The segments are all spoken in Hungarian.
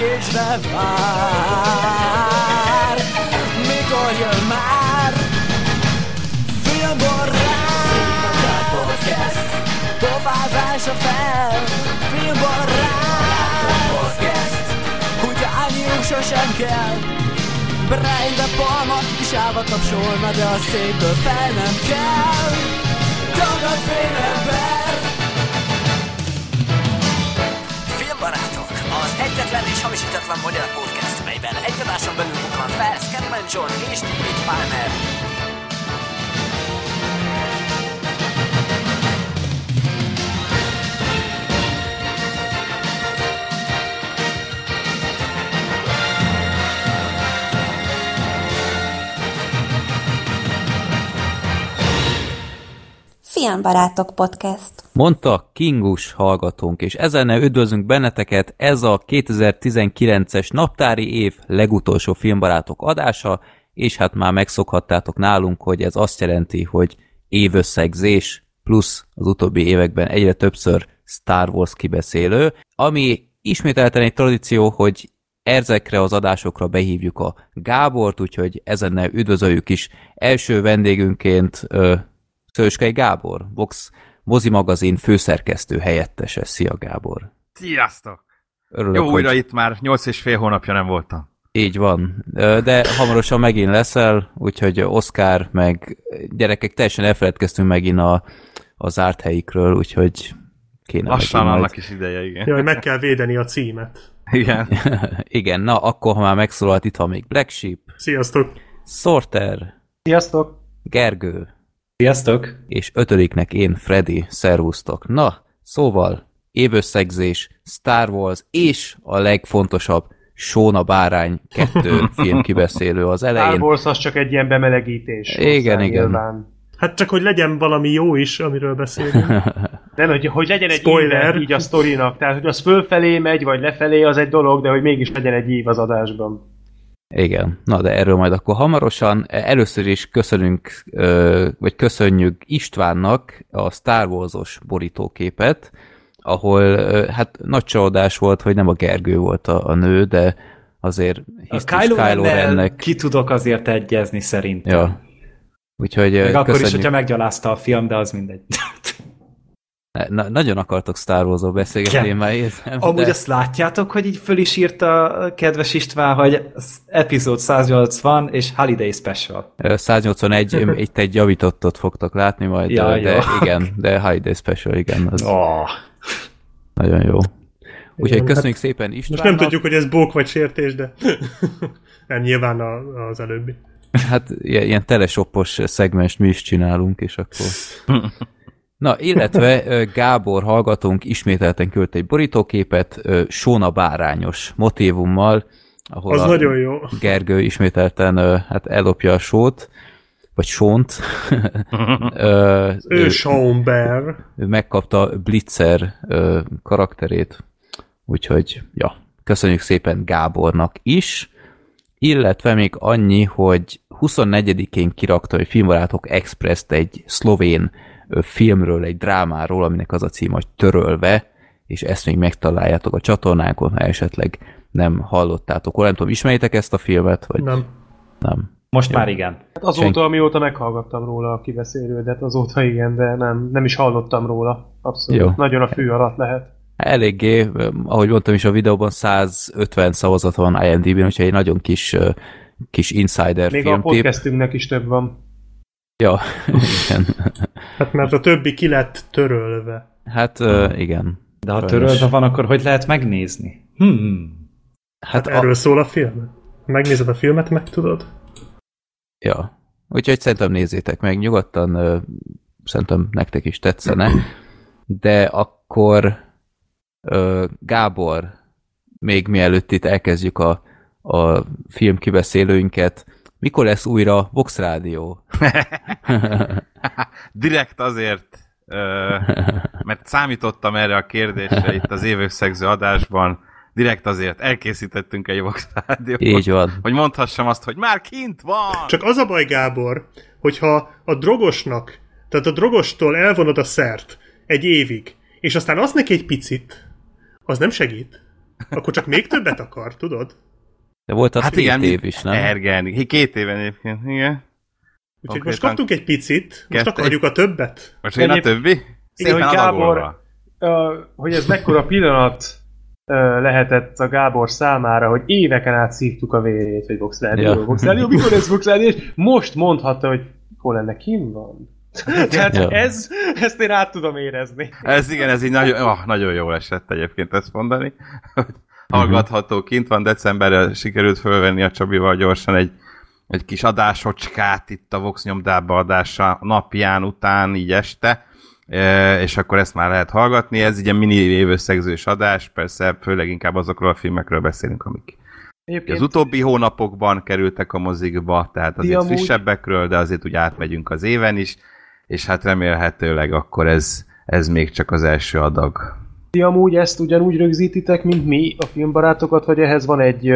Cage-re vár. Mikor jön már? Filmborrát Podcast Pofázása fel. Filmborrát Podcast Hogyha állniuk sosem kell. Brian de Palma is állva tapsolna De a székből fel nem kell. Dolgot félember egyetlen és hamisítatlan magyar podcast, melyben egy adáson belül bukkan fel Scatman John és David Palmer. Filmbarátok Podcast. Mondta Kingus hallgatónk, és ezennel üdvözlünk benneteket, ez a 2019-es naptári év legutolsó filmbarátok adása, és hát már megszokhattátok nálunk, hogy ez azt jelenti, hogy évösszegzés, plusz az utóbbi években egyre többször Star Wars kibeszélő, ami ismételten egy tradíció, hogy ezekre az adásokra behívjuk a Gábort, úgyhogy ezennel üdvözöljük is. Első vendégünként Szőskei Gábor, Vox mozimagazin főszerkesztő helyettese. Szia Gábor! Sziasztok! Örülök, Jó, hogy újra itt már nyolc és fél hónapja nem voltam. így van. De hamarosan megint leszel, úgyhogy Oscar meg gyerekek teljesen elfeledkeztünk megint a, a zárt helyikről, úgyhogy kéne Lassan annak is ideje, igen. Jaj, meg kell védeni a címet. Igen. Igen, na akkor, ha már megszólalt, itt van még Black Sheep, Sziasztok! Sorter, Sziasztok! Gergő, Sziasztok! és ötödiknek én, Freddy, szervusztok. Na, szóval, évösszegzés, Star Wars, és a legfontosabb, Sóna Bárány kettő film kibeszélő az Star elején. Wars az csak egy ilyen bemelegítés. Igen, igen. Nyilván. Hát csak, hogy legyen valami jó is, amiről beszélünk. Nem, hogy, hogy legyen egy Spoiler. íve így a sztorinak. Tehát, hogy az fölfelé megy, vagy lefelé, az egy dolog, de hogy mégis legyen egy ív az adásban. Igen, na de erről majd akkor hamarosan. Először is köszönünk, vagy köszönjük Istvánnak a Star Wars-os borítóképet, ahol hát nagy csalódás volt, hogy nem a Gergő volt a, a nő, de azért A Kylo, Kylo Rennek. ki tudok azért egyezni szerintem. Ja. Úgyhogy Meg akkor is, köszönjük. hogyha meggyalázta a film, de az mindegy. Na, nagyon akartok Star Wars-ról beszélgetni, Igen. én már érzem. Amúgy de... azt látjátok, hogy így föl is írta a kedves István, hogy epizód 180 és Holiday Special. Ö, 181, itt egy javítottat fogtok látni majd, Ja, de jó. igen, de Holiday Special, igen, az Oh. nagyon jó. Úgyhogy Igen, köszönjük szépen Most Istvánnak. nem tudjuk, hogy ez bók vagy sértés, de nem nyilván a, az előbbi. Hát ilyen, ilyen telesoppos szegmest mi is csinálunk, és akkor... Na, illetve Gábor hallgatónk ismételten küldte egy borítóképet Sóna bárányos motívummal, ahol Az a nagyon jó. Gergő ismételten hát ellopja a sót, vagy sónt. Ö, Ő Sean Bear. ő megkapta Blitzer karakterét, úgyhogy, ja, köszönjük szépen Gábornak is, illetve még annyi, hogy 24-én kirakta a Filmbarátok Express-t egy szlovén filmről, egy drámáról, aminek az a cím, hogy Törölve, és ezt még megtaláljátok a csatornánkon, ha esetleg nem hallottátok. Hol nem tudom, ismeritek ezt a filmet, vagy Nem. nem? Most már igen. Hát azóta, amióta meghallgattam róla a kibeszélődet, azóta igen, de nem, nem is hallottam róla. Abszolút. Jó. Nagyon a fű alatt lehet. Eléggé, ahogy mondtam is a videóban, 150 szavazat van IMDb-n, úgyhogy egy nagyon kis, kis insider Még a filmtip. podcastünknek is több van. Ja, igen. Hát mert a többi ki lett törölve. Hát ö, igen. De ha törölve van, akkor hogy lehet megnézni? Hmm. Hát Erről a, szól a film. Megnézed a filmet, meg tudod? ja. Úgyhogy szerintem nézzétek meg nyugodtan, ö, szerintem nektek is tetszene. De akkor ö, Gábor, még mielőtt itt elkezdjük a, a film kibeszélőinket, mikor lesz újra Vox Rádió? Direkt azért, mert számítottam erre a kérdésre itt az évösszegző adásban, direkt azért elkészítettünk egy Vox rádiót, Így van. hogy mondhassam azt, hogy már kint van! Csak az a baj, Gábor, hogyha a drogosnak, tehát a drogostól elvonod a szert egy évig, és aztán azt neki egy picit, az nem segít. Akkor csak még többet akar, tudod? De volt az Hát két igen, év is, nem? Ergelni. Két éven egyébként, igen. Úgyhogy most Konkrétan kaptunk egy picit, most akarjuk a többet. Most jön a többi? Igen, Szépen hogy adagolva. Gábor, hogy ez mekkora pillanat lehetett a Gábor számára, hogy éveken át szívtuk a vérét, hogy Vox Radio, Ja. ja. Vox Radio, mikor ez Vox Radio, és most mondhatta, hogy hol lenne, kim van. Tehát Ja. ez, ezt én át tudom érezni. Ez igen, ez így nagyon, oh, nagyon jól esett egyébként ezt mondani. hogy Hallgatható, kint van, decemberre sikerült fölvenni a Csabival gyorsan egy, egy kis adásocskát itt a Vox nyomdába adása napján, után, így este, E, és akkor ezt már lehet hallgatni. Ez ugye mini évösszegzős adás, persze főleg inkább azokról a filmekről beszélünk, amik Egyébként az utóbbi hónapokban kerültek a mozikba, tehát azért amúgy- frissebbekről, de azért úgy átmegyünk az éven is, és hát remélhetőleg akkor ez, ez még csak az első adag. Ti amúgy ezt ugyanúgy rögzítitek, mint mi, a filmbarátokat, vagy ehhez van egy,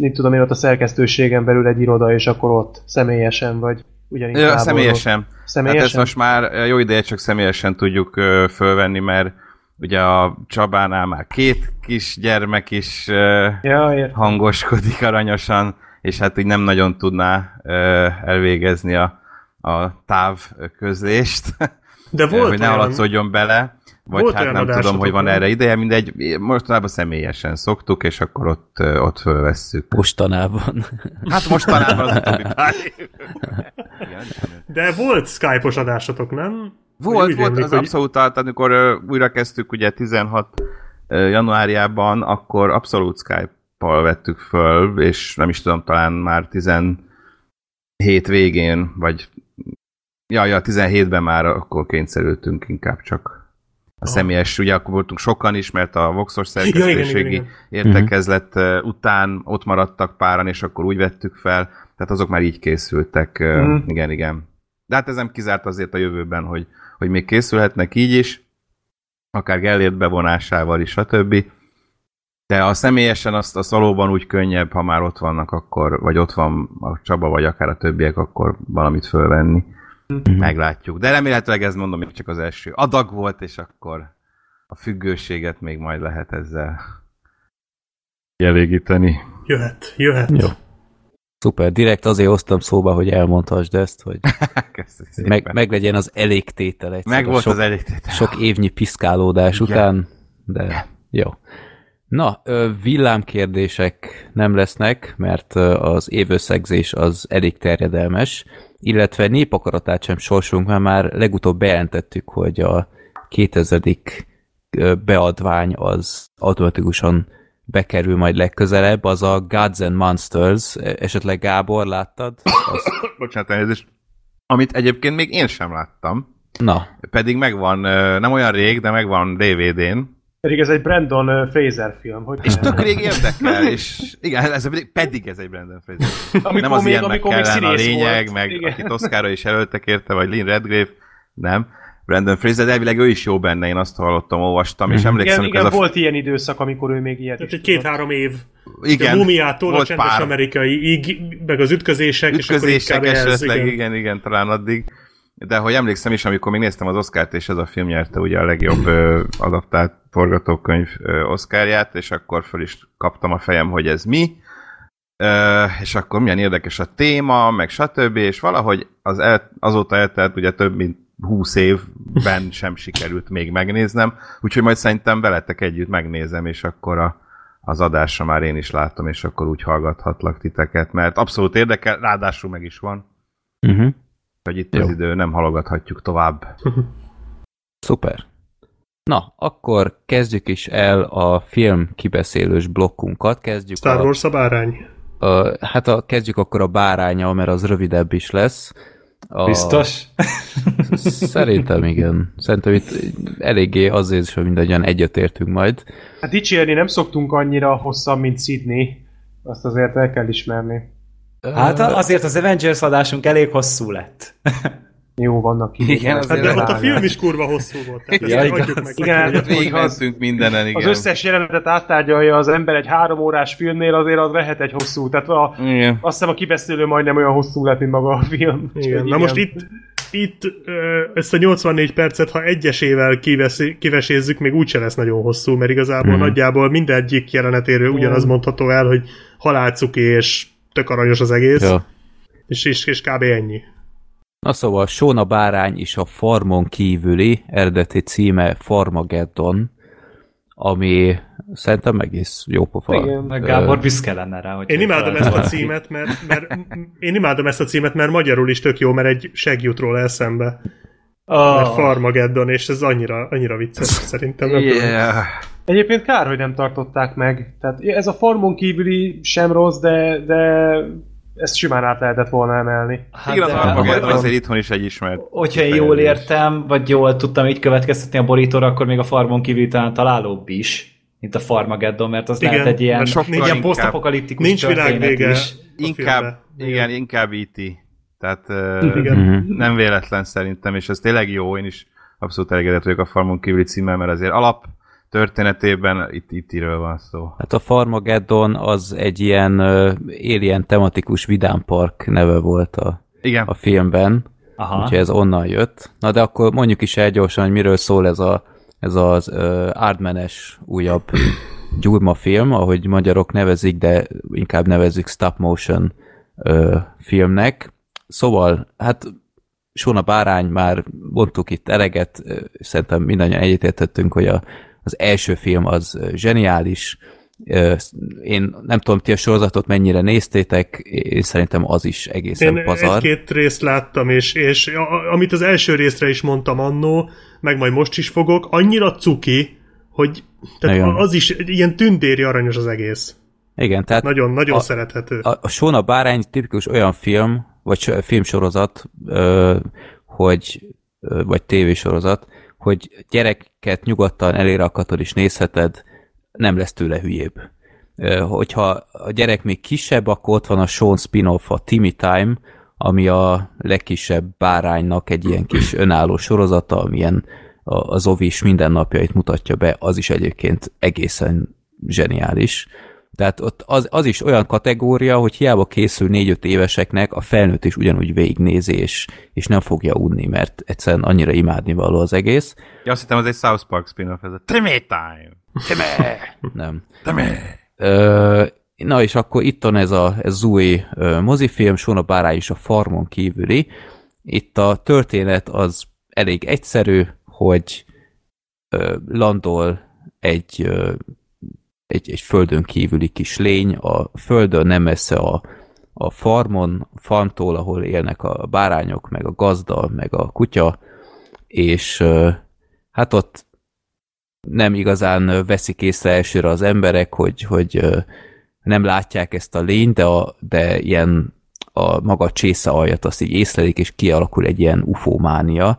mit tudom én, ott a szerkesztőségen belül egy iroda, és akkor ott személyesen, vagy ugyanígy Ja, személyesen. Személyesen? Hát ezt most már jó ideje csak személyesen tudjuk fölvenni, mert ugye a Csabánál már két kis gyermek is Ja, ért. hangoskodik aranyosan, és hát úgy nem nagyon tudná elvégezni a, a távközlést, De volt hogy ne olyan, alatszódjon bele, vagy Volt hát nem tudom, hogy van erre ideje, mindegy, mostanában személyesen szoktuk, és akkor ott, ott fölvesszük. Mostanában. Hát mostanában az utóbbi pár év. Igen, de volt Skype-os adásotok, nem? Volt, Úgy volt, rémlik, az hogy- abszolút, tehát amikor újra kezdtük ugye 16 ö, januárjában, akkor abszolút Skype-pal vettük föl, és nem is tudom, talán már 17 végén, vagy ja, ja, 17-ben már akkor kényszerültünk inkább csak a személyes, ugye akkor voltunk sokan is, mert a Voxos Ja, szerkesztőségi igen. értekezlet ö, után ott maradtak páran, és akkor úgy vettük fel, tehát azok már így készültek, ö, Mhm. igen, igen. De hát ez nem kizárt azért a jövőben, hogy, hogy még készülhetnek így is, akár Gellért bevonásával is, stb. De a személyesen azt, azt valóban úgy könnyebb, ha már ott vannak, akkor, vagy ott van a Csaba, vagy akár a többiek, akkor valamit fölvenni. Meglátjuk. De remélhetőleg ez mondom, még csak az első adag volt, és akkor a függőséget még majd lehet ezzel kielégíteni. Jöhet, jöhet. Jó. Szuper, direkt azért hoztam szóba, hogy elmondhassd ezt, hogy meg, meg legyen az elégtétel egyszer. meg volt sok, az elégtétel. sok évnyi piszkálódás Igen. után, de jó. Na, villámkérdések nem lesznek, mert az évösszegzés az elég terjedelmes, illetve népakaratát sem sorsolunk, mert már legutóbb bejelentettük, hogy a 2000. ö, beadvány az automatikusan bekerül majd legközelebb, az a Gods and Monsters, E- esetleg Gábor láttad? Az, Bocsánat, elnézést. Amit egyébként még én sem láttam. na, Pedig megvan, nem olyan rég, de megvan DVD-n. Pedig ez egy Brandon Fraser film, hogy És tök rég érdekel, és igen, ez pedig, pedig ez egy Brandon Fraser. amikor nem az még, ilyennek kellene a lényeg, volt. meg Igen. akit Oscarra is jelöltek érte, vagy Lynn Redgrave, nem. Brandon Fraser, de elvileg ő is jó benne, én azt hallottam, olvastam, és emlékszem, Igen, igen, ez a... volt ilyen időszak, amikor ő még ilyet Tehát egy két-három év. Igen, a mumiától a volt csendes pár amerikai, meg az ütközések, és ütközések akkor így kb. ez, esetleg, igen. igen. igen, igen, talán addig. De hogy emlékszem is, amikor még néztem az Oscárt, és ez a film nyerte ugye a legjobb ö, adaptált forgatókönyv ö, Oscarját, és akkor föl is kaptam a fejem, hogy ez mi. Ö, és akkor milyen érdekes a téma, meg stb. És valahogy az el, azóta eltelt ugye több mint 20 évben sem sikerült még megnéznem, úgyhogy majd szerintem veletek együtt megnézem, és akkor a, az adásra már én is látom, és akkor úgy hallgathatlak titeket, mert abszolút érdekel, ráadásul meg is van, uh-huh. Hogy itt Jó. az idő, nem halogathatjuk tovább. Szuper. Na, akkor kezdjük is el a film kibeszélős blokkunkat. Kezdjük Star a, Wars a bárány. a, hát a, kezdjük akkor a báránya, mert az rövidebb is lesz. A, Biztos? Szerintem igen. Szerintem itt eléggé azért is, hogy mindannyian egyetértünk majd. Hát dicsérni nem szoktunk annyira hosszan, mint Sydney. Azt azért el kell ismerni. Hát azért az Avengers adásunk elég hosszú lett. Jó, vannak ki. Igen, Hát azért de ott a film is kurva hosszú volt. Tehát Ja, igaz. meg. Igen, Végigmentünk mindenen, igen. Az összes jelenetet áttárgyalja az ember egy három órás filmnél, azért az lehet egy hosszú. Tehát a, Igen. azt hiszem a kibeszélő majdnem olyan hosszú lett, mint maga a film. Igen. Úgyhogy Na most itt, itt ezt a 84 percet, ha egyesével kiveszi, kivesézzük, még úgyse lesz nagyon hosszú, mert igazából Mhm. nagyjából mindegyik jelenetéről ugyanaz mondható el, hogy halálcuki és tök aranyos az egész, Ja. és, és, és kb. ennyi. Na szóval Sóna Bárány és a Farmon kívüli eredeti címe Farmageddon, ami szerintem egész jó pofa. Igen. Meg Gábor büszke lenne rá, hogy Én imádom ezt a címet, mert, mert én imádom ezt a címet, mert magyarul is tök jó, mert egy seg jut róla eszembe. Oh. Mert Farmageddon, és ez annyira, annyira vicces szerintem. Nem tudom. Egyébként kár, hogy nem tartották meg. Tehát ez a formon kívüli sem rossz, de, de ezt simán át lehetett volna emelni. Hát Igen, az de- Armageddon azért itthon is egy ismert. Hogyha én jól értem, vagy jól tudtam így következtetni a borítóra, akkor még a farmon kívül talán találóbb is, mint a Farmageddon, mert az Igen, lehet egy ilyen, ilyen posztapokaliptikus Nincs történet világvége. is. Inkább, igen, inkább E.T. Tehát uh, Igen. Mhm. nem véletlen szerintem, és ez tényleg jó, én is abszolút elégedett vagyok a Farmon kívüli címmel, mert azért alap történetében itt itt van szó. Hát a Farmageddon az egy ilyen uh, alien tematikus vidámpark neve volt a, Igen. a filmben, Aha. úgyhogy ez onnan jött. Na de akkor mondjuk is el gyorsan, hogy miről szól ez, a, ez az uh, Ardmenes újabb gyurma film, ahogy magyarok nevezik, de inkább nevezik stop motion uh, filmnek. Szóval, hát Sona Bárány már mondtuk itt eleget, szerintem mindannyian egyetértettünk, hogy a, az első film az zseniális. Én nem tudom, ti a sorozatot mennyire néztétek, én szerintem az is egészen Én pazar. egy-két részt láttam, és, és amit az első részre is mondtam annó, meg majd most is fogok, annyira cuki, hogy tehát Igen. az is ilyen tündéri aranyos az egész. Igen, tehát Nagyon, nagyon A- szerethető. a, a Sona Bárány tipikus olyan film, vagy so- filmsorozat, hogy, vagy tévésorozat, hogy gyereket nyugodtan elérakhatod és nézheted, nem lesz tőle hülyébb. Hogyha a gyerek még kisebb, akkor ott van a Sean spin-off, a Timmy Time, ami a legkisebb báránynak egy ilyen kis önálló sorozata, amilyen az ovis mindennapjait mutatja be, az is egyébként egészen zseniális. Tehát ott az, az is olyan kategória, hogy hiába készül 4-5 éveseknek, a felnőtt is ugyanúgy végignézi, és, és nem fogja unni, mert egyszerűen annyira imádni való az egész. Ja, azt hittem, az egy South Park spin-off, ez a Timmy Time! Nem. Timmy! Ö, na és akkor itt van ez, a, ez az új ö, mozifilm, Sona Bárány is a farmon kívüli. Itt a történet az elég egyszerű, hogy ö, landol egy, ö, egy, egy földön kívüli kis lény, a földön nem messze a, a farmon, farmtól, ahol élnek a bárányok, meg a gazda, meg a kutya, és hát ott nem igazán veszik észre elsőre az emberek, hogy, hogy nem látják ezt a lényt, de, a, de ilyen a maga csésze aljat azt így észlelik, és kialakul egy ilyen ufómánia,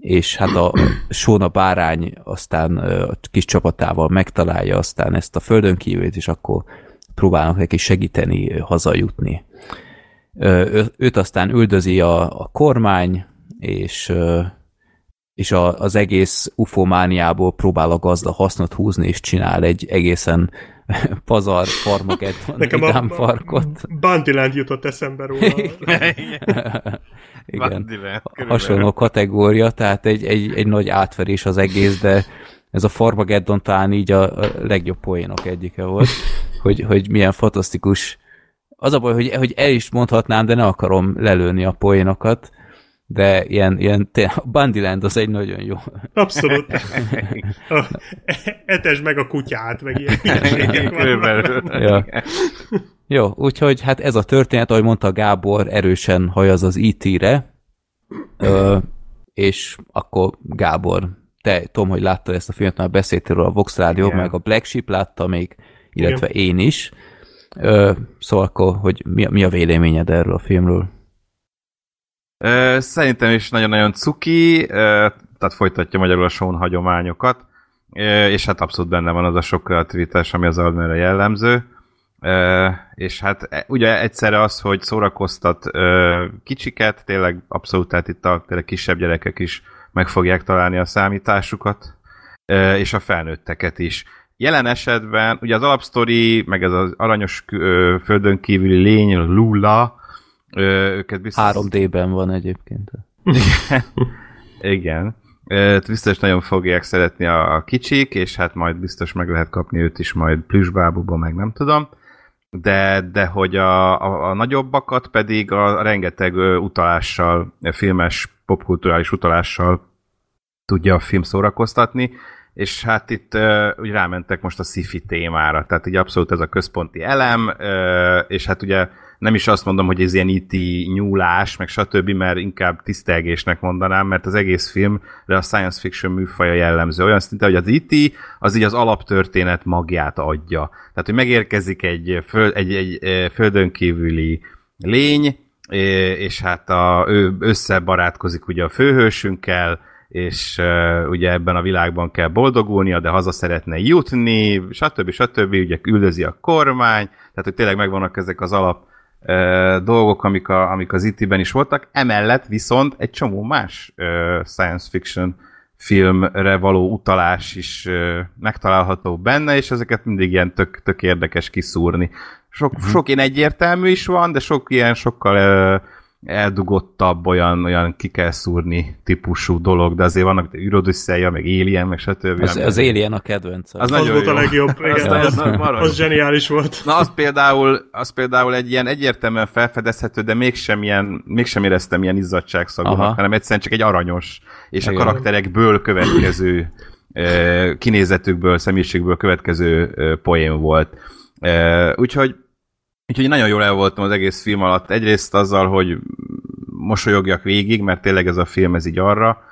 és hát a Sóna bárány aztán a kis csapatával megtalálja aztán ezt a földön kívült, és akkor próbálnak neki segíteni hazajutni. Ö, Őt aztán üldözi a, a kormány, és és a, az egész ufomániából próbál a gazda hasznot húzni, és csinál egy egészen pazar farmageddon Nekem a, farkot. Bandiland jutott eszembe róla. Igen. Körülbelül. Hasonló kategória, tehát egy, egy, egy nagy átverés az egész, de ez a Farmageddon talán így a, a legjobb poénok egyike volt, hogy, hogy milyen fantasztikus. Az a baj, hogy, hogy el is mondhatnám, de ne akarom lelőni a poénokat, de ilyen, ilyen a Bandiland az egy nagyon jó. Abszolút. Etesd meg a kutyát, meg ilyen. Ja. Jó, úgyhogy hát ez a történet, ahogy mondta Gábor, erősen hajaz az IT-re, Ö, és akkor Gábor, te tudom, hogy láttad ezt a filmet, már beszéltél róla a Vox Rádió, Igen. meg a Black Sheep látta még, illetve én is. Ö, szóval akkor, hogy mi, a- mi a véleményed erről a filmről? Szerintem is nagyon-nagyon cuki, tehát folytatja magyarul a Sean hagyományokat, és hát abszolút benne van az a sok kreativitás, ami az Aldmerre jellemző. És hát e, ugye egyszerre az, hogy szórakoztat kicsiket, tényleg abszolút, tehát itt a tényleg kisebb gyerekek is meg fogják találni a számításukat, és a felnőtteket is. Jelen esetben, ugye az alapsztori, meg ez az aranyos ö, földön kívüli lény, Lula, ö, őket biztos... 3D-ben van egyébként. Igen. Ö, Biztos nagyon fogják szeretni a, a kicsik, és hát majd biztos meg lehet kapni őt is majd plüsbábuba, meg nem tudom. De, de hogy a, a, a nagyobbakat pedig a, rengeteg utalással, filmes, popkulturális utalással tudja a film szórakoztatni, és hát itt uh, úgy rámentek most a sci témára, tehát így abszolút ez a központi elem, uh, és hát ugye nem is azt mondom, hogy ez ilyen IT nyúlás, meg stb., mert inkább tisztelgésnek mondanám, mert az egész film, de a science fiction műfaja jellemző. Olyan szinte, hogy az IT az így az alaptörténet magját adja. Tehát, hogy megérkezik egy, föld, egy, egy, egy földön kívüli lény, és hát a, ő összebarátkozik ugye a főhősünkkel, és uh, ugye ebben a világban kell boldogulnia, de haza szeretne jutni, stb. stb. ugye üldözi a kormány, tehát hogy tényleg megvannak ezek az alap uh, dolgok, amik, a, amik az IT-ben is voltak, emellett viszont egy csomó más uh, science fiction filmre való utalás is uh, megtalálható benne, és ezeket mindig ilyen tök, tök érdekes kiszúrni. Sok, uh-huh. sok ilyen egyértelmű is van, de sok ilyen sokkal uh, eldugottabb, olyan, olyan ki kell szúrni típusú dolog, de azért vannak űrodüsszeja, meg Alien, meg stb. Az, az Alien a kedvenc. Az, az volt jó. a legjobb, igen, az, az, az, az zseniális volt. Na, az például, az például egy ilyen egyértelműen felfedezhető, de mégsem, ilyen, mégsem éreztem ilyen izzadságszagúnak, hanem egyszerűen csak egy aranyos, és igen. a karakterekből következő kinézetükből, személyiségből következő poém volt. Úgyhogy Úgyhogy nagyon jól el voltam az egész film alatt. Egyrészt azzal, hogy mosolyogjak végig, mert tényleg ez a film ez így arra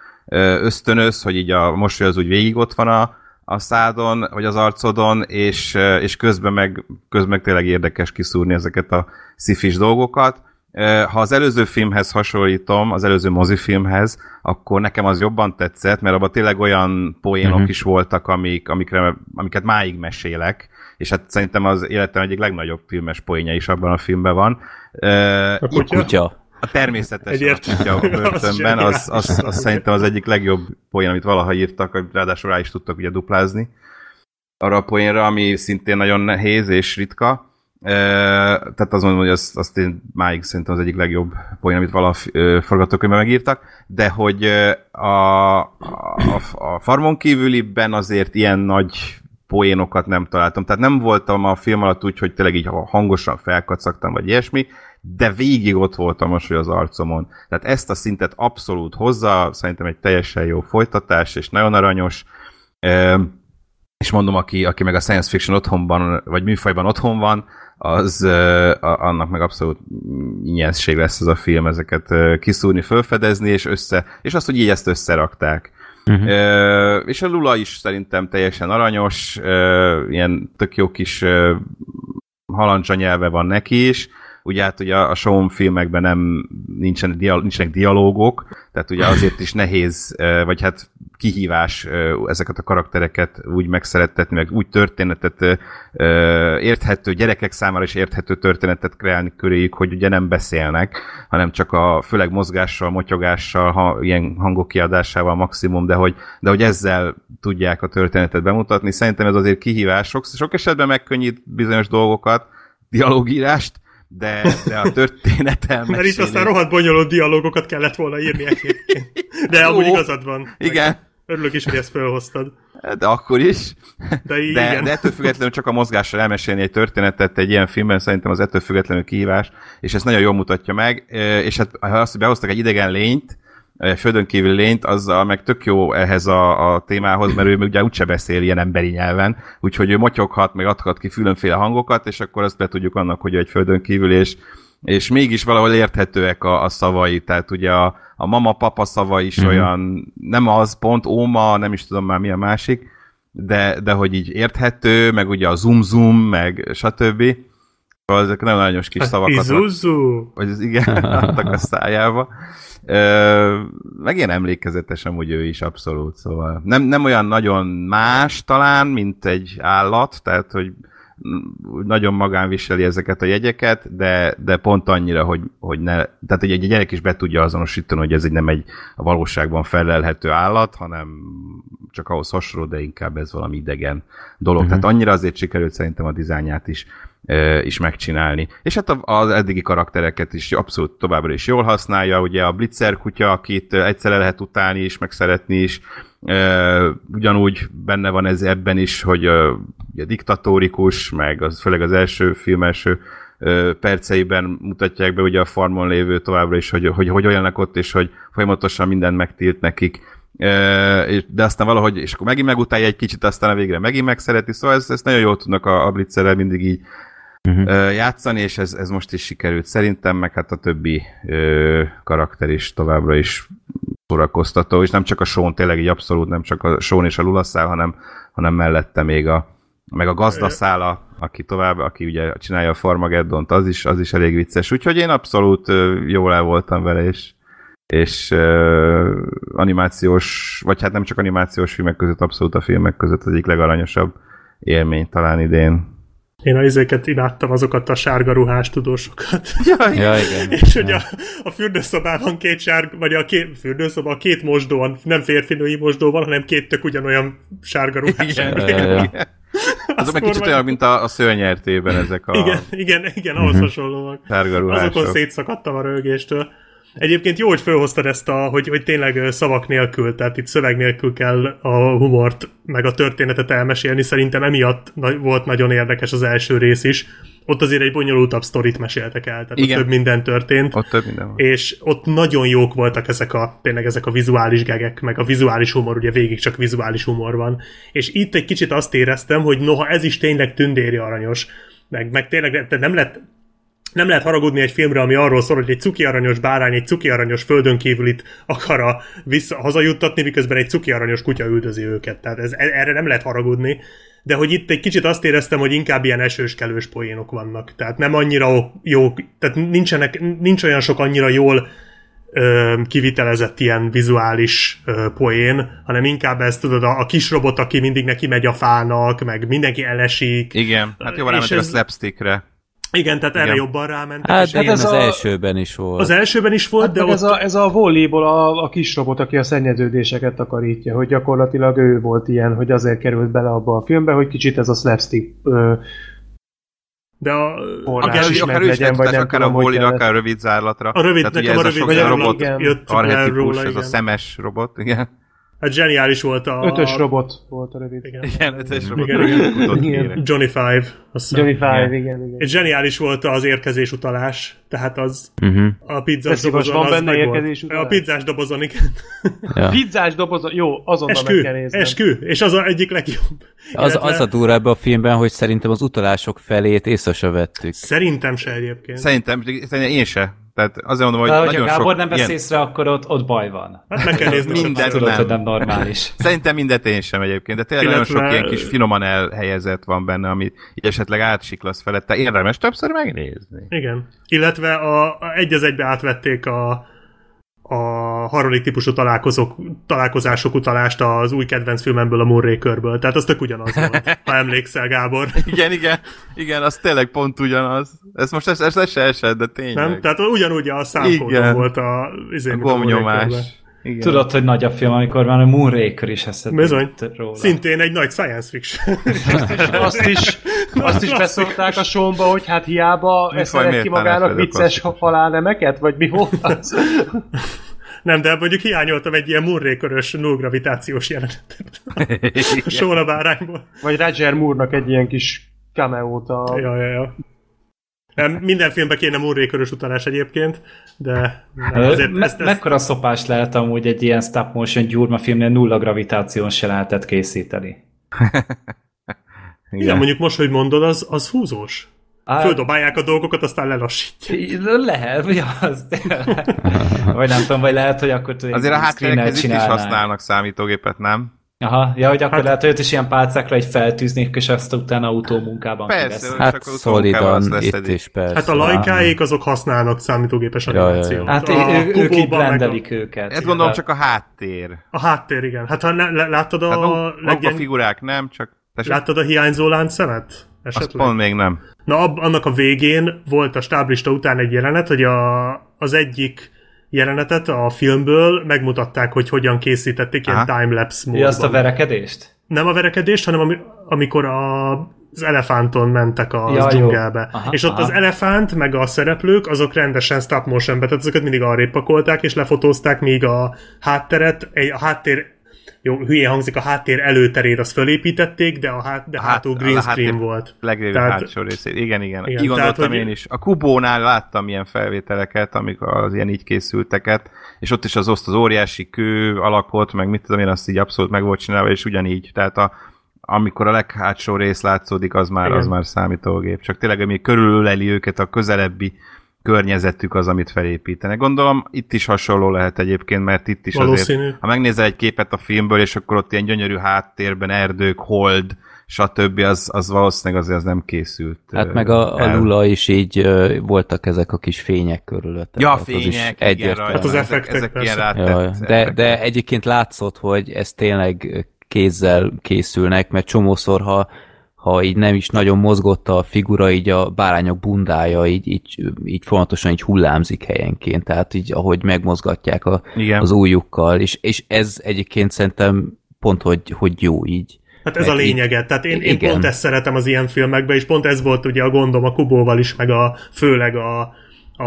ösztönöz, hogy így a mosoly az úgy végig ott van a, a szádon, vagy az arcodon, és, és közben meg, közben meg tényleg érdekes kiszúrni ezeket a szifis dolgokat. Ha az előző filmhez hasonlítom, az előző mozifilmhez, akkor nekem az jobban tetszett, mert abban tényleg olyan poénok uh-huh. is voltak, amik, amikre, amiket máig mesélek, és hát szerintem az életem egyik legnagyobb filmes poénja is abban a filmben van. A kutya? kutya. A természetes a kutya a börtönben, az, az, az szerintem az egyik legjobb poén, amit valaha írtak, ráadásul rá is tudtak ugye duplázni arra a poénra, ami szintén nagyon nehéz és ritka. E, tehát azt mondom, hogy azt, azt én máig szerintem az egyik legjobb poén, amit valaha forgatókönyvben megírtak, de hogy a, a, a farmon kívüliben azért ilyen nagy poénokat nem találtam. Tehát nem voltam a film alatt úgy, hogy tényleg így hangosan felkacagtam, vagy ilyesmi, de végig ott voltam most, hogy az arcomon. Tehát ezt a szintet abszolút hozza, szerintem egy teljesen jó folytatás, és nagyon aranyos. És mondom, aki, aki meg a science fiction otthonban, vagy műfajban otthon van, az annak meg abszolút ingyenszség lesz ez a film, ezeket kiszúrni, felfedezni, és össze, és azt, hogy így ezt összerakták. Uh-huh. Uh, és a Lula is szerintem teljesen aranyos, ilyen tök jó kis halancsa nyelve van neki is, ugye hát ugye a Sean filmekben nem nincsen, dial, nincsenek dialógok, tehát ugye azért is nehéz, vagy hát kihívás ezeket a karaktereket úgy megszerettetni, meg úgy történetet érthető, gyerekek számára is érthető történetet kreálni köréjük, hogy ugye nem beszélnek, hanem csak a főleg mozgással, motyogással, ha, ilyen hangok kiadásával maximum, de hogy, de hogy ezzel tudják a történetet bemutatni. Szerintem ez azért kihívás. Sok, sok esetben megkönnyít bizonyos dolgokat, dialógírást, de, de a történet elmesélés... Mert itt aztán rohadt bonyolult dialógokat kellett volna írni egyébként. De amúgy igazad van. Igen. Örülök is, hogy ezt felhoztad. De akkor is. De, igen. de, de ettől függetlenül csak a mozgással elmesélni egy történetet egy ilyen filmben szerintem az ettől függetlenül kihívás, és ezt nagyon jól mutatja meg, és hát ha azt, hogy behoztak egy idegen lényt, földön kívül lényt, azzal meg tök jó ehhez a, a témához, mert ő ugye úgyse beszél ilyen emberi nyelven, úgyhogy ő motyoghat, meg adhat ki különféle hangokat, és akkor azt be tudjuk annak, hogy egy földön kívül, és, és mégis valahol érthetőek a, a szavai, tehát ugye a, a mama-papa szava is mm-hmm. olyan, nem az pont, óma, nem is tudom már mi a másik, de, de hogy így érthető, meg ugye a zoom-zoom, meg stb. Szóval ezek nagyon aranyos kis szavakat. Izuzu! Vagy az igen, adtak a szájába. Ö, meg ilyen emlékezetes amúgy ő is abszolút, szóval nem, nem olyan nagyon más talán, mint egy állat, tehát hogy nagyon magán viseli ezeket a jegyeket, de, de pont annyira, hogy, hogy ne, tehát hogy egy gyerek is be tudja azonosítani, hogy ez egy nem egy a valóságban felelhető állat, hanem csak ahhoz hasonló, de inkább ez valami idegen dolog. Uh-huh. Tehát annyira azért sikerült szerintem a dizájnját is is megcsinálni. És hát az eddigi karaktereket is abszolút továbbra is jól használja, ugye a Blitzer kutya, akit egyszerre lehet utálni is, meg szeretni is, ugyanúgy benne van ez ebben is, hogy ugye diktatórikus, meg az, főleg az első film első perceiben mutatják be ugye a farmon lévő továbbra is, hogy, hogy, hogy olyanak ott, és hogy folyamatosan mindent megtilt nekik, de aztán valahogy, és akkor megint megutálja egy kicsit, aztán a végre megint megszereti, szóval ezt, ezt nagyon jól tudnak a, a blitzerrel mindig így uh-huh. játszani, és ez, ez most is sikerült szerintem, meg hát a többi ö, karakter is továbbra is szórakoztató, és nem csak a Sean, tényleg így abszolút nem csak a Sean és a Lulaszál, hanem, hanem mellette még a, meg a gazdaszála, aki tovább, aki ugye csinálja a Farmageddont, az is, az is elég vicces. Úgyhogy én abszolút jól el voltam vele, és, és uh, animációs, vagy hát nem csak animációs filmek között, abszolút a filmek között az egyik legaranyosabb élmény talán idén. Én a izéket imádtam, azokat a sárga ruhás tudósokat. Ja, ja igen. És hogy a, a fürdőszobában két sárga, vagy a két fürdőszoba, a két mosdó van, nem férfinői mosdó van, hanem két tök ugyanolyan sárga ruhás. Igen, igen. igen. Azok meg kicsit olyan, mint a, a szörnyertében ezek a... Igen, igen, igen, ahhoz uh-huh. hasonlóak. Sárga ruhások. Azokon szétszakadtam a rögéstől. Egyébként jó, hogy felhoztad ezt, a, hogy, hogy tényleg szavak nélkül, tehát itt szöveg nélkül kell a humort, meg a történetet elmesélni. Szerintem emiatt volt nagyon érdekes az első rész is. Ott azért egy bonyolultabb sztorit meséltek el, tehát Igen. ott több minden történt. Ott több minden van. És ott nagyon jók voltak ezek a, tényleg ezek a vizuális gegek, meg a vizuális humor, ugye végig csak vizuális humor van. És itt egy kicsit azt éreztem, hogy noha ez is tényleg tündéri aranyos, meg, meg tényleg nem lett nem lehet haragudni egy filmre, ami arról szól, hogy egy cuki aranyos bárány egy cuki aranyos földön kívülit akar a vissza, hazajuttatni, miközben egy cuki aranyos kutya üldözi őket. Tehát ez, erre nem lehet haragudni. De hogy itt egy kicsit azt éreztem, hogy inkább ilyen esőskelős poénok vannak. Tehát nem annyira jó, tehát nincsenek, nincs olyan sok annyira jól ö, kivitelezett ilyen vizuális ö, poén, hanem inkább ez tudod, a, a kis robot, aki mindig neki megy a fának, meg mindenki elesik. Igen, hát jó, ez... a slapstickre. Igen, tehát Igen. erre jobban rámentek. Hát, hát ez az a... elsőben is volt. Az elsőben is volt, hát de ott... ez, a, ez a volleyból a, a kis robot, aki a szennyeződéseket takarítja, hogy gyakorlatilag ő volt ilyen, hogy azért került bele abba a filmbe, hogy kicsit ez a slapstick ö, de a, akár, is akár, legyen, vagy nem akár a volley akár a rövid zárlatra. A rövid, Tehát nekem a rövid, vagy a robot igen. jött arhetipus, ez igen. a szemes robot, igen. Hát zseniális volt a... Ötös robot volt a rövid. Igen, igen ötös robot. Igen, igen. igen. Johnny Five. Johnny Five, igen. igen, igen. Egy zseniális volt az érkezés utalás, tehát az uh-huh. a pizzás dobozon van benne érkezés utalás? A pizzás dobozon, igen. Ja. pizzás dobozon, jó, azonnal eskü, meg kell néznem. Eskü, és az a egyik legjobb. Az, Illetve... az a durva ebbe a filmben, hogy szerintem az utalások felét észre se vettük. Szerintem se egyébként. Szerintem, szerintem én se. Tehát azért mondom, hogy De nagyon Gábor sok nem vesz ilyen... észre, akkor ott, ott baj van. Hát meg kell nézni. Mindent tudod, nem. hogy nem normális. Szerintem mindet én sem egyébként, de tényleg Illetve... nagyon sok ilyen kis finoman elhelyezett van benne, ami így esetleg átsiklasz felette. Érdemes többször megnézni. Igen. Illetve a, a egy az egybe átvették a, a harmadik típusú találkozók, találkozások utalást az új kedvenc filmemből, a Murray körből. Tehát az tök ugyanaz volt, ha emlékszel, Gábor. igen, igen, igen, az tényleg pont ugyanaz. Ez most ez, ez, se esett, de tényleg. Nem? Tehát ugyanúgy a számkódon volt a, izé, a gomnyomás. Igen. Tudod, hogy nagy a film, amikor már a Moonraker is Bizony. róla. Szintén egy nagy science fiction. azt is, azt is beszólták a somba, hogy hát hiába eszelek ki magának vicces halálnemeket, vagy mi volt az? Nem, de mondjuk hiányoltam egy ilyen murrékörös nullgravitációs jelenetet. a Sóna bárányból. Vagy Roger Moore-nak egy ilyen kis cameo-t a... Ja, ja, ja. Nem, minden filmben kéne murrékörös utalás egyébként, de nem, azért Me- ezt, ezt... Mekkora szopás lehet amúgy egy ilyen stop motion gyurma filmnél nulla gravitáción se lehetett készíteni? Igen. Igen, mondjuk most, hogy mondod, az, az húzós. Á, Földobálják a dolgokat, aztán lelassítják. Lehet, vagy az Vagy nem tudom, vagy lehet, hogy akkor tudják Azért a háttérhez is használnak számítógépet, nem? Aha, ja, hogy akkor hát, lehet, hogy ott is ilyen pálcákra egy feltűznék, és azt utána autómunkában Persze, Hát szolidan itt is persze. Hát a lajkáik azok használnak számítógépes animációt. Hát a, ő, ők így blendelik a... őket. Ezt gondolom csak a háttér. A háttér, igen. Hát ha ne, láttad a... Hát, legyen... a figurák nem, csak... Tessék? Láttad a hiányzó láncszemet? Azt Esetleg? pont még nem. Na, ab, annak a végén volt a stáblista után egy jelenet, hogy a, az egyik jelenetet a filmből megmutatták, hogy hogyan készítették ilyen Aha. timelapse módban. Ja, azt a verekedést? Nem a verekedést, hanem ami, amikor a, az elefánton mentek a Ja, dzsungelbe. Aha, és ott aha. az elefánt, meg a szereplők, azok rendesen stop motionbe, tehát azokat mindig arrébb pakolták, és lefotózták, míg a hátteret, egy- a háttér jó, hülye hangzik, a háttér előterét azt fölépítették, de a hát, de A hátul hát- green screen volt. Legrébb Tehát- hátsó részét. Igen, igen. Igen, Így tehát, gondoltam hogy- én is. A Kubónál láttam ilyen felvételeket, amik az ilyen így készülteket, és ott is az oszt az óriási kő alakot, meg mit tudom én, azt így abszolút meg volt csinálva, és ugyanígy. Tehát a, amikor a leghátsó rész látszódik, az már, Igen. az már számítógép. Csak tényleg, ami körülöleli őket, a közelebbi környezetük az, amit felépítenek. Gondolom, itt is hasonló lehet egyébként, mert itt is Valószínű. azért, ha megnézel egy képet a filmből, és akkor ott ilyen gyönyörű háttérben erdők, hold, stb., az, az valószínűleg azért az nem készült. Hát meg a, a. Lula is így ö, voltak ezek a kis fények körülötte. Ja, a Tehát az is fények, igen, egyértelmű. rajta. Hát az ezek, effektek, ezek ilyen persze. rátett Ja, de, de egyébként látszott, hogy ez tényleg kézzel készülnek, mert csomószor, ha, ha így nem is nagyon mozgott a figura, így a bárányok bundája így, így, így fontosan így hullámzik helyenként, tehát így ahogy megmozgatják a, Igen. az ujjukkal, és, és ez egyébként szerintem pont, hogy, hogy jó így. Hát ez Mert a így- lényege. Tehát én, én igen. pont ezt szeretem az ilyen filmekben, és pont ez volt ugye a gondom a Kubóval is, meg a főleg a, a,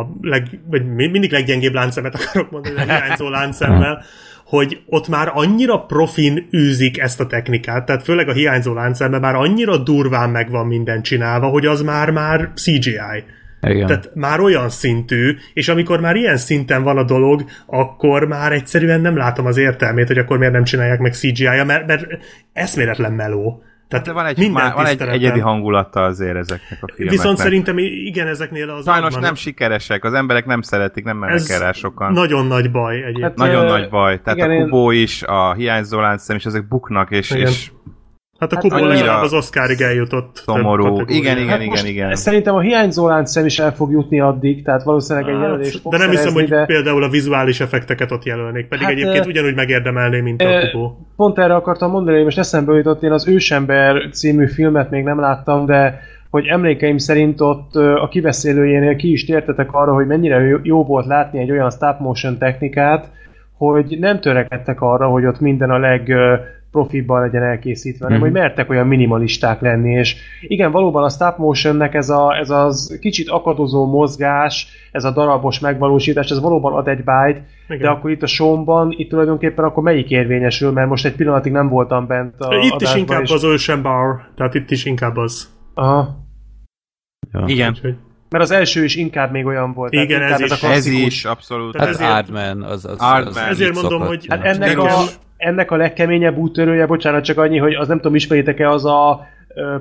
a leg, vagy mi- mindig leggyengébb láncszemet akarok mondani, a hiányzó láncszemmel, hogy ott már annyira profin űzik ezt a technikát, tehát főleg a hiányzó láncszemben már annyira durván meg van minden csinálva, hogy az már már CGI. Igen. Tehát már olyan szintű, és amikor már ilyen szinten van a dolog, akkor már egyszerűen nem látom az értelmét, hogy akkor miért nem csinálják meg CGI-ja, mert, mert eszméletlen meló. Tehát van egy, minden már, van egy egyedi hangulata azért ezeknek a filmeknek. Viszont szerintem igen, ezeknél az Sajnos nem sikeresek, az emberek nem szeretik, nem mennek el rá sokan. nagyon nagy baj egyébként. Hát, Nagyon Ö, nagy baj. Tehát igen, a én- Kubó is, a hiányzó láncszem is, ezek buknak, és, Igen. és Hát a Hát Kubó annyira legalább az Oscarig eljutott. szomorú. Igen, igen, Hát igen, igen. Szerintem a hiányzó láncszem is el fog jutni addig, tehát valószínűleg egy jelölést fog Hát, de nem hiszem, hogy de például a vizuális effekteket ott jelölnék, pedig Hát, egyébként ö, ugyanúgy megérdemelné, mint a ö, Kubó. pont erre akartam mondani, hogy most eszembe jutott, én az Ősember című filmet még nem láttam, de hogy emlékeim szerint ott a kibeszélőjénél ki is tértetek arra, hogy mennyire jó- jó volt látni egy olyan stop motion technikát, hogy nem törekedtek arra, hogy ott minden a leg ö, profibban legyen elkészítve, hanem hogy mertek olyan minimalisták lenni, és igen, valóban a stop motionnek ez, a, ez az kicsit akadozó mozgás, ez a darabos megvalósítás, ez valóban ad egy bájt, Igen. de akkor itt a showban, itt tulajdonképpen akkor melyik érvényesül, mert most egy pillanatig nem voltam bent a Itt is inkább és- az Ocean Bar, tehát itt is inkább az. Aha. Igen. Úgyhogy, Mert az első is inkább még olyan volt. Igen, ez inkább is. a Ez klasszikus. is, abszolút. Tehát Hát ezért- Aardman, az, az, az Ezért így mondom, szokott, hogy- ja. Hát ennek a, ennek a legkeményebb úttörője, bocsánat, csak annyi, hogy az nem tudom, ismeritek-e, az a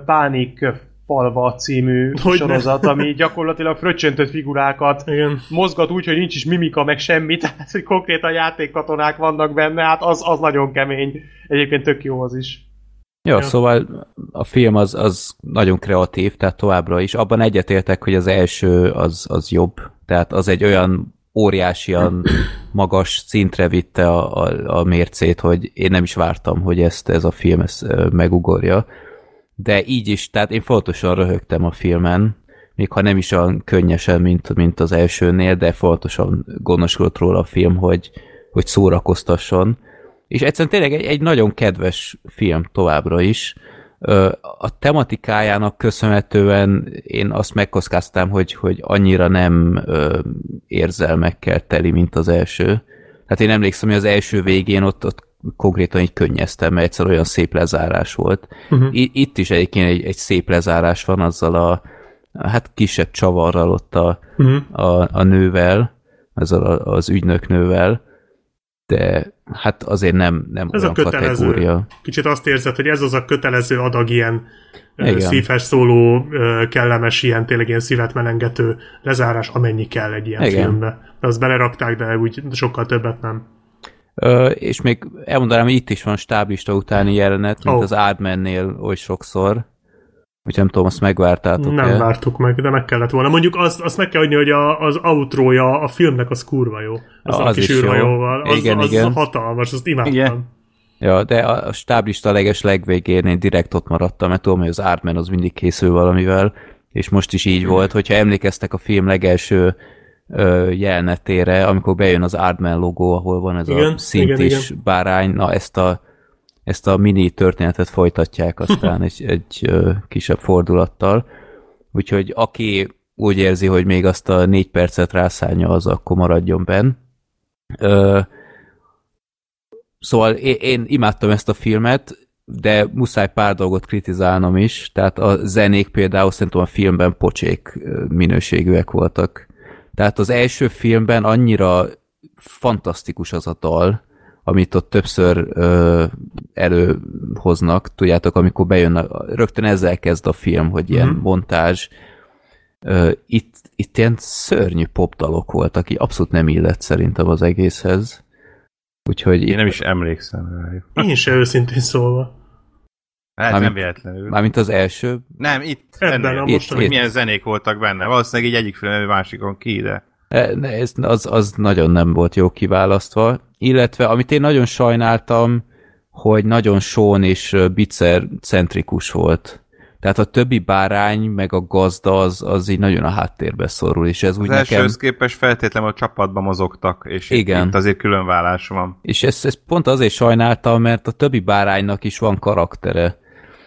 Pánik falva című Hogyne. sorozat, ami gyakorlatilag fröccsöntött figurákat igen. mozgat úgy, hogy nincs is mimika, meg semmi, tehát hogy konkrétan játékkatonák vannak benne, hát az, az nagyon kemény. Egyébként tök jó az is. Ja, Ja. szóval a film az, az nagyon kreatív, tehát továbbra is. Abban egyetértek, hogy az első az, az jobb. Tehát az egy olyan óriásian magas szintre vitte a, a, a mércét, hogy én nem is vártam, hogy ezt ez a film ezt megugorja. De így is, tehát én fontosan röhögtem a filmen, még ha nem is olyan könnyesen, mint, mint az elsőnél, de fontosan gondoskodott róla a film, hogy, hogy szórakoztasson. És egyszerűen tényleg egy, egy nagyon kedves film továbbra is. A tematikájának köszönhetően én azt megkockáztam, hogy, hogy annyira nem érzelmekkel teli, mint az első. Hát én emlékszem, hogy az első végén ott, ott konkrétan így könnyeztem, mert egyszer olyan szép lezárás volt. Uh-huh. Itt is egyébként egy, egy szép lezárás van azzal a hát kisebb csavarral ott a, Uh-huh. a, a nővel, azzal a, az ügynöknővel, de hát azért nem, nem Ez olyan a kötelező. kategória. Kicsit azt érzed, hogy ez az a kötelező adag ilyen Igen. szívhez szóló, kellemes, ilyen tényleg ilyen szívet melengető lezárás, amennyi kell egy ilyen Igen. filmbe. Azt belerakták, de úgy sokkal többet nem. Ö, és még elmondanám, hogy itt is van stáblista utáni jelenet, mint oh. az Aardmannél oly sokszor. Úgyhogy nem tudom, azt megvártátok Nem el. vártuk meg, de meg kellett volna. Mondjuk azt, azt meg kell adni, hogy a, az outrója a filmnek az kurva jó. Az, Az a kis is jó. űrhajóval. Az, Igen, az igen. hatalmas, azt imádtam. Igen. Ja, de a a stáblista leges legvégén én direkt ott maradtam, mert tudom, hogy az Artman az mindig készül valamivel, és most is így volt, hogyha emlékeztek a film legelső ö, jelenetére, amikor bejön az Artman logó, ahol van ez Igen, a szintis igen, igen. bárány, na ezt a, ezt a mini történetet folytatják aztán egy, egy kisebb fordulattal. Úgyhogy aki úgy érzi, hogy még azt a négy percet rászánja, az akkor maradjon benn. Ö, Szóval én, én imádtam ezt a filmet, de muszáj pár dolgot kritizálnom is, tehát a zenék például szerintem a filmben pocsék minőségűek voltak. Tehát az első filmben annyira fantasztikus az a dal, amit ott többször ö, előhoznak, tudjátok, amikor bejön, a, rögtön ezzel kezd a film, hogy ilyen Mhm. montázs. Ö, itt, itt ilyen szörnyű popdalok voltak, aki abszolút nem illett szerintem az egészhez. Úgyhogy Én nem is emlékszem rájuk. Én se őszintén szólva. Hát Mármint- nem véletlenül. Mármint az első, Nem, itt. Ebben ennél. a Itt, mostani- hogy milyen zenék voltak benne. Valószínűleg így egyik filmben, másikon ki, de... E, ez, az, az nagyon nem volt jó kiválasztva. Illetve, amit én nagyon sajnáltam, hogy nagyon Sean és ö, Bitzer centrikus volt. Tehát a többi bárány, meg a gazda, az, az így nagyon a háttérbe szorul, és ez Az úgy nekem... elsőhöz képest feltétlenül a csapatban mozogtak, és Igen. itt azért különvállás van. És ezt, ezt pont azért sajnáltam, mert a többi báránynak is van karaktere.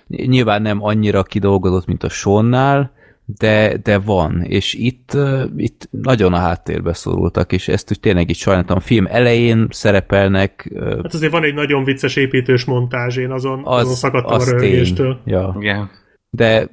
Nyilván nem annyira kidolgozott, mint a Sonnál, de, de van, és itt, uh, itt nagyon a háttérbe szorultak, és ezt úgy tényleg így sajnáltam. A film elején szerepelnek, uh, Hát azért van egy nagyon vicces építős montázs, én azon, azon az, szakadtam a az tény. röhögéstől. Ja. Igen. De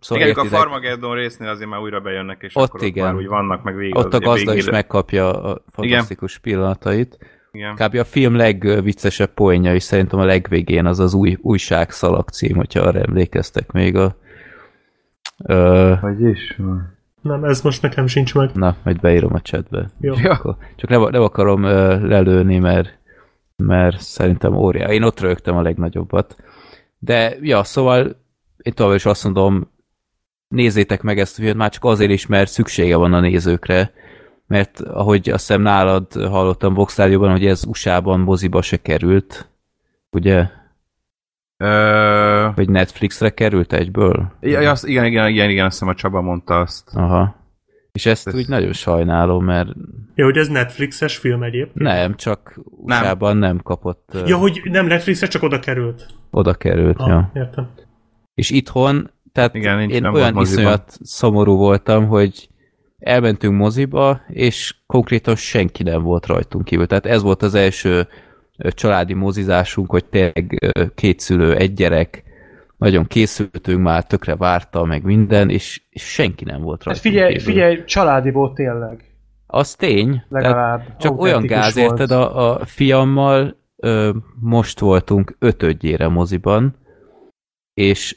szóval Igen, a Farmageddon résznél azért már újra bejönnek, és Ott akkor igen. ott már úgy vannak, meg végig. ott a az- gazda is végére- megkapja a fantasztikus pillanatait. Igen. Kb. a film legviccesebb poénja is szerintem a legvégén az az új újság szalag cím, hogyha arra emlékeztek még a... Ö, Hogy is van. Nem, ez most nekem sincs meg. na, majd beírom a chatbe. Jó. Akkor- Csak nem, nem akarom ö, lelőni, mert, mert szerintem óriá. Én ott rögtem a legnagyobbat. De, ja, szóval én tovább is azt mondom, nézzétek meg ezt a filmet, már csak azért is, mert szüksége van a nézőkre, mert ahogy azt hiszem nálad hallottam Vox hogy ez USA-ban moziba se került, ugye? Ö... Vagy Netflixre került egyből? Ja, azt, igen, igen, igen, igen, azt hiszem a Csaba mondta azt. Aha. És ezt Ez- úgy nagyon sajnálom, mert Ja, hogy ez Netflixes film egyébként? nem, csak USA-ban nem, kapott, Ja, ja, hogy nem Netflixes, csak oda került. oda került. Ah, Ja. Értem. És itthon, tehát Igen, nincs, én olyan iszonyat szomorú voltam, hogy elmentünk moziba, és konkrétan senki nem volt rajtunk kívül. Tehát ez volt az első családi mozizásunk, hogy tényleg két szülő, egy gyerek, nagyon készültünk már, tökre várta, meg minden, és, és senki nem volt Hát rajtunk figyelj, kívül. figyelj, családi volt tényleg. Az tény, Legalább. csak olyan gáz, volt. érted, a, a fiammal ö, most voltunk ötödjére moziban, és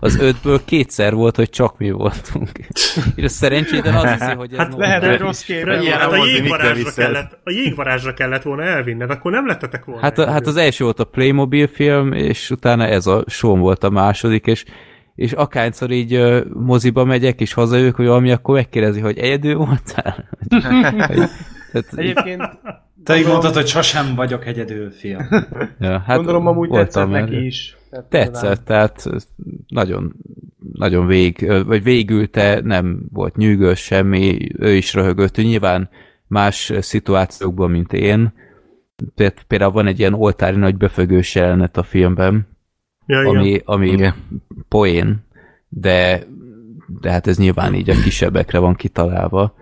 az ötből kétszer volt, hogy csak mi voltunk. és a szerencsétlen az hiszi, hogy ez Hát lehet, hogy rossz kép. Freddy, ilyen hát a jégvarázsra, kellett, a jégvarázsra kellett volna elvinned, akkor nem lettetek volna. Hát, a, hát az első volt a Playmobil film, és utána ez a Sean volt a második, és és akárszor így ö, moziba megyek, és hazajövök, hogy valami, akkor megkérdezi, hogy egyedül voltál? Tehát, Egyébként Te így mondtad, hogy sosem vagyok egyedül, fiam. ja, hát gondolom amúgy tetszett erre. neki is. Tehát Tetszett, tehát nagyon, nagyon vég, vagy végül te nem volt nyűgös semmi, ő is röhögött, ő nyilván más szituációkban, mint én. Péld- Például van egy ilyen oltári nagy befögős jelenet a filmben, ja, igen. ami, ami Igen. poén, de, de hát ez nyilván így a kisebbekre van kitalálva.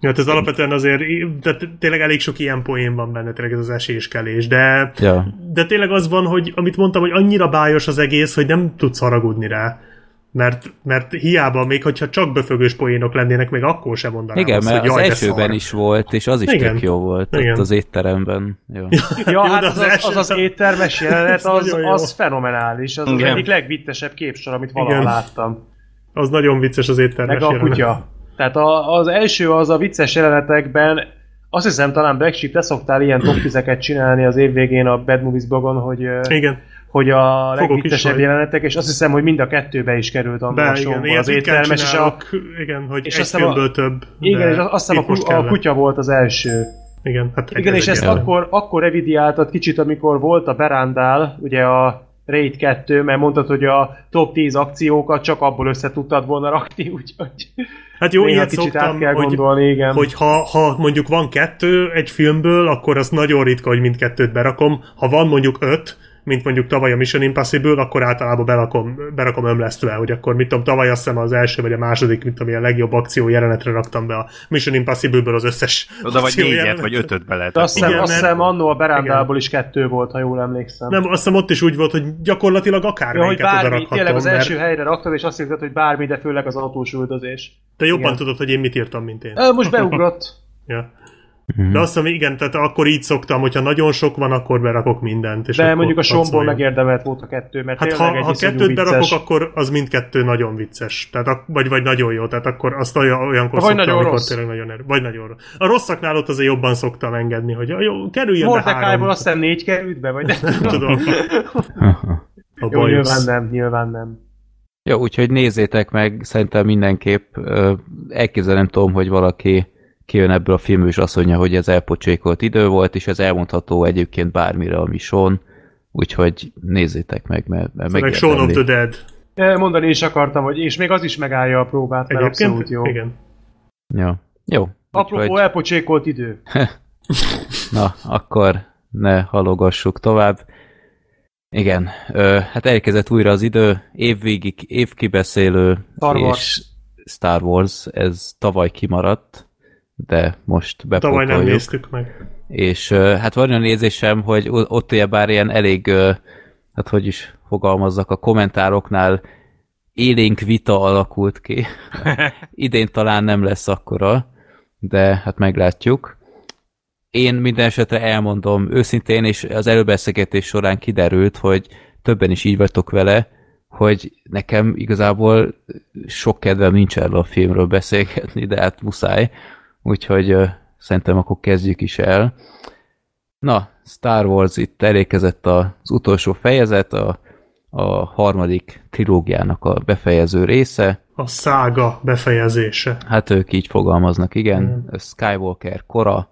Ja, hát ez alapvetően azért, tehát tényleg elég sok ilyen poén van benne, tényleg ez az eséskelés, de, Ja. de tényleg az van, hogy amit mondtam, hogy annyira bájos az egész, hogy nem tudsz haragudni rá. Mert, mert hiába, még hogyha csak befögős poénok lennének, még akkor sem mondanám Igen, azt, mert hogy az jaj, de elsőben is volt, és az is Igen. tök jó volt Igen. ott az étteremben. Jó. Ja, hát de az az az, az, az éttermes jelenet, az, az fenomenális. Az az egyik legvittesebb képsor, amit valaha Igen. láttam. Az nagyon vicces az éttermes Meg a jelenet. kutya. Tehát a, az első az a vicces jelenetekben, azt hiszem talán Black Sheep, te szoktál ilyen top 10 csinálni az év végén a Bad Movies blogon, hogy, Igen, hogy a legviccesebb jelenetek, és azt hiszem, hogy mind a kettőbe is került a be, igen, ilyet az éttermes, és a, igen, hogy és egy hiszem a- filmből több. igen, és azt hiszem a, a kutya volt az első. Igen, hát Igen, és ezt igen. akkor, akkor revidiáltad kicsit, amikor volt a Berándál, ugye a Raid 2, mert mondtad, hogy a top 10 akciókat csak abból össze tudtad volna rakni, úgyhogy Hát jó, néha ilyet szoktam, kell hogy, gondolni, igen. hogy ha, ha mondjuk van kettő egy filmből, akkor az nagyon ritka, hogy mindkettőt berakom. Ha van mondjuk öt, mint mondjuk tavaly a Mission Impossible, akkor általában berakom, berakom ömlesztve, hogy akkor mit tudom, tavaly azt hiszem az első vagy a második, mint ami a legjobb akció jelenetre raktam be a Mission Impossible-ből az összes Oda vagy négyet, jelenetre. vagy ötöt be lehet. Azt hiszem, azt hiszem annó a Berándából is kettő volt, ha jól emlékszem. Nem, azt hiszem ott is úgy volt, hogy gyakorlatilag Ja, hogy akármelyiket oda bármi, rakhatom, tényleg az mert első helyre raktad, és azt hiszed, hogy bármi, de főleg az autós üldözés. te jobban igen. tudod, hogy én mit írtam, mint én. Ö, most beugrott. Ja. De azt hiszem, igen, tehát akkor így szoktam, hogyha nagyon sok van, akkor berakok mindent. És De akkor mondjuk a Somból megérdemelt volt a kettő, mert Hát ha, egy ha kettőt vicces. berakok, akkor az mindkettő nagyon vicces. Tehát, vagy, vagy nagyon jó. Tehát akkor azt olyan, olyankor Vagy szoktam, nagyon amikor rossz. tényleg nagyon erő. Vagy nagyon rossz. A rosszaknál ott azért jobban szoktam engedni, hogy jó, kerüljön be három. Mordecaiból azt hiszem négy került be, vagy nem Nem tudom. A Jó, nyilván nem, nyilván nem. Jó, úgyhogy nézzétek meg, szerintem mindenképp elképzelem tudom, hogy valaki kijön ebből a filmből, és azt mondja, hogy ez elpocsékolt idő volt, és ez elmondható egyébként bármire a Mission, úgyhogy nézzétek meg, mert, mert Meg Shaun of the Dead. Mondani is akartam, hogy és még az is megállja a próbát, mert abszolút Egyébként? jó. Igen. Ja. Jó. Apropó úgyhogy- elpocsékolt idő. Na, akkor ne halogassuk tovább. Igen, ö, hát elkezdett újra az idő, évvégig, évkibeszélő Star Wars. és Star Wars, ez tavaly kimaradt, de most Tavaly nem bepótoljuk. néztük meg. És hát van olyan érzésem, hogy ott ugye bár ilyen elég, hát hogy is fogalmazzak, a kommentároknál élénk vita alakult ki. Idén talán nem lesz akkora, de hát meglátjuk. Én minden esetre elmondom őszintén, és az előbeszélgetés során kiderült, hogy többen is így vagytok vele, hogy nekem igazából sok kedvem nincs erről a filmről beszélgetni, de hát muszáj. Úgyhogy ö, szerintem akkor kezdjük is el. Na, Star Wars itt elérkezett az utolsó fejezet, a, a harmadik trilógiának a befejező része. A szága befejezése. Hát ők így fogalmaznak, igen. Skywalker kora,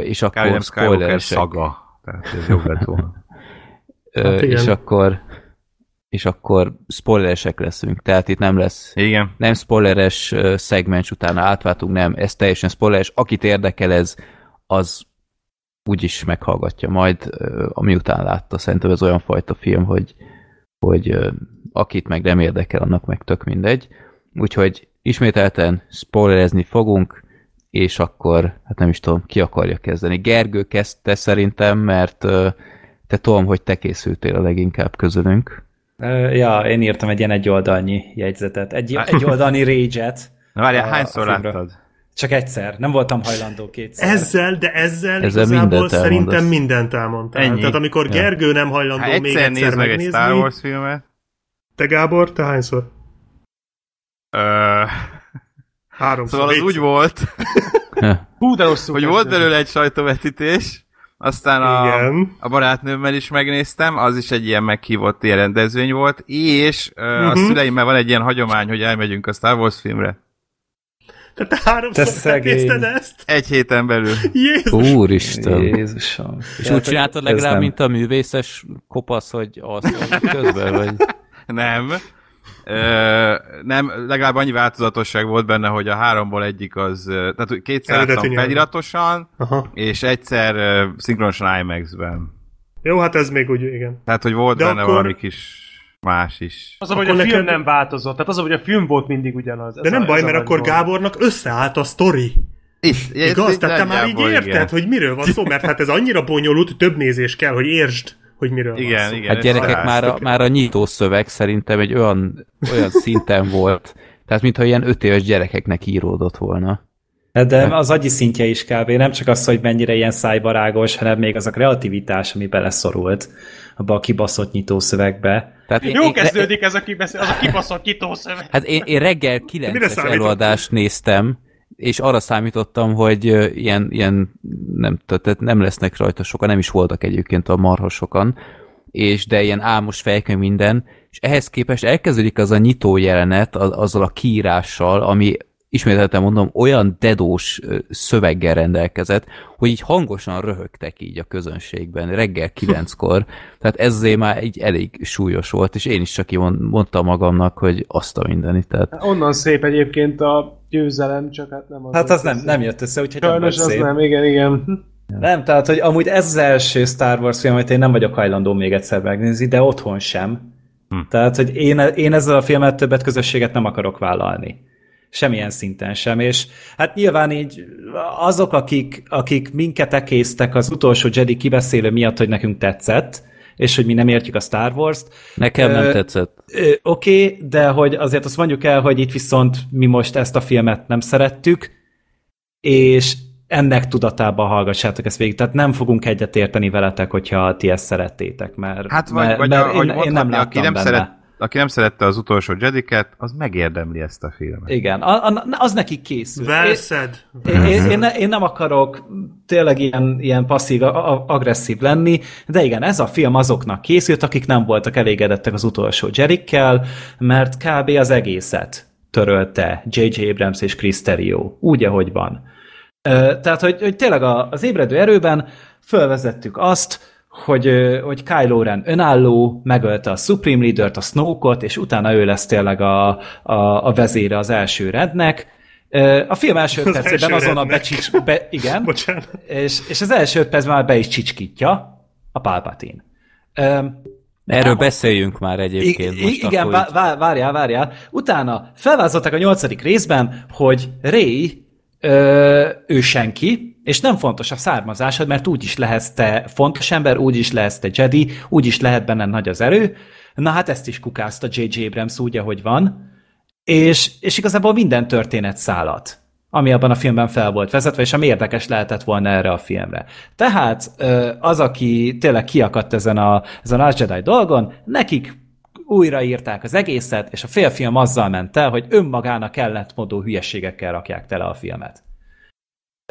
és akkor Kár, nem Skywalker szaga. Tehát ez jobb lett volna. Hát igen. és akkor és akkor spoileresek leszünk, tehát itt nem lesz Igen. nem spoileres szegmens utána átváltunk, nem, ez teljesen spoileres. Akit érdekel ez, az úgyis meghallgatja majd, ö, ami után látta. Szerintem ez olyan fajta film, hogy, hogy akit meg nem érdekel, annak meg tök mindegy. Úgyhogy ismételten spoilerezni fogunk, és akkor, hát nem is tudom, ki akarja kezdeni. Gergő kezdte szerintem, mert te tudom, hogy te készültél a leginkább közülünk. Ja, én írtam egy ilyen egy oldalnyi jegyzetet, egy, egy oldalnyi rage-et. Na várjál, hányszor láttad? Csak egyszer, nem voltam hajlandó kétszer. Ezzel, de ezzel, Ezzel igazából mindent szerintem elmondasz. mindent elmondtál. Ennyi. Tehát amikor Ja. Gergő nem hajlandó Ha még egyszer egyszer nézd meg egy megnézni, Star Wars filmet, te Gábor, te hányszor? ö, Háromszor. szóval az úgy volt, Hú, de rosszul hogy volt belőle egy sajtóvetítés, aztán a, Igen. a barátnőmmel is megnéztem, az is egy ilyen meghívott ilyen rendezvény volt, és uh, a Mhm. szüleimmel van egy ilyen hagyomány, hogy elmegyünk a Star Wars filmre. Te, te háromszor megnézted ezt? Egy héten belül. Jézus! Úristen! Jézusom. És úgy csináltad legalább, nem. mint a művészes kopasz, hogy alszol közben, vagy... Nem. Ö, nem, legalább annyi változatosság volt benne, hogy a háromból egyik az, tehát kétszer láttam feliratosan, Aha. és egyszer ö, szinkronosan IMAX-ben. Jó, hát ez még úgy, igen. Tehát, hogy volt De benne akkor- valami kis más is. Az, hogy a film neked- nem változott. Tehát az, hogy a film volt mindig ugyanaz. De nem baj, mert akkor Gábornak összeállt a sztori. Itt, Igaz? Tehát te már így érted, igen. hogy miről van szó, mert hát ez annyira bonyolult, több nézés kell, hogy értsd, hogy miről van Igen, szó. igen. Hát gyerekek, már a, már a nyitószöveg szerintem egy olyan, olyan szinten volt, tehát mintha ilyen öt éves gyerekeknek íródott volna. Hát De az agyi szintje is kb. Nem csak az, hogy mennyire ilyen szájbarágos, hanem még az a kreativitás, ami beleszorult abba a kibaszott nyitószövegbe. Tehát én, Jó én, kezdődik ez a, kibeszél, az a kibaszott kitószöveg. Hát én, én reggel Mire 9-es számítottál? előadást néztem, és arra számítottam, hogy ilyen, ilyen nem, tehát nem lesznek rajta sokan, nem is voltak egyébként a marha sokan, és de ilyen álmos fejkönyv minden, és ehhez képest elkezdődik az a nyitó jelenet az, azzal a kiírással, ami ismételten mondom, olyan dedós szöveggel rendelkezett, hogy így hangosan röhögtek így a közönségben reggel kilenckor, tehát ezzel már egy elég súlyos volt, és én is csak így mond- mondtam magamnak, hogy azt a mindenit, tehát Onnan szép egyébként a győzelem, csak hát nem az. Hát az nem, nem jött össze, úgyhogy nem Sajnos az szép. nem, igen, igen. Nem, tehát, hogy amúgy ez az első Star Wars film, amit én nem vagyok hajlandó még egyszer megnézni, de otthon sem. Hm. Tehát, hogy én, én ezzel a filmet többet közösséget nem akarok vállalni. Semmilyen szinten sem, és hát nyilván így azok, akik, akik minket ekésztek az utolsó Jedi kibeszélő miatt, hogy nekünk tetszett, és hogy mi nem értjük a Star Wars-t. nekem nem tetszett. Oké, okay, de hogy azért azt mondjuk el, hogy itt viszont mi most ezt a filmet nem szerettük, és ennek tudatában hallgassátok ezt végig. Tehát nem fogunk egyet érteni veletek, hogyha ti ezt szerettétek, mert, Hát vagy, mert, vagy mert ahogy én, én nem láttam aki nem, benne. szeret, aki nem szerette az utolsó Jediket, az megérdemli ezt a filmet. Igen, a, a, az neki készül. Said. Én, én, én, én nem akarok tényleg ilyen, ilyen passzív, a- a- agresszív lenni, de igen, ez a film azoknak készült, akik nem voltak elégedettek az utolsó Jerikkel, mert kb. az egészet törölte J.J. Abrams és Chris Terrio, úgy, ahogy van. Tehát, hogy, hogy tényleg a- az ébredő erőben fölvezettük azt, hogy, hogy Kylo Ren önálló, megölte a Supreme Leader-t, a Snoke-ot, és utána ő lesz tényleg a, a, a vezére az első rednek. Ö, A film első Az percében első azon a becsics... Be, igen, Bocsánat. és, és az első öt percben már be is csicskítja a Palpatine. Ö, Erről beszéljünk már egyébként I- most igen, akkor vá- várjál, várjál. Utána felvázolták a nyolcadik részben, hogy Ray ö, ő senki, és nem fontos a származásod, mert úgy is lehetsz te fontos ember, úgy is lehetsz te Jedi, úgy is lehet benne nagy az erő. Na hát ezt is kukázta J.J. Abrams úgy, ahogy van. És, és igazából minden történet szállat, ami abban a filmben fel volt vezetve, és ami érdekes lehetett volna erre a filmre. Tehát az, aki tényleg kiakadt ezen a, ezen a Last Jedi dolgon, nekik újraírták az egészet, és a félfilm azzal ment el, hogy önmagának ellentmondó hülyeségekkel rakják tele a filmet.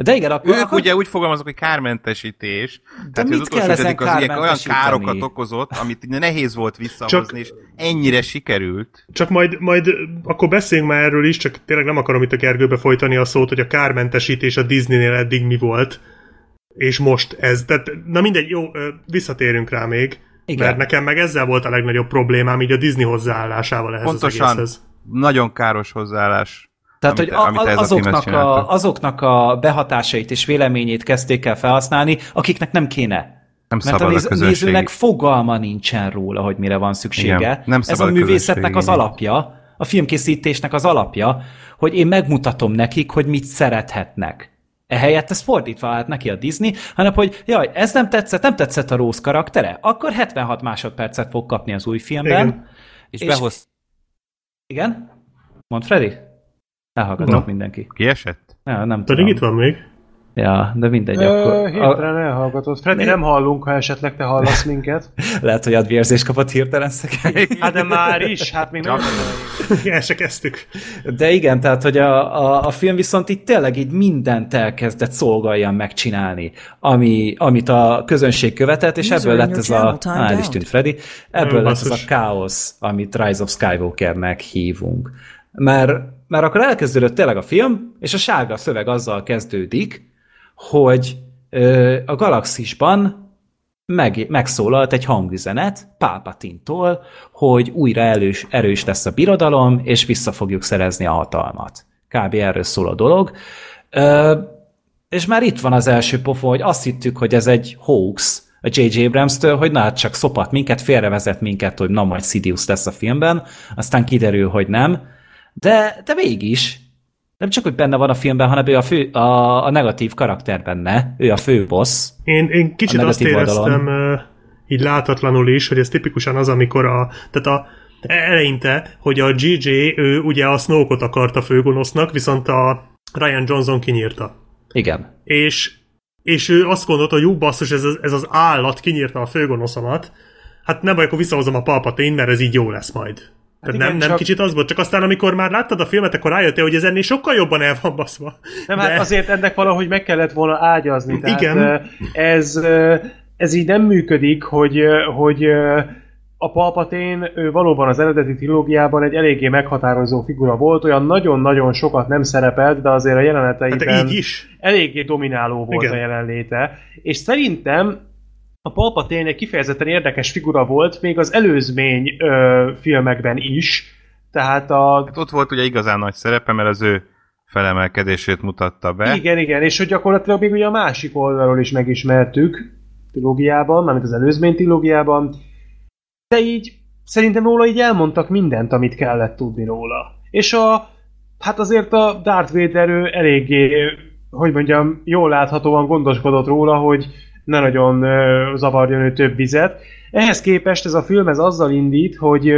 De igen, akkor... Ők akkor... ugye úgy fogalmazok, hogy kármentesítés. Tehát, hogy mit az kell ezen az ilyen, olyan károkat okozott, amit nehéz volt visszahozni, Csak- és ennyire sikerült. Csak majd, majd akkor beszéljünk már erről is, csak tényleg nem akarom itt a Gergőbe folytani a szót, hogy a kármentesítés a Disneynél eddig mi volt, és most ez. Tehát, na mindegy, jó, visszatérünk rá még, Igen. mert nekem meg ezzel volt a legnagyobb problémám, így a Disney hozzáállásával ehhez az Pontosan egészhez. nagyon káros hozzáállás. Tehát, amit- hogy a, amit ez a azoknak, csinálta. a, azoknak a behatásait és véleményét kezdték el felhasználni, akiknek nem kéne. Nem Mert szabad a a néz, közönség. nézőnek fogalma nincsen róla, hogy mire van szüksége. Igen, nem Ez a a művészetnek az alapja, a filmkészítésnek az alapja, hogy én megmutatom nekik, hogy mit szerethetnek. Ehelyett ez fordítva állt neki a Disney, hanem hogy jaj, ez nem tetszett, nem tetszett a Rose karaktere, akkor 76 másodpercet fog kapni az új filmben. Igen. És, és- behoz... Igen? Mond Freddy? Elhallgatott mindenki. Kiesett? Ja, nem Pedig tudom. itt van még. Ja, de mindegy, Ö, akkor... A, hirtelen elhallgatott. Freddy, nem hallunk, ha esetleg te hallasz minket. lehet, hogy advérzés kapott hirtelen szegény. Hát de már is, hát még nem. El se kezdtük. De igen, tehát, hogy a, a, a film viszont itt tényleg így mindent elkezdett szolgáljan megcsinálni, ami, amit a közönség követett, és ebből lett ez a... Á, el is tűnt Freddy. Ebből lett ez a káosz, amit Rise of Skywalkernek hívunk. Mert, mert akkor elkezdődött tényleg a film, és a sárga szöveg azzal kezdődik, hogy ö, a galaxisban meg, megszólalt egy hangüzenet Pálpatintól, hogy újra erős, erős lesz a birodalom, és vissza fogjuk szerezni a hatalmat. Kb. erről szól a dolog. Ö, és már itt van az első pofon, hogy azt hittük, hogy ez egy hoax a J.J. Abrams-től, hogy na, csak szopat minket, félrevezet minket, hogy na, majd Sidious lesz a filmben, aztán kiderül, hogy nem. De, de mégis, nem csak, hogy benne van a filmben, hanem ő a, fő, a, a negatív karakter benne, ő a fő boss. Én, én kicsit azt éreztem ö, így látatlanul is, hogy ez tipikusan az, amikor a, tehát a eleinte, hogy a GJ, ő ugye a Snoke-ot akarta főgonosznak, viszont a Ryan Johnson kinyírta. Igen. És, és ő azt gondolta, hogy jó basszus, ez, ez az állat kinyírta a főgonoszomat, hát nem baj, akkor visszahozom a palpatén, mert ez így jó lesz majd. Tehát igen, nem, nem csak- kicsit az volt, csak aztán amikor már láttad a filmet, akkor rájöttél, hogy ez ennél sokkal jobban el van baszva. Nem, hát azért ennek valahogy meg kellett volna ágyazni. Tehát Igen. Ez, ez így nem működik, hogy, hogy a Palpatine ő valóban az eredeti trilógiában egy eléggé meghatározó figura volt, olyan nagyon-nagyon sokat nem szerepelt, de azért a jeleneteiben Hát így is. eléggé domináló volt Igen. a jelenléte. És szerintem a Palpatine egy kifejezetten érdekes figura volt, még az előzmény ö, filmekben is. Tehát a... Hát ott volt ugye igazán nagy szerepe, mert az ő felemelkedését mutatta be. Igen, igen, és hogy gyakorlatilag még ugye a másik oldalról is megismertük trilógiában, mármint az előzmény trilógiában, de így szerintem róla így elmondtak mindent, amit kellett tudni róla. És a, hát azért a Darth Vader ő eléggé, hogy mondjam, jól láthatóan gondoskodott róla, hogy ne nagyon zavarjon ő több vizet. Ehhez képest ez a film ez azzal indít, hogy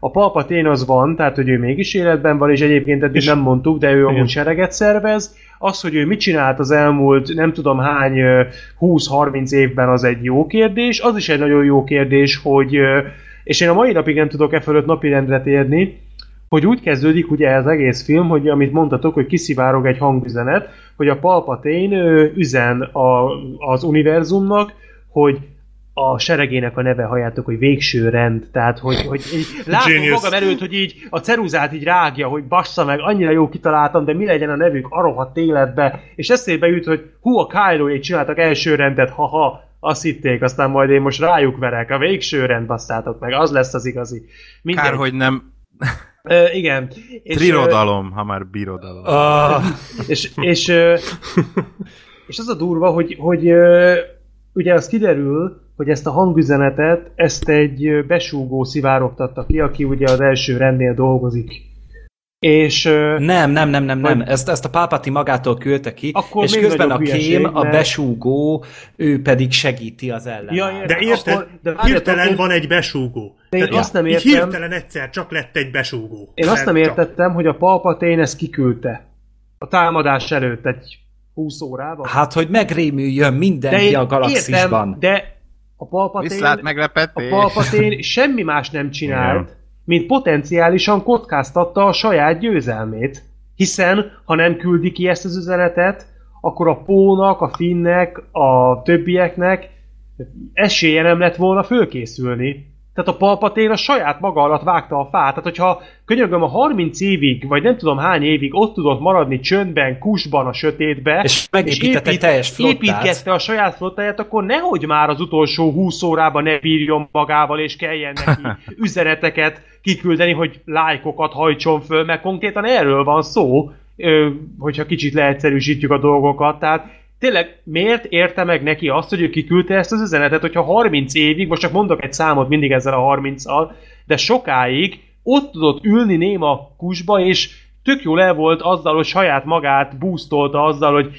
a Palpatine az van, tehát hogy ő mégis életben van, és egyébként eddig És- nem mondtuk, de ő amúgy Igen. sereget szervez. Az, hogy ő mit csinált az elmúlt nem tudom hány ö, 20-30 évben, az egy jó kérdés. Az is egy nagyon jó kérdés, hogy, és én a mai napig nem tudok e fölött napirendre térni, hogy úgy kezdődik ugye az egész film, hogy amit mondtatok, hogy kiszivárog egy hangüzenet, hogy a Palpatine üzen a, az univerzumnak, hogy a seregének a neve halljátok, hogy végső rend, tehát hogy, hogy látom Genius. magam előtt, hogy így a ceruzát így rágja, hogy bassza meg, annyira jó kitaláltam, de mi legyen a nevük a rohadt életbe, és eszébe jut, hogy hú, a kylo csináltak első rendet, haha, azt hitték, aztán majd én most rájuk verek, a végső rend basszátok meg, az lesz az igazi. Mindegy. Kár, hogy nem Ö, igen. És, trirodalom, ha már birodalom. Ah, és, és, ö, és az a durva, hogy, hogy ö, ugye az kiderül, hogy ezt a hangüzenetet, ezt egy besúgó szivárogtatta ki, aki ugye az első rendnél dolgozik. És nem, nem, nem, nem, nem. Ezt, ezt a Pápati magától küldte ki, Akkor és közben a kém, hülyeség, a mert- besúgó, ő pedig segíti az ellen. Ja, De érted, Akkor- de hirtelen én- van egy besúgó. De én Tehát azt nem így értem- hirtelen egyszer csak lett egy besúgó. Én azt nem Csak. értettem, hogy a Palpatine ezt kiküldte. A támadás előtt egy 20 órával. Hát, hogy megrémüljön mindenki a galaxisban. Értem, de a Palpatine... Viszlát A. Palpatine semmi más nem csinált, mint potenciálisan kockáztatta a saját győzelmét. Hiszen, ha nem küldi ki ezt az üzenetet, akkor a Pónak, a Finnek, a többieknek esélye nem lett volna fölkészülni. Tehát a Palpatine a saját maga alatt vágta a fát. Tehát, hogyha könyörgöm a 30 évig, vagy nem tudom hány évig ott tudott maradni csöndben, kusban, a sötétbe, És megépített egy teljes flottát. építkezte a saját flottáját, akkor nehogy már az utolsó 20 órában ne bírjon magával, és kelljen neki üzeneteket kiküldeni, hogy lájkokat hajtson föl, mert konkrétan erről van szó, hogyha kicsit leegyszerűsítjük a dolgokat. Tehát tényleg miért érte meg neki azt, hogy ő kiküldte ezt az üzenetet, hogyha 30 évig, most csak mondok egy számot mindig ezzel a 30-al, de sokáig ott tudott ülni néma kusba, és tök jól el volt azzal, hogy saját magát boostolta azzal, hogy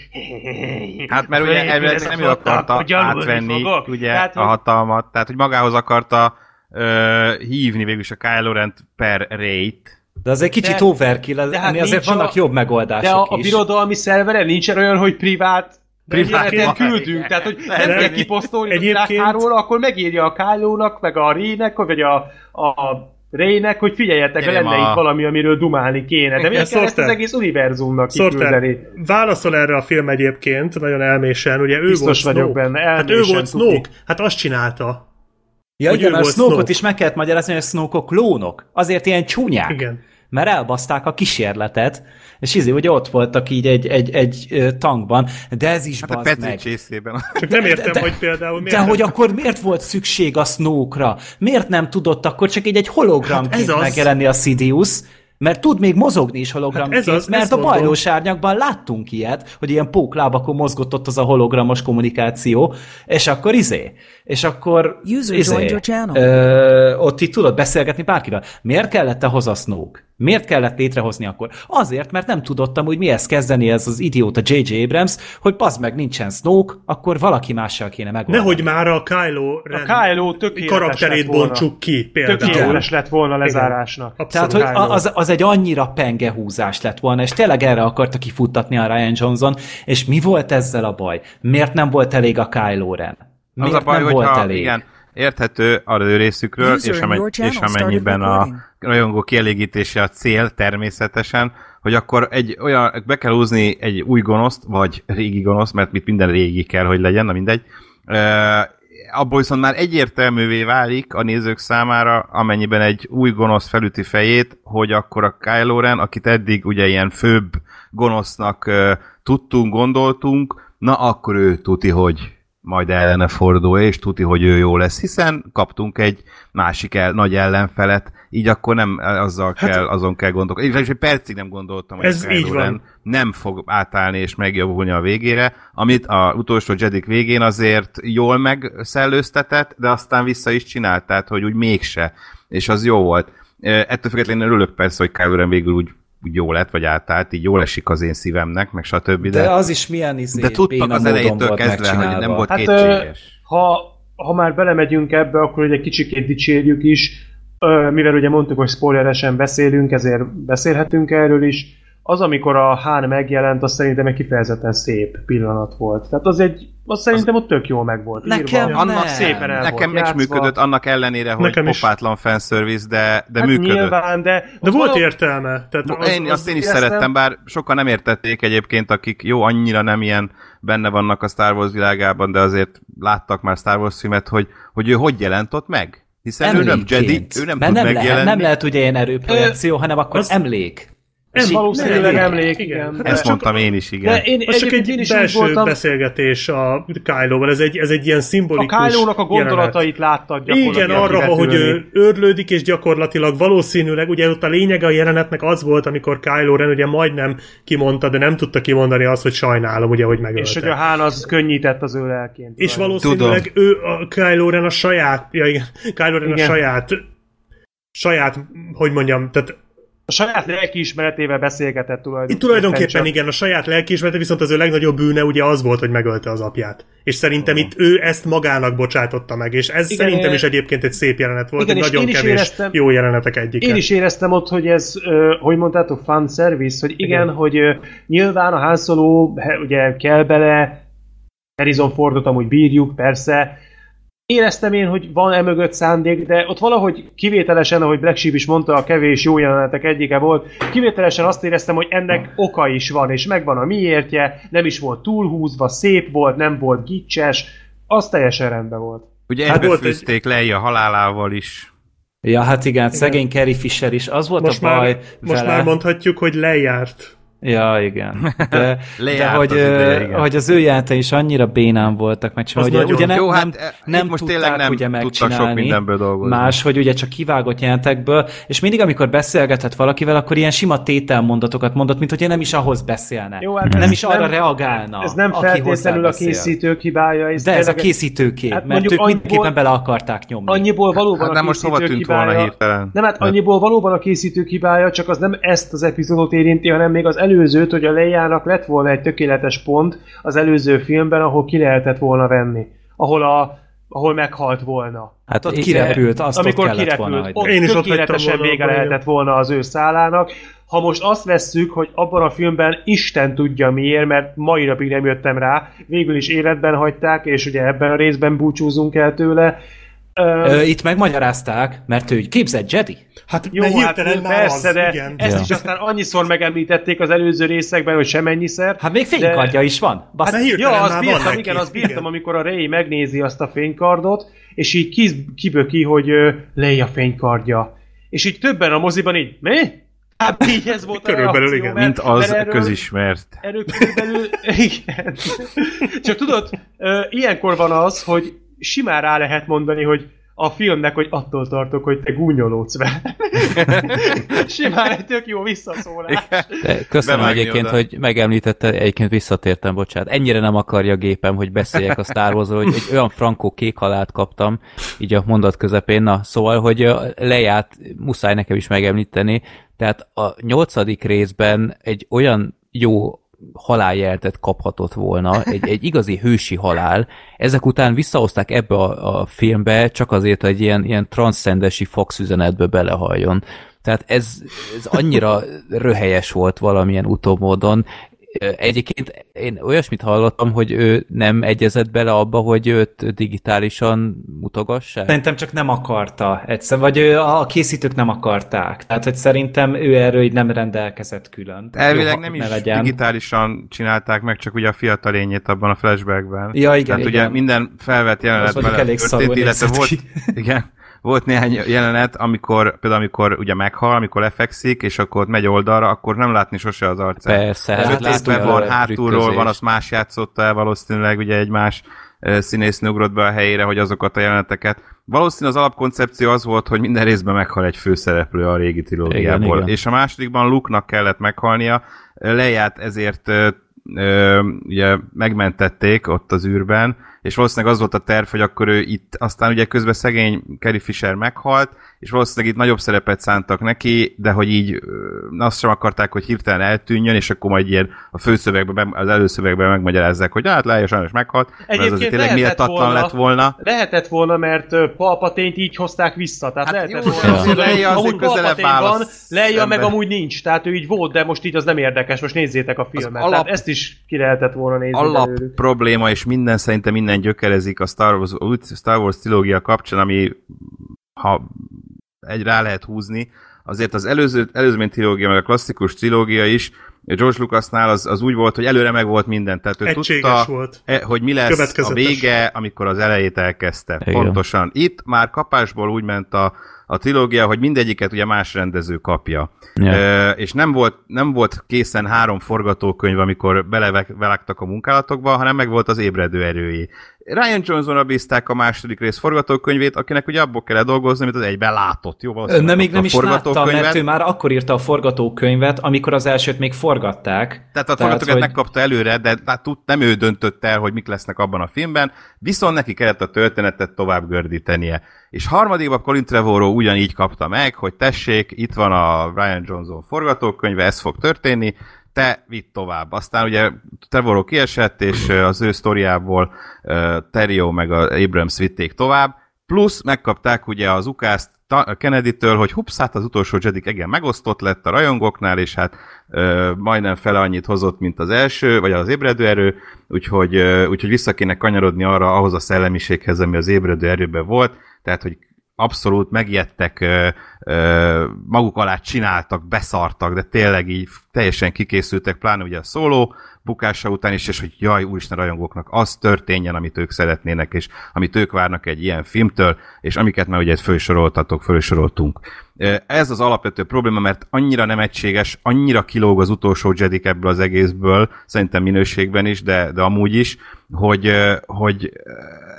Hát mert ugye elvileg nem ő akarta átvenni ugye Tehát, a hatalmat, tehát hogy magához akarta ö, hívni végülis a Kylo Ren-t per Ray-t. De az egy kicsit De- overkill, de hát azért nincs a- vannak jobb megoldások de a, a is. birodalmi szervere nincsen olyan, hogy privát Privát küldünk, tehát hogy nem kell kiposztolni a Egyébként- világháról, akkor megírja a Kylo-nak, meg a Rének, vagy a, a Rének, hogy figyeljetek, lenne a- itt valami, amiről dumálni kéne. De miért kell ezt az egész univerzumnak kiküldeni? válaszol erre a film egyébként, nagyon elmésen, ugye ő Biztos volt vagyok Snoke. benne, Hát ő volt. Snoke, hát azt csinálta. Ja, hogy igen, mert Snoke-ot Snoke. is meg kellett magyarázni, hogy a Snoke-ok klónok. Azért ilyen csúnyák. Igen. Mert elbaszták a kísérletet, és izé, ugye ott voltak így egy, egy, egy tankban, de ez is Hát a Petri meg. csészében. Csak nem értem, de- hogy például miért De nem- hogy akkor miért volt szükség a Snoke-ra? Miért nem tudott akkor csak így egy hologramként Hát ez az. megjelenni a Sidious? Mert tud még mozogni is hologramként, Hát ez az, mert ezt a bajlós árnyakban láttunk ilyet, hogy ilyen póklábakon mozgott ott az a hologramos kommunikáció, és akkor izé, és akkor User izé, your channel. Ö, ott itt tudod beszélgetni bárkivel. Miért kellett te hozzá Snoke? Miért kellett létrehozni akkor? Azért, mert nem tudottam, hogy mihez kezdeni ez az idióta J.J. Abrams, hogy bazd meg nincsen Snoke, akkor valaki mással kéne megoldani. Nehogy már a Kylo Ren A Kylo karakterét volna. bontsuk ki például. Tökéletes lett volna lezárásnak. Abszolút. Tehát, hogy az, az egy annyira penge húzás lett volna, és tényleg erre akarta kifuttatni a Ryan Johnson, és mi volt ezzel a baj? Miért nem volt elég a Kylo Ren? Miért Az a baj, nem volt hogyha elég? igen, érthető ő részükről, User és, in amen, your channel és amennyiben a rajongó kielégítése a cél természetesen, hogy akkor egy olyan, be kell húzni egy új gonoszt, vagy régi gonoszt, mert mit minden régi kell, hogy legyen, na mindegy, Ö, abból viszont már egyértelművé válik a nézők számára, amennyiben egy új gonosz felüti fejét, hogy akkor a Kylo Ren, akit eddig ugye ilyen főbb gonosznak uh, tudtunk, gondoltunk, na akkor ő tuti, hogy majd ellene fordul, és tuti, hogy ő jó lesz, hiszen kaptunk egy másik el, nagy ellenfelet, így akkor nem azzal hát, kell, azon kell gondolkodni. És egy percig nem gondoltam, hogy Ez így van. nem fog átállni és megjavulni a végére, amit a utolsó Jedik végén azért jól megszellőztetett, de aztán vissza is csinált, tehát hogy úgy mégse, és az jó volt. Ettől függetlenül örülök persze, hogy Kylo végül úgy úgy jó lett, vagy átállt, így jól esik az én szívemnek, meg stb. De, de az is milyen izé, De tudtak az elejétől kezdve, hogy nem volt hát, kétséges. Ha, ha már belemegyünk ebbe, akkor egy kicsikét dicsérjük is, mivel ugye mondtuk, hogy spoileresen beszélünk, ezért beszélhetünk erről is. Az, amikor a Hán megjelent, az szerintem egy kifejezetten szép pillanat volt. Tehát az egy, az szerintem ott tök jól meg volt. Nekem írva. Annak szépen el Nekem volt is működött, annak ellenére, hogy Nekem is. popátlan fanservice, de, de hát működött. Nyilván, de, De volt valahol- értelme. Tehát Az, én azt én is szerettem, bár sokan nem értették egyébként, akik jó, annyira nem ilyen benne vannak a Star Wars világában, de azért láttak már Star Wars filmet, hogy, hogy ő hogy jelent ott meg? Hiszen ő nem Jedi, ő nem Mert tud nem megjelenni. lehet, nem lehet ugye ilyen erőprojekció, hanem akkor az- emlék. Így- valószínűleg nem, emlék, igen. Hát Ezt csak- mondtam én is, igen. De én Az csak egy én is belső voltam, beszélgetés a Kylo-val, ez egy, ez egy ilyen a szimbolikus Kylo-nak a gondolatait láttad gyakorlatilag. Igen, arra, hogy ő őrlődik, és gyakorlatilag valószínűleg, ugye ott a lényege a jelenetnek az volt, amikor Kylo Ren ugye majdnem kimondta, de nem tudta kimondani azt, hogy sajnálom, ugye, hogy megölte. És hogy a Hán az könnyített az ő lelkén. És valószínűleg ő, a Kylo Ren a saját, ja igen, Kylo Ren a Igen. saját, saját, hogy mondjam, tehát A saját lelkiismeretével beszélgetett itt tulajdonképpen. tulajdonképpen csak. igen, a saját lelkiismerete, viszont az ő legnagyobb bűne ugye az volt, hogy megölte az apját. És szerintem itt ő ezt magának bocsátotta meg, és ez Igen, szerintem is egyébként egy szép jelenet volt, Igen, egy nagyon kevés éreztem- jó jelenetek egyike. Én is éreztem ott, hogy ez, hogy mondtátok, fan service, hogy igen, Igen. hogy nyilván a he- ugye kell bele, Harrison Fordot amúgy bírjuk, persze. Éreztem én, hogy van emögött szándék, de ott valahogy kivételesen, ahogy Black Sheep is mondta, a kevés jó jelenetek egyike volt, kivételesen azt éreztem, hogy ennek oka is van, és megvan a miértje, nem is volt túlhúzva, szép volt, nem volt gicses, az teljesen rendben volt. Ugye Hát volt egybefűzték Leia halálával is. Ja, hát igen, szegény Carrie Fisher is. Az volt most a baj már, most vele. már mondhatjuk, hogy lejárt. Ja, igen. De, de hogy, az ideje, igen. hogy az ő játai is annyira bénán voltak hogy ugye, ugye nem, Jó, nem, hát, e, nem itt most tudták tényleg nem ugye tudtak sok megcsinálni. mindenből dolgozni. Más, hogy ugye csak kivágott jelentekből, és mindig, amikor beszélgetett valakivel, akkor ilyen sima tételmondatokat mondott, mint hogy nem is ahhoz beszélne. Jó, hát nem is arra nem- reagálna, Ez nem aki feltétlenül a készítők hibája. Ez De ez a készítőké, Hát hát mert mondjuk ők mindenképpen bele akarták nyomni. Annyiból valóban Hát a nem most hova készítők hibája, hirtelen? Nem, hát Hát- annyiból valóban a készítők hibája, csak az nem ezt az epizódot érinti, hanem még az előzőt, hogy a Leiának lett volna egy tökéletes pont az előző filmben, ahol ki lehetett volna venni. Ahol a ahol meghalt volna. Hát ott Igen. kirepült, azt Amikor ott kirepült, volna ott. Én is ott tökéletesen vége lehetett volna az ő szállának. Ha most azt vesszük, hogy abban a filmben Isten tudja miért, mert mai napig nem jöttem rá, végül is életben hagyták, és ugye ebben a részben búcsúzunk el tőle. Ö, itt megmagyarázták, mert ő képzett Jedi. Hát jó, hát persze, az, de igen. ezt Ja. is aztán annyiszor megemlítették az előző részekben, hogy semennyiszer. Hát még fénykardja is van. Hát Basz, mert Ja, azt bírtam, van igen, azt bírtam, Igen. amikor a Rey megnézi azt a fénykardot, és így kiz, kiböki, hogy Leia fénykardja. És így többen a moziban így, mi? Hát így ez volt a Körülbelül reakció, igen. mert- Mint az mert erről- közismert. Erről körülbelül, igen. Csak tudod, ilyenkor van az, hogy simán rá lehet mondani, hogy a filmnek, hogy attól tartok, hogy te gúnyolódsz vele. simán egy tök jó visszaszólás. De köszönöm Bevágni egyébként, oda. hogy megemlítette, egyébként visszatértem, bocsánat. Ennyire nem akarja a gépem, hogy beszéljek a Star Warsról, hogy egy olyan frankó kék halált kaptam, így a mondat közepén. Na, szóval, hogy leját muszáj nekem is megemlíteni. Tehát a nyolcadik részben egy olyan jó haláljeltet kaphatott volna, egy, egy igazi hősi halál. Ezek után visszahozták ebbe a, a filmbe csak azért, hogy ilyen, ilyen transzcendesi Fox üzenetbe belehalljon. Tehát ez, ez annyira röhelyes volt valamilyen utómódon. Egyébként én olyasmit hallottam, hogy ő nem egyezett bele abba, hogy őt digitálisan mutogassák. Szerintem csak nem akarta egyszer, vagy ő, a készítők nem akarták. Tehát, hogy szerintem ő erről így nem rendelkezett külön. Elvileg Jó, nem ne is legyen. digitálisan csinálták meg, csak ugye a fiatal lényét abban a flashbackben. Ja, igen, Tehát ugye igen. minden felvett jelenet Az mondjuk bele elég történt, illetve volt, igen, volt néhány jelenet, amikor például amikor ugye meghal, amikor lefekszik, és akkor ott megy oldalra, akkor nem látni sose az arcát. Persze, hát Sötétben látni van, hátulról van, azt más játszotta el valószínűleg, ugye egy más színésznő ugrott be a helyére, hogy azokat a jeleneteket. Valószínűleg az alapkoncepció az volt, hogy minden részben meghal egy főszereplő a régi trilógiából. Igen, igen. És a másodikban Luke-nak kellett meghalnia, Leját ezért ugye megmentették ott az űrben, és valószínűleg az volt a terv, hogy akkor ő itt, aztán ugye közben szegény Carrie Fisher meghalt, és valószínűleg itt nagyobb szerepet szántak neki, de hogy így azt sem akarták, hogy hirtelen eltűnjön, és akkor majd ilyen a főszövegben, az előszövegben megmagyarázzák, hogy hát Leia sajnos meghalt, mert az azért tényleg méltatlan lett volna. Lehetett volna, mert ö, Palpatént így hozták vissza. Tehát Hát lehetett jó, volna. mondani, Leia azért amúgy közelebb van, Leia meg amúgy nincs. Tehát ő így volt, de most így az nem érdekes. Most nézzétek a filmet. alap- Tehát ezt is ki lehetett volna nézni alap belőlük. probléma, és minden szerintem minden gyökerezik a Star Wars, úgy Star Wars trilógia kapcsán, ami ha egy rá lehet húzni, azért az előző, előzmény trilógia, meg a klasszikus trilógia is, George Lucasnál az, az úgy volt, hogy előre meg volt minden, tehát ő Egységes tudta, volt. e, hogy mi lesz a vége, amikor az elejét elkezdte. Igen. Pontosan. Itt már kapásból úgy ment a, a trilógia, hogy mindegyiket ugye más rendező kapja. Ja. Ö, és nem volt, nem volt készen három forgatókönyv, amikor belevágtak a munkálatokba, hanem meg volt az ébredő erői. Ryan Johnsonra bízták a második rész forgatókönyvét, akinek ugye abból kellett dolgozni, amit az egyben látott. Jó, valószínűleg Nem, még látta nem is forgatókönyvet. mert ő már akkor írta a forgatókönyvet, amikor az elsőt még forgatták. Tehát a forgatókönyvet hogy- megkapta előre, de hát nem ő döntött el, hogy mik lesznek abban a filmben, viszont neki kellett a történetet tovább gördítenie. És harmadikban Colin Trevorrow ugyanígy kapta meg, hogy tessék, itt van a Ryan Johnson forgatókönyve, ez fog történni, te vidd tovább. Aztán ugye Trevorrow kiesett, és az ő sztoriából uh, Terrio meg a Abrams vitték tovább, plusz megkapták ugye az ukázt Kennedy-től, hogy hups, hát az utolsó Jedi igen megosztott lett a rajongóknál, és hát ö, majdnem fele annyit hozott, mint az első, vagy az ébredő erő, úgyhogy, ö, úgyhogy vissza kéne kanyarodni arra, ahhoz a szellemiséghez, ami az ébredő erőben volt, tehát, hogy abszolút megijedtek, ö, ö, maguk alá csináltak, beszartak, de tényleg így teljesen kikészültek, pláne ugye a szóló bukása után is, és hogy jaj, úristen rajongóknak, az történjen, amit ők szeretnének, és amit ők várnak egy ilyen filmtől, és amiket már ugye fölsoroltatok, fölsoroltunk. Ez az alapvető probléma, mert annyira nem egységes, annyira kilóg az utolsó Jedi ebből az egészből, szerintem minőségben is, de, de amúgy is, hogy, hogy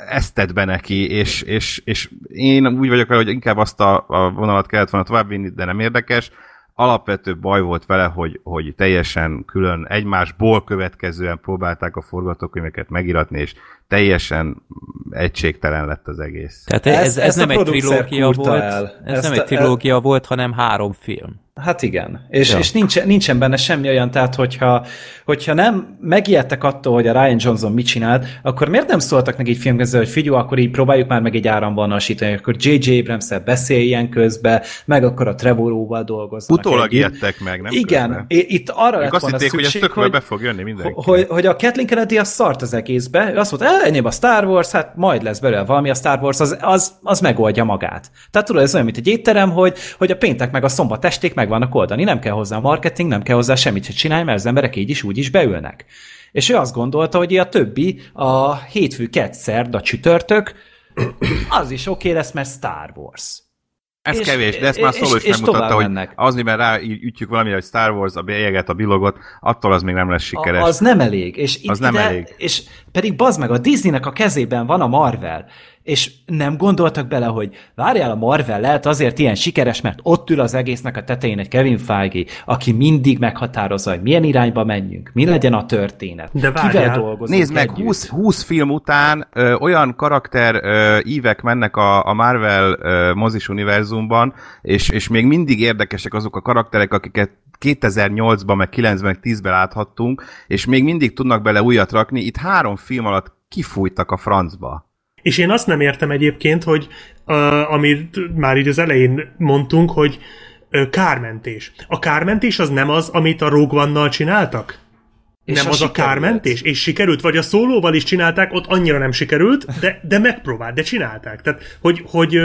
ezt tett be neki, és, és, és én úgy vagyok vele, hogy inkább azt a, a vonalat kellett volna továbbvinni, de nem érdekes. Alapvető baj volt vele, hogy, hogy teljesen külön egymásból következően próbálták a forgatókönyveket megiratni, és teljesen egységtelen lett az egész. Tehát ez, ez, ez a nem egy trilógia volt, el. ez Ezt nem a- egy trilógia volt, hanem három film. Hát igen, és, Ja. és nincsen, nincsen benne semmi olyan, tehát hogyha, hogyha nem megijedtek attól, hogy a Ryan Johnson mit csinált, akkor miért nem szóltak neki egy filmkezzel, hogy figyelj, akkor így próbáljuk már meg egy áramvonalasítani, akkor J.J. abrams beszéljen közbe, meg akkor a Trevorrow-val dolgozzanak Utólag együtt. ijedtek meg, nem Igen, közben. itt arra Ők lett azt volna hitték, hogy ez szükség, tökről hogy, be fog jönni mindenki. hogy, hogy a Kathleen Kennedy az szart az egészbe, ő azt mondta, ennyi a Star Wars, hát majd lesz belőle valami, a Star Wars az, az, az megoldja magát. Tehát tudod, ez olyan, mint egy étterem, hogy, hogy a péntek meg a szombat esték meg vannak oldani, nem kell hozzá marketing, nem kell hozzá semmit se csinálni, mert az emberek így is úgy is beülnek. És ő azt gondolta, hogy a többi, a hétfő, ketszerd, a csütörtök, az is oké lesz, mert Star Wars. Ez És- kevés, de ezt már szóló is megmutatta, hogy mennek. az, miben rá így ütjük valamire, hogy Star Wars, a bélyeget, a bilogot, attól az még nem lesz sikeres. A- Az nem elég. És itt Az nem ide, elég. És pedig bazd meg, a Disneynek a kezében van a Marvel, és nem gondoltak bele, hogy várjál, a Marvel lehet azért ilyen sikeres, mert ott ül az egésznek a tetején egy Kevin Feige, aki mindig meghatározza, hogy milyen irányba menjünk, mi legyen a történet, De kivel várjál, dolgozunk Nézd meg, együtt. 20, 20 film után ö, olyan karakter ö, ívek mennek a, a Marvel ö, mozis univerzumban, és, és még mindig érdekesek azok a karakterek, akiket 2008-ban, meg 9-ben, meg 10-ben láthattunk, és még mindig tudnak bele újat rakni. Itt három film alatt kifújtak a francba. És én azt nem értem egyébként, hogy uh, amit már így az elején mondtunk, hogy uh, kármentés. A kármentés az nem az, amit a Rogue csináltak? És nem az sikerült. a kármentés? És sikerült? Vagy a szólóval is csinálták, ott annyira nem sikerült, de, de megpróbált, de csinálták. Tehát, hogy, hogy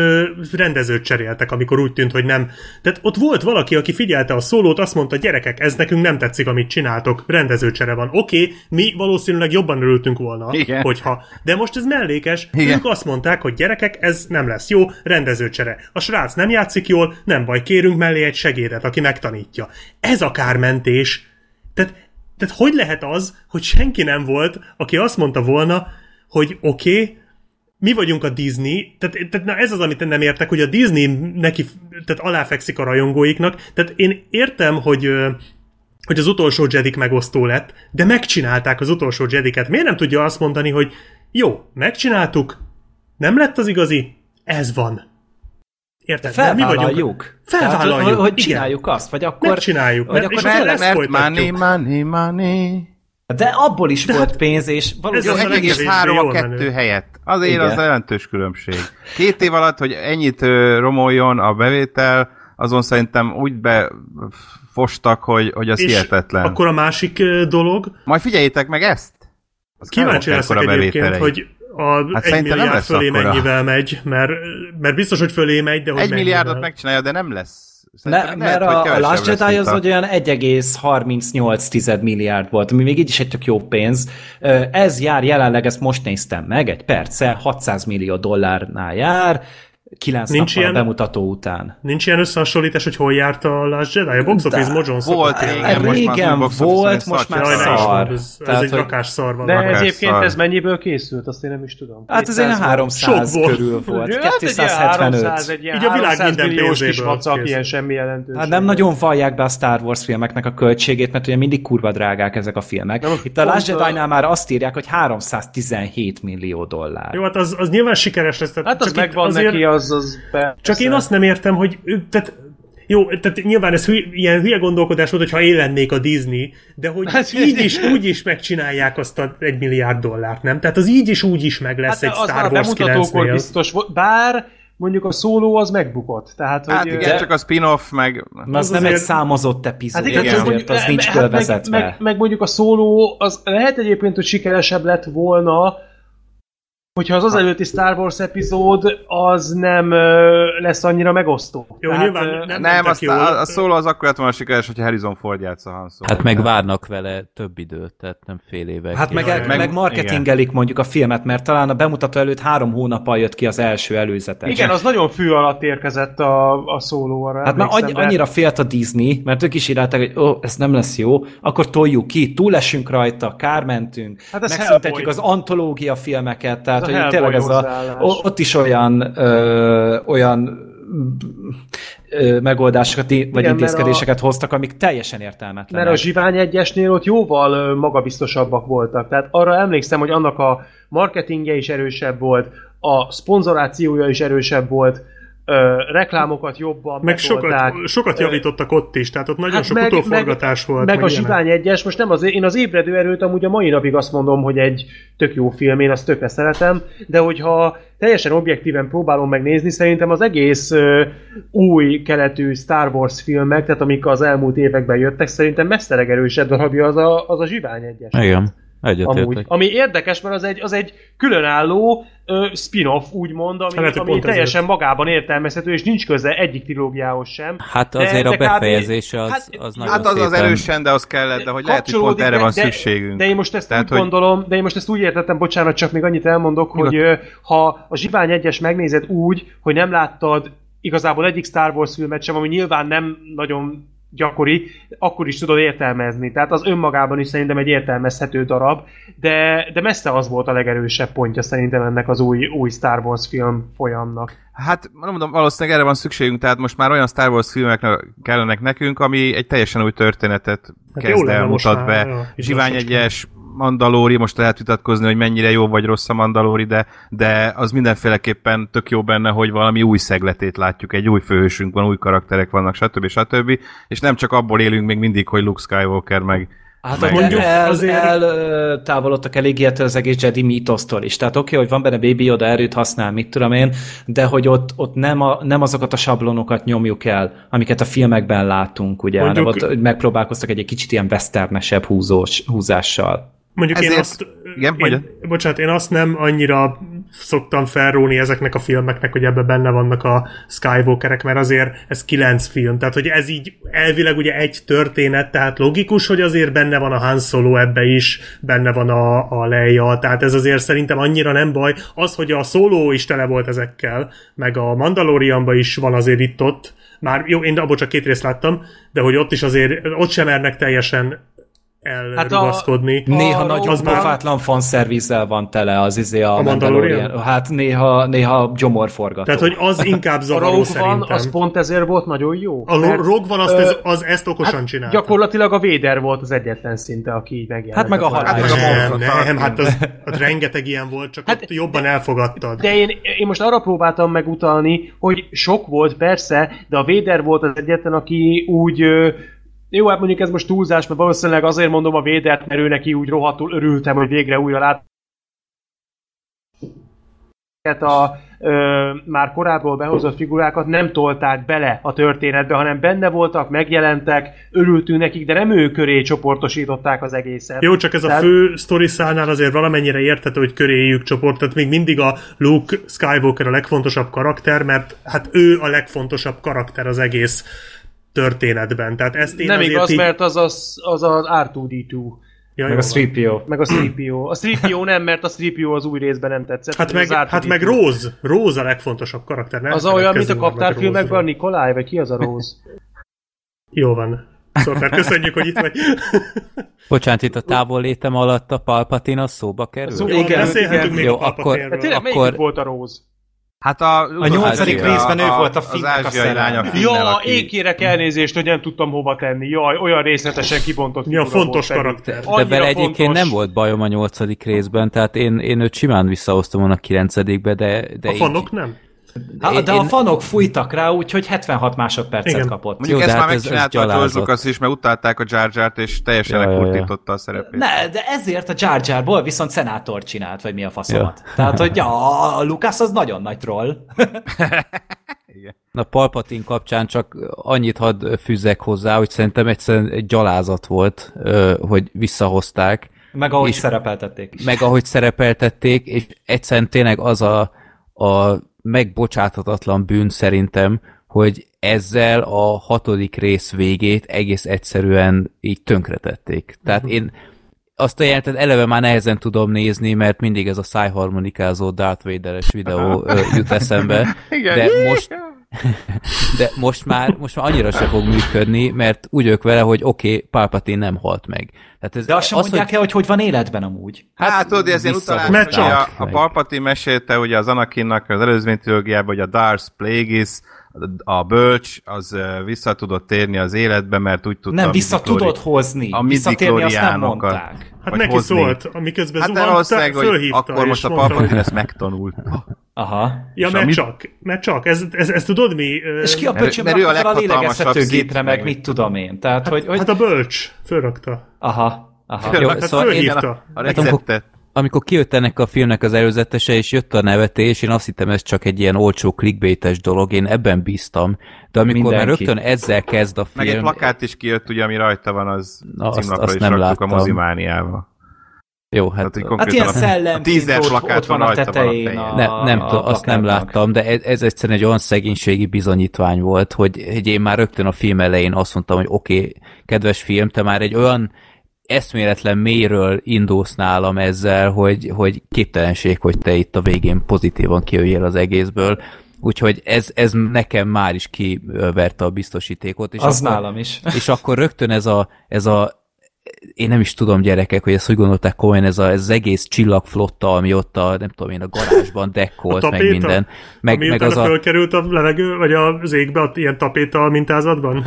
rendezőt cseréltek, amikor úgy tűnt, hogy nem. Tehát ott volt valaki, aki figyelte a szólót, azt mondta, gyerekek, ez nekünk nem tetszik, amit csináltok, rendezőcsere van. Oké, okay, mi valószínűleg jobban örültünk volna, Igen. hogyha. De most ez mellékes, Igen. ők azt mondták, hogy gyerekek, ez nem lesz jó, rendezőcsere. A srác nem játszik jól, nem baj, kérünk mellé egy segédet, aki megtanítja. Ez a kármentés. Tehát tehát hogy lehet az, hogy senki nem volt, aki azt mondta volna, hogy oké, okay, mi vagyunk a Disney, tehát, tehát na ez az, amit nem értek, hogy a Disney neki tehát aláfekszik a rajongóiknak, tehát én értem, hogy hogy az utolsó Jedik megosztó lett, de megcsinálták az utolsó Jediket. Miért nem tudja azt mondani, hogy jó, megcsináltuk, nem lett az igazi, ez van. Érted? Felvállaljuk. Felvállaljuk. Tehát, hogy csináljuk azt, vagy akkor... Megcsináljuk. Vagy mert, akkor mert, mert, mert money, money, money. De abból is De volt hát, pénz, és valószínűleg... Ez 1,3 a kettő menő. helyett. Azért Igen. az jelentős különbség. Két év alatt, hogy ennyit romoljon a bevétel, azon szerintem úgy befostak, hogy, hogy az és hihetetlen. akkor a másik dolog... Majd figyeljétek meg ezt! Az Kíváncsi leszek egyébként, hogy a hát egy milliárd fölé akkora. mennyivel megy, mert, mert biztos, hogy fölé megy, de hogy Egy milliárdot megcsinálja, de nem lesz. Ne, lehet, mert a, a Last Jedi az hogy olyan 1,38 milliárd volt, ami még így is egy tök jó pénz. Ez jár jelenleg, ezt most néztem meg, egy perce, 600 millió dollárnál jár, kilenc nincs ilyen, bemutató után. Nincs ilyen összehasonlítás, hogy hol járt a Last Jedi? A Box Office Mojon Volt, régen, most régen most volt, most már szar. Ez, ez Tehát, egy rakás szar van. De egyébként szar. ez mennyiből készült, azt én nem is tudom. Hát ez egy 300 volt. körül volt. 275. Hát egy Így a világ minden milliós kis macak, ilyen semmi jelentőség. Hát nem nagyon vallják be a Star Wars filmeknek a költségét, mert ugye mindig kurva drágák ezek a filmek. Itt a Last Jedi-nál már azt írják, hogy 317 millió dollár. Jó, hát az, az nyilván sikeres lesz. Hát az megvan neki, az, az csak én azt nem értem, hogy tehát jó, tehát nyilván ez hülye, ilyen hülye gondolkodás volt, hogyha én lennék a Disney, de hogy hát, így is, úgy is megcsinálják azt a egy milliárd dollárt, nem? Tehát az így is, úgy is meg lesz hát egy Star Wars 9 biztos bár mondjuk a szóló az megbukott. Tehát, hát hogy, igen, csak a spin-off, meg... Az, az nem azért... egy számozott epizód, hát igen, azért, az nincs hát meg, meg, meg, mondjuk a szóló, az lehet egyébként, hogy sikeresebb lett volna, hogyha az az előtti Star Wars epizód az nem ö, lesz annyira megosztó. Jó, Tehát, nyilván nem, nem azt, a, a szóló az akkor lett volna sikeres, hogyha Harrison Ford játsz a Han Solo. Hát meg várnak vele több időt, tehát nem fél évek. Hát meg, meg, meg marketingelik igen. mondjuk a filmet, mert talán a bemutató előtt három hónappal jött ki az első előzetes. Igen, az nagyon fű alatt érkezett a, a szóló arra. Hát már annyi, annyira félt a Disney, mert ők is írták, hogy ó, oh, ez nem lesz jó, akkor toljuk ki, túlesünk rajta, kármentünk, hát megszüntetjük az antológia filmeket, tehát hogy tényleg ez a, ott is olyan, ö, olyan ö, megoldásokat vagy Igen, intézkedéseket a, hoztak, amik teljesen értelmetlenek. Mert a Zsivány egyesnél ott jóval magabiztosabbak voltak. Tehát arra emlékszem, hogy annak a marketingje is erősebb volt, a szponzorációja is erősebb volt, ö, reklámokat jobban Meg sokat, sokat javítottak ott is, tehát ott nagyon hát sok meg, utóforgatás meg, volt. Meg, meg a Zsivány egyes, most nem az, én az ébredő erőt amúgy a mai napig azt mondom, hogy egy tök jó film, én azt tökre szeretem, de hogyha teljesen objektíven próbálom megnézni, szerintem az egész ö, új keletű Star Wars filmek, tehát amik az elmúlt években jöttek, szerintem messze legerősebb darabja az a, az a Zsivány egyes. Igen. Amúgy. Ami érdekes, mert az egy, az egy különálló ö, spin-off, úgymond, ami, hát, ami teljesen ezért. magában értelmezhető, és nincs köze egyik trilógiához sem. Hát azért de, a befejezése az, hát, az nagyon Hát az szépen... az erősen, de az kellett, de hogy lehet, hogy pont erre van de, szükségünk. De én most ezt Tehát, úgy hogy... gondolom, de én most ezt úgy értettem, bocsánat, csak még annyit elmondok, hogy hogy ha a Zsivány egyes megnézed úgy, hogy nem láttad igazából egyik Star Wars filmet sem, ami nyilván nem nagyon gyakori, akkor is tudod értelmezni. Tehát az önmagában is szerintem egy értelmezhető darab, de, de messze az volt a legerősebb pontja szerintem ennek az új, új Star Wars film folyamnak. Hát mondom, valószínűleg erre van szükségünk, tehát most már olyan Star Wars filmek kellenek nekünk, ami egy teljesen új történetet hát kezd el, mutat be. Zsivány egyes Mandalóri, most lehet vitatkozni, hogy mennyire jó vagy rossz a Mandalóri, de, de az mindenféleképpen tök jó benne, hogy valami új szegletét látjuk, egy új főhősünk van, új karakterek vannak, stb. stb. És nem csak abból élünk még mindig, hogy Luke Skywalker meg Hát Meg- mondjuk el, azért- el, távolodtak eléggé ettől az egész Jedi mítosztól is. Tehát oké, okay, hogy van benne Baby Yoda erőt használ, mit tudom én, de hogy ott, ott nem, a, nem azokat a sablonokat nyomjuk el, amiket a filmekben látunk, ugye, Mondjuk- hanem ott megpróbálkoztak egy, egy kicsit ilyen westernesebb húzós, húzással. Mondjuk én Ezért- azt... Igen, én, bocsánat, én azt nem annyira szoktam felróni ezeknek a filmeknek, hogy ebben benne vannak a Skywalkerek, mert azért ez kilenc film, tehát hogy ez így elvileg ugye egy történet, tehát logikus, hogy azért benne van a Han Solo ebbe is, benne van a, a Leia, tehát ez azért szerintem annyira nem baj. Az, hogy a Solo is tele volt ezekkel, meg a Mandalorianban is van azért itt-ott, már jó, én abból csak két részt láttam, de hogy ott is azért, ott sem mernek teljesen elrugaszkodni. Hát Néha A nagyon az már- pofátlan fanszervizzel van tele az izé a, A Mandalorian? Mandalorian. Hát néha, néha gyomorforgató. Tehát, hogy az inkább A zavaró Rogue szerintem. van, az pont ezért volt nagyon jó. A mert, Ro- Rogue van, azt, ö, ez, az ezt okosan hát csinálta. Gyakorlatilag a Véder volt az egyetlen szinte, aki így megjelent. Hát meg a halál. Hát a nem, Moff nem, hát az, az rengeteg ilyen volt, csak Hát- ott jobban elfogadtad. De én, én most arra próbáltam megutalni, hogy sok volt persze, de a Véder volt az egyetlen, aki úgy... Jó, hát mondjuk ez most túlzás, mert valószínűleg azért mondom a Védert, mert ő neki úgy rohadtul örültem, hogy végre újra lát a ö, már korábbról behozott figurákat nem tolták bele a történetbe, hanem benne voltak, megjelentek, örültünk nekik, de nem ő köré csoportosították az egészet. Jó, csak ez a Tehát- fő sztori szálnál azért valamennyire érthető, hogy köréjük csoport, tehát még mindig a Luke Skywalker a legfontosabb karakter, mert hát ő a legfontosabb karakter az egész történetben. Tehát ezt én nem igaz, így... mert az az, az, az R2D2. Ja, meg a van. 3PO. Meg a 3PO. A 3PO nem, mert a 3PO az új részben nem tetszett. Hát meg, az R2D2. hát meg Rose. Rose a legfontosabb karakter. Ne Az olyan, mint a kaptárfilmekben, a. Nikolaj, vagy ki az a Rose? Jó van. Szóval köszönjük, hogy itt vagy. Bocsánat, itt a távol létem alatt a Palpatine az szóba kerül? Szóval Jó, Igen, beszélhetünk igen. még Jó, a akkor-. Hát tényleg Akkor- volt a Rose? Hát a, A nyolcadik a- részben ő a- volt a Az Finnnek a ázsiai lány a. Finnel, Ja, aki... én kérek elnézést, hogy nem tudtam hova tenni. Jaj, olyan részletesen kibontott Ja, figura fontos karakter. De Annyira vele egyébként fontos. nem volt bajom a nyolcadik részben, tehát én, én őt simán visszahoztam volna a kilencedikbe, de, de A így- fanok nem? Hát, Én- de a én- fanok fújtak rá, úgyhogy 76 másodpercet Igen. kapott. Mondjuk Jó, ezt de már hát ez- ez megcsinálta a George. Lucas is, mert utálták a Jar Jar-t, és teljesen Ja, lekurtította a szerepét. Ne, de ezért a Jar Jarból viszont szenátor csinált, vagy mi a faszomat. Ja. Tehát, hogy ja, a Lucas az nagyon nagy troll. Na Palpatine kapcsán csak annyit hadd fűzzek hozzá, hogy szerintem egyszerűen egy gyalázat volt, hogy visszahozták, Meg ahogy És- szerepeltették is. meg ahogy szerepeltették, és egyszerűen tényleg az a, a megbocsáthatatlan bűn szerintem, hogy ezzel a hatodik rész végét egész egyszerűen így tönkretették. Tehát én azt a jelentet eleve már nehezen tudom nézni, mert mindig ez a szájharmonikázó Darth Vader-es videó jut eszembe. Igen. De most, de most már, most már annyira se fog működni, mert úgy ők vele, hogy oké, okay, Palpatine nem halt meg. Tehát ez, De azt sem az, mondják hogy, el, hogy hogy van életben amúgy. Hát tudod, ez ilyen utalás, a, a. Palpatine mesélte ugye az Anakinnak az előzmény trilógiában, hogy a Darth Plagueis, a bölcs, az vissza tudott térni az életbe, mert úgy tudta Nem a vissza midichlori- tudod hozni. a Visszatérni azt nem mondták. Hát neki hozni. szólt, amiközben Hát zuhant, hogy fölhívta, akkor most a Palpatine ezt megtanult. Aha. Ja, És mert amit- csak, mert csak. Ez, ez, ez tudod mi? És ki a Mert- pöcsöm mert ő a a Sith, meg meg- mit tudom én. Tehát, hogy, hogy... Hát a bölcs fölrakta. Aha. Aha. Jó, Hát szóval én, fölhívta. A Hát amikor- receptet. Amikor kijött ennek a filmnek az előzetese, és jött a nevetés, én azt hittem, ez csak egy ilyen olcsó clickbaites dolog, én ebben bíztam. De amikor már Mindenki. rögtön ezzel kezd a Meg egy film... plakát is kijött, ugye, ami rajta van, az Na, azt- azt is nem láttam. a mozimániával. Jó, hát... Tehát, Hát konkrétan ilyen a- szellem, a tízes ott, plakát ott van a rajta van a tetején. A, Ne, nem a tudom, azt nem láttam, de ez, ez egyszerűen egy olyan szegénységi bizonyítvány volt, hogy, hogy én már rögtön a film elején azt mondtam, hogy oké, okay, kedves film, te már egy olyan eszméletlen mélyről indulsz nálam ezzel, hogy, hogy képtelenség, hogy te itt a végén pozitívan kijöjjél az egészből. Úgyhogy ez, ez nekem már is kiverte a biztosítékot. És Az akkor, nálam is. És akkor rögtön ez a, ez a én nem is tudom gyerekek, hogy ezt hogy gondolták komolyan, ez, a, ez az egész csillagflotta, ami ott a, nem tudom én, a garázsban dekkolt, A meg tapéta? minden. Meg, Ami meg az a, fölkerült a levegő, vagy az égbe, ott ilyen tapéta mintázatban?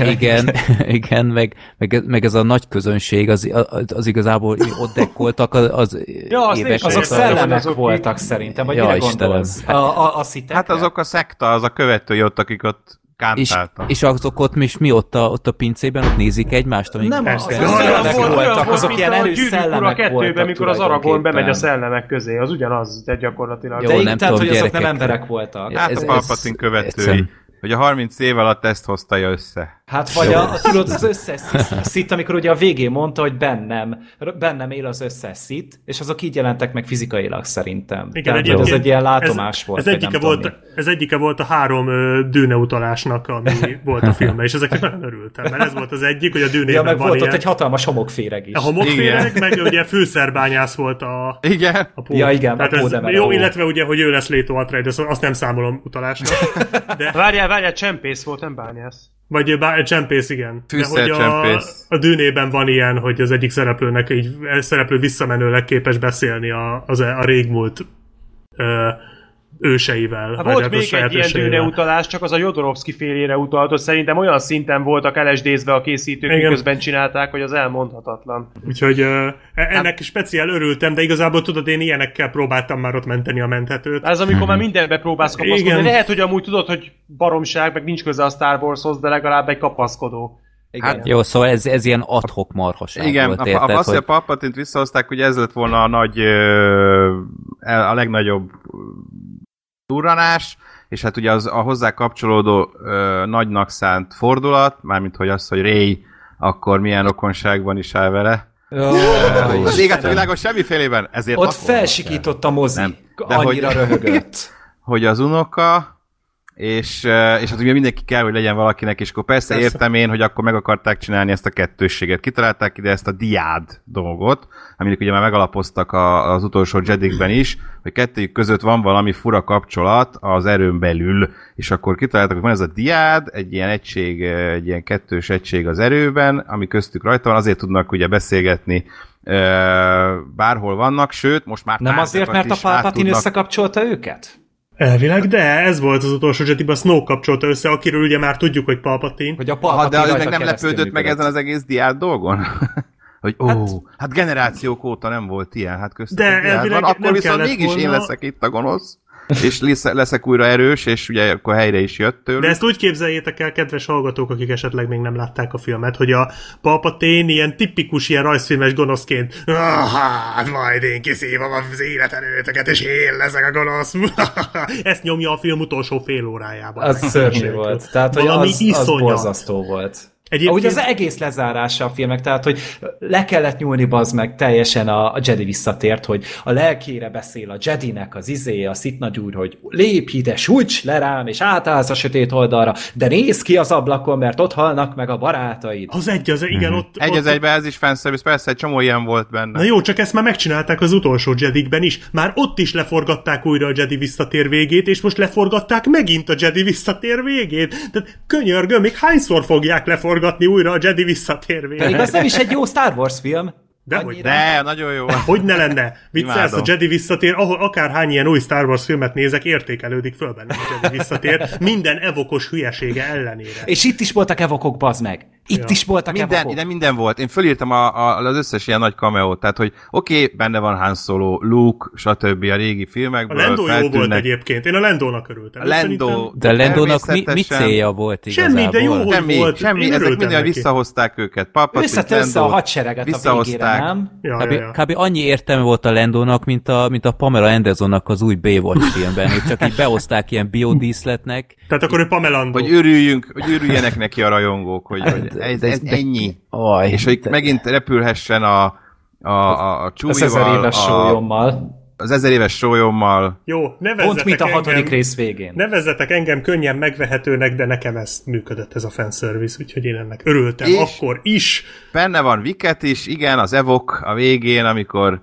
igen, igen, meg, meg, meg ez a nagy közönség, az, az, az igazából ott dekkoltak az, az Ja, azt évek Azok szellemek azok- voltak szerintem, vagy Ja, mire Istenem. gondolsz? A, a, a szitek? Hát azok a szekta, az a követői ott, akik ott És, és azok ott, és mi ott a, ott a pincében, ott nézik egymást, amíg Nem, Persze. az szellemek olyan volt, voltak, azok ilyen erős szellemek kettőben, voltak mikor az Aragorn bemegy a szellemek közé, az ugyanaz, de gyakorlatilag. Jó, De nem tehát, tudom, hogy azok nem emberek voltak. Hát ez- a Palpatine követői, hogy a 30 év alatt ezt hozta össze. Hát vagy a, a, tudod, az összes szit, amikor ugye a végén mondta, hogy bennem, bennem él az összes szit, és azok így jelentek meg fizikailag szerintem. Igen, Tehát, egyébként ez egy ilyen látomás ez, volt. Ez egyike, volt, mi. ez egyike volt a három ö, dűne utalásnak, ami volt a filmben, és ezeknek nagyon örültem, mert ez volt az egyik, hogy a dűnében Ja, meg van volt ott ilyen, egy hatalmas homokféreg is. a homokféreg, meg ugye fűszerbányász volt a, Igen. a Pó. Ja, igen, Tehát a ez. Jó, illetve ugye, hogy ő lesz Leto Atreides, azt nem számolom utalásnak. De, Várjál, várjál, csempész volt, nem bányász. Vagy bár, csempész, igen. De hogy a, a dűnében van ilyen, hogy az egyik szereplőnek így szereplő visszamenőleg képes beszélni a, az, a régmúlt ö, őseivel. Hát volt hát még egy ilyen dűne utalás, csak az a Jodorowsky félére utalt, hogy szerintem olyan szinten voltak LSD-zve a készítők, Igen. miközben csinálták, hogy az elmondhatatlan. Úgyhogy ö, ennek speciál örültem, de igazából tudod, én ilyenekkel próbáltam már ott menteni a menthetőt. Ez amikor már mindenbe próbálsz kapaszkodni. Igen. Lehet, hogy amúgy tudod, hogy baromság, meg nincs köze a Star Warshoz, de legalább egy kapaszkodó. Igen. Jó, szóval ez, ez ilyen adhok marhaság Igen, volt, a, érted, a, azt, hogy a hogy Palpatint visszahozták, ugye ez lett volna a nagy, a legnagyobb durranás, és hát ugye az a hozzá kapcsolódó ö, nagynak szánt fordulat, mármint hogy az, hogy Ray akkor milyen rokonságban is áll vele. Jaj, Az éget a világon semmifélében, ezért Ott felsikított a mozi. Nem. De Annyira hogy- röhögött. hogy az unoka, és, és hát ugye mindenki kell, hogy legyen valakinek, és akkor persze, Persze. értem én, hogy akkor meg akarták csinálni ezt a kettősséget. Kitalálták ide ezt a diád dolgot, aminek ugye már megalapoztak a, az utolsó Jedikben is, hogy kettőjük között van valami fura kapcsolat az erőn belül, és akkor kitaláltak, hogy van ez a diád, egy ilyen egység, egy ilyen kettős egység az erőben, ami köztük rajta van, azért tudnak ugye beszélgetni bárhol vannak, sőt, most már Nem azért, mert a Palpatine tudnak- összekapcsolta őket? Elvileg, de ez volt az utolsó Jediben, Snoke kapcsolta össze, akiről ugye már tudjuk, hogy Palpatine. Hogy a Ha, Palpatine de az rajta meg nem lepődött meg ezen az egész diád dolgon? hogy ó, hát, hát generációk óta nem volt ilyen, hát köztük De elvileg van, akkor viszont mégis én volna- leszek itt a gonosz, és lesz- leszek újra erős, és ugye akkor helyre is jött tőlük. De ezt úgy képzeljétek el, kedves hallgatók, akik esetleg még nem látták a filmet, hogy a Palpatine ilyen tipikus, ilyen rajzfilmes gonoszként "Ah, hát majd én kiszívom az életerőtöket, és én leszek a gonosz. Ezt nyomja a film utolsó fél órájában. Az szörnyű volt. Tehát, hogy Valami az, az iszonyat. borzasztó volt. Egyébként- Ahogy az egész lezárása a filmek, tehát, hogy le kellett nyúlni bazd meg teljesen a, a Jedi visszatért, hogy a lelkére beszél a Jedinek az izé, a szitnagyúr, hogy lépj ide, sújts le rám, és átállsz a sötét oldalra, de nézz ki az ablakon, mert ott halnak meg a barátaid. Az egy, az igen, ott, Egy ott, az egybe ez is fanservice, persze egy csomó ilyen volt benne. Na jó, csak ezt már megcsinálták az utolsó Jedikben is. Már ott is leforgatták újra a Jedi visszatér végét, és most leforgatták megint a Jedi visszatér végét. Tehát könyörgöm, még hányszor fogják leforgatni újra a Jedi visszatér Pedig az nem is egy jó Star Wars film. Dehogy Annyira. De, nagyon jó. Hogy ne lenne? Viccelsz, a. Jedi visszatér, ahol akárhány ilyen új Star Wars filmet nézek, értékelődik föl benne a Jedi visszatér, minden evokos hülyesége ellenére. És itt is voltak evokok, bazd meg. Itt Ja. is voltak Minden, evokok. ide minden volt. Én fölírtam a, a, az összes ilyen nagy cameót, tehát hogy oké, okay, benne van Han Solo, Luke, stb. a régi A filmekből. Lando jó volt feltűnnek. egyébként, én a Lendónak örültem. A Lando, Szerintem- de Lendónak mi, mi célja volt igazából? Semmi, de jó, hogy Semmi, volt. semmi, ezek minden visszahozták őket. Palpatine, Összetette össze a hadsereget a végére, visszahozták. nem? Ja, Kb, ja, ja. kb. annyi értelme volt a Lendónak, mint a, mint a Pamela Andersonnak az új Baywatch filmben, hogy csak így behozták ilyen biodíszletnek. Tehát akkor ő Pamela Andor. Hogy örüljünk, hogy örüljenek neki a rajongók, hogy, hogy De- ez, ez de- ennyi. Aj, És hogy de- megint repülhessen a, a, a, a éves a. az ezer éves sólyommal. Jó, nevezzetek Pont, mint a hatodik engem, rész végén. Nevezzetek engem könnyen megvehetőnek, de nekem ez működött ez a fanservice, úgyhogy én ennek örültem. És- Akkor is. Benne van Viket is, igen, az Evok a végén, amikor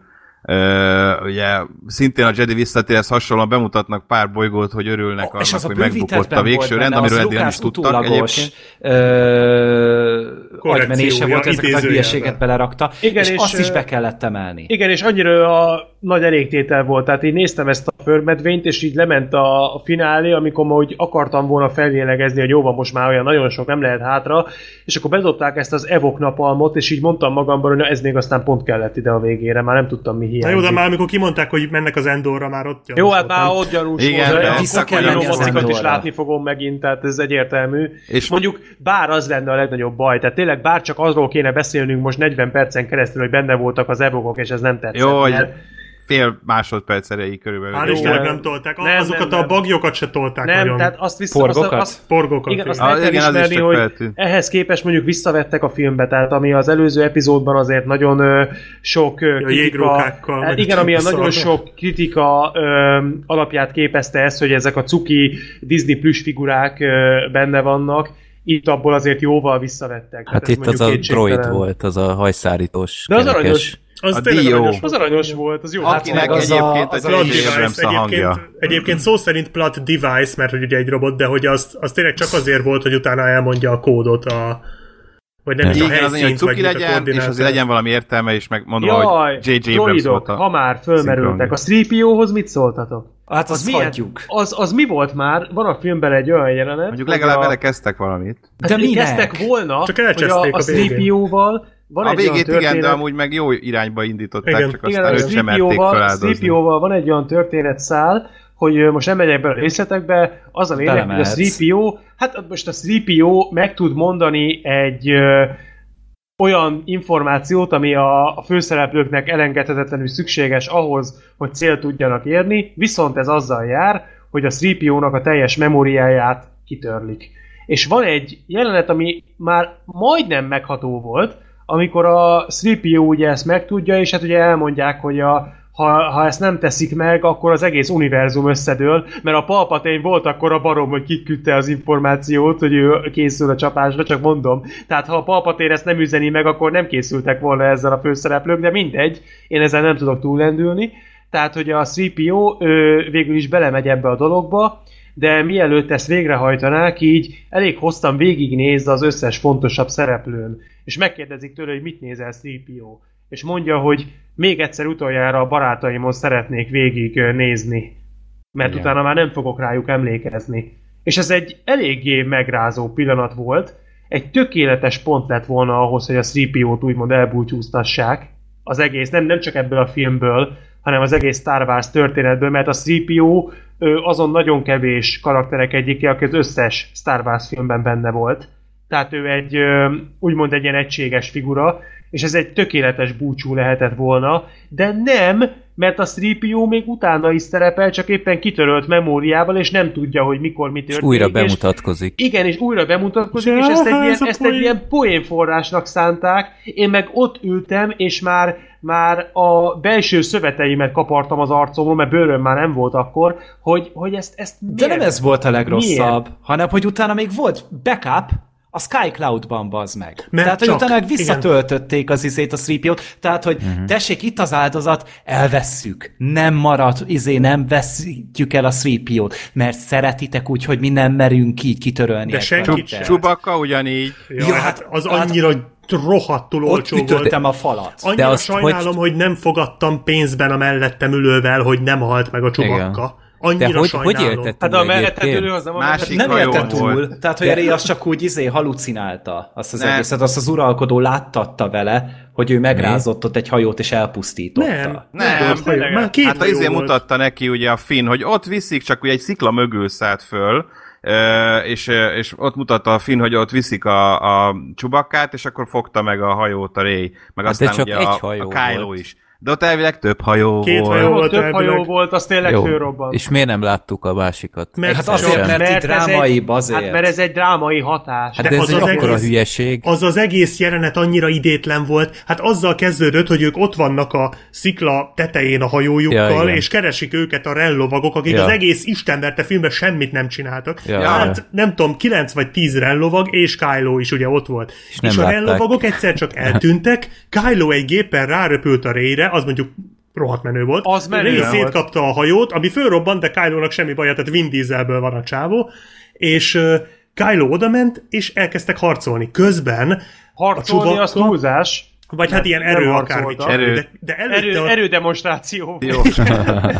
Ö, ugye szintén a Jedi visszatérhez hasonlóan bemutatnak pár bolygót, hogy örülnek Oh, és annak, az a hogy megbukott a végső rend, amiről az eddig nem is tudtak egyébként. Ö, agymenése volt, ezeket a hülyeséget belerakta, Igen, és, és, azt is be kellett emelni. Igen, és annyira a nagy elégtétel volt. Tehát én néztem ezt a förmedvényt, és így lement a, a finálé, amikor ma úgy akartam volna felvélegezni, hogy jó van, most már olyan nagyon sok nem lehet hátra, és akkor bedobták ezt az Evok napalmot, és így mondtam magamban, hogy na, ez még aztán pont kellett ide a végére, már nem tudtam mi Na hiányzik. jó, de már amikor kimondták, hogy mennek az Endorra, már ott Jó, hát már ott gyanús Igen, volt, vissza kell menni az mocikat is Endorra. látni fogom megint, tehát ez egyértelmű. És mondjuk bár az lenne a legnagyobb baj, tehát tényleg bár csak azról kéne beszélnünk most 40 percen keresztül, hogy benne voltak az evokok, és ez nem tetszett. Jó, mert- fél másodperc erejéig körülbelül. Hál' Istennek nem. tolták. Nem, Azokat nem, a nem. bagyokat se tolták Nem, nagyon. tehát azt vissza... Porgokat? Azt, azt, Porgokat. igen, azt Ah, igen, az is ismerni, csak hogy feltűnt. ehhez képest mondjuk visszavettek a filmbe, tehát ami az előző epizódban azért nagyon ö, sok ö, kritika... jégrókákkal, Hát igen, ami a nagyon sok kritika ö, alapját képezte ez, hogy ezek a cuki Disney plüss figurák ö, benne vannak, itt abból azért jóval visszavettek. Hát ez itt az mondjuk a droid volt, az a hajszárítós. De az kerekes. aranyos. Az A tényleg Dio. aranyos. Az aranyos volt, az jó. Akinek meg az a- egyébként a, az a device a hangja. egyébként, egyébként szó szerint plot device, mert hogy ugye egy robot, de hogy az, az tényleg csak azért volt, hogy utána elmondja a kódot a vagy nem is a Igen, az, hogy helyszínt, cuki legyen, és azért legyen valami értelme, és meg mondom, Jaj, hogy J.J. Abrams volt ha a... már fölmerültek. A 3PO-hoz mit szóltatok? Hát azt milyen- hagyjuk. Az, az mi volt már? Van a filmben egy olyan jelenet, Mondjuk legalább a, vele kezdtek valamit. De hát minek? kezdtek volna, Csak hogy a, a a végén. 3PO-val van a egy olyan végét történet, igen, de amúgy meg jó irányba indították, Igen. csak igen, aztán a őt sem merték 3PO-val, feláldozni. 3PO-val van egy olyan történetszál, hogy most nem megyek bele a részletekbe, az a lényeg, hogy a Belemehetsz. 3PO, hát most a 3PO meg tud mondani egy ö, olyan információt, ami a, a főszereplőknek elengedhetetlenül szükséges ahhoz, hogy cél tudjanak érni, viszont ez azzal jár, hogy a 3PO-nak a teljes memóriáját kitörlik. És van egy jelenet, ami már majdnem megható volt, amikor a 3PO ugye ezt megtudja, és hát ugye elmondják, hogy a, ha, ha ezt nem teszik meg, akkor az egész univerzum összedől, mert a Palpatine volt akkor a barom, hogy kiküldte az információt, hogy ő készül a csapásra, csak mondom. Tehát ha a Palpatine ezt nem üzeni meg, akkor nem készültek volna ezzel a főszereplők, de mindegy, én ezzel nem tudok túllendülni. Tehát, hogy a 3PO ő végül is belemegy ebbe a dologba, de mielőtt ezt végrehajtanák, így elég hosszan végignézze az összes fontosabb szereplőn, és megkérdezik tőle, hogy mit nézel 3PO, és mondja, hogy még egyszer utoljára a barátaimon szeretnék végig ö, nézni, mert Igen. utána már nem fogok rájuk emlékezni. És ez egy eléggé megrázó pillanat volt, egy tökéletes pont lett volna ahhoz, hogy a 3PO-t úgymond elbúcsúztassák, az egész, nem, nem csak ebből a filmből, hanem az egész Star Wars történetből, mert a 3PO azon nagyon kevés karakterek egyike, aki az összes Star Wars filmben benne volt. Tehát ő egy, úgymond egy ilyen egységes figura, és ez egy tökéletes búcsú lehetett volna, de nem, mert a 3PO még utána is szerepel, csak éppen kitörölt memóriával, és nem tudja, hogy mikor mi És történik. újra és- bemutatkozik. igen, és újra bemutatkozik, Ja, és ezt egy, ez ilyen, a ezt egy poén. ilyen poénforrásnak szánták, én meg ott ültem, és már, már a belső szöveteimet kapartam az arcomon, mert bőröm már nem volt akkor, hogy, hogy ezt, ezt De nem miért? ez volt a legrosszabb, Miért? hanem hogy utána még volt backup, a Sky Cloud-ban bazd meg. Mert tehát, hogy csak, utána meg igen. visszatöltötték az izét, a 3 tehát, hogy uh-huh. tessék, itt az áldozat, elvesszük. Nem marad, izé, nem veszítjük el a 3 mert szeretitek úgy, hogy mi nem merünk így kitörölni De sem. Csubaka ugyanígy. Ja, Ja, hát hát- az hát- annyira rohadtul Ott olcsó volt. ütöttem a falat. Annyira De azt sajnálom, hogy... nem fogadtam pénzben a mellettem ülővel, hogy nem halt meg a csubakka. Annyira De hogy, hogy sajnálom. élted Hát túl a mellettet egyébként? ülő az nem a Másik Nem élte túl, volt. tehát hogy Eri az csak úgy izé halucinálta azt az Nem. egészet, azt az uralkodó láttatta vele, hogy ő megrázott ott egy hajót és elpusztította. Nem, Nem. volt hajó. Már két Hát a hajó izé volt. mutatta neki ugye a Finn, hogy ott viszik, csak ugye egy szikla mögül szállt föl, és, és ott mutatta a Finn, hogy ott viszik a, a csubakkát, és akkor fogta meg a hajót a Ray, meg Hát de aztán csak ugye egy a, hajó a Kylo volt. is. De ott elvileg több hajó Két volt. hajó Jó, volt több elvileg. hajó volt, az tényleg Jó. fölrobbant. És miért nem láttuk a másikat? Mert Hát azért, mert ez drámai egy, azért. Hát mert ez egy drámai hatás. Hát De de ez az egy az akkora egész- hülyeség. Az az egész jelenet annyira idétlen volt, hát azzal kezdődött, hogy ők ott vannak a szikla tetején a hajójukkal, Ja, és keresik őket a rellovagok, akik Ja. az egész istenverte filmben semmit nem csináltak. Ja, hát ja. nem tudom, 9 vagy 10 rellovag, és Kylo is ugye ott volt. És és a rellovagok egyszer csak eltűntek, Kylo egy gépen ráröpült a Rayre, az mondjuk rohadt menő volt. Az menő Ray szétkapta a hajót, ami fölrobbant, de Kylo-nak semmi baja, tehát Vin Dieselből van a csávó, és uh, Kylo odament, és elkezdtek harcolni. Közben Harcolni a az Chewbacca- túlzás. Vagy hát ilyen erő akármit. Erő. De, de előtte Erő, a- erődemonstráció. Jó.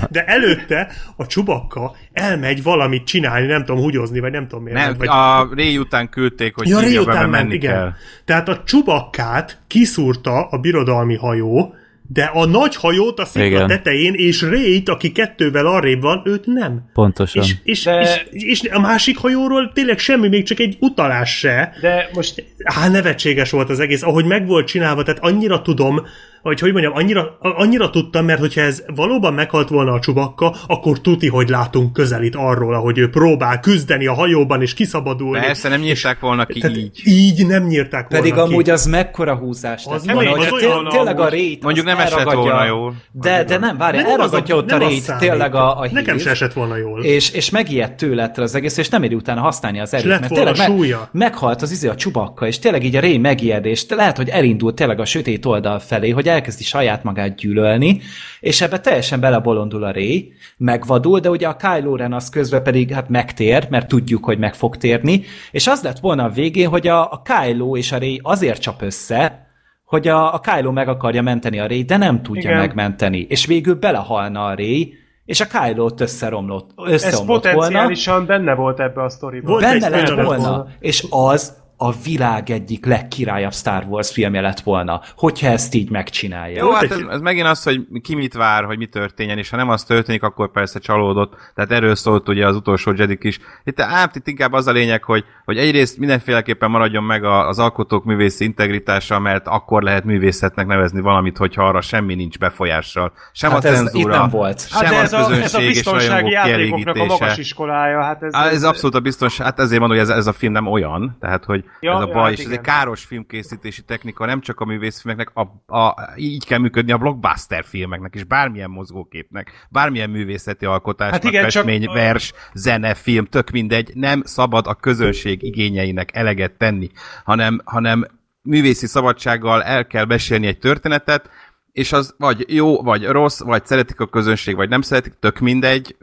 De előtte a csubakka elmegy valamit csinálni, nem tudom, húgyozni, vagy nem tudom miért. Nem, vagy... a Ray után küldték, hogy ja, Ray be, után mert ment, menni igen. kell. Tehát a csubakkát kiszúrta a birodalmi hajó, de a nagy hajót a szikla tetején, és Ray-t, aki kettővel arrébb van, őt nem. Pontosan. És, és, De- és, és, a másik hajóról tényleg semmi, még csak egy utalás se. De most Á, nevetséges volt az egész, ahogy meg volt csinálva, tehát annyira tudom, vagy hogy mondjam, annyira, annyira tudtam, mert hogyha ez valóban meghalt volna a csubakka, akkor tuti, hogy látunk közelít arról, ahogy ő próbál küzdeni a hajóban és kiszabadulni. Persze, nem nyírták volna ki Tehát így. így nem nyírták volna Pedig ki. amúgy az mekkora húzás Az nem- volna, az hogy olyan té- tényleg a rét Mondjuk nem esett volna jól. De, de nem, várj, elragadja ott a rét tényleg a, a Nekem hív, se esett volna jól. és, és megijedt tőle ettől az egész, és nem éri utána használni az erőt, mert tényleg súlya. meghalt az izé a csubakka, és tényleg így a ré megijed, és te- lehet, hogy elindult tényleg a sötét oldal felé, hogy elkezdi saját magát gyűlölni, és ebbe teljesen belebolondul a ré, megvadul, de ugye a Kylo Ren az közben pedig hát megtér, mert tudjuk, hogy meg fog térni, és az lett volna a végén, hogy a, a Kylo és a ré azért csap össze, hogy a, a Kylo meg akarja menteni a Ray, de nem tudja Igen. megmenteni. És végül belehalna a Ray, és a Kylo ott összeromlott, ez összeomlott volna. potenciálisan benne volt ebbe a sztoriban. Volt Benne lett volna. volna. És az a világ egyik legkirályabb Star Wars filmje lett volna, hogyha ezt így megcsinálja. Jó, hát ez, ez megint az, hogy ki mit vár, hogy mi történjen, és ha nem az történik, akkor persze csalódott. Tehát erről szólt ugye az utolsó Jedik is. Itt át itt inkább az a lényeg, hogy, hogy egyrészt mindenféleképpen maradjon meg a- az alkotók művészi integritása, mert akkor lehet művészetnek nevezni valamit, hogyha arra semmi nincs befolyással. Sem Hát a ez cenzúra, nem volt. sem Hát a ez a, ez a közönség és biztonsági játékoknak a magas iskolája. Hát ez, Á, ez abszolút a biztonság, hát ezért mondom, hogy ez, ez a film nem olyan, tehát hogy Ja, ez a baj, hát és ez egy igen. káros filmkészítési technika, nem csak a művészfilmeknek, a, a, így kell működni a blockbuster filmeknek, és bármilyen mozgóképnek, bármilyen művészeti alkotásnak, Hát igen, csak- festmény, vers, zene, film, tök mindegy, nem szabad a közönség igényeinek eleget tenni, hanem, hanem művészi szabadsággal el kell mesélni egy történetet, és az vagy jó, vagy rossz, vagy szeretik a közönség, vagy nem szeretik, tök mindegy,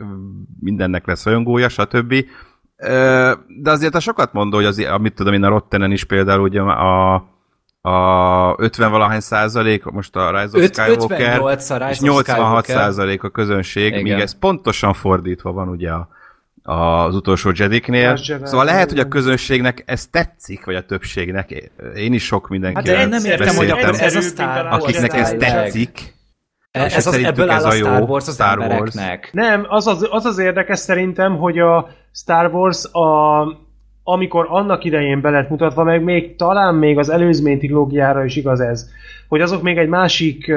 mindennek lesz rajongója, stb. De azért a sokat mondó, hogy az, amit tudom én a Rottenen is például ugye a, a 50 valahány százalék, most a Rise of Öt- Skywalker, 58 a Rise és of 86 Skywalker. százalék a közönség, Igen. míg ez pontosan fordítva van ugye a, az utolsó Jediknél. Jedi, Szóval lehet, hogy a közönségnek ez tetszik, vagy a többségnek. Én is sok Hát mindenkivel de én nem értem, hogy akkor ez a Star Wars. akiknek ez tetszik. E- Ez az, ebből áll ez a a jó Star Wars az Star Wars. embereknek. Nem, az az, az az érdekes szerintem, hogy a Star Wars a, amikor annak idején be lett mutatva, meg még talán még az előzmény trilógiára is igaz ez, hogy azok még egy másik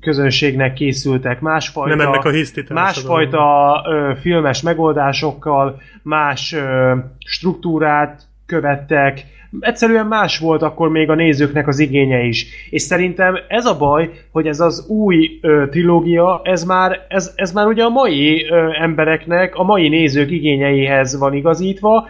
közönségnek készültek, másfajta, Nem ennek a másfajta ö, filmes megoldásokkal, más ö, struktúrát követtek, egyszerűen más volt akkor még a nézőknek az igénye is. És szerintem ez a baj, hogy ez az új ö, trilógia, ez már, ez, ez már ugye a mai ö, embereknek, a mai nézők igényeihez van igazítva,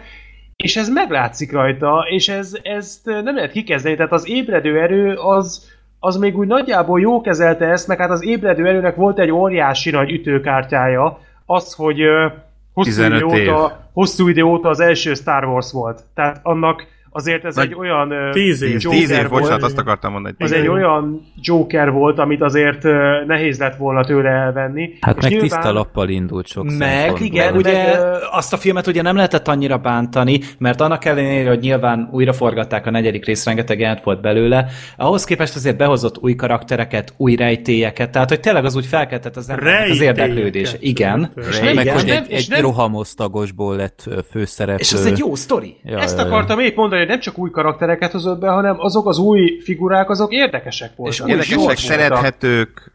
és ez meglátszik rajta, és ez, ezt nem lehet kikezdeni, tehát az ébredő erő az, az még úgy nagyjából jó kezelte ezt, meg hát az ébredő erőnek volt egy óriási nagy ütőkártyája, az, hogy ö, hosszú, 15 idő óta, hosszú idő óta az első Star Wars volt. Tehát annak azért ez Nagy- egy olyan Tíz év. Joker Tíz év, volt, bocsánat, azt akartam mondani. az egy olyan Joker volt, amit azért nehéz lett volna tőle elvenni. Hát És meg nyilván- tiszta lappal indult sok Meg, igen, ugye azt a filmet ugye nem lehetett annyira bántani, mert annak ellenére, hogy nyilván újra forgatták a negyedik rész, rengeteg jelent volt belőle, ahhoz képest azért behozott új karaktereket, új rejtélyeket, tehát hogy tényleg az úgy felkeltett az az érdeklődés. Igen. És Meg, hogy nem- egy, egy nem- rohamosztagosból lett főszereplő. És az egy jó sztori. Ja, Ezt akartam épp mondani, nem csak új karaktereket hozott be, hanem azok az új figurák, azok érdekesek voltak. És Érdekesek, szerethetők.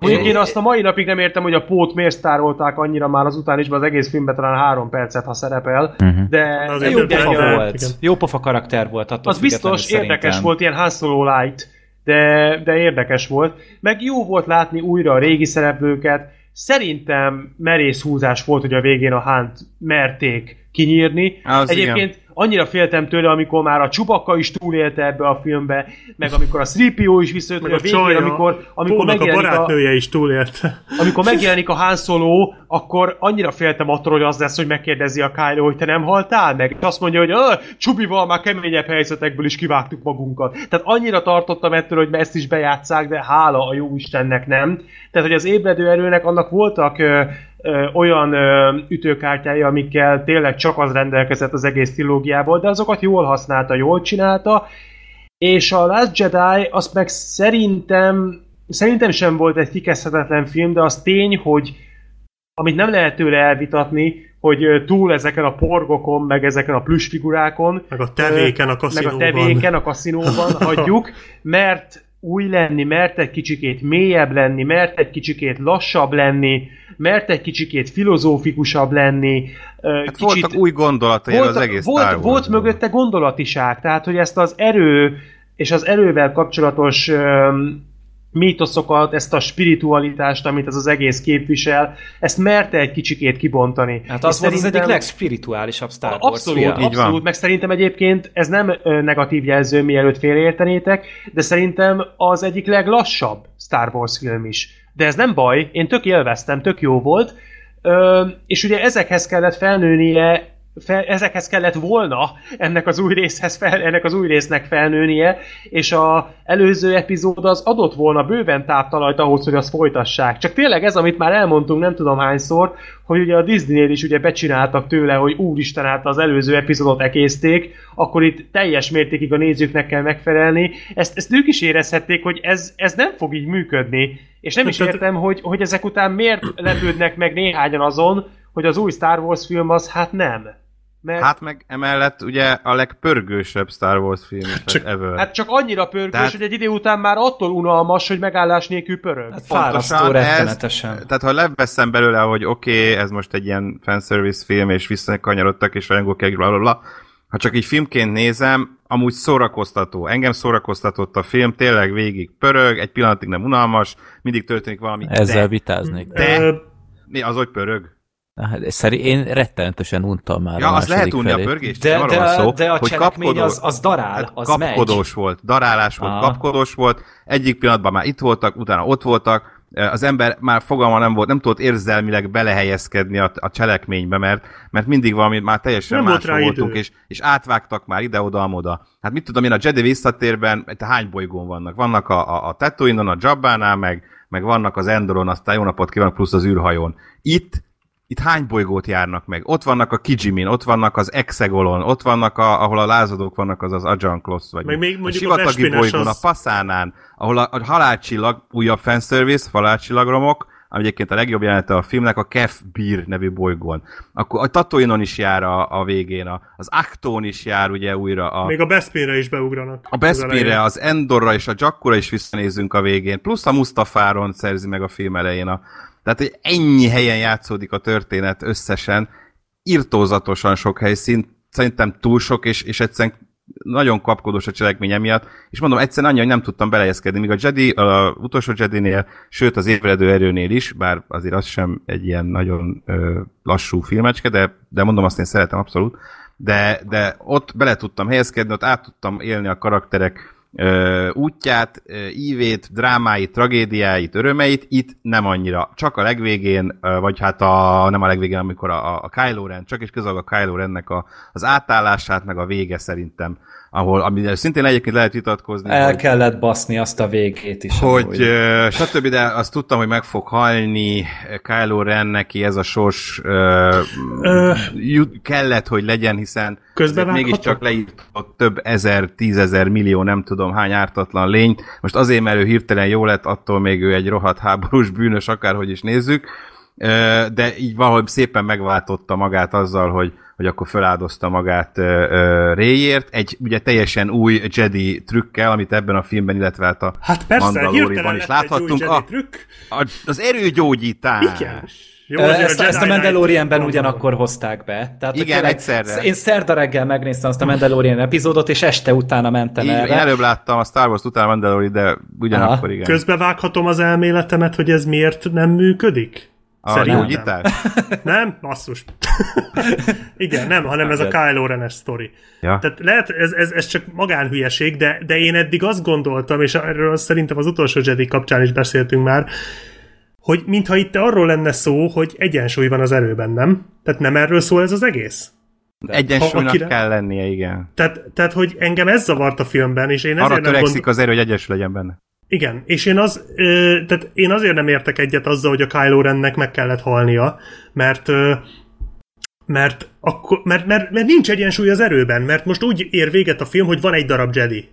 Mondjuk én azt a mai napig nem értem, hogy a pót miért sztárolták annyira már azután is, mert az egész filmben talán három percet, ha szerepel, Mhm. de, Na, de Jó igen, pofa igen. volt. Igen. Jó pofa karakter volt. Attól az biztos érdekes volt, ilyen Han Solo light, de, de érdekes volt. Meg jó volt látni újra a régi szereplőket. Szerintem merész húzás volt, hogy a végén a Hunt merték kinyírni. Az Egyébként annyira féltem tőle, amikor már a Csubakka is túlélte ebbe a filmbe, meg amikor a 3PO is visszajött, Meg a a végén, csajja, amikor, amikor a megjelenik a, barátnője is túlélte. amikor megjelenik a Han Solo, akkor annyira féltem attól, hogy az lesz, hogy megkérdezi a Kylo, hogy te nem haltál meg? És azt mondja, hogy "Ö, Csubival már keményebb helyzetekből is kivágtuk magunkat. Tehát annyira tartottam ettől, hogy ezt is bejátszák, de hála a jó Istennek nem. Tehát, hogy az ébredő erőnek annak voltak ö, olyan ö, ütőkártyái, amikkel tényleg csak az rendelkezett az egész trilógiából, de azokat jól használta, jól csinálta, és a Last Jedi azt meg szerintem szerintem sem volt egy kikezdhetetlen film, de az tény, hogy amit nem lehet tőle elvitatni, hogy túl ezeken a porgokon, meg ezeken a plüssfigurákon, Meg a tevéken a meg a kaszinóban. tevéken a kaszinóban hagyjuk, mert új lenni, mert egy kicsikét mélyebb lenni, mert egy kicsikét lassabb lenni, mert egy kicsikét filozófikusabb lenni. Hát voltak új gondolatai volt, az egész volt, volt Warsban. mögötte gondolatiság, tehát hogy ezt az erő és az erővel kapcsolatos öm, mítoszokat, ezt a spiritualitást, amit ez az egész képvisel, ezt merte egy kicsikét kibontani. Hát az volt az egyik legspirituálisabb Star Wars Abszolút, film. Így van. abszolút, meg szerintem egyébként ez nem negatív jelző, mielőtt félreértenétek, de szerintem az egyik leglassabb Star Wars film is. De ez nem baj, én tök élveztem, tök jó volt, ö, és ugye ezekhez kellett felnőnie fel, ezekhez kellett volna ennek az új részhez fel, ennek az új résznek felnőnie, és a előző epizód az adott volna bőven táptalajt ahhoz, hogy azt folytassák. Csak tényleg ez, amit már elmondtunk nem tudom hányszor, hogy ugye a Disneynél is ugye becsináltak tőle, hogy úristen hát az előző epizódot ekészték, akkor itt teljes mértékig a nézőknek kell megfelelni. Ezt, ezt ők is érezhették, hogy ez, ez nem fog így működni. És nem is értem, hogy, hogy ezek után miért lepődnek meg néhányan azon, hogy az új Star Wars film az hát nem. Mert Hát meg emellett ugye a legpörgősebb Star Wars film Csak- ever. Hát csak annyira pörgős, Tehát- hogy egy idő után már attól unalmas, hogy megállás nélkül pörög. Hát fárasztó ez- rettenetesen. Tehát ha leveszem belőle, hogy oké, okay, ez most egy ilyen fanservice film, és visszakanyarodtak, és rajongók egy bla, bla, bla, ha csak így filmként nézem, amúgy szórakoztató. Engem szórakoztatott a film, tényleg végig pörög, egy pillanatig nem unalmas, mindig történik valami. Ezzel de, vitáznék. de, mi, az, hogy pörög. Hát, szerint én rettenetesen untam már Ja, a az lehet unni a felét. pörgést, De, arról van de, szó, de a hogy cselekmény kapkodó- az, az darál, Hát az kapkodós volt, darálás volt, Aha. kapkodós volt, egyik pillanatban már itt voltak, utána ott voltak, az ember már fogalma nem volt, nem tudott érzelmileg belehelyezkedni a, a cselekménybe, mert, mert mindig valami már teljesen Nem volt máshol rá voltunk, idő. és, és átvágtak már ide-oda, amoda. Hát mit tudom én, a Jedi visszatérben, itt hány bolygón vannak? Vannak a, a, a Tatooine-on, a Jabbánál, meg, meg vannak az Endoron, aztán jó napot kívánok, plusz az űrhajón. Itt itt hány bolygót járnak meg? Ott vannak a Kijimin, ott vannak az Exegolon, ott vannak, a, ahol a lázadók vannak, az az Ajan Kloss, vagy Meg még a a sivatagi Vespines bolygón, az- a Paszánán, ahol a, a halálcsillag, újabb fanservice, halálcsillagromok, ami egyébként a legjobb jelenete a filmnek, a Kef Bir nevű bolygón. Akkor a Tatooine-on is jár a, a végén, a, az Actón is jár ugye újra, a, Még a Bespinre is beugranak. a Bespinre, az Endorra és a Jakkura is visszanézünk a végén, plusz a Mustafáron szerzi meg a film elején a... Tehát, hogy ennyi helyen játszódik a történet összesen, irtózatosan sok helyszín, szerintem túl sok, és, és egyszerűen nagyon kapkodós a cselekmény miatt, és mondom, egyszerűen annyi, hogy nem tudtam belejeszkedni, míg a Jedi, a utolsó Jedinél, sőt az ébredő erőnél is, bár azért az sem egy ilyen nagyon ö, lassú filmecske, de, de mondom, azt én szeretem abszolút, de, de ott bele tudtam helyezkedni, ott át tudtam élni a karakterek ö, útját, ö, ívét, drámáit, tragédiáit, örömeit, itt nem annyira. Csak a legvégén, vagy hát a, nem a legvégén, amikor a, a Kylo Ren, csak és közül a Kylo Rennek a, az átállását, meg a vége szerintem, ahol, ami szintén egyébként lehet vitatkozni, El hogy, kellett baszni azt a végét is. hogy amúgy. ö, stb., de azt tudtam, hogy meg fog halni Kylo Ren neki ez a sors ö, Ö. jut- kellett, hogy legyen, hiszen mégiscsak leírtott több ezer, tízezer, millió, nem tudom hány ártatlan lény. Most azért, mert ő hirtelen jó lett, attól még ő egy rohadt háborús bűnös, akárhogy is nézzük, Ö, de így valahogy szépen megváltotta magát azzal, hogy, hogy akkor feláldozta magát ö, ö, Réjért, egy ugye teljesen új Jedi trükkel, amit ebben a filmben, illetve hát a Hát persze, Mandalorianban hirtelen is láthattunk. A, trükk. a, az erőgyógyítás. Igen. Jó, ezt, a, ezt a Mandalorianben ugyanakkor hozták be. Tehát Igen, egyszerre. Én szerda reggel megnéztem azt a Mandalorian epizódot, és este utána mentem Így, én előbb láttam a Star Wars után a Mandalorian, de ugyanakkor Aha. igen. Közbevághatom az elméletemet, hogy ez miért nem működik? A Szerintem. gyógyítás? Nem? Basszus. Igen, nem, hanem ez a Kylo Ren-es sztori. Ja. Tehát lehet, ez, ez, ez csak magánhülyeség, de, de én eddig azt gondoltam, és erről szerintem az utolsó Jedi kapcsán is beszéltünk már, hogy mintha itt arról lenne szó, hogy egyensúly van az erőben, nem? Tehát nem erről szól ez az egész? Egyensúlynak akire- kell lennie, igen. Tehát, tehát, hogy engem ez zavart a filmben, és én ezért Arra nem törekszik gondol... az erő, hogy egyensúly legyen benne. Igen, és én, az, ö, tehát én azért nem értek egyet azzal, hogy a Kylo Rennek meg kellett halnia, mert ö, mert, akkor, mert, mert, mert nincs egyensúly az erőben, mert most úgy ér véget a film, hogy van egy darab Jedi.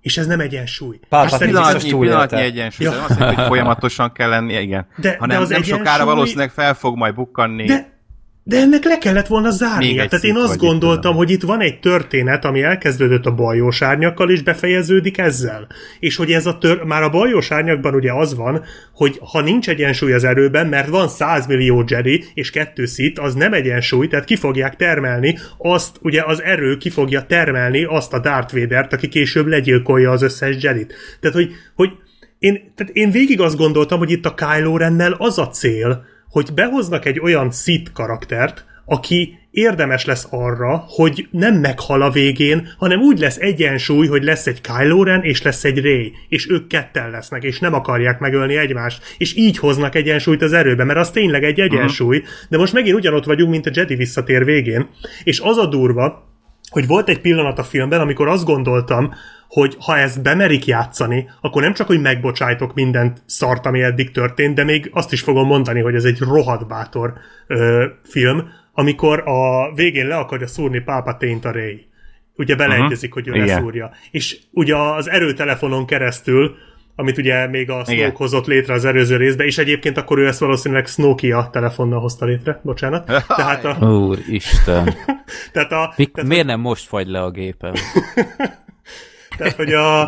És ez nem egyensúly. Szerintem- biztos Pillanatnyi, pillanatnyi egyensúly, Ja. nem azt hogy folyamatosan kell lennie, igen. De- hanem de az nem sokára egyensúly- valószínűleg fel fog majd bukkanni. De, de ennek le kellett volna zárnia. egy Tehát én azt gondoltam, tudom. hogy itt van egy történet, ami elkezdődött a baljós árnyakkal, és befejeződik ezzel. És hogy ez a tör... már a baljós árnyakban ugye az van, hogy ha nincs egyensúly az erőben, mert van 100 millió Jedi és kettő szit, az nem egyensúly, tehát ki fogják termelni azt, ugye az erő ki fogja termelni azt a Darth Vader-t, aki később legyilkolja az összes Jedit. Tehát, hogy, hogy én, tehát én végig azt gondoltam, hogy itt a Kylo Rennel az a cél, hogy behoznak egy olyan Sith karaktert, aki érdemes lesz arra, hogy nem meghal a végén, hanem úgy lesz egyensúly, hogy lesz egy Kylo Ren és lesz egy Rey, és ők ketten lesznek, és nem akarják megölni egymást, és így hoznak egyensúlyt az erőbe, mert az tényleg egy egyensúly, uh-huh. de most megint ugyanott vagyunk, mint a Jedi visszatér végén, és az a durva, hogy volt egy pillanat a filmben, amikor azt gondoltam, hogy ha ezt bemerik játszani, akkor nem csak, hogy megbocsájtok mindent szart, ami eddig történt, de még azt is fogom mondani, hogy ez egy rohadt bátor ö, film, amikor a végén le akarja szúrni Palpatine-t a Rey. Ugye beleegyezik, hogy ő Igen. leszúrja. És ugye az erőtelefonon keresztül amit ugye még a Snoke Igen. hozott létre az előző részben, és egyébként akkor ő ezt valószínűleg Snokia telefonnal hozta létre, bocsánat. Tehát a, Úristen. tehát a, Mik, tehát miért nem most fagy le a gépem? Tehát, hogy a,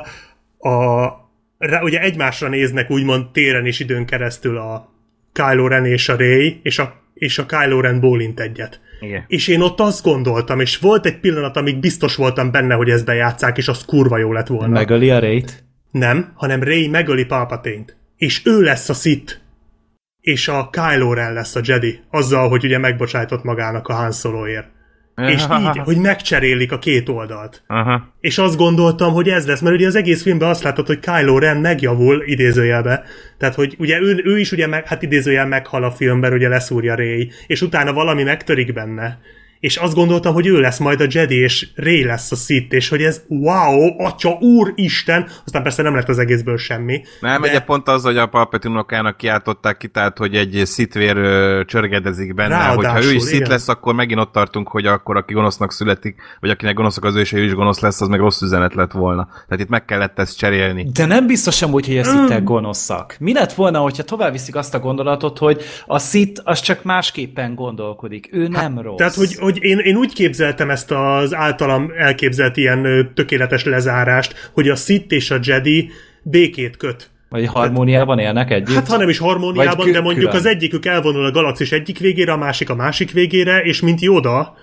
a rá, ugye egymásra néznek úgymond téren és időn keresztül a Kylo Ren és a Rey, és a, és a Kylo Ren bólint egyet. Igen. És én ott azt gondoltam, és volt egy pillanat, amíg biztos voltam benne, hogy ezt bejátszák, és az kurva jó lett volna. Megöli a rét. Nem, hanem Rey megöli Palpatine-t. És ő lesz a Sith. És a Kylo Ren lesz a Jedi. Azzal, hogy ugye megbocsájtott magának a Han Soloért. És így, hogy megcserélik a két oldalt. Aha. És azt gondoltam, hogy ez lesz, mert ugye az egész filmben azt látod, hogy Kylo Ren megjavul idézőjelbe. Tehát, hogy ugye ő, ő is ugye meg, hát idézőjel meghal a filmben, ugye leszúrja Ray, és utána valami megtörik benne. És azt gondoltam, hogy ő lesz majd a Jedi, és Ray lesz a Sith, és hogy ez wow, atya, úr, Isten, aztán persze nem lett az egészből semmi. Nem, de- egy pont az, hogy a Palpatine unokának kiáltották ki, tehát, hogy egy szitvér csörgedezik benne, Ráadásul, hogyha ő is szit lesz, akkor megint ott tartunk, hogy akkor aki gonosznak születik, vagy akinek gonoszak az ő, és ő is gonosz lesz, az meg rossz üzenet lett volna. Tehát itt meg kellett ezt cserélni. De nem biztos amúgy, hogy a szitek gonoszak. Mi lett volna, hogyha tovább viszik azt a gondolatot, hogy a szit az csak másképpen gondolkodik. Ő nem rossz. Tehát, hogy, hogy én, én úgy képzeltem ezt az általam elképzelt ilyen tökéletes lezárást, hogy a Sith és a Jedi békét köt. Vagy harmóniában élnek együtt. Hát ha nem is harmóniában, de mondjuk külön. az egyikük elvonul a galaxis egyik végére, a másik a másik végére, és mint Yoda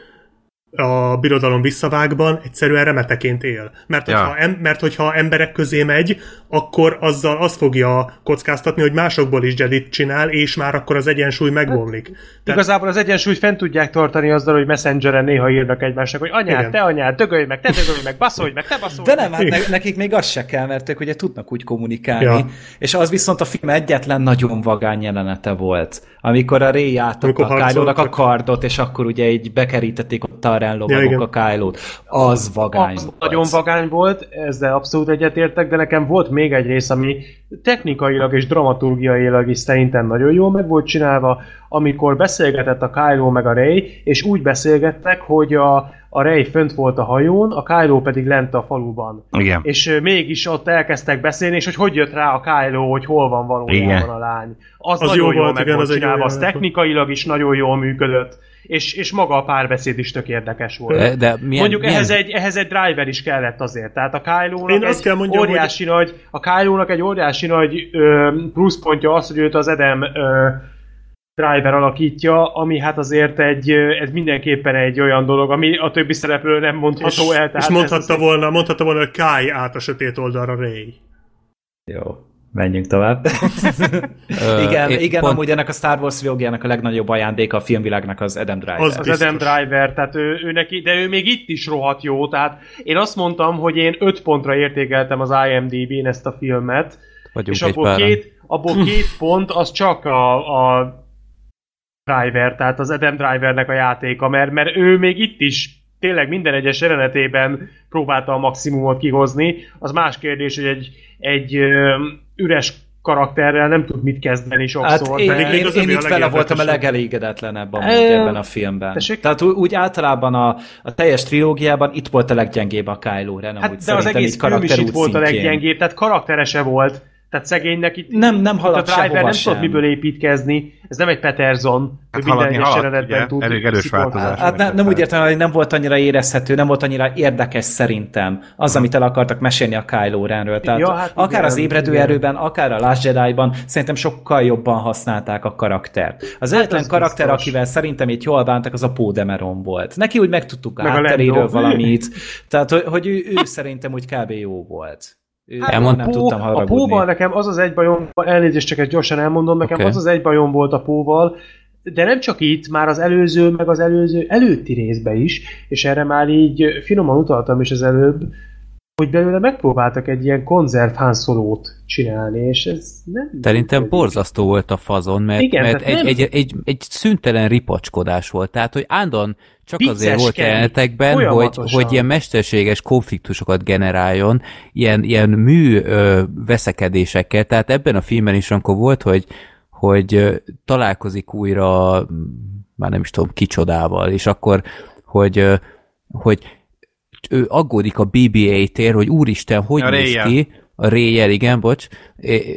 a birodalom visszavágban egyszerűen remeteként él. Mert Ja. hogyha, em, mert hogyha emberek közé megy, akkor azzal azt fogja kockáztatni, hogy másokból is Jedit csinál, és már akkor az egyensúly megbomlik. Tehát, Igazából az egyensúlyt fent tudják tartani azzal, hogy Messengeren néha írnak egymásnak, hogy anyád, Igen. te anyád, dögölj meg, te dögölj meg, baszolj meg, te baszolj De meg. nem, hát ne- nekik még az se kell, mert ők ugye tudnak úgy kommunikálni. Ja. És az viszont a film egyetlen nagyon vagány jelenete volt. Amikor a Ray átadta a a kardot, és akkor ugye így bekerítették ott a Ja, lovagok igen. a Kylo-t. Az vagány Az volt. nagyon vagány volt, ezzel abszolút egyetértek, de nekem volt még egy rész, ami technikailag és dramaturgiailag is szerintem nagyon jól meg volt csinálva, amikor beszélgetett a Kylo meg a Rey, és úgy beszélgettek, hogy a, a Rey fönt volt a hajón, a Kylo pedig lent a faluban. Igen. És mégis ott elkezdtek beszélni, és hogy hogy jött rá a Kylo, hogy hol van valójában Igen. a lány. Az, Az nagyon jó jól volt, meg igen, volt az csinálva, az technikailag is nagyon jól működött, és, és maga a párbeszéd is tök érdekes volt. De, de milyen, Mondjuk milyen, ehhez egy, ehhez egy driver is kellett azért. Tehát a kylo Én azt egy kell mondjam, óriási nagy, a kylo egy óriási nagy ö, pluszpontja az, hogy őt az Edem ö, driver alakítja, ami hát azért egy, ez mindenképpen egy olyan dolog, ami a többi szereplő nem mondható és, el. Tehát és mondhatta volna, mondhatta volna, hogy Kai át a sötét oldalra Ray. Jó. Menjünk tovább. Igen, én igen pont- amúgy ennek a Star Wars trilógiának a legnagyobb ajándéka a filmvilágnak az Adam Driver. Az Az. Adam Driver, tehát ő, ő neki, de ő még itt is rohadt jó, tehát én azt mondtam, hogy én 5 pontra értékeltem az IMDb-n ezt a filmet, Vagyunk és abból páran. két, abból két pont az csak a, a Driver, tehát az Adam Drivernek a játéka, mert, mert ő még itt is tényleg minden egyes jelenetében próbálta a maximumot kihozni. Az más kérdés, hogy egy, egy üres karakterrel nem tud mit kezdeni Hát sokszor. én, pedig én, én itt vele voltam a legelégedetlenebb amúgy Ö, ebben a filmben. tessék? Tehát úgy általában a, a teljes trilógiában itt volt a leggyengébb a Kylo Ren, amúgy Hát de az egész film is itt volt a leggyengébb, tehát karakterese volt. Tehát szegénynek itt, Nem- nem itt a Driver nem sem. tudott miből építkezni. Ez nem egy Peterson, Hát hogy minden egyes jelenetben ugye? tud Elég erős változás. Hát ne, nem úgy értem, hogy nem volt annyira érezhető, nem volt annyira érdekes szerintem az, amit el akartak mesélni a Kylo Renről. Tehát Ja, hát akár igen, az ébredő igen. erőben, akár a Last Jedi-ban szerintem sokkal jobban használták a karaktert. Az egyetlen az karakter, biztos. akivel szerintem itt jól bántak, az a Poe Dameron volt. Neki úgy megtudtuk hátteréről valamit, tehát hogy, hogy ő, ő szerintem úgy kb. jó volt. Hát Elmond- nem a, tudtam Pó, a. Póval nekem az az egy bajom, elnézést csak ezt gyorsan elmondom, nekem Oké. az az egy bajom volt a Póval, de nem csak itt, már az előző, meg az előző előtti részbe is, és erre már így finoman utaltam is az előbb, hogy belőle megpróbáltak egy ilyen konzerv Han Solo-t csinálni, és ez nem... Szerintem működik. borzasztó volt a fazon, mert, Igen, mert egy, nem- egy, egy, egy szüntelen ripacskodás volt. Tehát, hogy állandóan csak azért volt jelenetekben, hogy, hogy ilyen mesterséges konfliktusokat generáljon, ilyen, ilyen mű ö, veszekedésekkel. Tehát ebben a filmben is, amikor volt, hogy, hogy ö, találkozik újra, már nem is tudom, kicsodával, és akkor, hogy, ö, hogy ő aggódik a BB-8-ért, hogy úristen, hogy A néz ki, a Réjel, igen, bocs,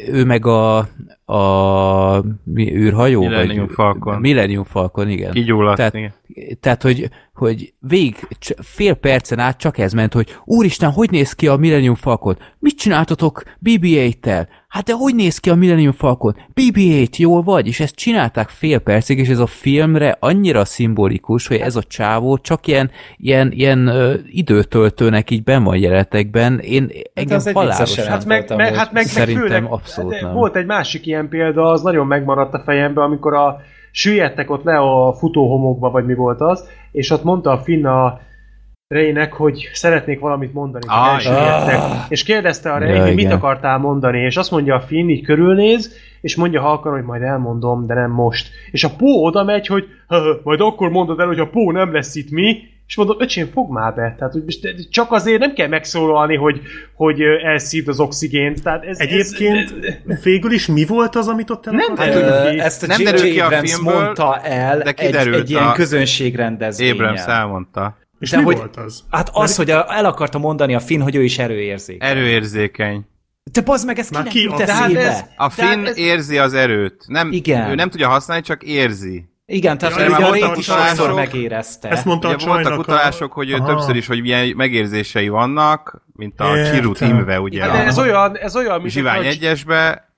ő meg a, a mi, űrhajó? Millennium vagy, Falcon. Millennium Falcon, igen. Kigyulladt, Tehát, igen. tehát hogy, hogy végig cs- fél percen át csak ez ment, hogy úristen, hogy néz ki a Millennium Falcon? Mit csináltatok BB-8-tel? Hát de hogy néz ki a Millennium Falcon? BB-8, jól vagy? És ezt csinálták fél percig, és ez a filmre annyira szimbolikus, hogy ez a csávó csak ilyen, ilyen, ilyen ö, időtöltőnek így ben van jelenetekben. Én engem az egy halálosan Hát meg, voltam, meg, hát meg, meg szerintem főleg, abszolút nem. Volt egy másik ilyen példa, az nagyon megmaradt a fejembe, amikor a süllyedtek ott le a futóhomokba, vagy mi volt az, és ott mondta a Finn a Raynek, hogy szeretnék valamit mondani, Ah. És kérdezte a Ray, Ja, hogy mit akartál mondani, és azt mondja a Finn, így körülnéz, és mondja halkan, hogy majd elmondom, de nem most. És a Pó oda megy, hogy "Hö, hö, majd akkor mondod el, hogy a Pó nem lesz itt mi, és mondom, öcsém, fog már be. Tehát, hogy csak azért nem kell megszólalni, hogy, hogy elszívd az oxigént. Tehát ez, Egyébként ez, végül is mi volt az, amit ott Nem derül Ö. Ezt a Nem J.J. derül ki a Abrams mondta el de egy, egy ilyen közönségrendezvényen. Abrams elmondta. És De mi hogy- volt az? Hát az, hogy a, el akarta mondani a Finn, hogy ő is erőérzék. Erőérzékeny. Te bazd meg, ez Már kinek ki a- hát eszébe? ez- A Finn ez- érzi az erőt. Nem, Igen. Ő nem tudja használni, csak érzi. Igen, tehát Ja, ugye a voltak Rét is utalások. sokszor megérezte. Ezt mondta Ugye a voltak utalások, hogy ő Aha. többször is, hogy milyen megérzései vannak, mint a Értem. Chiru Timve, ugye de ez a olyan, ez olyan, mint Zsivány hogy- egyesbe,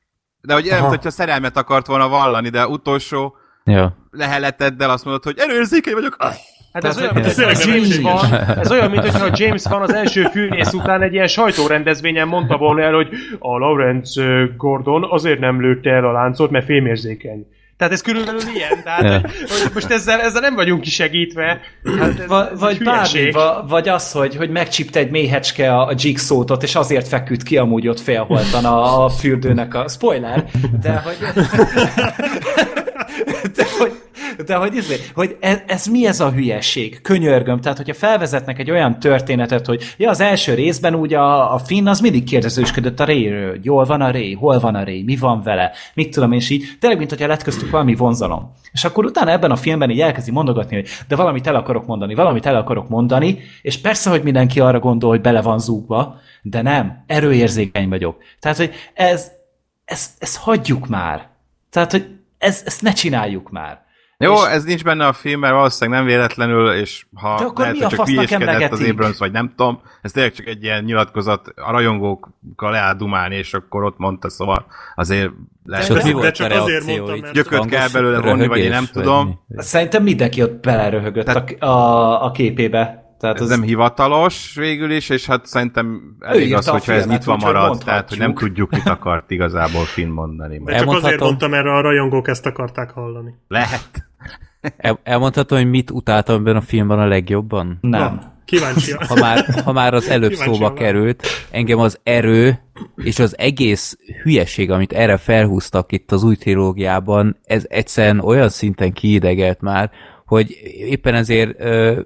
de hogy nem, Aha. hogyha szerelmet akart volna vallani, de utolsó Ja. leheleteddel azt mondod, hogy erőérzékeny vagyok. Ah! Hát ez olyan, mint, ez hogy tényleg James van, ez olyan, mint hogyha James van az első fűnész után egy ilyen sajtórendezvényen mondta volna el, hogy a Lawrence Gordon azért nem lőtte el a láncot, mert fémérzékeny. Tehát ez körülbelül ilyen, tehát hogy, most ezzel, ezzel nem vagyunk kisegítve. Hát ez, Va, ez vagy bármi, va, vagy az, hogy, hogy megcsipte egy méhecske a, a Jigsaw-t, és azért feküdt ki amúgy ott félholtan a, a fürdőnek a spoiler, de hogy de hogy, de hogy, izé, hogy ez, ez, mi ez a hülyeség? Könyörgöm. Tehát, hogyha felvezetnek egy olyan történetet, hogy ja, az első részben ugye a, a Finn az mindig kérdezősködött a Rayről, hogy jól van a Ray, hol van a Ray, mi van vele, mit tudom, és így tényleg, mint hogyha lett köztük valami vonzalom. És akkor utána ebben a filmben így elkezdi mondogatni, hogy de valamit el akarok mondani, valamit el akarok mondani, és persze, hogy mindenki arra gondol, hogy bele van zúgva, de nem, erőérzékeny vagyok. Tehát, hogy ez, ez, ezt hagyjuk már. Tehát, hogy ez, ezt ne csináljuk már. Jó, És- ez nincs benne a filmben, valószínűleg nem véletlenül, és ha De akkor lehet, mi a csak hülyéskedett az? Abrams, vagy nem tudom, ez tényleg csak egy ilyen nyilatkozat, a rajongókkal leáll dumálni, és akkor ott mondta, szóval azért lehet, ott de- csak a azért mondtam, mert- Gyököt kell belőle vonni, vagy én nem tudom. Szerintem mindenki ott beleröhögött a, a, a képébe. Tehát Ez az, nem hivatalos végül is, és hát szerintem elég az, hogyha ez filmet, nyitva úgyhogy marad, tehát hogy nem tudjuk, mit akart igazából Finn mondani. De csak azért Elmondhatom. mondtam, mert a rajongók ezt akarták hallani. lehet. El, elmondhatom, hogy mit utáltam ebben a filmben a legjobban? nem. Na, kíváncsi. Ha már, ha már az előbb Kíváncsi szóba került, engem az erő és az egész hülyeség, amit erre felhúztak itt az új trilógiában, ez egyszerűen olyan szinten kiidegelt már, hogy éppen ezért ö,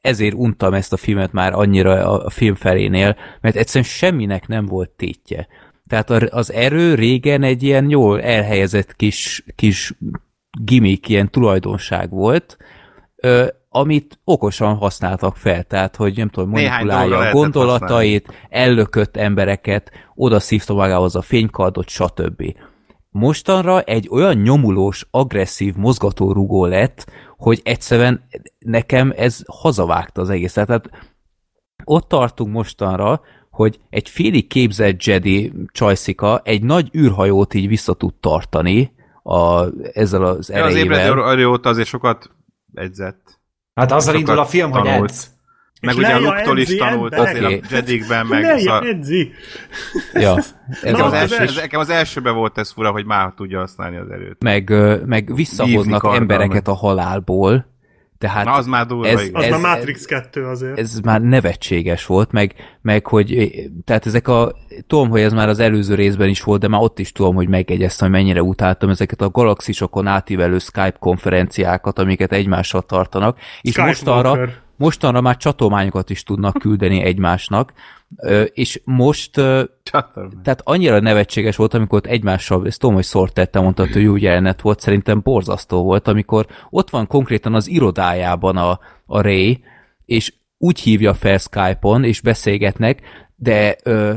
ezért untam ezt a filmet már annyira a film felénél, mert egyszerűen semminek nem volt tétje. Tehát az erő régen egy ilyen jól elhelyezett kis, kis gimmick, ilyen tulajdonság volt, amit okosan használtak fel, tehát hogy nem tudom, manipulálja a gondolatait, ellökött embereket, oda szívta magához a fénykardot, stb. Mostanra egy olyan nyomulós, agresszív mozgatórugó lett, hogy egyszerűen nekem ez hazavágta az egészet. Tehát ott tartunk mostanra, hogy egy félig képzett Jedi csajszika egy nagy űrhajót így vissza tud tartani a, ezzel az Ja, az erejével. ébredő Arióta azért sokat edzett. Hát azzal Sokat indul a film, hogy tanult. edz. Meg És ugye a Leia Luke-tól is tanult azért a Jedikben, meg szóval- edzi! Ja, ez az, Na, első, az első- nekem az elsőben volt ez fura, hogy már tudja használni az erőt. meg, meg karddal, embereket a halálból, tehát Na, az már durva, ez, igen. Az ez, már Matrix 2 azért. ez már nevetséges volt, meg, meg hogy, tehát ezek a, tudom, hogy ez már az előző részben is volt, de már ott is tudom, hogy megjegyeztem, hogy mennyire utáltam ezeket a galaxisokon átívelő Skype konferenciákat, amiket egymással tartanak, és Skype mostanra, Walker. Mostanra már csatolmányokat is tudnak küldeni egymásnak, és most ö, Csatorna. tehát annyira nevetséges volt, amikor ott egymással, ezt tudom, hogy szort tettem, mondta, hogy jó jelenet volt, szerintem borzasztó volt, amikor ott van konkrétan az irodájában a, a Ray, és úgy hívja fel Skype-on, és beszélgetnek, de ö,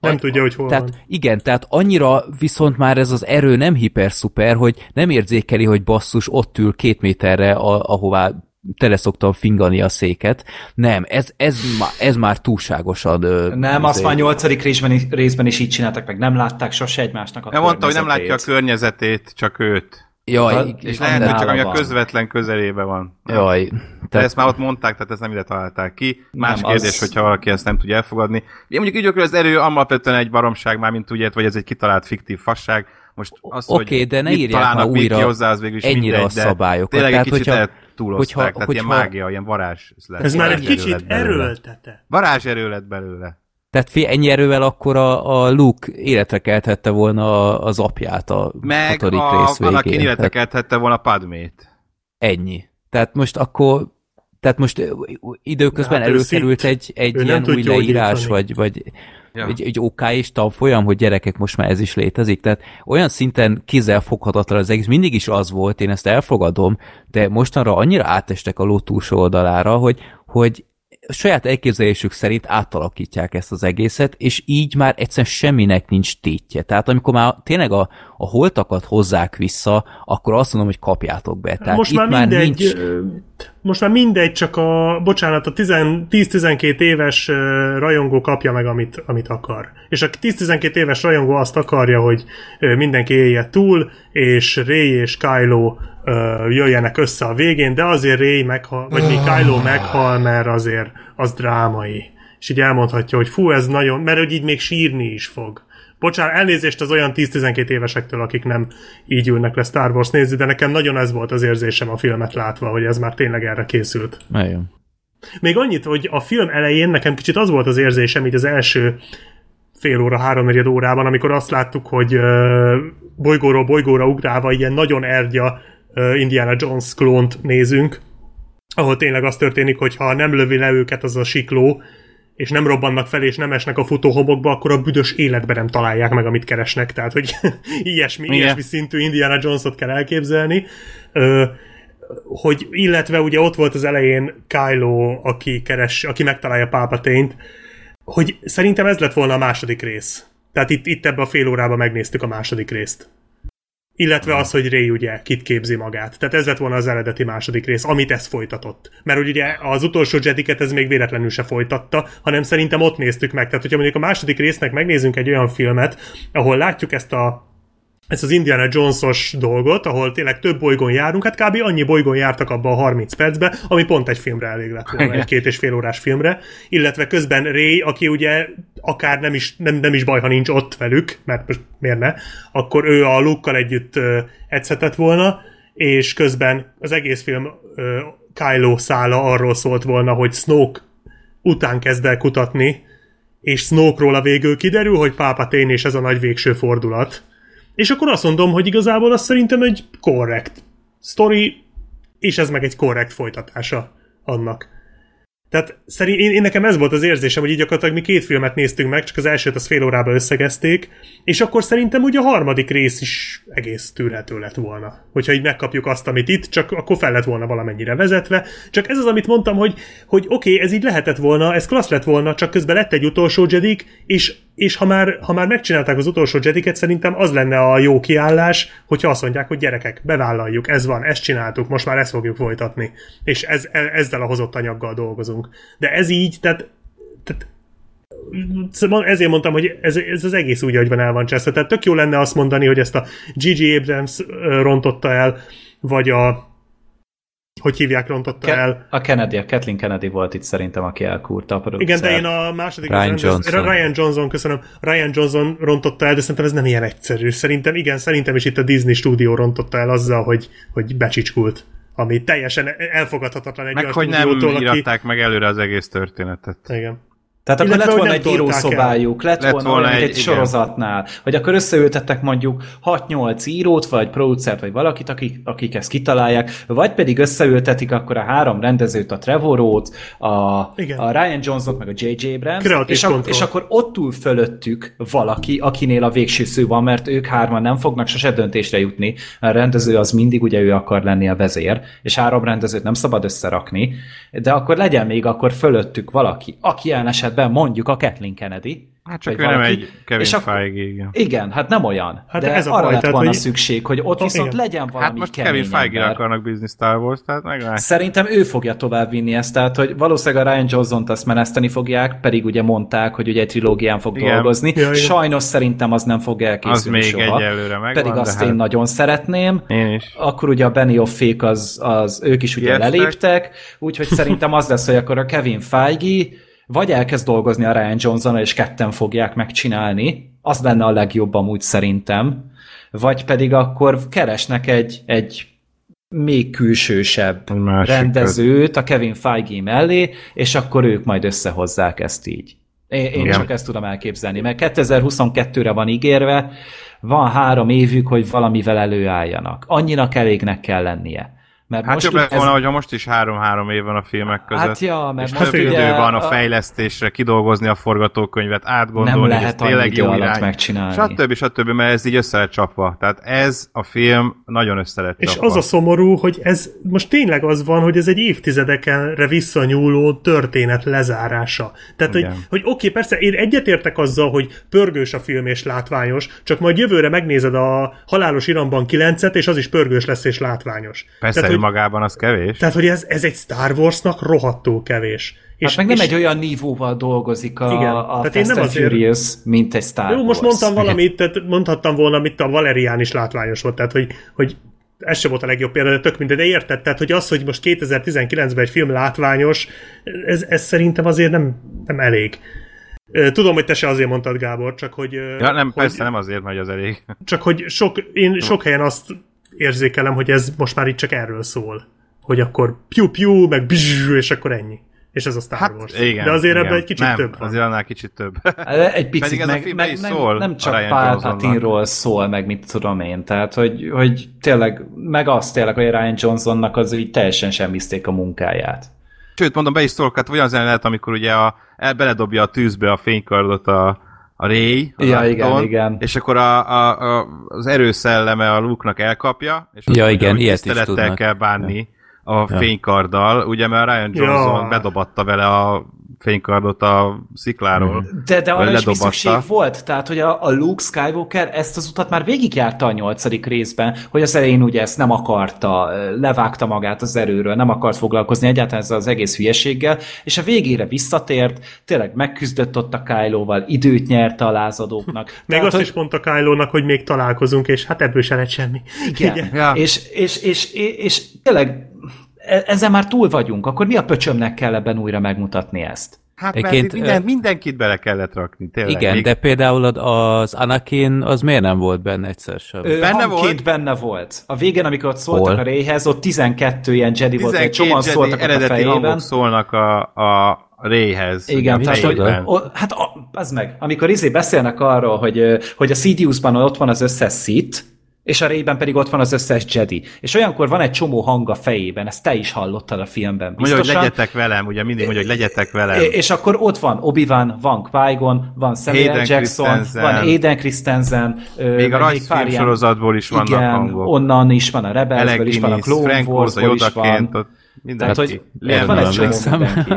Nem tudja, hogy hol tehát van. igen, tehát annyira viszont már ez az erő nem hiper-szuper, hogy nem érzékeli, hogy basszus ott ül két méterre, a, ahová tele szoktam fingani a széket. Nem, ez, ez, már, ez már túlságosan... ö, Nem, azt izé- már nyolcadik részben, is- részben is így csináltak, meg nem látták sose egymásnak a Nem mondta, hogy nem látja a környezetét. csak őt. Jaj, És lehet, hogy csak ami a közvetlen közelében van. Jaj, De tehát ezt már ott mondták, tehát ezt nem ide találták ki. Más Nem, kérdés, az- hogyha valaki ezt nem tudja elfogadni. Én mondjuk így, hogy az erő alapvetően egy baromság már, mint ugye, vagy ez egy kitalált fiktív fasság. Most az, Oké, hogy de ne írják találnak már még újra ki hozzá, az végül is ennyire mindegy, a de szabályokat. Tényleg Tehát, egy kicsit hogyha- eltúlozták, hogyha- tehát ilyen hogyha- mágia, ilyen varázs lett. Ez már egy kicsit erőltete. Varázserő lett belőle. Tehát fél, ennyi erővel akkor a, a Luke életre kelthette volna a- az apját a Meg hatodik a rész végén. Anakin Tehát életekelthette volna Padmét. ennyi. Tehát most akkor tehát most időközben Hát előkerült egy, egy Ő ilyen új leírás, vagy, vagy Ja. egy, egy OK és tanfolyam, hogy gyerekek, most már ez is létezik. Tehát olyan szinten kézzelfoghatatlan az egész, mindig is az volt, én ezt elfogadom, de mostanra annyira átestek a ló túlsó oldalára, hogy, hogy a saját elképzelésük szerint átalakítják ezt az egészet, és így már egyszerűen semminek nincs tétje. Tehát amikor már tényleg a, a holtakat hozzák vissza, akkor azt mondom, hogy kapjátok be. Tehát most itt már már mindegy, nincs... most már mindegy, csak a, bocsánat, a 10 10-12 éves rajongó kapja meg, amit, amit akar. És a 10-12 éves rajongó azt akarja, hogy mindenki élje túl, és Ray és Kylo jöjjenek össze a végén, de azért Ray meghal, vagy mi Kylo meghal, mert azért az drámai. És így elmondhatja, hogy fú, ez nagyon, mert hogy így még sírni is fog. Bocsánat, elnézést az olyan 10-12 évesektől, akik nem így ülnek le Star Wars nézni, de nekem nagyon ez volt az érzésem a filmet látva, hogy ez már tényleg erre készült. Nagyon. Még annyit, hogy a film elején nekem kicsit az volt az érzésem, így az első fél óra, háromnegyed órában, amikor azt láttuk, hogy ö, bolygóról bolygóra ugrálva ilyen nagyon ergya ö, Indiana Jones klónt nézünk, ahol tényleg az történik, hogy ha nem lövi le őket az a sikló, és nem robbannak fel, és nem esnek a futóhomokba, akkor a büdös életben nem találják meg, amit keresnek. Tehát, hogy ilyesmi, Igen. ilyesmi szintű Indiana Jones-ot kell elképzelni. Ö, hogy illetve ugye ott volt az elején Kylo, aki, keres, aki megtalálja Palpatine-t, hogy szerintem ez lett volna a második rész. Tehát itt, itt ebbe a fél órában megnéztük a második részt. Illetve az, hogy Ray ugye kit képzi magát. Tehát ez lett volna az eredeti második rész, amit ez folytatott. Mert ugye az utolsó Jediket ez még véletlenül se folytatta, hanem szerintem ott néztük meg. Tehát hogyha mondjuk a második résznek megnézünk egy olyan filmet, ahol látjuk ezt a ezt az Indiana Jones-os dolgot, ahol tényleg több bolygón járunk, hát kb. annyi bolygón jártak abban a 30 percbe, ami pont egy filmre elég lett volna, egy két és fél órás filmre, illetve közben Ray, aki ugye akár nem is, nem, nem is baj, ha nincs ott velük, mert most miért ne, akkor ő a luke együtt ö, edzhetett volna, és közben az egész film ö, Kylo szála arról szólt volna, hogy Snoke után kezd el kutatni, és Snoke-ról a végül kiderül, hogy Palpatine és ez a nagy végső fordulat. És akkor azt mondom, hogy igazából az szerintem egy korrekt story, és ez meg egy korrekt folytatása annak. Tehát szerint én, én nekem ez volt az érzésem, hogy így gyakorlatilag mi két filmet néztünk meg, csak az elsőt az fél órába összegezték, és akkor szerintem ugye a harmadik rész is egész tűrhető lett volna. Hogyha így megkapjuk azt, amit itt, csak akkor fel lett volna valamennyire vezetve. Csak ez az, amit mondtam, hogy, hogy oké, okay, ez így lehetett volna, ez klassz lett volna, csak közben lett egy utolsó Jedik, és, és ha, már, ha már megcsinálták az utolsó Jediket, szerintem az lenne a jó kiállás, hogyha azt mondják, hogy gyerekek, bevállaljuk, ez van, ezt csináltuk, most már ezt fogjuk folytatni. És ez, e- ezzel a hozott anyaggal dolgozunk. De ez így, tehát, tehát Szóval ezért mondtam, hogy ez, ez az egész úgy, ahogy van el van cseszve. Tehát tök jó lenne azt mondani, hogy ezt a G.G. Abrams rontotta el, vagy a hogy hívják, rontotta Ke- el. a Kennedy, a Kathleen Kennedy volt itt szerintem, aki elkúrta a producer. Igen, de én a második Ryan az Johnson. Ryan Johnson, köszönöm. Ryan Johnson rontotta el, de szerintem ez nem ilyen egyszerű. Szerintem igen, szerintem is itt a Disney stúdió rontotta el azzal, hogy, hogy becsicskult ami teljesen elfogadhatatlan egy Meg olyan hogy nem íratták meg előre az egész történetet. Igen. Tehát akkor Illetve, lett volna egy írószobájuk, lett, Lett volna, volna egy- egy igen. sorozatnál, hogy akkor összeültettek mondjuk 6-8 írót, vagy producert, vagy valakit, akik, akik ezt kitalálják, vagy pedig összeültetik akkor a három rendezőt, a Trevorot, a, Igen. a Ryan Johnsonot, meg a J.J. Abrams, Kreatív és, a, és akkor ott ül fölöttük valaki, akinél a végső sző van, mert ők hárman nem fognak sose döntésre jutni. A rendező az mindig ugye ő akar lenni a vezér, és három rendezőt nem szabad összerakni, de akkor legyen még akkor fölöttük valaki, aki ilyen esetben mondjuk a Kathleen Kennedy, Hát csak nem valaki, egy Kevin és akkor- Feige, igen. Igen, hát nem olyan. Hát de ez a arra baj, lett tehát, volna hogy- szükség, hogy ott viszont igen. legyen valami Hát most Kevin Feige akarnak Disney Star Wars, tehát meglátjuk. Szerintem ő fogja továbbvinni ezt, tehát hogy valószínűleg a Ryan Johnson-t azt meneszteni fogják, pedig ugye mondták, hogy ugye egy trilógián fog Igen. dolgozni. Ja, igen. Sajnos szerintem az nem fog Az elkészülni még soha. egyelőre megvan, pedig azt hát én nagyon szeretném. én is. Akkor ugye a Benioffék az, az ők is ugye Kiestek. leléptek, úgyhogy szerintem az lesz, hogy akkor a Kevin Feige vagy elkezd dolgozni a Ryan johnson és ketten fogják megcsinálni, az lenne a legjobb amúgy szerintem, vagy pedig akkor keresnek egy, egy még külsősebb másik rendezőt a Kevin Feige mellé, és akkor ők majd összehozzák ezt így. Én, én Igen. csak ezt tudom elképzelni, mert 2022-re van ígérve, van három évük, hogy valamivel előálljanak. Annyinak elégnek kell lennie. Mert Hát most jobb lett volna, hogyha most is három-három év van a filmek között. Hát ja, mert és most több ugye idő van a fejlesztésre, kidolgozni a forgatókönyvet, átgondolni, nem hogy ez lehet tényleg jó irány. megcsinálni. Stb. stb. mert ez így össze lett csapva. Tehát ez a film nagyon össze lett És csapva. az a szomorú, hogy ez most tényleg az van, hogy ez egy évtizedekenre visszanyúló történet lezárása. Tehát, hogy, Igen. hogy oké, persze én egyetértek azzal, hogy pörgős a film és látványos, csak majd jövőre megnézed a Halálos Iramban 9-et, és az is pörgős lesz és látványos. Persze, tehát, önmagában az kevés. tehát, hogy ez, ez egy Star Warsnak rohadtul kevés. Hát meg nem egy olyan nívóval dolgozik a, Igen, a tehát én Fast nem and azért- Furious, mint egy Star Jó, most Wars. mondtam valamit, tehát mondhattam volna, amit a Valerián is látványos volt, tehát hogy, hogy ez sem volt a legjobb példa, de tök mindegy, de érted, tehát hogy az, hogy most 2019-ben egy film látványos, ez, ez szerintem azért nem, nem elég. Tudom, hogy te se azért mondtad, Gábor, csak hogy... Ja, nem, hogy, persze nem azért, hogy az elég. Csak hogy sok, én sok helyen azt érzékelem, hogy ez most már itt csak erről szól. Hogy akkor piu-piu, meg bzzz, és akkor ennyi. És ez a Star Hát Wars. igen. de azért igen. ebben egy kicsit nem, több van. azért annál kicsit több. Hát Egy picit, Pedig ez a meg, meg, meg szól nem a csak Palpatine-ról szól, meg mit tudom én, tehát hogy, hogy tényleg, meg az tényleg, hogy Ryan Johnsonnak az így teljesen semmizték a munkáját. Sőt, mondom, be is szólok, hát olyan zene lehet, amikor ugye a, el, beledobja a tűzbe a fénykardot a, a Ray, a Ja, igen, igen. és akkor a, a, a, az erőszelleme a Luke-nak elkapja, és Ja, igen, hogy ilyet is tisztelettel tudnak. kell bánni a fénykarddal, ugye, mert a Ryan Johnson Ja. bedobatta vele a fénykardot a szikláról. De, de arra is szükség volt? Tehát, hogy a, a Luke Skywalker ezt az utat már végigjárta a nyolcadik részben, hogy az elején ugye ezt nem akarta, levágta magát az erőről, nem akart foglalkozni egyáltalán ezzel az egész hülyeséggel, és a végére visszatért, tényleg megküzdött ott a Kylo-val, időt nyert a lázadóknak. Még Tehát, azt hogy- is mondta Kylo-nak, hogy még találkozunk, és hát ebből se lett semmi. Igen. Ja. És, és, és, és, és tényleg ezzel már túl vagyunk, akkor mi a pöcsömnek kell ebben újra megmutatni ezt? Hát mert Egyébként, itt minden, mindenkit bele kellett rakni, tényleg. Igen, Még- de például az- az Anakin, az miért nem volt benne egyszer sem? Ö, Benne volt? benne volt. A végén, amikor ott szóltak Hol? a Réhez, ott 12 ilyen Jedi volt, egy 12 csomóan szóltak ott a eredeti fejében. szólnak a, a Réhez. Igen, tehát, hogy, o, hát a, az meg, amikor izé beszélnek arról, hogy, hogy a Sidious-ban ott van az összes Sith, és a Rayben pedig ott van az összes Jedi. És olyankor van egy csomó hang a fejében, ezt te is hallottad a filmben Mondja, hogy biztosan. legyetek velem, ugye mindig mondja, hogy legyetek velem. És akkor ott van Obi-Wan, van Qui-Gon, van Samuel Hayden Jackson, Christensen. van Aiden Christensen, Még a rajzfilm sorozatból is vannak igen, hangok. onnan is van a Rebelsből is van, a Clone Warsból is van. mindenki. Tehát, hogy ott van egy csomó mindenki.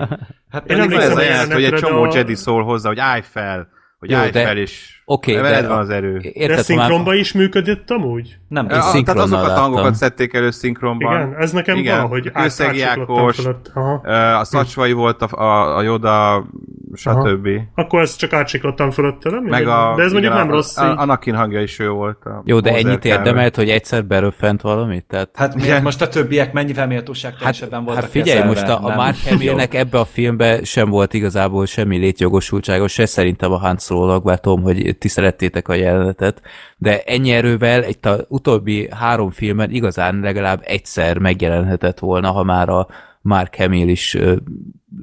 Hát Én emlékszem hogy egy csomó Jedi szól hozzá, hogy állj fel, hogy Jó, állj de- fel, és Oké, veled de van a- az erő. De Érted, ha már- szinkronba is működött amúgy? nem Én Ja, tehát azokat a láttam. hangokat szedték elő szinkronban. Igen, ez nekem Igen, valahogy át- Kőszegi átsiklottam Ákos, fölött. Aha. ö, a Szacsvai volt a, a, a Joda, stb. Akkor ez csak átsiklottam fölötte, nem? Meg a, De ez mondjuk igen, nem a, rossz. A. Anakin hangja is ő volt. A Jó, de ennyit érdemelt, hogy egyszer beröffent valamit? Tehát, Hát miért most a többiek mennyivel méltóságteljesebben voltak hát figyelj, most a, a? Mark Hamillnek ebbe a filmbe sem volt igazából semmi létjogosultsága, se szerintem a Han Solo-nak, bár tudom, hogy ti szerettétek a jelenetet, de ennyi erővel egy a utóbbi három filmen igazán legalább egyszer megjelenhetett volna, ha már a Mark Hamill is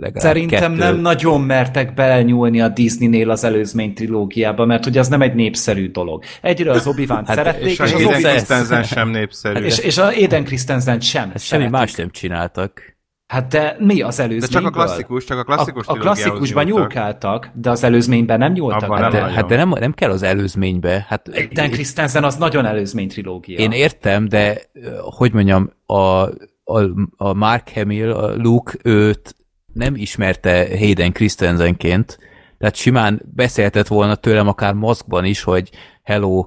legalább Szerintem kettő. nem nagyon mertek belenyúlni a Disneynél az előzmény trilógiába, mert ugye az nem egy népszerű dolog. Egyre az obi hát, szerették, És és, az obi Christensen sem népszerű. és, és a Aiden Christensen sem Hát semmi más nem csináltak. Hát de mi az De előzményből? csak a klasszikus, csak a klasszikus a, a klasszikusban nyúlkáltak, de az előzményben nem nyúltak. Hát nem de, de, hát de nem, nem kell az előzménybe. Hát Aiden Christensen az nagyon előzmény trilógia. Én értem, de hogy mondjam, a, a, a Mark Hamill, a Luke, őt nem ismerte Hayden Christensenként, tehát simán beszélhetett volna tőlem akár maszkban is, hogy hello,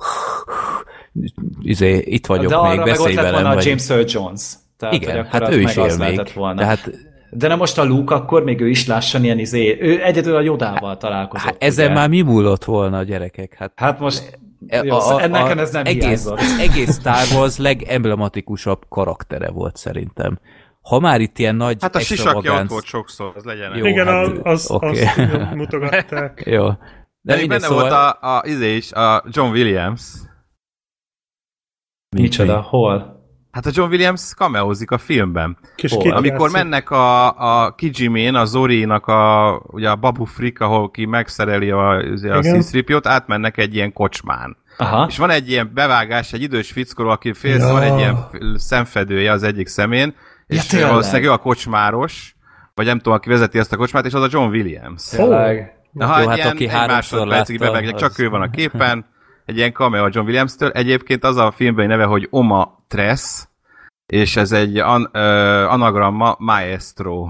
izé, itt vagyok de még, arra meg ott beszélj lett velem. volna a. James Earl Jones. Tehát, Igen, hát ő is él még. volna. De hát, De nem most a Luke, akkor még ő is lássan ilyen izé, ő egyedül a Jodával találkozott. hát ezzel ugye? már mi múlott volna a gyerekek? Hát Hát most E- jó, a, a, nekem ez nem egész, hiányzott. az egész Star Wars legemblematikusabb karaktere volt szerintem. Ha már itt ilyen nagy Hát a sisakja ott volt sokszor, az legyen. Jó, Igen, hát, az, oké. azt mutogatták. Jó. De De benne szóval... volt a, a, izé is, a John Williams. Micsoda, hol? Hát a John Williams cameózik a filmben. Kis Hol? Amikor mennek a, a Kijimén, a Zorinak a, ugye a Babu Frick, ahol ki megszereli a, a c átmennek egy ilyen kocsmán. Aha. És van egy ilyen bevágás, egy idős fickó, aki félsz, Ja. van egy ilyen szemfedője az egyik szemén, és tényleg? valószínűleg ő a kocsmáros, vagy nem tudom, aki vezeti ezt a kocsmát, és az a John Williams. Tényleg. Na, Jó, hát hát ilyen aki egy másodpercig bemegyek, csak az- ő van a képen, egy ilyen cameo a John Williams-től. Egyébként az a filmben neve, hogy Oma Tress, és ez egy an, ö, anagramma Maestro.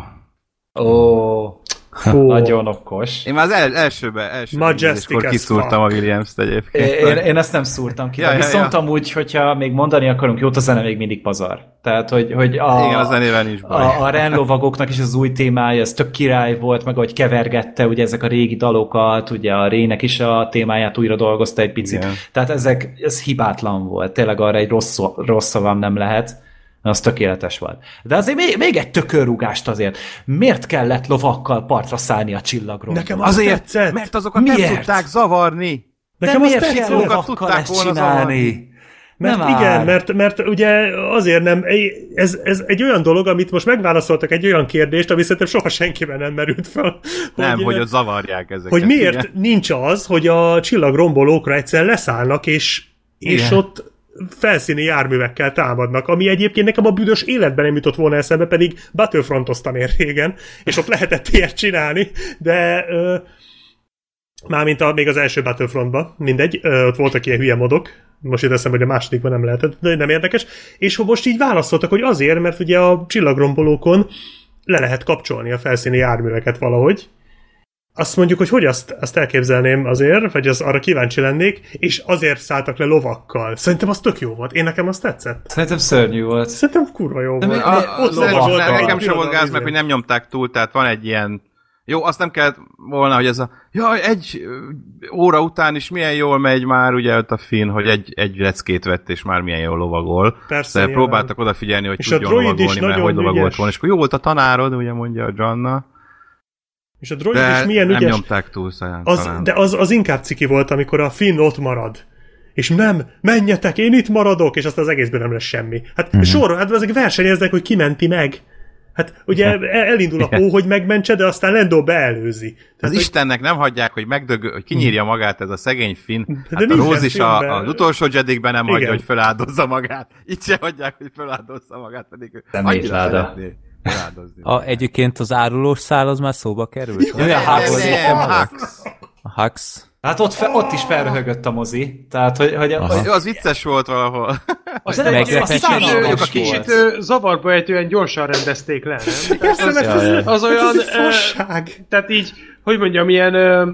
Ó, Fú. nagyon okos. Én már az el, elsőben, első Majestic nézéskor as kiszúrtam a. Williams-t egyébként. Én, én ezt nem szúrtam ki, Ja, ja, ja, viszont ja. amúgy, hogyha még mondani akarunk jót, a zene még mindig pazar. Tehát, hogy, hogy a, Igen, a zenével nincs baj. a, a Renlovagoknak is az új témája, ez tök király volt, meg ahogy kevergette ugye ezek a régi dalokat, ugye a Rének is a témáját újra dolgozta egy picit. Igen. Tehát ezek, ez hibátlan volt. Tényleg arra egy rossz, rossz szavam nem lehet. Az tökéletes volt. De azért még, még egy tökörrúgást azért. Miért kellett lovakkal partra szállni a csillagról? Nekem az Azért, tetszett. mert azokat nem Miért? tudták zavarni. De Nekem az miért kell lovakkal tudták ezt csinálni? zavarni. Mert Nem igen, áll. mert, mert ugye azért nem, ez, ez egy olyan dolog, amit most megválaszoltak egy olyan kérdést, ami szerintem soha senkiben nem merült fel. Nem, hogy ott zavarják ezeket. hogy miért igen. nincs az, hogy a csillagrombolókra egyszer leszállnak, és, és ott felszíni járművekkel támadnak, ami egyébként nekem a büdös életben nem jutott volna eszembe, pedig Battlefrontoztam én régen, és ott lehetett ilyet csinálni, de ö, mármint a, még az első Battlefrontban, mindegy, ö, ott voltak ilyen hülye modok, most itt eszembe, hogy a másodikban nem lehetett, de nem érdekes, és most így válaszoltak, hogy azért, mert ugye a csillagrombolókon le lehet kapcsolni a felszíni járműveket valahogy, azt mondjuk, hogy hogy azt, azt elképzelném azért, vagy az arra kíváncsi lennék, és azért szálltak le lovakkal. Szerintem az tök jó volt. Én nekem azt tetszett. Szerintem szörnyű volt. Szerintem kurva jó De volt. A, a, ott nekem, lovagoltak nekem sem volt gáz, meg hogy nem nyomták túl, tehát van egy ilyen... Jó, azt nem kellett volna, hogy ez a... Jaj, egy óra után is milyen jól megy már, ugye ott a fin, hogy egy, egy leckét vett, és már milyen jól lovagol. Persze, De próbáltak odafigyelni, hogy És a tudjon lovagolni, mert hogy lovagolt volna. És akkor jó volt a tanárod, ugye mondja a Joanna. És a droid De is milyen nem ügyes. nyomták túl szaján, Az, talán. de az, az inkább ciki volt, amikor a Finn ott marad. És nem, menjetek, én itt maradok, és aztán az egészből nem lesz semmi. Hát Mhm. uh-huh. sorra, hát ezek versenyeznek, hogy ki menti meg. Hát ugye el- elindul a hó, hogy megmentse, de aztán Lendo beelőzi. Az Tehát, hogy Istennek nem hagyják, hogy megdög, hogy kinyírja magát ez a szegény Finn. de Hát a minden Róz is a, az utolsó Jedikben nem hagyja, Igen. hogy feláldozza magát. Itt se hagyják, hogy feláldozza magát, pedig Nem annyira szeretné A, egyébként az árulós szál az már szóba került? Nem, háború. nem, Hux. A Hux. Hát ott, fe, ott is felröhögött a mozi. Tehát, hogy, hogy, hogy Az vicces volt valahol. az, az, az volt. Ők kicsit volt. zavarba ejtően gyorsan rendezték le, nem? Ja, ez, ja. Az olyan... ez egy ö, fasság. Tehát így, hogy mondjam, ilyen ö,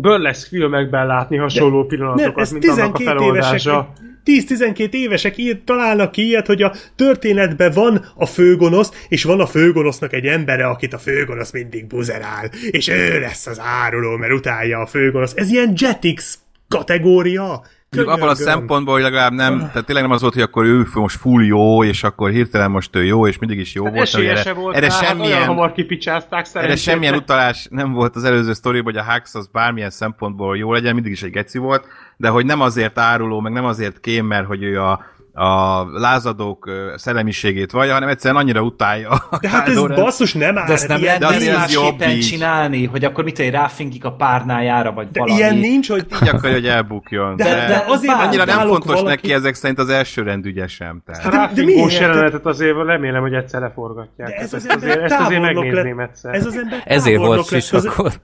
burleszk filmekben látni hasonló Nem, pillanatokat, mint annak a 12 évesek, feloldása. 10-12 évesek írt, találnak ki ilyet, hogy a történetben van a főgonosz, és van a főgonosznak egy embere, akit a főgonosz mindig buzerál, és ő lesz az áruló, mert utálja a főgonosz. Ez ilyen Jetix kategória. Mondjuk abban a Könyörgöm. szempontból, hogy legalább nem, tehát tényleg nem az volt, hogy akkor ő most full jó, és akkor hirtelen most ő jó, és mindig is jó volt. Se volt erre rá, hát olyan semmilyen, hamar kipicsázták erre semmilyen utalás nem volt az előző sztoriban, hogy a Hux az bármilyen szempontból jó legyen, mindig is egy geci volt, de hogy nem azért áruló, meg nem azért kém, mert hogy ő a, a lázadók szellemiségét vallja, hanem egyszerűen annyira utálja De hát ez Kylo Ren. basszus nem áll. De ezt nem ilyen, lehet de azért ez jobb másképpen így. csinálni, hogy akkor mit, hogy ráfingik a párnájára, vagy de valami. ilyen nincs, hogy Így akarja, hogy elbukjon. De- De, de de, azért annyira nem fontos valaki- neki ezek szerint az első rendügye sem. Tehát. A de ráfingós miért? jelenetet azért remélem, hogy egyszer leforgatják. de ez az ezt azért, ember ezt azért megnézném egyszer. Ez az ember Ezért volt. Az- sisakot.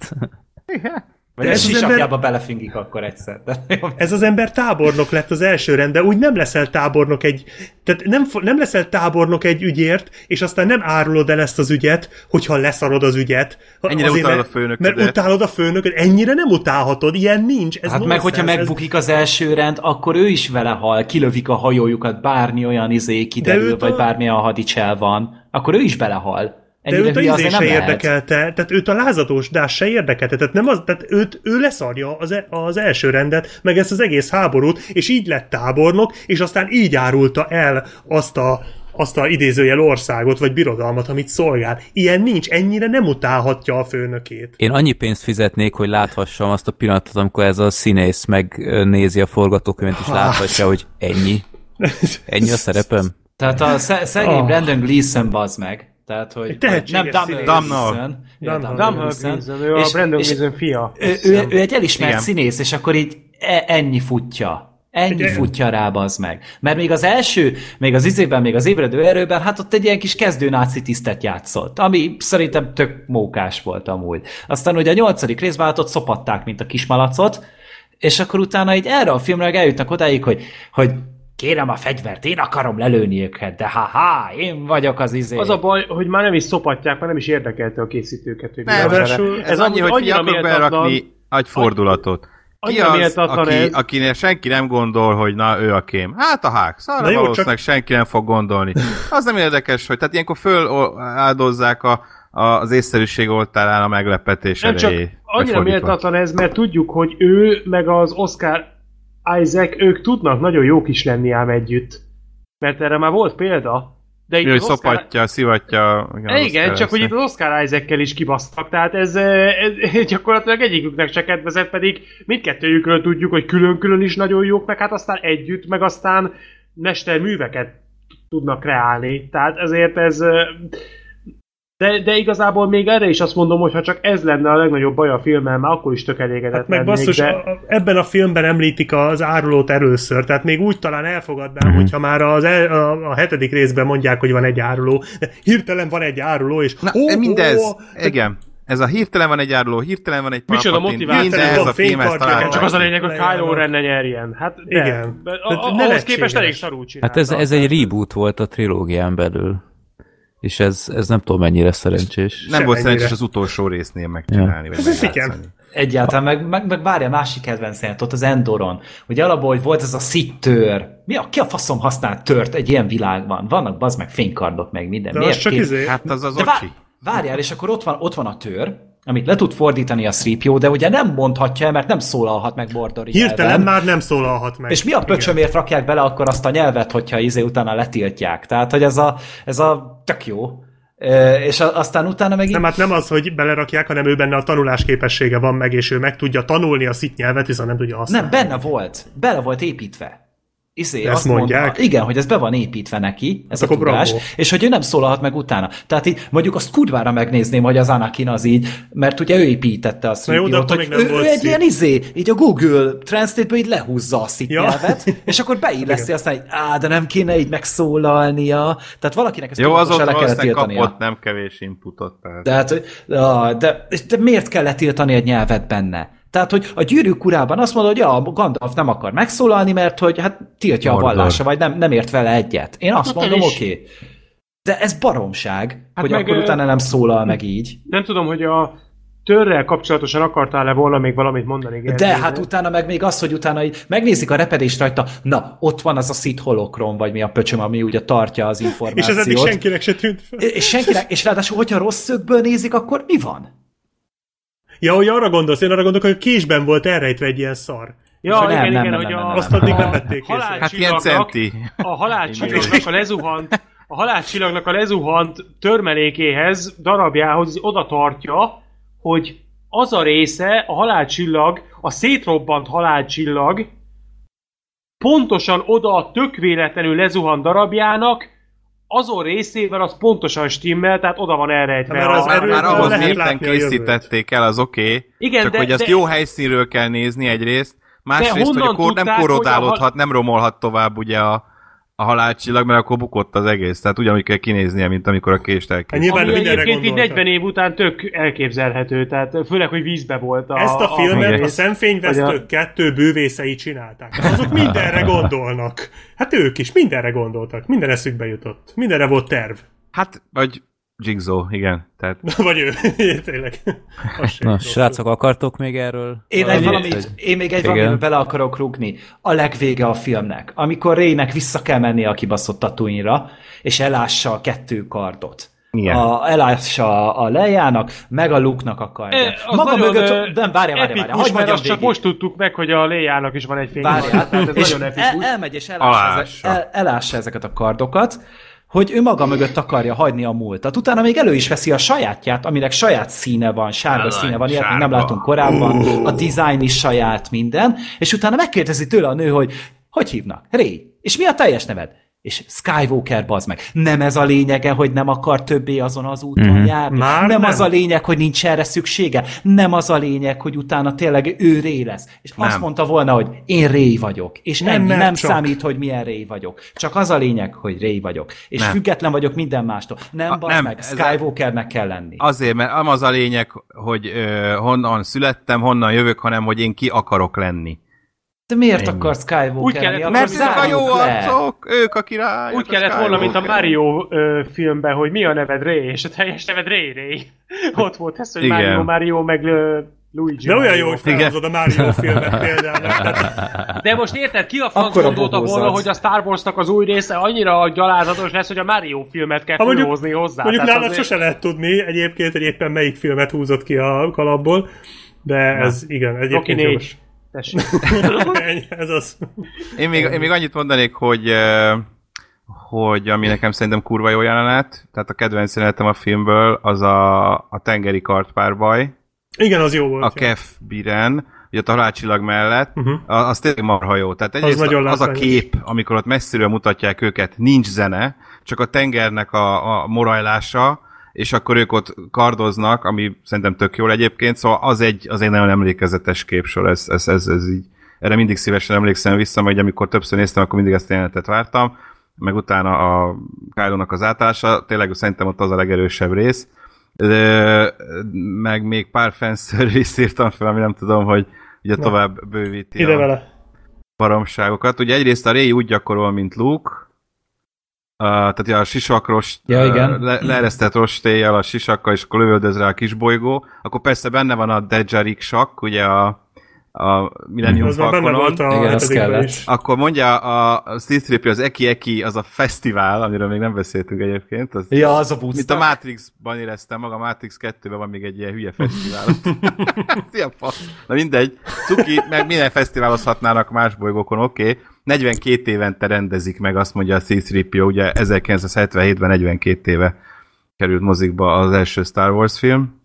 Vagy ez az ember- belefingik akkor egyszer. De. Ez az ember tábornok lett az első rendben, úgy nem leszel tábornok egy, tehát nem, nem leszel tábornok egy ügyért, és aztán nem árulod el ezt az ügyet, hogyha leszarod az ügyet. Ennyire utálod mert, a főnöködet. Mert utálod a főnököt, ennyire nem utálhatod, ilyen nincs. Ez Hát meg, hogyha megbukik az első rend, akkor ő is vele hal, kilövik a hajójukat, bármi olyan izé kiderül, vagy a- bármilyen hadicsel van, akkor ő is belehal. De őt a izé se nem lehet. érdekelte, tehát őt a lázadósdás se érdekelte, tehát, nem az, tehát őt, ő leszarja az, e- az első rendet, meg ezt az egész háborút, és így lett tábornok, és aztán így árulta el azt a, azt a idézőjel országot, vagy birodalmat, amit szolgál. Ilyen nincs, ennyire nem utálhatja a főnökét. Én annyi pénzt fizetnék, hogy láthassam azt a pillanatot, amikor ez a színész megnézi a forgatókönyvet, és láthatja, hogy ennyi. Ennyi a szerepem. Tehát a sze- szegény oh. Brandon Gleeson bazd meg. Tehát, hogy Egy nem Dumbledore. Dumb Gleason, ő a Brandon Gleason fia. ő, ő, egy elismert Igen. színész, és akkor így e- ennyi futja. Ennyi Ugye? futja rá, bazd meg. Mert még az első, még az izében, még az ébredő erőben, hát ott egy ilyen kis kezdő náci tisztet játszott, ami szerintem tök mókás volt amúgy. Aztán ugye a nyolcadik részben hát ott szopatták, mint a kismalacot, és akkor utána így erre a filmre eljutnak odáig, hogy, hogy kérem a fegyvert, én akarom lelőni őket, de ha-ha, én vagyok az izé. Az a baj, hogy már nem is szopatják, már nem is érdekelte a készítőket, hogy Nem, Ez, ez annyi, hogy ki annyira akarok berakni egy fordulatot. Ki annyira az, aki, ez. akinél senki nem gondol, hogy na, ő a kém? Hát a Hux. Arra Na jó, valószínűleg senki nem fog gondolni. Az nem érdekes, hogy tehát ilyenkor föláldozzák a, a, az észszerűség oltárán a meglepetés Nem csak erejé. Vagy annyira méltatlan ez, mert tudjuk, hogy ő meg az Oscar Isaac, ők tudnak nagyon jók is lenni ám együtt. Mert erre már volt példa. De itt Ő Oscar... szopatja, szivatja. Igen, igen csak hogy itt az Oscar Isaac-kel is kibasztak, tehát ez, ez gyakorlatilag egyiküknek se kedvezett, pedig mindkettőjükről tudjuk, hogy külön-külön is nagyon jók, meg hát aztán együtt, meg aztán mesterműveket tudnak kreálni. Tehát ezért ez... De, de igazából még erre is azt mondom, hogy ha csak ez lenne a legnagyobb baj a filmmel, már akkor is tök elégedett Hát meg lennék, basszus, de... a- a- ebben a filmben említik az árulót először, tehát még úgy talán elfogadnám, hogyha már az el, a, a hetedik részben mondják, hogy van egy áruló, de hirtelen van egy áruló, és Na, ó, mindez, ó, igen. Ez a hirtelen van egy áruló, hirtelen van egy Micsoda motiváció, Mindez van a filmhez fénykardja, található. Csak az a lényeg, hogy. Kylo Ren ne nyerjen. Hát de, Igen. De, a, a, ahhoz képest elég szarul csinálta. Hát ez, ez egy reboot volt a trilógián belül. És ez, ez nem tudom mennyire szerencsés. Nem volt szerencsés az utolsó résznél megcsinálni. Vagy Ez egy megjátszani. Egyáltalán, meg, meg, meg várja, másik kedvenc jelent ott az Endoron. Ugye alapból, hogy volt ez a szit-tör. Mi a, ki a faszom használ tört egy ilyen világban? Vannak bazd meg fénykardok, meg minden. De Miért az csak izé... Hát az az De vár, várjál, és akkor ott van, ott van a tör, amit le tud fordítani a Sripio, de ugye nem mondhatja mert nem szólalhat meg Bordori Hirtelen nyelven. már nem szólalhat meg. És mi a pöcsömért rakják bele akkor azt a nyelvet, hogyha izé utána letiltják? Tehát, hogy ez a, ez a tök jó. Ö, És aztán utána meg. Nem, hát nem az, hogy belerakják, hanem ő benne a tanulás képessége van meg, és ő meg tudja tanulni a szit nyelvet, viszont nem tudja használni. Nem, benne volt. Bele volt építve. Izé, Ezt azt mondják? Mondta, igen, hogy ez be van építve neki, ez Hát a tudás, bravo. és hogy ő nem szólalhat meg utána. Tehát így mondjuk azt kurvára megnézném, hogy az Anakin az így, mert ugye ő építette a Na jó, de Szipiót, akkor hogy még nem ő, volt ő egy ilyen izé, így a Google Translate-ből így lehúzza a szit Ja. és akkor beilleszti aztán, hogy á, de nem kéne így megszólalnia. Tehát valakinek ezt Jó, azon le kellett tiltania. kapott nem kevés inputot. Tehát. Tehát, hogy- ah, de, de miért kell letiltani egy nyelvet benne? Tehát, hogy a gyűrűk urában azt mondod, hogy ja, Gandalf nem akar megszólalni, mert hogy hát tiltja Mordor. a vallása, vagy nem, nem ért vele egyet. Én azt Hát mondom, oké. Okay. De ez baromság, hát hogy meg, akkor utána nem szólal meg így. Nem tudom, hogy a törrel kapcsolatosan akartál-e volna még valamit mondani. Gergő, De hát utána meg még az, hogy utána így megnézik a repedést rajta, na, ott van az a szit holokrom, vagy mi a pöcsöm, ami ugye tartja az És információt. ez eddig senkinek se tűnt fel. és senkinek, és ráadásul, hogyha rossz szögből nézik, akkor mi van? Ja, hogy arra gondolsz, én arra gondolok, hogy késben volt elrejtve egy ilyen szar. Ja, Nem, igen, nem, igen, nem, hogy nem, a, nem, Azt addig nem a vették észre. Hát ilyen centi. a halálcsillagnak a lezuhant, a halálcsillagnak a lezuhant törmelékéhez, darabjához oda tartja, hogy az a része, a halálcsillag, a szétrobbant halálcsillag pontosan oda a tök véletlenül lezuhant darabjának, azon részével az pontosan stimmel, tehát oda van elrejtve. Mert az a- Már, ahhoz jövőt. készítették el, az oké. Okay, Igen, csak de- hogy azt de- jó helyszínről kell nézni egyrészt, másrészt, hogy akkor nem tudták, a korodálódhat, nem romolhat tovább ugye a, a halálcsillag, mert akkor bukott az egész. Tehát ugyanúgy kell kinéznie, mint amikor a kést Hát elkészít. nyilván Ami mindenre egyébként így gondoltak. 40 év után tök elképzelhető, tehát főleg, hogy vízbe volt. A, Ezt a filmet Igen. a Szemfényvesztők kettő bűvészei csinálták. Azok mindenre gondolnak. Hát ők is mindenre gondoltak. Minden eszükbe jutott. Mindenre volt terv. Hát, vagy Jigsaw, igen. Tehát Vagy ő. Tényleg. Na, srácok, akartok még erről? Én, egy valamit? valamit, én még egy valamiben bele akarok rugni. A legvége a filmnek, amikor Rének vissza kell mennie a kibaszott tatuinra, és elássa a kettő kardot. Igen. A, elássa a lejának, meg a Luke-nak a kardja. E, az Maga mögött, ö, nem, várja, várja, várja, hagyd mert mondjam azt csak végig. most tudtuk meg, hogy a Léjának is van egy fény. Várjál, tehát ez és nagyon el, epikus. elmegy és elássa, ezek, el, elássa ezeket a kardokat, hogy ő maga mögött akarja hagyni a múltat. Utána még elő is veszi a sajátját, aminek saját színe van, sárga Bizony, színe van, ilyet még nem látunk korábban, a design is saját, minden, és utána megkérdezi tőle a nő, hogy hogy hívnak? Ray. És mi a teljes neved? És Skywalker, bazd meg. Nem ez a lényege, hogy nem akar többé azon az úton Mhm. járni. Már nem, nem. az a lényeg, hogy nincs erre szüksége. Nem az a lényeg, hogy utána tényleg ő Ray lesz. És azt Nem. mondta volna, hogy én Ray vagyok. És Nem, nem, nem, mert nem csak. számít, hogy milyen Ray vagyok. Csak az a lényeg, hogy Ray vagyok. És Nem. független vagyok minden mástól. Nem, A- bazd nem, meg, Skywalkernek kell lenni. Azért, mert nem az a lényeg, hogy ö, honnan születtem, honnan jövök, hanem hogy én ki akarok lenni. De miért akar Skywalker Úgy kellett Mert ezek a jó arcok, ők a királyok. Úgy a kellett volna, mint a. Mario ö, filmben, hogy mi a neved Ray, és a teljes neved Ray Ray. Ott volt ez, hogy Igen. Mario, Mario, meg ö, Luigi. De olyan jó, hogy felhozod a Mario filmet például. De most érted, ki a franc gondolta volna, hogy a Star Wars-nak az új része annyira gyalázatos lesz, hogy a Mario filmet kell mondjuk- fölhozni hozzá. Mondjuk nálad azért- sose lehet tudni egyébként, hogy éppen melyik filmet húzott ki a kalapból. De ez igen, Rocky egyébként 4. Tessék. Ez az. Én még, én még annyit mondanék, hogy ö, hogy ami nekem szerintem kurva jó jelenet, tehát a kedvenc jelenetem a filmből, az a, a tengeri kartpárbaj, Igen, az jó volt. a. Kef Biren, ugye a halálcsillag mellett, uh-huh. az tényleg marha jó. Tehát egyrészt az, nagyon az a kép, amikor ott messziről mutatják őket, nincs zene, csak a tengernek a, a morajlása, és akkor ők ott kardoznak, ami szerintem tök jól egyébként, szóval az egy, az egy nagyon emlékezetes képsor, ez, ez, ez, ez így. Erre mindig szívesen emlékszem vissza, mert amikor többször néztem, akkor mindig ezt a jelenetet vártam, meg utána a Kylo-nak az átállása, tényleg szerintem ott az a legerősebb rész. Ö, meg még pár fanservice írtam fel, ami nem tudom, hogy ugye tovább bővíti Ide a vele. baromságokat. Ugye egyrészt a Ray úgy gyakorol, mint Luke, tehát a sisak rost, Ja, igen. le, leeresztett rostéjjel a sisakkal, és akkor lövöldöz rá a kisbolygó, akkor persze benne van a Dejarik sak, ugye a, a Millennium Az Falconon. volt a Igen, az kellett. is. Akkor mondja a, a Steve az Eki Eki, az a fesztivál, amiről még nem beszéltünk egyébként. Az, Ja, az a mint a. Matrixban éreztem magam, a Matrix 2-ben van még egy ilyen hülye fesztivál. Ilyen fasz. Na mindegy. Cuki, meg minden fesztiválozhatnának más bolygókon, oké. Okay. 42 évente rendezik meg, azt mondja a C-3PO, ugye 1977-ben 42 éve került mozikba az első Star Wars film.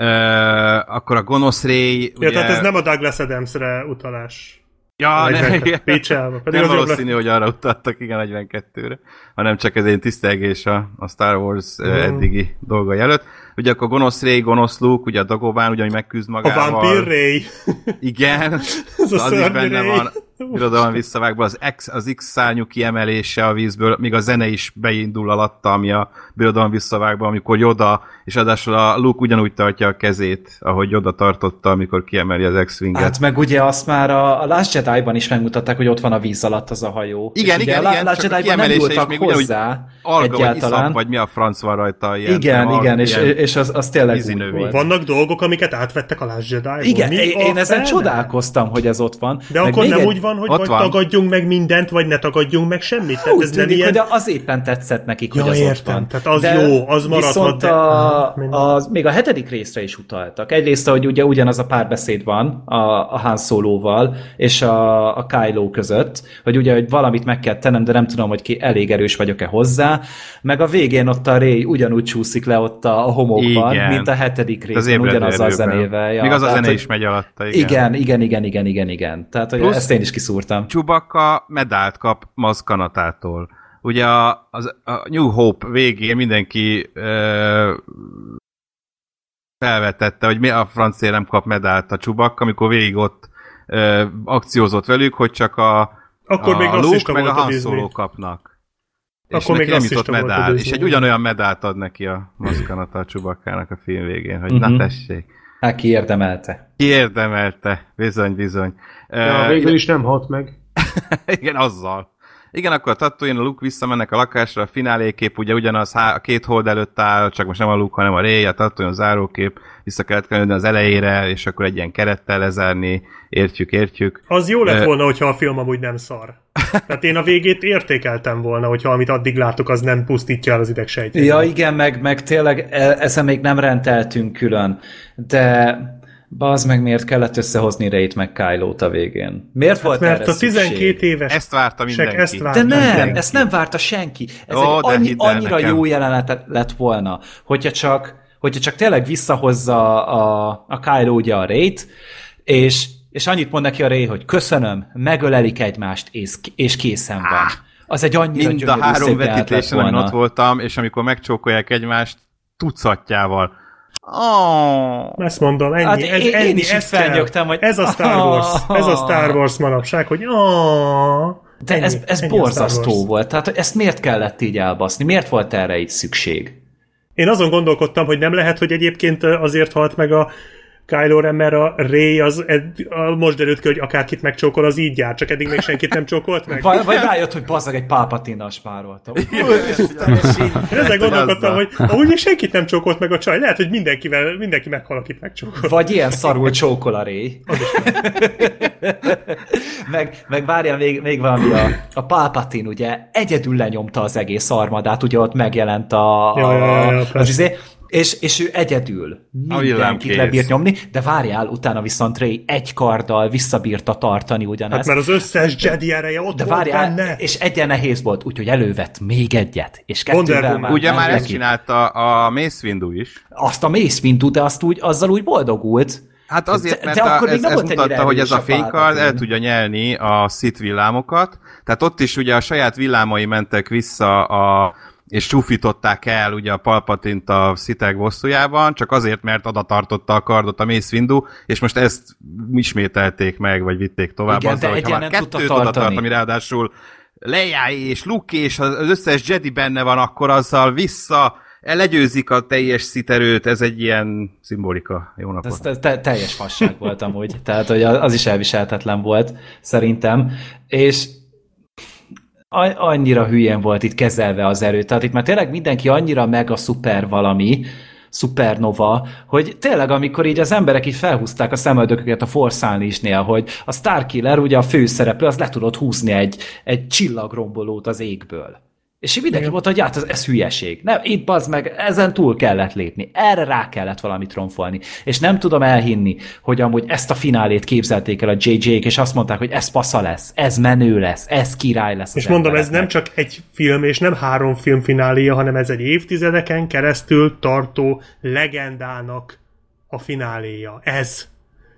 Uh, akkor a gonosz Ray, Ja, ugye... tehát ez nem a Douglas Adamsre utalás. Ja, A ne, 42 Pécselve. Pedig nem az jobb valószínű, hogy arra utaltak, igen, 42-re, hanem csak ez egy tisztelgés a, a Star Wars mm. eddigi dolgai előtt. Ugye akkor gonosz Ray, gonosz Luke, ugye a Dagobán, ugyanúgy megküzd A magával. Vampire Ray. Igen, Ez a az is benne Ray. van. Birodalom visszavágva, az, X, az X szárnyú kiemelése a vízből, még a zene is beindul alatta, ami a birodalom visszavágva, amikor Yoda, és ráadásul a Luke ugyanúgy tartja a kezét, ahogy Yoda tartotta, amikor kiemeli az X-Winget. Hát meg ugye azt már a, a Last Jedi-ban is megmutatták, hogy ott van a víz alatt az a hajó. Igen, És ugye igen, a igen, Last csak a Jedi-ban nem nyúltak még hozzá Alga vagy egyáltalán. iszap, vagy mi a franc van rajta. Ilyen, igen, nem, igen, és, és az, az tényleg úgy volt. Vannak dolgok, amiket átvettek a Last Jedi-ból. Igen, Mi én, én ezen csodálkoztam, hogy ez ott van. De Meg akkor nem úgy van, hogy ott vagy van. tagadjunk meg mindent, vagy ne tagadjunk meg semmit. Tehát Úgy ez nem tűnik, ilyen... hogy az éppen tetszett nekik, Ja, hogy az értem, ott van. tehát az jó, az maradhat, Viszont de- a, a, még a hetedik részre is utaltak. Egyrészt, hogy ugye ugyanaz a párbeszéd van a, a Han Solo-val és a, a Kylo között, hogy ugye, hogy valamit meg kell tennem, de nem tudom, hogy ki elég erős vagyok-e hozzá. Meg a végén ott a Ray ugyanúgy csúszik le ott a, a homokban, Igen. mint a hetedik Az részben, ugyanazzal a zenével. Ja, Még az a Tehát, zene hogy- is megy alatta, igen. Igen, igen, igen, igen, igen, igen. Tehát, hogy Plusz- ezt én is kiszúrtam. Chewbacca medált kap Mazkanatától. Ugye a, az, a New Hope végén mindenki ö, felvetette, hogy mi a francia nem kap medált a Chewbacca, amikor végig ott ö, akciózott velük, hogy csak a, Akkor a még Luke meg a Han kapnak. és Akkor neki még nem jutott medál, és egy ugyanolyan medált ad neki a Mazkanata a Chewbacca-nak a film végén, hogy Mhm. na tessék. Hát ki érdemelte. Kiérdemelte, bizony, bizony. Ja, Ö, végül is nem halt meg. Igen, azzal. Igen, akkor a Tatooine, a Luke visszamennek a lakásra, a finálékép ugye ugyanaz, há- a két hold előtt áll, csak most nem a Luke, hanem a Ray, a Tatooine, a zárókép, vissza kellett kellene az elejére, és akkor egy ilyen kerettel lezárni, értjük, értjük. Az jó lett volna, hogyha a film amúgy nem szar. Tehát én a végét értékeltem volna, hogyha amit addig látok, az nem pusztítja el az idegsejtét. Ja, igen, meg, meg tényleg e- ezen még nem rendeltünk külön, de bazd meg, miért kellett összehozni Rayt meg Kylo-t a végén? Miért volt Hát Mert erre a 12 szükség? éves Ezt várta mindenki. ezt várta. De nem, mindenki. ezt nem várta senki. Ez Ó, egy de annyi, annyira nekem. jó jelenet lett volna, hogyha csak, hogyha csak tényleg visszahozza a, a Kylo ugye a Rayt, és, és annyit mond neki a Ray, hogy köszönöm, megölelik egymást, és, és készen van. Az egy annyira Mind a három vetítésen, amin ott voltam, és amikor megcsókolják egymást, tucatjával. Oh. Ezt mondom, ennyi, Hát ez, én- ennyi, én is ez felnyögtem, hogy- Ez a Star Wars, ez a Star Wars manapság, hogy oh, De ennyi, ez, ez ennyi borzasztó volt. Tehát ezt miért kellett így elbaszni? Miért volt erre így szükség? Én azon gondolkodtam, hogy nem lehet, hogy egyébként azért halt meg a Kylo Ren, mert a Ray az ed- a, most derült ki, hogy akárkit megcsókol, az így jár, csak eddig még senkit nem csókolt meg. Vagy, vagy rájött, hogy bazzag egy pálpatinnal spároltam. Én ezzel gondolkodtam, hogy amúgy még senkit nem csókolt meg a csaj. Lehet, hogy mindenkivel, mindenki meghal, akit megcsókol. Vagy ilyen szarul csókol a Ray. meg, meg várjál, még, még valami a, a Palpatine ugye egyedül lenyomta az egész armadát, ugye ott megjelent a, Ja, ja, ja, ja, a, az izé, és, és ő egyedül mindenkit lebírt nyomni, de várjál, utána viszont Ray egy karddal visszabírta tartani Hát ugyanezt. mert az összes Jedi ereje ott de volt várjál, benne. és egyen nehéz volt, úgyhogy elővett még egyet, és kettővel már Ugye már ezt neki. csinálta a Mace Windu is. Azt a Mace Windu, de azt úgy, azzal úgy boldogult. Hát azért, De- mert de a, akkor még ez, nem ez mutatta, hogy ez a fénykard el tudja nyelni a szit villámokat. Tehát ott is ugye a saját villámai mentek vissza a és csúfították el ugye a Palpatint a szitek bosszújában, csak azért, mert oda tartotta a kardot a Mace Windu, és most ezt ismételték meg, vagy vitték tovább Igen, azzal, de hogyha már kettőt oda tart, tartani. ami ráadásul Leia és Luke és az összes Jedi benne van, akkor azzal vissza legyőzik a teljes sziterőt, ez egy ilyen szimbolika. Jó napot. Ez te- te- teljes fasság volt amúgy, tehát hogy az is elviselhetetlen volt, szerintem. És annyira hülyén volt itt kezelve az erő. Tehát itt már tényleg mindenki annyira mega szuper valami, szupernova, hogy tényleg amikor így az emberek így felhúzták a szemöldököket a Forszálnisnél, hogy a Starkiller, ugye a főszereplő, az le tudott húzni egy, egy csillagrombolót az égből. És így mindenki mondta, hogy hát ez, ez hülyeség. Nem, itt bazd meg, ezen túl kellett lépni. Erre rá kellett valamit romfolni. És nem tudom elhinni, hogy amúgy ezt a finálét képzelték el a JJ-k, és azt mondták, hogy ez pasza lesz, ez menő lesz, ez király lesz. És mondom, ez nem csak egy film, és nem három film fináléja, hanem ez egy évtizedeken keresztül tartó legendának a fináléja. Ez.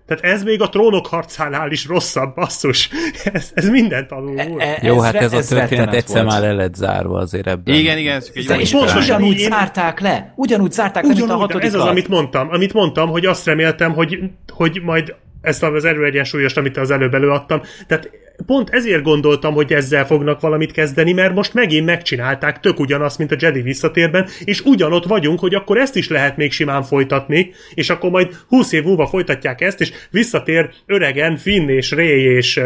Tehát ez még a trónok harcánál is rosszabb, basszus. Ez, ez mindent alul. E- Jó, hát re- ez a történet egyszer volt. már le lett zárva azért ebben. Igen, igen, ez egy és irány. ugyanúgy én- zárták le. Ugyanúgy zárták le, mint a Ugyanúgy, hatodik ez az, amit mondtam. Amit mondtam, hogy azt reméltem, hogy, hogy majd ezt az erőegyensúlyost, amit az előbb előadtam. Tehát pont ezért gondoltam, hogy ezzel fognak valamit kezdeni, mert most megint megcsinálták tök ugyanazt, mint a Jedi visszatérben, és ugyanott vagyunk, hogy akkor ezt is lehet még simán folytatni, és akkor majd 20 év múlva folytatják ezt, és visszatér öregen Finn és Ray és,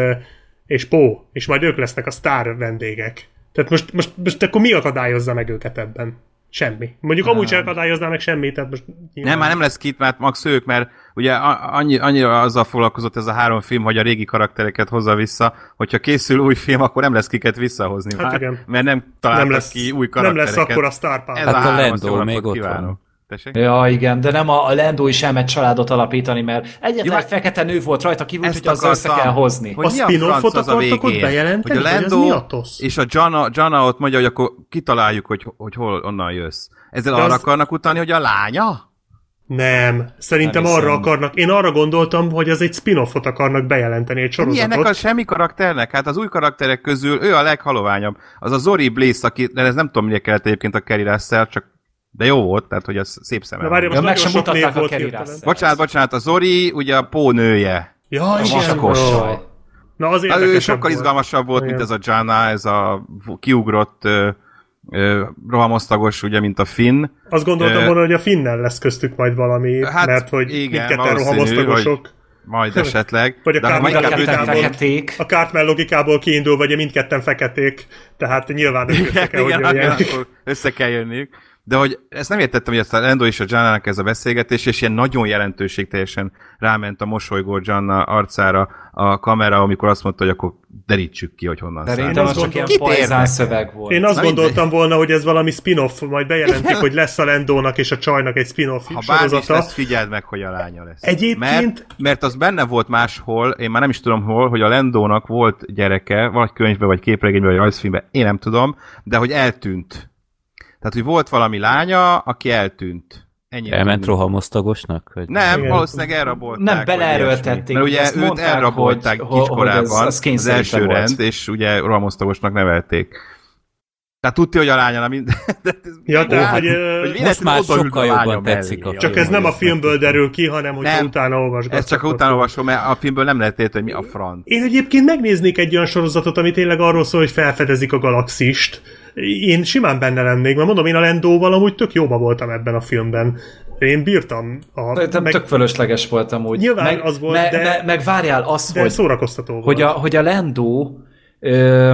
és Pó, és majd ők lesznek a sztár vendégek. Tehát most, most, most akkor mi akadályozza meg őket ebben? Semmi. Mondjuk amúgy sem akadályozná meg semmi, tehát most Nem, már nem lesz Kit, mert max ők, mert ugye a- annyi, annyira azzal foglalkozott ez a három film, hogy a régi karaktereket hozza vissza, hogyha készül új film, akkor nem lesz kiket visszahozni Hát már, igen. mert nem találtak nem lesz, ki új nem karaktereket. lesz akkor a Star Power. Ez Hát a azt jó még ott van. kívánok. Tessék? Ja, igen, de nem a, a Lando is elment családot alapítani, mert egyetlen Jó, egy hát- fekete nő volt rajta kívül, hogy azzal össze kell hozni. Hogy A a spin-offot az a akartak ott végén? bejelenteni? Hogy a a tosz? és a Jana, Jana ott mondja, hogy akkor kitaláljuk, hogy, hogy hol onnan jössz. Ezzel De arra az- akarnak utalni, hogy a lánya? Nem, szerintem Nem arra hiszem. akarnak. Én arra gondoltam, hogy az egy spin-offot akarnak bejelenteni, egy sorozatot. a semmi karakternek? Hát az új karakterek közül ő a leghaloványabb. Az a Zori Blaze, aki, de ez nem tudom, miért kellett egyébként a Kerry Russell, csak de jó volt, tehát hogy az szép szemmel. Na várj, most Ja, meg sem mutatták a volt Kerry. Bocsánat, bocsánat, a Zori ugye a Pó nője. Ja, igen. vaskos. Ó. Na, az Hát ő sokkal volt. izgalmasabb volt, mint Igen. ez a Jana, ez a kiugrott rohamosztagos, ugye, mint a Finn. Azt gondoltam volna, hogy a Finnel lesz köztük majd valami, Hát, mert hogy igen, mindketten rohamosztagosok. Majd esetleg. Vagy a de Kármán inkább Mind a feketék. Cartman logikából kiindul, vagy mindketten feketék, tehát nyilván ők össze kell, hogy igen, igen, jöjjenek. össze kell jönniük. De hogy ezt nem értettem, hogy ezt a Lando és a Janna-nak ez a beszélgetés, és ilyen nagyon jelentőségteljesen ráment a mosolygó Janna arcára a kamera, amikor azt mondta, hogy akkor derítsük ki, hogy honnan Szerintem az csak ilyen szöveg volt. Én azt Na gondoltam volna, hogy ez valami spin-off, majd bejelentik, hogy lesz a Lendónak és a Csajnak egy spin-off Ha sorozata. lesz, figyeld meg, hogy a lánya lesz. Egyébként- Mert, mert az benne volt máshol, én már nem is tudom hol, hogy a Lendónak volt gyereke, vagy könyvben, vagy képregényben, vagy rajzfilmben, én nem tudom, de hogy eltűnt. Tehát, hogy volt valami lánya, aki eltűnt. Ennyi. Elment rohamosztagosnak? Hogy... Nem, Igen. valószínűleg elrabolták. Nem, beleerőltették. Mert ugye Azt őt mondták, elrabolták hogy- hogy ez- az az, első volt. rend, és ugye rohamosztagosnak nevelték. Tehát tudja, hogy a lánya nem mind... De ez- Ja, tehát, Hát, hogy, hogy most már sokkal a jobban mellé. tetszik a film. Csak ez nem a filmből derül ki, hanem hogy Nem. utána olvasgatsz. Ezt csak utána olvasom, mert a filmből nem lehet érteni, hogy mi a franc. Én egyébként megnéznék egy olyan sorozatot, ami tényleg arról szól, hogy felfedezik a galaxist. Én simán benne lennék, mert mondom, én a Lendóval amúgy tök jóba voltam ebben a filmben. Én bírtam a... Szerintem meg, tök fölösleges voltam úgy. Nyilván meg, az volt, me, de- Me, meg várjál az, de hogy, szórakoztató volt. hogy, a, hogy a Lando ö,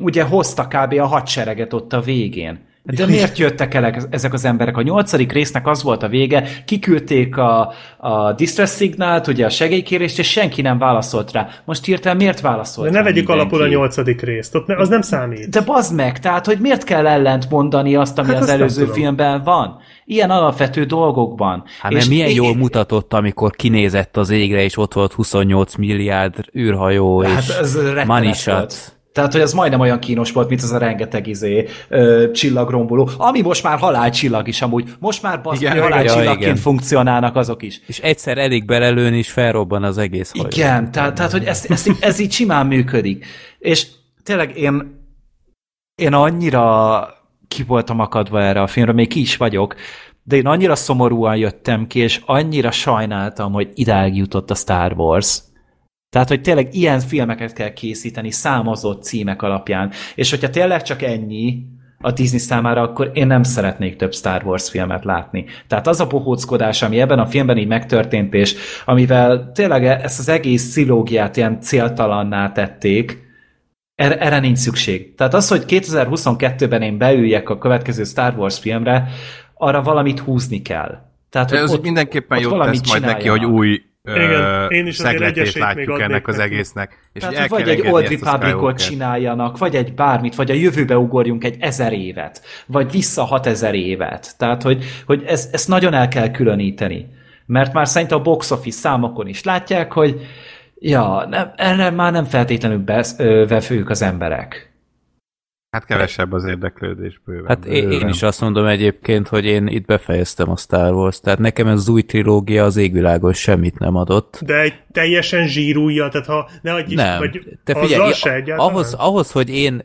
ugye hozta kb. a hadsereget ott a végén. De miért jöttek el ezek az emberek? A nyolcadik résznek az volt a vége, kiküldték a, a distress szignált, ugye a segélykérést, és senki nem válaszolt rá. Most hirtelen miért válaszolt De ne vegyük mindenki? alapul a nyolcadik részt, ott ne, az nem számít. De bazd meg, tehát, hogy miért kell ellent mondani azt, ami Hát az előző filmben van? Ilyen alapvető dolgokban. Hát mert milyen jól mutatott, amikor kinézett az égre, és ott volt 28 milliárd űrhajó, Hát és volt. Tehát, hogy ez majdnem olyan kínos volt, mint az a rengeteg izé, ö, csillagromboló, ami most már halálcsillag is amúgy. Most már basz, Igen, halálcsillagként ja, funkcionálnak azok is. És egyszer elég belelőni, és felrobban az egész hajó. Igen, tehát, tehát hogy ez, ez, ez így simán működik. És tényleg én, én annyira ki voltam akadva erre a filmre, még ki is vagyok, de én annyira szomorúan jöttem ki, és annyira sajnáltam, hogy idáig jutott a Star Wars. Tehát, hogy tényleg ilyen filmeket kell készíteni számozott címek alapján. És hogyha tényleg csak ennyi a Disney számára, akkor én nem szeretnék több Star Wars filmet látni. Tehát az a bohóckodás, ami ebben a filmben így megtörtént, és amivel tényleg ezt az egész szilógiát ilyen céltalanná tették, erre, erre nincs szükség. Tehát az, hogy 2022-ben én beüljek a következő Star Wars filmre, arra valamit húzni kell. Tehát, hogy az ott, mindenképpen ott jót valamit tesz majd neki, hogy új Igen, ö, én is azért szegletét látjuk ennek az egésznek. És Tehát, vagy egy Old Republicot csináljanak, vagy egy bármit, vagy a jövőbe ugorjunk egy ezer évet, vagy vissza hat ezer évet. Tehát, hogy, hogy ez, ezt nagyon el kell különíteni. Mert már szerintem a box office számokon is látják, hogy ja, nem, erre már nem feltétlenül besz, ö, az emberek. Hát kevesebb az érdeklődés bőven. Hát én, én is azt mondom egyébként, hogy én itt befejeztem a Star Wars, tehát nekem ez az új trilógia az égvilágon semmit nem adott. De egy teljesen zsírújja, tehát ha ne adj is, Nem. vagy Te figyelj, se ahhoz, ahhoz, hogy én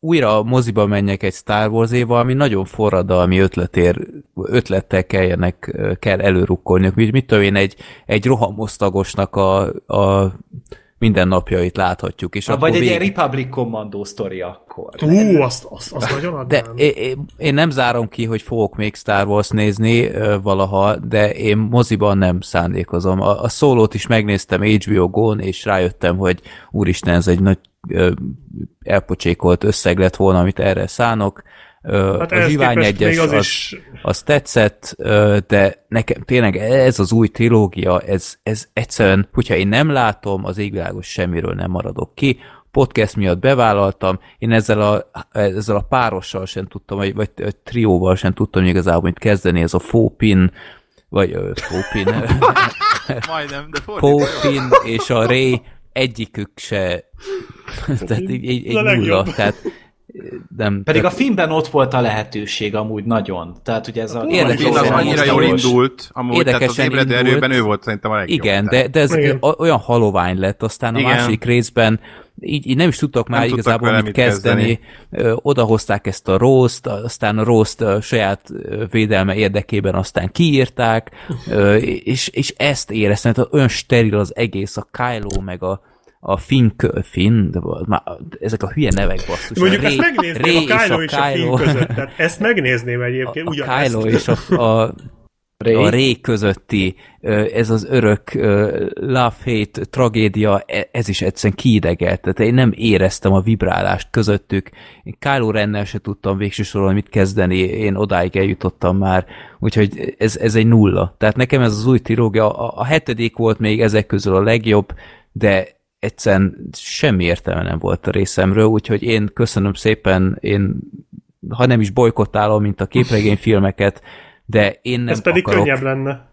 újra a moziba menjek egy Star wars ami nagyon forradalmi ötletér, ötlettel kelljenek, kell előrukkolniuk. Mit, mit tudom én, egy, egy rohamosztagosnak a, a mindennapjait láthatjuk. És Vagy akkor egy vég- ilyen Republic Commando sztori akkor. Ú, azt, azt, azt nagyon De adnám. én, én- én nem zárom ki, hogy fogok még Star Wars nézni valaha, de én moziban nem szándékozom. A, a szólót is megnéztem HBO Go-n, és rájöttem, hogy úristen, ez egy nagy elpocsékolt összeg lett volna, amit erre szánok. Hát a Zsivány egyes az az, is- az tetszett, de nekem tényleg ez az új trilógia, ez, ez egyszerűen, hogyha én nem látom, az égvilágos semmiről nem maradok ki. Podcast miatt bevállaltam, én ezzel a, ezzel a párossal sem tudtam, vagy, vagy trióval sem tudtam igazából mit kezdeni, ez a Fópin, vagy Fópin, Majdnem, de. Fópin és a Ray egyikük se, tehát egy, egy, egy A legjobb. nulla, tehát nem, Pedig a tehát, filmben ott volt a lehetőség amúgy nagyon. Tehát ugye ez a... Érdekes, az Érdekesen annyira jól indult. amúgy, tehát az Érdekesen ébredő indult. erőben ő volt szerintem a legjobb. Igen, de, de ez Igen. olyan halovány lett, aztán a Igen. második részben így, így nem is tudtak már Nem tudtak igazából vele mit kezdeni. kezdeni. Ö, Odahozták ezt a rost, aztán a rost ö, saját védelme érdekében aztán kiírták, ö, és, és ezt éreztem, tehát olyan steril az egész, a Kylo meg a a Finn, kö- Finn, de már, ezek a hülye nevek basszus. Mondjuk a ezt megnézném Rey a Kylo és a Finn Kylo- között. Tehát ezt megnézném egyébként, a, a. Kylo és a, a Ray. a Ré közötti, ez az örök love-hate tragédia, e- ez is egyszerűen kiidegelt. Tehát én nem éreztem a vibrálást közöttük. Én Kylo Rennel se tudtam végső soron mit kezdeni, én odáig eljutottam már, úgyhogy ez, ez egy nulla. Tehát nekem ez az új trilógia, a, a hetedik volt még ezek közül a legjobb, de egyszerűen semmi értelme nem volt a részemről, úgyhogy én köszönöm szépen, én ha nem is bolykottálom, mint a képregényfilmeket, de én nem Ez pedig akarok, könnyebb lenne.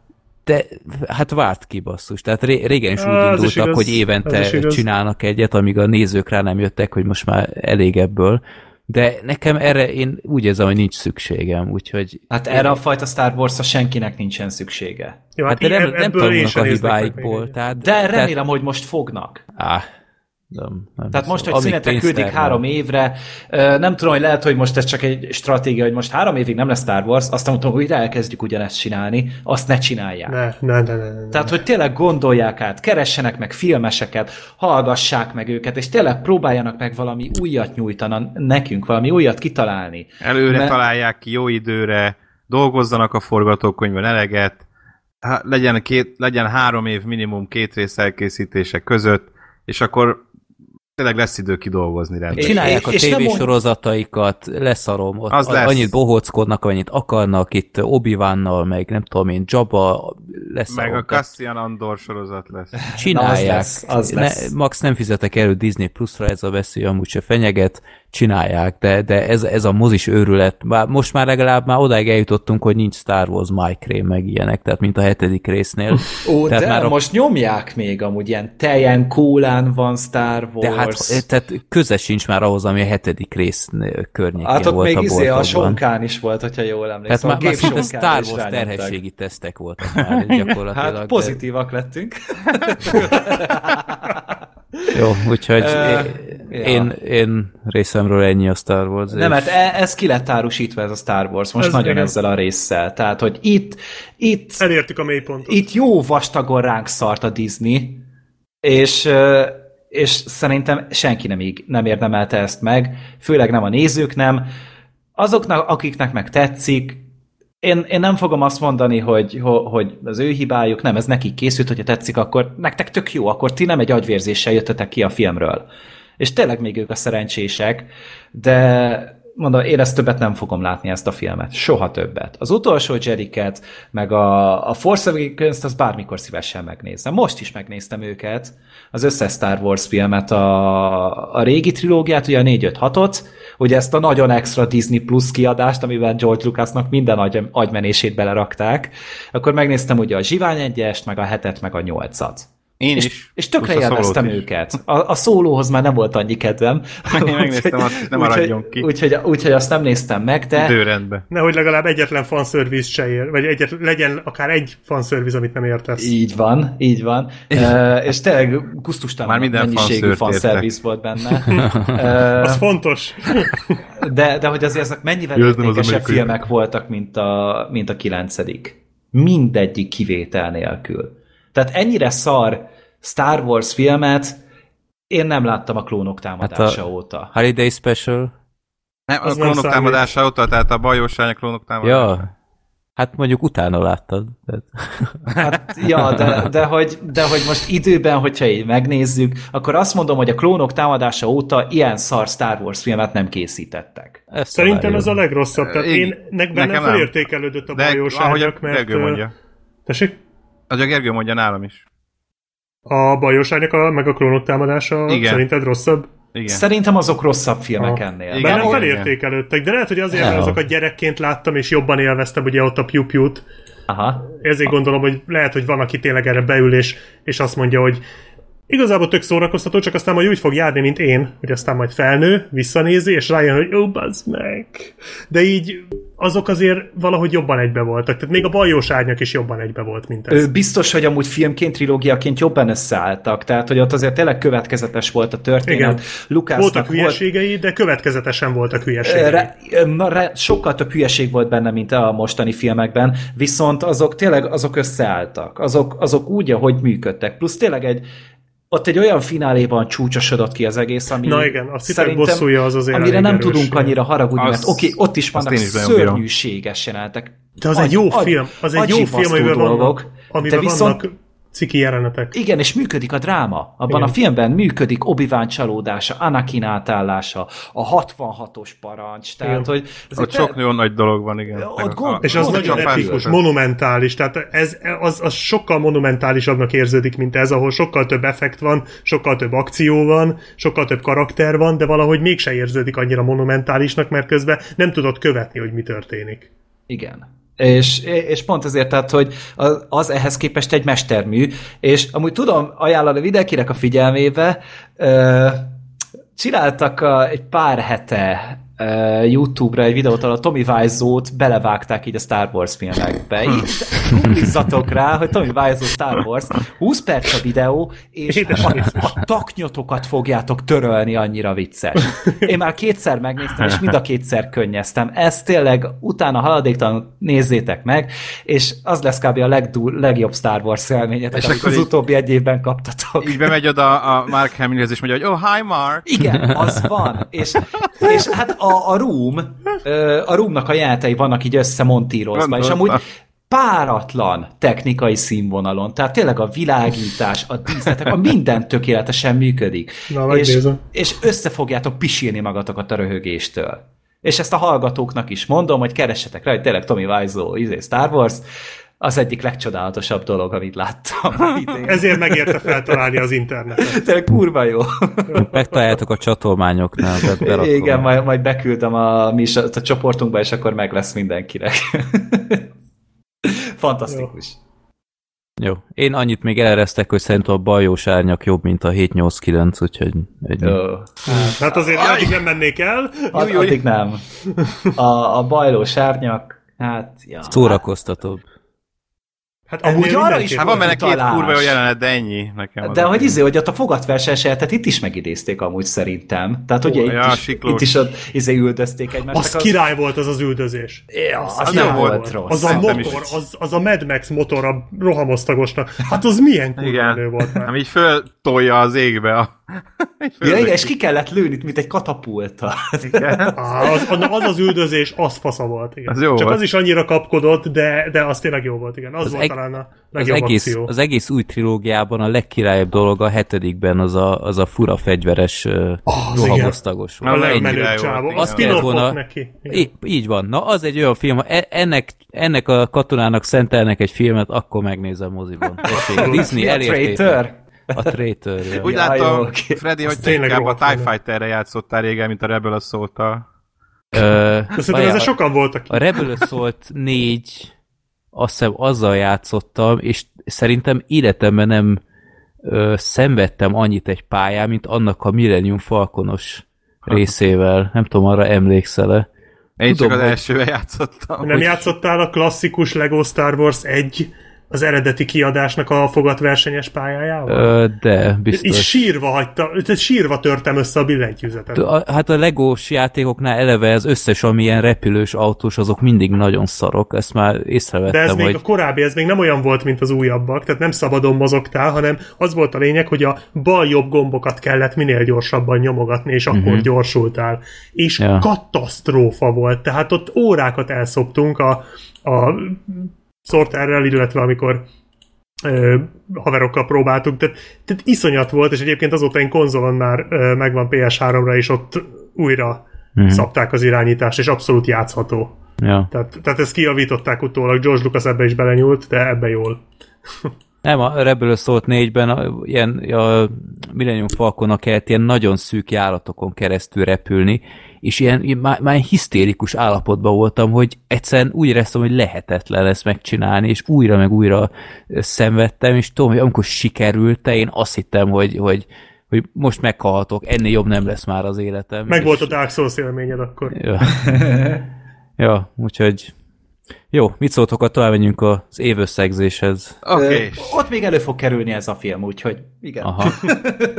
de hát várt ki basszus. Tehát ré, régen is úgy Á, indultak, hogy évente csinálnak egyet, amíg a nézők rá nem jöttek, hogy most már elég ebből. De nekem erre én úgy érzem, hogy nincs szükségem, úgyhogy Hát erre a fajta Star Wars-ra senkinek nincsen szüksége. Jó, hát de i- nem, nem tanulnak a hibáikból. Tehát, De remélem, hogy most fognak. Áh, nem, nem Tehát most, hogy szünetre küldik három évre, nem tudom, hogy lehet, hogy most ez csak egy stratégia, hogy most három évig nem lesz Star Wars, aztán mondtam, hogy újra elkezdjük ugyanezt csinálni, azt ne csinálják. Ne, ne, ne, ne, ne. Tehát, hogy tényleg gondolják át, keressenek meg filmeseket, hallgassák meg őket, és tényleg próbáljanak meg valami újat nyújtani nekünk, valami újat kitalálni. Előre Mert- találják ki jó időre, dolgozzanak a forgatókönyvben eleget, legyen, két, legyen három év minimum két rész elkészítése között, és akkor tényleg lesz idő kidolgozni rendesen. Csinálják a tévésorozataikat, leszarom, ott Az lesz. annyit bohóckodnak, amennyit akarnak, itt obi meg nem tudom én, Jabba, leszarom. Meg a Cassian Andor sorozat lesz. csinálják. Na, az lesz, az lesz. Ne, Max nem fizetek elő Disney Plus-ra, ez a veszély amúgy se fenyeget, csinálják, de, de ez, ez a mozis őrület, bár most már legalább már odáig eljutottunk, hogy nincs Star Wars Micré meg ilyenek, tehát mint a hetedik résznél. Ó, tehát de már a- most nyomják még amúgy ilyen tejen, kólán van Star Wars. De hát tehát köze sincs már ahhoz, ami a hetedik rész környékén Hát ott volt még a izé a sonkán is volt, hogyha jól Tehát emlékszem. már, a már sonkán Star Wars terhességi tesztek voltak már gyakorlatilag. Hát de- pozitívak lettünk. Jó, úgyhogy Ö, én, ja. én, én részemről ennyi a Star Wars. Nem, és- hát e- ez ki lett árusítva ez a Star Wars, most Ez nagyon igen. ezzel a résszel. Tehát, hogy itt, itt, Elértük a mélypontot. itt jó vastagon ránk szart a Disney, és, és szerintem senki nem, így, nem érdemelte ezt meg, főleg nem a nézők nem. Azoknak, akiknek meg tetszik, én, én nem fogom azt mondani, hogy, ho- hogy az ő hibájuk, nem, ez nekik készült, hogyha tetszik, akkor nektek tök jó, akkor ti nem egy agyvérzéssel jöttetek ki a filmről. és tényleg még ők a szerencsések, de mondom, én ezt többet nem fogom látni ezt a filmet. Soha többet. Az utolsó Jediket, meg a, a Force Awakens-t, azt bármikor szívesen megnézem. Most is megnéztem őket, az összes Star Wars filmet, a, a régi trilógiát, ugye a 4-5-6-ot, ugye ezt a nagyon extra Disney Plus kiadást, amiben George Lucasnak minden agy, agymenését belerakták, akkor megnéztem ugye a Zsivány 1 meg a 7-et, meg a 8-at. Én És, is. és tökre élveztem őket. A, a szólóhoz már nem volt annyi kedvem. Én megnéztem azt, nem Úgyhogy- maradjon ki. Úgyhogy, úgyhogy azt nem néztem meg, de Időrendbe. Nehogy legalább egyetlen fanszerviz se ér, vagy egyet, legyen akár egy fanszerviz, amit nem értesz. így van, így van. E, és tényleg gusztustalan Már minden mennyiségű fanszerviz volt benne. E, Az fontos. de, de hogy azért ezek mennyivel értékesebb filmek voltak, mint a, mint a kilencedik. Mindegyik kivétel nélkül. Tehát ennyire szar Star Wars filmet én nem láttam a klónok támadása Hát a- óta. Holiday Special? Nem, a Az nem klónok számít. támadása óta, tehát a bajósány a klónok támadása. Ja. Hát mondjuk utána láttad. Hát, ja, de, de, hogy, de hogy most időben, hogyha így megnézzük, akkor azt mondom, hogy a klónok támadása óta ilyen szar Star Wars filmet nem készítettek. Ezt Szerintem ez a legrosszabb. Tehát Én- én, nekem nem. felértékelődött a ahogy a mert... Mondja. Tessék? Az a Gergő mondja nálam is. A bajósárnyak a, meg a klónok támadása Igen. szerinted rosszabb? Igen. Szerintem azok rosszabb filmek Ah. ennél. Igen. Igen, felértékelődtek, de lehet, hogy azért, mert azokat gyerekként láttam, és jobban élveztem ugye ott a piu Aha. Ezért gondolom, hogy lehet, hogy van, aki tényleg erre beül, és, és azt mondja, hogy igazából tök szórakoztató, csak aztán majd úgy fog járni, mint én, hogy aztán majd felnő, visszanézi, és rájön, hogy ó, bazd meg. De így azok azért valahogy jobban egybe voltak. Tehát még a bajós árnyak is jobban egybe volt, mint ez. Ő biztos, hogy amúgy filmként, trilógiaként jobban összeálltak, tehát hogy ott azért tényleg következetes volt a történet. Igen. Lukásznak Voltak hülyeségei, de következetesen voltak hülyeségei. Re, na, re, sokkal több hülyeség volt benne, mint a mostani filmekben, viszont azok tényleg azok összeálltak. Azok, azok úgy, ahogy működtek. Plusz tényleg egy, ott egy olyan fináléban csúcsosodott ki az egész, ami Na igen, azt hiszem, bosszúja az azért amire nem erős, tudunk annyira haragudni, mert oké, ott is vannak is szörnyűséges jelenetek. De az egy jó film, az egy jó film, amiben vannak, amiben de viszont vannak ciki jelenetek. igen, és működik a dráma. Abban Igen. a filmben működik Obi-Wan csalódása, Anakin átállása, a 66-os parancs, tehát Igen. hogy... Ott sok nagyon nagy dolog van, igen. Ott Meg a- gond- És az nagyon epikus, monumentális, tehát ez, az, az sokkal monumentálisabbnak érződik, mint ez, ahol sokkal több effekt van, sokkal több akció van, sokkal több karakter van, de valahogy mégse érződik annyira monumentálisnak, mert közben nem tudod követni, hogy mi történik. Igen. És, és pont ezért, tehát, hogy az, az ehhez képest egy mestermű, és amúgy tudom ajánlani mindenkinek a figyelmébe, ö, csináltak a, egy pár hete ö, YouTube-ra egy videót, ahol a Tommy Wiseau-t belevágták így a Star Wars filmekbe. Így googlizzatok rá, hogy Tommy Wiseau Star Wars, 20 perc a videó, és Édes a, a taknyotokat fogjátok törölni, annyira vicces. Én már kétszer megnéztem, és mind a kétszer könnyeztem. Ez tényleg utána haladéktalanul nézzétek meg, és az lesz kb. a legdú, legjobb Star Wars élményetek, És amit akkor az utóbbi egy évben kaptatok. Így bemegy oda a Mark Hamillhez, és mondja, hogy oh, hi Mark! Igen, az van. És, és hát a, a Room, a Roomnak a jelenetei vannak így összemontírozva, és amúgy páratlan technikai színvonalon. Tehát tényleg a világítás, a díszletek, a minden tökéletesen működik. Na, és, megnézem. és össze fogjátok pisilni magatokat a röhögéstől. És ezt a hallgatóknak is mondom, hogy keressetek rá, hogy tényleg Tommy Wiseau, izé Star Wars, az egyik legcsodálatosabb dolog, amit láttam. Ezért megérte feltalálni az internetet. Tényleg kurva jó. Megtaláljátok a csatolmányoknál, be- berakom. Igen, majd, majd beküldöm a, mi is a, a csoportunkba, és akkor meg lesz mindenkinek. Fantasztikus. Jó. Én annyit még eleresztek, hogy szerintem a bajós árnyak jobb, mint a 789, úgyhogy egy... Jó. Hát azért addig nem mennék el. Ad, addig nem. A, a bajlós árnyak, hát, ja. szórakoztatóbb. Hát Amúgy arra is Hát van benne két kurva jó jelenet, de ennyi nekem. az De a hogy izé, hogy ott a fogatversenyetet itt is megidézték amúgy szerintem. Tehát ugye Ó, itt, ja, is, siklós. itt is ott izé üldözték egymást. Az király volt az az üldözés. Ja, az, az nem nem volt volt. rossz. Az a motor, az, az a Mad Max motor a rohamosztagosnak. Hát az milyen kurva volt már. Nem így föltolja az égbe a Ja, igen, és ki kellett lőni, mint egy katapulta. Igen. Á, az, az az üldözés, az fasza volt, igen. Az jó Csak volt. az is annyira kapkodott, de, de az tényleg jó volt, igen. Az, Az volt eg- talán a Az egész, akció. az egész új trilógiában a legkirályabb dolog a hetedikben az a, az a fura fegyveres Az rohamosztagos A legmenőbb csávó. igen. A Azt kellett spin-offok volna- neki. Igen. Í- így van. Na, az egy olyan film, ha e- ennek, ennek a katonának szentelnek egy filmet, akkor megnézem moziban. Tessék, Disney elérték. A Traitor. Ja. Úgy Ja, látom, jó, oké. Freddy, hogy te tényleg inkább a TIE. Fighterre játszottál régen, mint a Rebel assault Ö, De szerintem ezzel sokan voltak. A Rebel Assault 4 azt hiszem azzal játszottam, és szerintem életemben nem ö, szenvedtem annyit egy pályán, mint annak a Millennium Falconos részével. Nem tudom, arra emlékszel-e? Én Tudom, csak az hogy- elsővel játszottam. Nem játszottál a klasszikus Lego Star Wars 1 az eredeti kiadásnak a fogatversenyes pályájával? Ö, de, És biztos. sírva hagyta, tehát sírva törtem össze a billentyűzetet. A, hát a legós játékoknál eleve az összes, amilyen repülős autós, azok mindig nagyon szarok. Ezt már De ez észrevettem, még hogy a korábbi, ez még nem olyan volt, mint az újabbak, tehát nem szabadon mozogtál, hanem az volt a lényeg, hogy a bal-jobb gombokat kellett minél gyorsabban nyomogatni, és akkor uh-huh. gyorsultál. És ja. katasztrófa volt, tehát ott órákat elszoptunk a, a szorterrel, illetve amikor ö, haverokkal próbáltuk, tehát, tehát iszonyat volt, és egyébként azóta én konzolon már ö, megvan PS3-ra, és ott újra Mhm. szabták az irányítást, és abszolút játszható. ja. Tehát, tehát ezt kiavították utólag, George Lucas ebbe is belenyúlt, de ebbe jól. Nem, a Rebel 4-ben a, ilyen, a Millennium Falconnak kellett ilyen nagyon szűk járatokon keresztül repülni, és ilyen, ilyen már, már hisztérikus állapotban voltam, hogy egyszerűen úgy éreztem, hogy lehetetlen ezt megcsinálni, és újra meg újra szenvedtem, és tudom, hogy amikor sikerült, én azt hittem, hogy, hogy, hogy most meghalhatok, ennél jobb nem lesz már az életem. Meg és, volt a Dark Souls élményed akkor. Ja. ja, úgyhogy jó, mit szóltok, ha tovább menjünk az évösszegzéshez? Oké. Ö, Ott még elő fog kerülni ez a film, úgyhogy igen. Aha.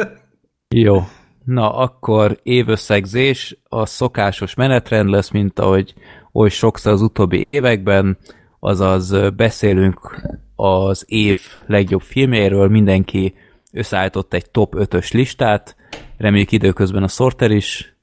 Jó. Na, akkor évösszegzés a szokásos menetrend lesz, mint ahogy oly sokszor az utóbbi években, azaz beszélünk az év legjobb filmjéről, mindenki összeállított egy top 5-ös listát, reméljük időközben a Sorter is,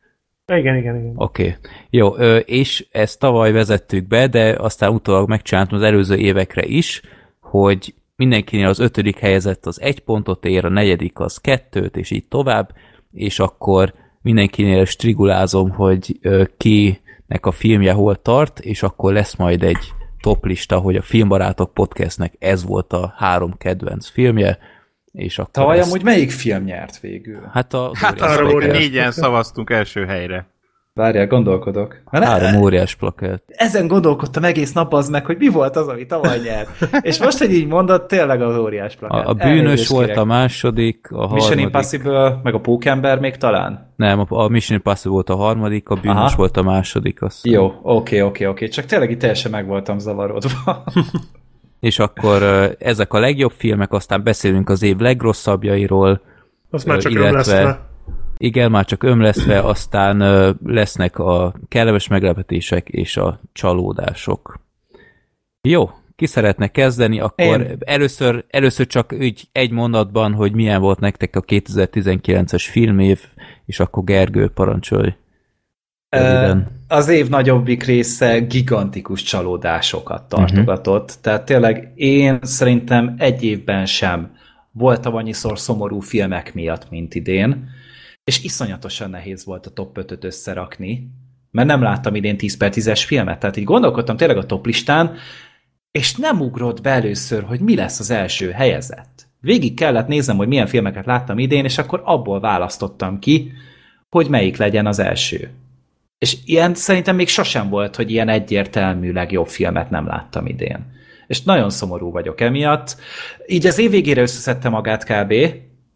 Igen, igen, igen. Oké. Okay. Jó, és ezt tavaly vezettük be, de aztán utólag megcsináltam az előző évekre is, hogy mindenkinél az ötödik helyezett az egy pontot ér, a negyedik az kettőt, és így tovább, és akkor mindenkinél strigulázom, hogy kinek a filmje hol tart, és akkor lesz majd egy toplista, hogy a Filmbarátok podcastnek ez volt a három kedvenc filmje, és akkor Tavaly ezt- amúgy melyik film nyert végül? Hát a Hát arra óriás. négyen szavaztunk első helyre. Várjál, gondolkodok. Mert Három óriás plakát. ezen gondolkodtam egész nap az meg, hogy mi volt az, ami tavaly nyert. És most, hogy így mondod, tényleg az óriás plakát. A, a bűnös Elnézést volt kérek. a második, a Mission harmadik... Impossible, meg a Pókember még talán? Nem, a, a Mission Impossible volt a harmadik, a bűnös Aha. volt a második. Azt. Jó, oké, oké, oké. Csak tényleg itt teljesen meg voltam zavarodva. És akkor ezek a legjobb filmek, aztán beszélünk az év legrosszabbjairól. Azt már csak illetve- ömlesztve. Igen, már csak ömlesztve, aztán lesznek a kellemes meglepetések és a csalódások. Jó, ki szeretne kezdeni, akkor Én. először, először csak úgy egy mondatban, hogy milyen volt nektek a 2019-es filmév, és akkor Gergő parancsolj. Röviden. Az év nagyobbik része gigantikus csalódásokat tartogatott. Uh-huh. Tehát tényleg én szerintem egy évben sem voltam annyiszor szomorú filmek miatt, mint idén, és iszonyatosan nehéz volt a top 5-öt összerakni, mert nem láttam idén 10 per 10-es filmet, tehát így gondolkodtam tényleg a top listán, és nem ugrott be először, hogy mi lesz az első helyezett. Végig kellett néznem, hogy milyen filmeket láttam idén, és akkor abból választottam ki, hogy melyik legyen az első. És ilyen szerintem még sosem volt, hogy ilyen egyértelmű legjobb filmet nem láttam idén. És nagyon szomorú vagyok emiatt. Így az év végére összeszedte magát kb.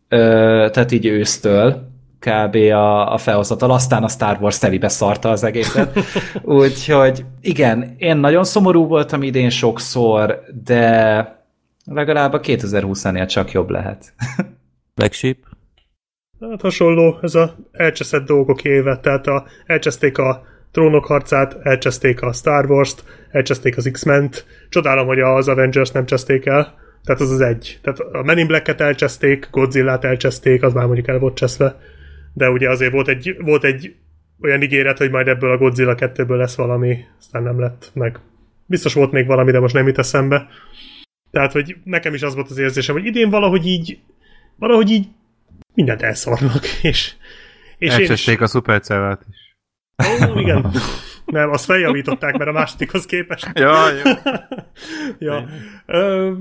Ö, tehát így ősztől kb. a, a felhozatal, aztán a Star Wars telibe szarta az egészet. Úgyhogy igen, én nagyon szomorú voltam idén sokszor, de legalább a 2020-nál csak jobb lehet. Black Hát hasonló, ez a elcseszett dolgok éve, tehát a, elcseszték a trónok harcát, elcseszték a Star Wars-t, elcseszték az X-Men-t. Csodálom, hogy az Avengers nem cseszték el. Tehát az az egy. Tehát a Men in Black-et elcseszték, Godzilla-t elcseszték, az már mondjuk el volt cseszve. De ugye azért volt egy, volt egy olyan ígéret, hogy majd ebből a Godzilla 2-ből lesz valami, aztán nem lett meg. Biztos volt még valami, de most nem jut eszembe. Tehát, hogy nekem is az volt az érzésem, hogy idén valahogy így, valahogy így mindent elszarnak, és, és én Elcsesték a szupercellát is. Ó, igen. Nem, azt feljavították, mert a másodikhoz képest. Ja, jó. ja. Ö,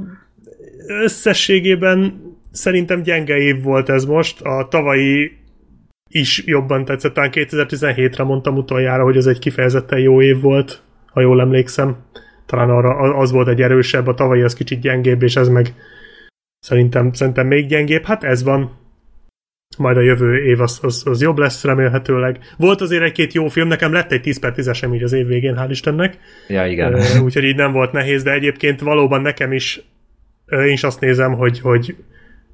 összességében szerintem gyenge év volt ez most. A tavalyi is jobban tetszett. Talán 2017-re mondtam utoljára, hogy ez egy kifejezetten jó év volt, ha jól emlékszem. Talán arra az volt egy erősebb, a tavalyi az kicsit gyengébb, és ez meg szerintem, szerintem még gyengébb. Hát ez van. Majd a jövő év az, az, az jobb lesz remélhetőleg. Volt azért egy-két jó film, nekem lett egy 10 per 10 így az év végén, hál' Istennek. Ja, igen. Úgyhogy így nem volt nehéz, de egyébként valóban nekem is én is azt nézem, hogy, hogy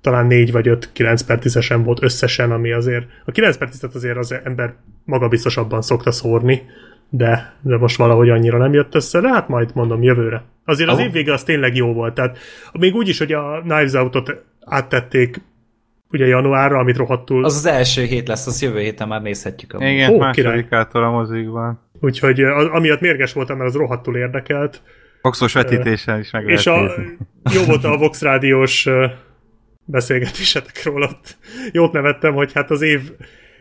talán 4 vagy 5 9 per 10 volt összesen, ami azért a 9 per 10 azért az ember magabiztosabban szokta szórni, de, de most valahogy annyira nem jött össze, de hát majd mondom jövőre. Azért az Oh. év vége az tényleg jó volt, tehát még úgy is, hogy a Knives Out-ot áttették ugye januárra, amit rohadtul Az az első hét lesz, az jövő héten már nézhetjük. amúgy. Igen, Ó, oh, másodikától a mozikban. Úgyhogy az- amiatt mérges voltam, mert az rohadtul érdekelt. Foxos vetítésen is meg És lehet a, jó volt a Vox rádiós ö, beszélgetésetekről ott. Jót nevettem, hogy hát az év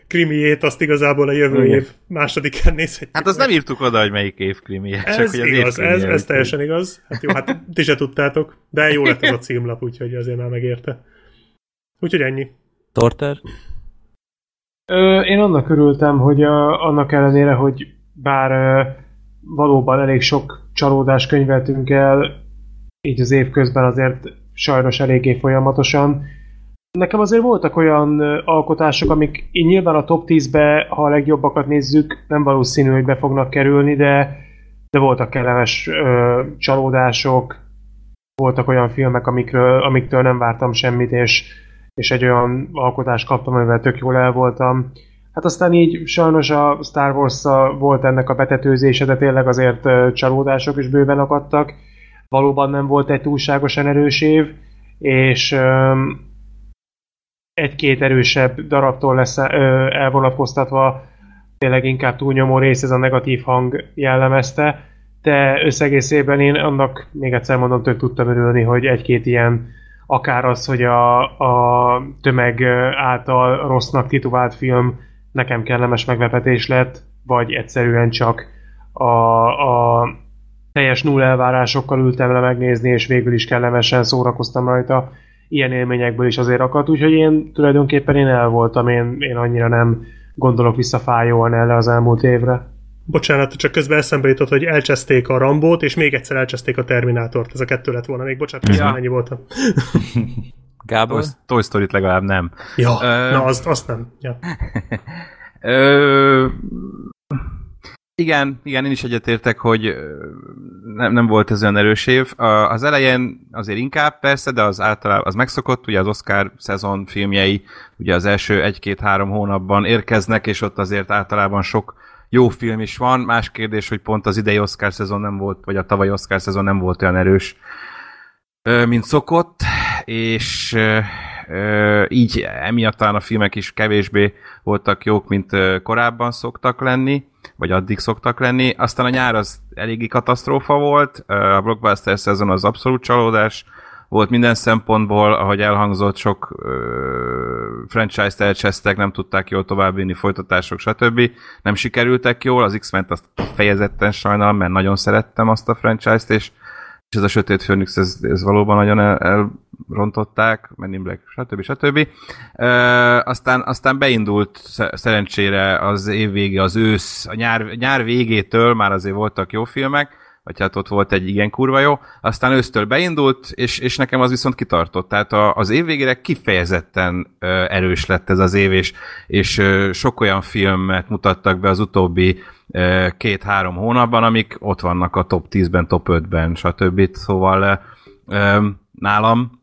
krimiét azt igazából a jövő Igen. év másodikán nézhetjük. Hát azt meg. nem írtuk oda, hogy melyik évkrimi. Csak Ez hogy az igaz, évkrimi ez, ez teljesen igaz. Hát jó, hát ti se tudtátok, de jó lett ez a címlap, úgyhogy azért már megérte. Úgyhogy ennyi. Torter? Ö, én annak örültem, hogy a, annak ellenére, hogy bár ö, valóban elég sok csalódást könyveltünk el, így az év közben azért sajnos eléggé folyamatosan. Nekem azért voltak olyan alkotások, amik így nyilván a top 10-be, ha a legjobbakat nézzük, nem valószínű, hogy be fognak kerülni, de, de voltak kellemes ö, csalódások, voltak olyan filmek, amikről, amiktől nem vártam semmit, és, és egy olyan alkotást kaptam, amivel tök jól el voltam. Hát aztán így sajnos a Star wars volt ennek a betetőzése, de tényleg azért csalódások is bőven akadtak. Valóban nem volt egy túlságosan erős év, és egy-két erősebb darabtól lesz elvonatkoztatva tényleg inkább túlnyomó rész ez a negatív hang jellemezte, de összegészében én annak még egyszer mondom, tök tudtam örülni, hogy egy-két ilyen akár az, hogy a, a tömeg által rossznak titulált film nekem kellemes meglepetés lett, vagy egyszerűen csak a, a teljes null elvárásokkal ültem le megnézni, és végül is kellemesen szórakoztam rajta. Ilyen élményekből is azért akadt, úgyhogy én tulajdonképpen én el voltam, én, én annyira nem gondolok visszafájóan erre az elmúlt évre. Bocsánat, csak közben eszembe jutott, hogy elcseszték a Rambót, és még egyszer elcseszték a Terminátort. Ez a kettő lett volna még. Bocsánat, közben Ja. ennyi voltam. Gábor? Toy- Toy Story-t legalább nem. Ja, Ö, na azt, azt nem. Ja. Ö, igen, igen, én is egyetértek, hogy nem, nem volt ez olyan erős év. Az elején azért inkább persze, de az általában az megszokott, ugye az Oscar szezon filmjei ugye az első egy-két-három hónapban érkeznek, és ott azért általában sok jó film is van. Más kérdés, hogy pont az idei Oscar szezon nem volt, vagy a tavalyi Oscar szezon nem volt olyan erős, mint szokott, és így emiatt talán a filmek is kevésbé voltak jók, mint korábban szoktak lenni, vagy addig szoktak lenni. Aztán a nyár az eléggé katasztrófa volt, a blockbuster szezon az abszolút csalódás volt minden szempontból, ahogy elhangzott, sok ö, franchise-t elcsesztek, nem tudták jól továbbvinni, folytatások, stb. Nem sikerültek jól, az X-Men-t azt fejezetten sajnálom, mert nagyon szerettem azt a franchise-t, és és ez a Sötét Főnix, ez, ez valóban nagyon el, elrontották, Men in Black, stb. stb. E, aztán, aztán beindult sze- szerencsére az év vége, az ősz, a nyár, nyár végétől már azért voltak jó filmek, vagy hát ott volt egy igen kurva jó, aztán ősztől beindult, és, és nekem az viszont kitartott. Tehát a, az év végére kifejezetten ö, erős lett ez az év, és, és ö, sok olyan filmet mutattak be az utóbbi két-három hónapban, amik ott vannak a top 10-ben, top 5-ben, stb. Szóval ö, nálam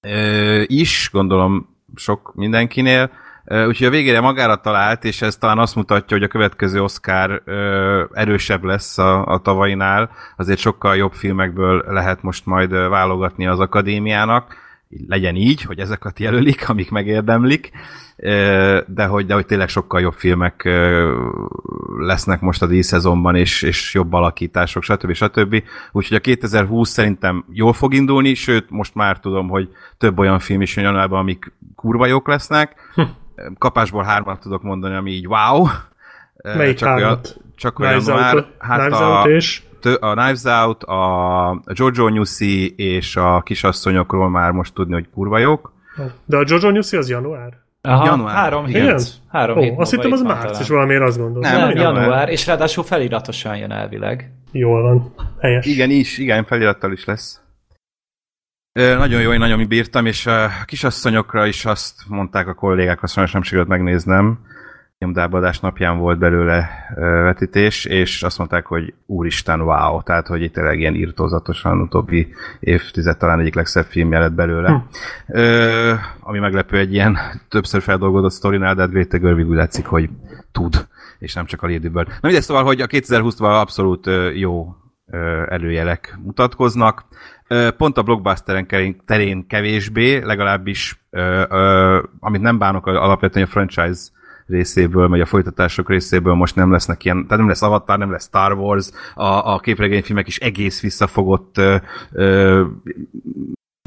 ö, is, gondolom sok mindenkinél, Úgyhogy a végére magára talált, és ez talán azt mutatja, hogy a következő Oscar erősebb lesz a, a tavainál, azért sokkal jobb filmekből lehet most majd válogatni az akadémiának, legyen így, hogy ezeket jelölik, amik megérdemlik, de hogy, de hogy tényleg sokkal jobb filmek lesznek most a díjszezonban, és, és jobb alakítások, stb. stb. Úgyhogy a 2020 szerintem jól fog indulni, sőt, most már tudom, hogy több olyan film is jön amik kurva jók lesznek. Kapásból hármat tudok mondani, ami így wow. Ö, Melyik csak olyan, hármat? csak olyan Knives január. Out, Hát Knives a, Out és... a Knives Out, a Jojo Newsy és a kisasszonyokról már most tudni, hogy kurva jók. De a Jojo Newsy az január? Aha, Január. három hét. Igen? Három Ó, hét azt hittem az március, valamiért azt gondoltam. Nem, Nem, január. január, és ráadásul feliratosan jön elvileg. Jól van. Helyes. Igen, is, igen, felirattal is lesz. Nagyon jó, én nagyon bírtam, és a kisasszonyokra is azt mondták a kollégák, azt sajnos nem sikerült megnéznem. Nyomdábadás napján volt belőle vetítés, és azt mondták, hogy úristen, wow, tehát, hogy itt tényleg ilyen írtózatosan utóbbi évtized talán egyik legszebb film lett belőle. Hm. Ö, ami meglepő egy ilyen többször feldolgozott sztorinál, de hát Greta úgy látszik, hogy tud, és nem csak a Lady Bird. Na mindegy, szóval, hogy a 2020-ban abszolút jó előjelek mutatkoznak. Pont a blockbusteren terén kevésbé, legalábbis amit nem bánok alapvetően a franchise részéből, vagy a folytatások részéből most nem lesznek ilyen, tehát nem lesz Avatar, nem lesz Star Wars, a, a képregényfilmek is egész visszafogott ö, ö,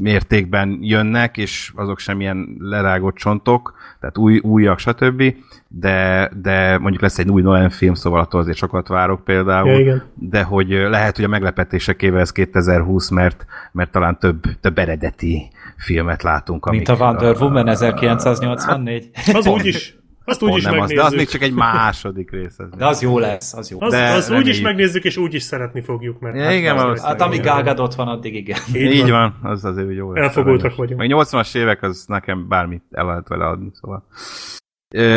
mértékben jönnek, és azok sem ilyen lerágott csontok, tehát új, újak, stb. De, de mondjuk lesz egy új Nolan film, szóval attól azért sokat várok például. Ja, igen. De hogy lehet, hogy a meglepetésekével ez 2020, mert, mert talán több, több eredeti filmet látunk. Mint a Wonder Woman 1984. Az úgy is, azt úgy is nem az, de megnézzük. az még csak egy második rész. Ez De az jó lesz, az jó. Az, De az úgy is megnézzük, és úgy is szeretni fogjuk, mert Ja, igen, az. Hát amíg Gágad ott van, addig igen. Így Így van. van, az azért jó lesz. Elfogultak vagyunk. Meg 80-as évek, az nekem bármit el lehet vele adni, szóval.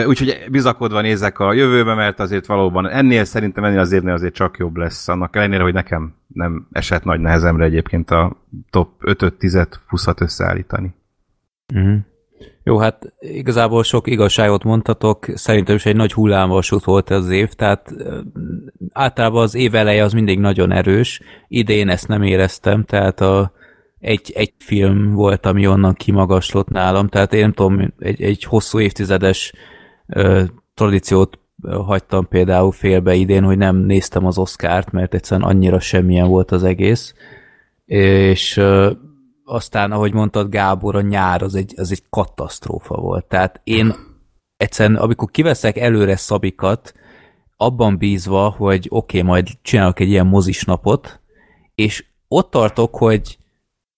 Úgyhogy bizakodva nézek a jövőbe, mert azért valóban ennél szerintem ennél az évnél azért csak jobb lesz. Annak ellenére, hogy nekem nem esett nagy nehezemre egyébként a top 5-öt, 10-et, 20-at összeállítani. Uh-huh. Jó, hát igazából sok igazságot mondtatok, szerintem is egy nagy hullámvasút volt ez az év, tehát általában az év eleje az mindig nagyon erős, idén ezt nem éreztem, tehát a, egy, egy film volt, ami onnan kimagaslott nálam, tehát én nem tudom, egy, egy hosszú évtizedes ö, tradíciót hagytam például félbe idén, hogy nem néztem az Oscárt, mert egyszerűen annyira semmilyen volt az egész, és ö, aztán, ahogy mondtad, Gábor, a nyár az egy, az egy katasztrófa volt. Tehát én egyszerűen, amikor kiveszek előre szabikat, abban bízva, hogy oké, okay, majd csinálok egy ilyen mozis napot, és ott tartok, hogy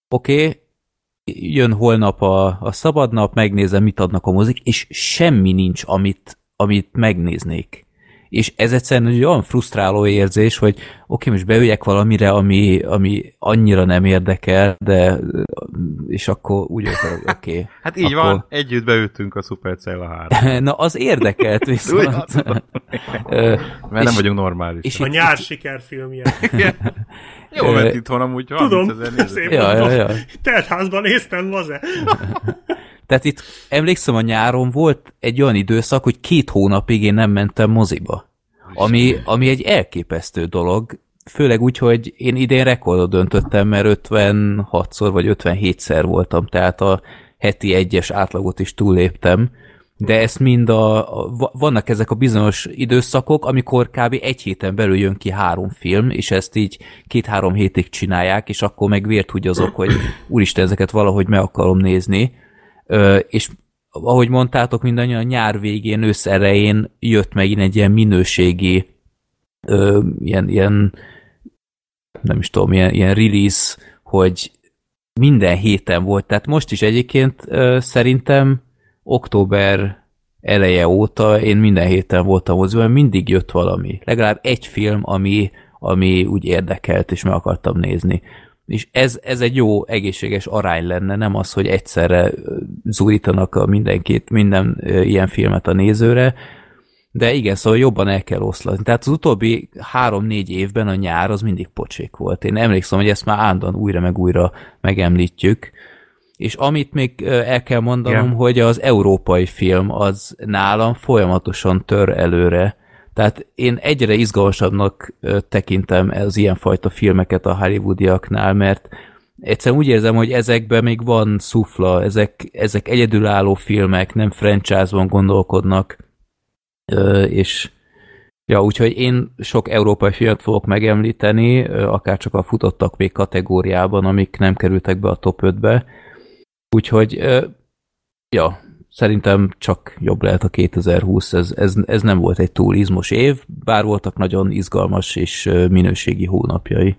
oké, okay, jön holnap a, a szabadnap, megnézem, mit adnak a mozik, és semmi nincs, amit, amit megnéznék. És ez egyszerűen egy olyan frusztráló érzés, hogy oké, most beüljek valamire, ami, ami annyira nem érdekel, de és akkor úgy vagyok, oké. Okay, Hát így akkor... van, együtt beültünk a Supercella 3 Na, az érdekelt viszont. Mert nem vagyunk normális. és A nyár sikerfilmje. Jó, mert itthon amúgy 30 Tudom, ezer néző. ezért Ja, ja, ja. Teltházban néztem, maze. Tehát itt emlékszem, a nyáron volt egy olyan időszak, hogy két hónapig én nem mentem moziba. Ami, ami egy elképesztő dolog, főleg úgy, hogy én idén rekordot döntöttem, mert 56-szor vagy 57-szer voltam, tehát a heti egyes átlagot is túlléptem, de ezt mind a, a, va- vannak ezek a bizonyos időszakok, amikor kb. egy héten belül jön ki három film, és ezt így két-három hétig csinálják, és akkor meg vért húgyazok, hogy úristen, ezeket valahogy meg akarom nézni. És ahogy mondtátok, mindannyian a nyár végén, ősz elején jött megint egy ilyen minőségi ö, ilyen, ilyen nem is tudom, ilyen, ilyen release, hogy minden héten volt. Tehát most is egyébként ö, szerintem október eleje óta én minden héten voltam mert mindig jött valami. Legalább egy film, ami, ami úgy érdekelt, és meg akartam nézni. És ez, ez egy jó, egészséges arány lenne, nem az, hogy egyszerre zúrítanak a mindenkit, minden ilyen filmet a nézőre, de igen, szóval jobban el kell oszlatni. Tehát az utóbbi három-négy évben a nyár az mindig pocsék volt. Én emlékszem, hogy ezt már állandóan újra meg újra megemlítjük, és amit még el kell mondanom, Igen. hogy az európai film az nálam folyamatosan tör előre. Tehát én egyre izgalmasabbnak tekintem az ilyenfajta filmeket a hollywoodiaknál, mert egyszerűen úgy érzem, hogy ezekben még van szufla, ezek, ezek egyedülálló filmek, nem franchise-ban gondolkodnak, és ja, úgyhogy én sok európai filmet fogok megemlíteni, ö, akár csak a futottak még kategóriában, amik nem kerültek be a top 5-be. Úgyhogy ja, szerintem csak jobb lehet a 2020, ez, ez, ez nem volt egy túl izmos év, bár voltak nagyon izgalmas és minőségi hónapjai.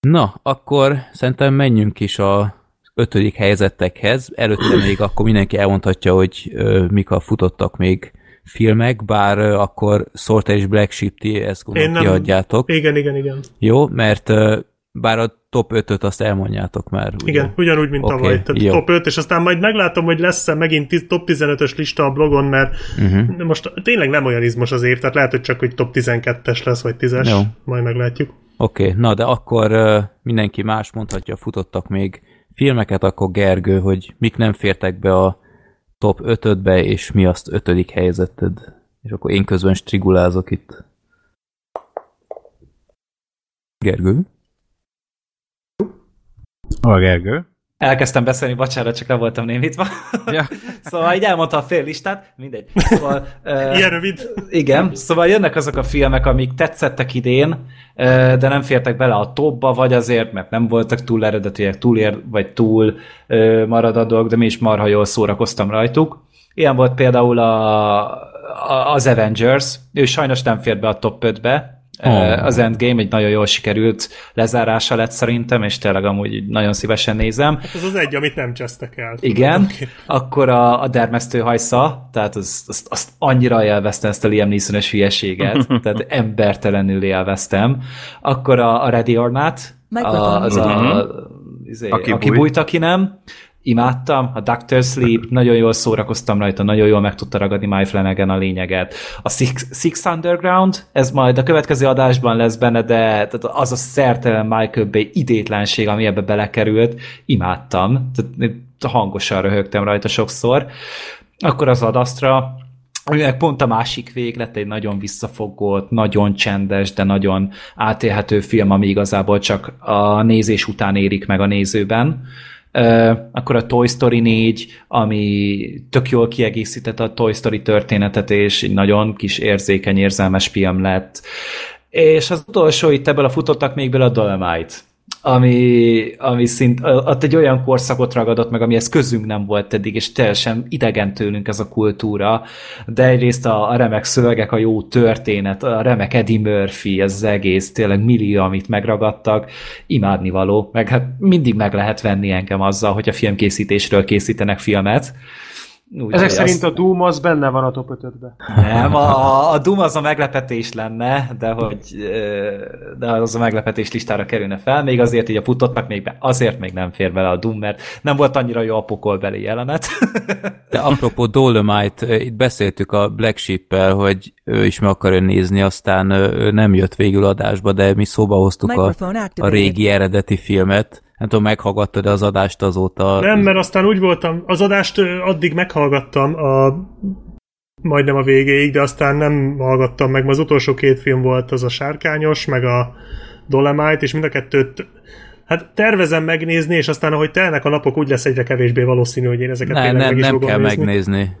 Na, akkor szerintem menjünk is a ötödik helyzetekhez. Előtte még akkor mindenki elmondhatja, hogy ö, mik a futottak még filmek, bár ö, akkor Sorter és Black Sheep ti ezt gondolom nem- kiadjátok. Igen, igen, igen. Jó, mert ö, bár a top 5-öt azt elmondjátok már. Ugye? Igen, ugyanúgy, mint Oké, tavaly. Tehát jó. top 5, és aztán majd meglátom, hogy lesz-e megint top 15-ös lista a blogon, mert uh-huh. most tényleg nem olyan izmos az év, tehát lehet, hogy csak hogy top 12-es lesz, vagy 10-es. Jó. Majd meglátjuk. Oké, okay, na de akkor ö, mindenki más mondhatja, futottak még filmeket, akkor Gergő, hogy mik nem fértek be a top 5-be, és mi azt ötödik helyzeted. És akkor én közben strigulázok itt. Gergő? A Gergő. Elkezdtem beszélni, bocsánat, csak le voltam némítva. Ja. szóval így elmondta a fél listát, mindegy. Szóval, uh, Ilyen rövid. Igen, szóval jönnek azok a filmek, amik tetszettek idén, ö, de nem fértek bele a topba, vagy azért, mert nem voltak túl eredetiek, túl ér, vagy túl ö, maradadók, de mi is marha jól szórakoztam rajtuk. Ilyen volt például a, a, az Avengers, ő sajnos nem fért be a top 5-be, Oh. Az Endgame egy nagyon jól sikerült lezárása lett szerintem, és tényleg amúgy nagyon szívesen nézem. Ez az egy, amit nem csesztek el. Igen, akkor a, a dermesztő hajsza, tehát az, azt, azt annyira élveztem ezt a Liam Neeson-ös hülyeséget, tehát embertelenül élveztem. Akkor a, a Ready or Not, a, az a, izé, Aki aki bújt. bújt, aki nem, imádtam, a Doctor Sleep, nagyon jól szórakoztam rajta, nagyon jól meg tudta ragadni Mike Flanagan a lényeget. A Six, Six Underground, ez majd a következő adásban lesz benne, de tehát az a szertelen Michael Bay idétlenség, ami ebbe belekerült, imádtam. Tehát hangosan röhögtem rajta sokszor. Akkor az Adastra, aminek pont a másik véglet, egy nagyon visszafogott, nagyon csendes, de nagyon átélhető film, ami igazából csak a nézés után érik meg a nézőben. Akkor a Toy Story 4, ami tök jól kiegészítette a Toy Story történetet, és egy nagyon kis érzékeny, érzelmes film lett. És az utolsó itt ebből a futottak még bele a Dolomite ami, ami szint, ott egy olyan korszakot ragadott meg, amihez közünk nem volt eddig, és teljesen idegen tőlünk ez a kultúra, de egyrészt a, a remek szövegek, a jó történet, a remek Eddie Murphy, ez az egész, tényleg millió, amit megragadtak, imádnivaló, meg hát mindig meg lehet venni engem azzal, hogy a filmkészítésről készítenek filmet. Úgy, Ezek hogy szerint a Doom az benne van a top 5-ben. nem, a, a Doom az a meglepetés lenne, de hogy de az a meglepetés listára kerülne fel, még azért így a futottak még be, azért még nem fér bele a Doom, mert nem volt annyira jó a pokolbeli jelenet. De apropó Dolomite, itt beszéltük a Black Sheep-el, hogy ő is meg akarja nézni, aztán nem jött végül adásba, de mi szóba hoztuk a, a régi eredeti filmet. Nem tudom, meghallgattad az adást azóta? Nem, mert aztán úgy voltam, az adást addig meghallgattam a majdnem a végéig, de aztán nem hallgattam meg, mert az utolsó két film volt az a Sárkányos, meg a Dolemite, és mind a kettőt hát tervezem megnézni, és aztán ahogy telnek a napok, úgy lesz egyre kevésbé valószínű, hogy én ezeket ne, tényleg nem, meg is nem fogom kell nézni. megnézni.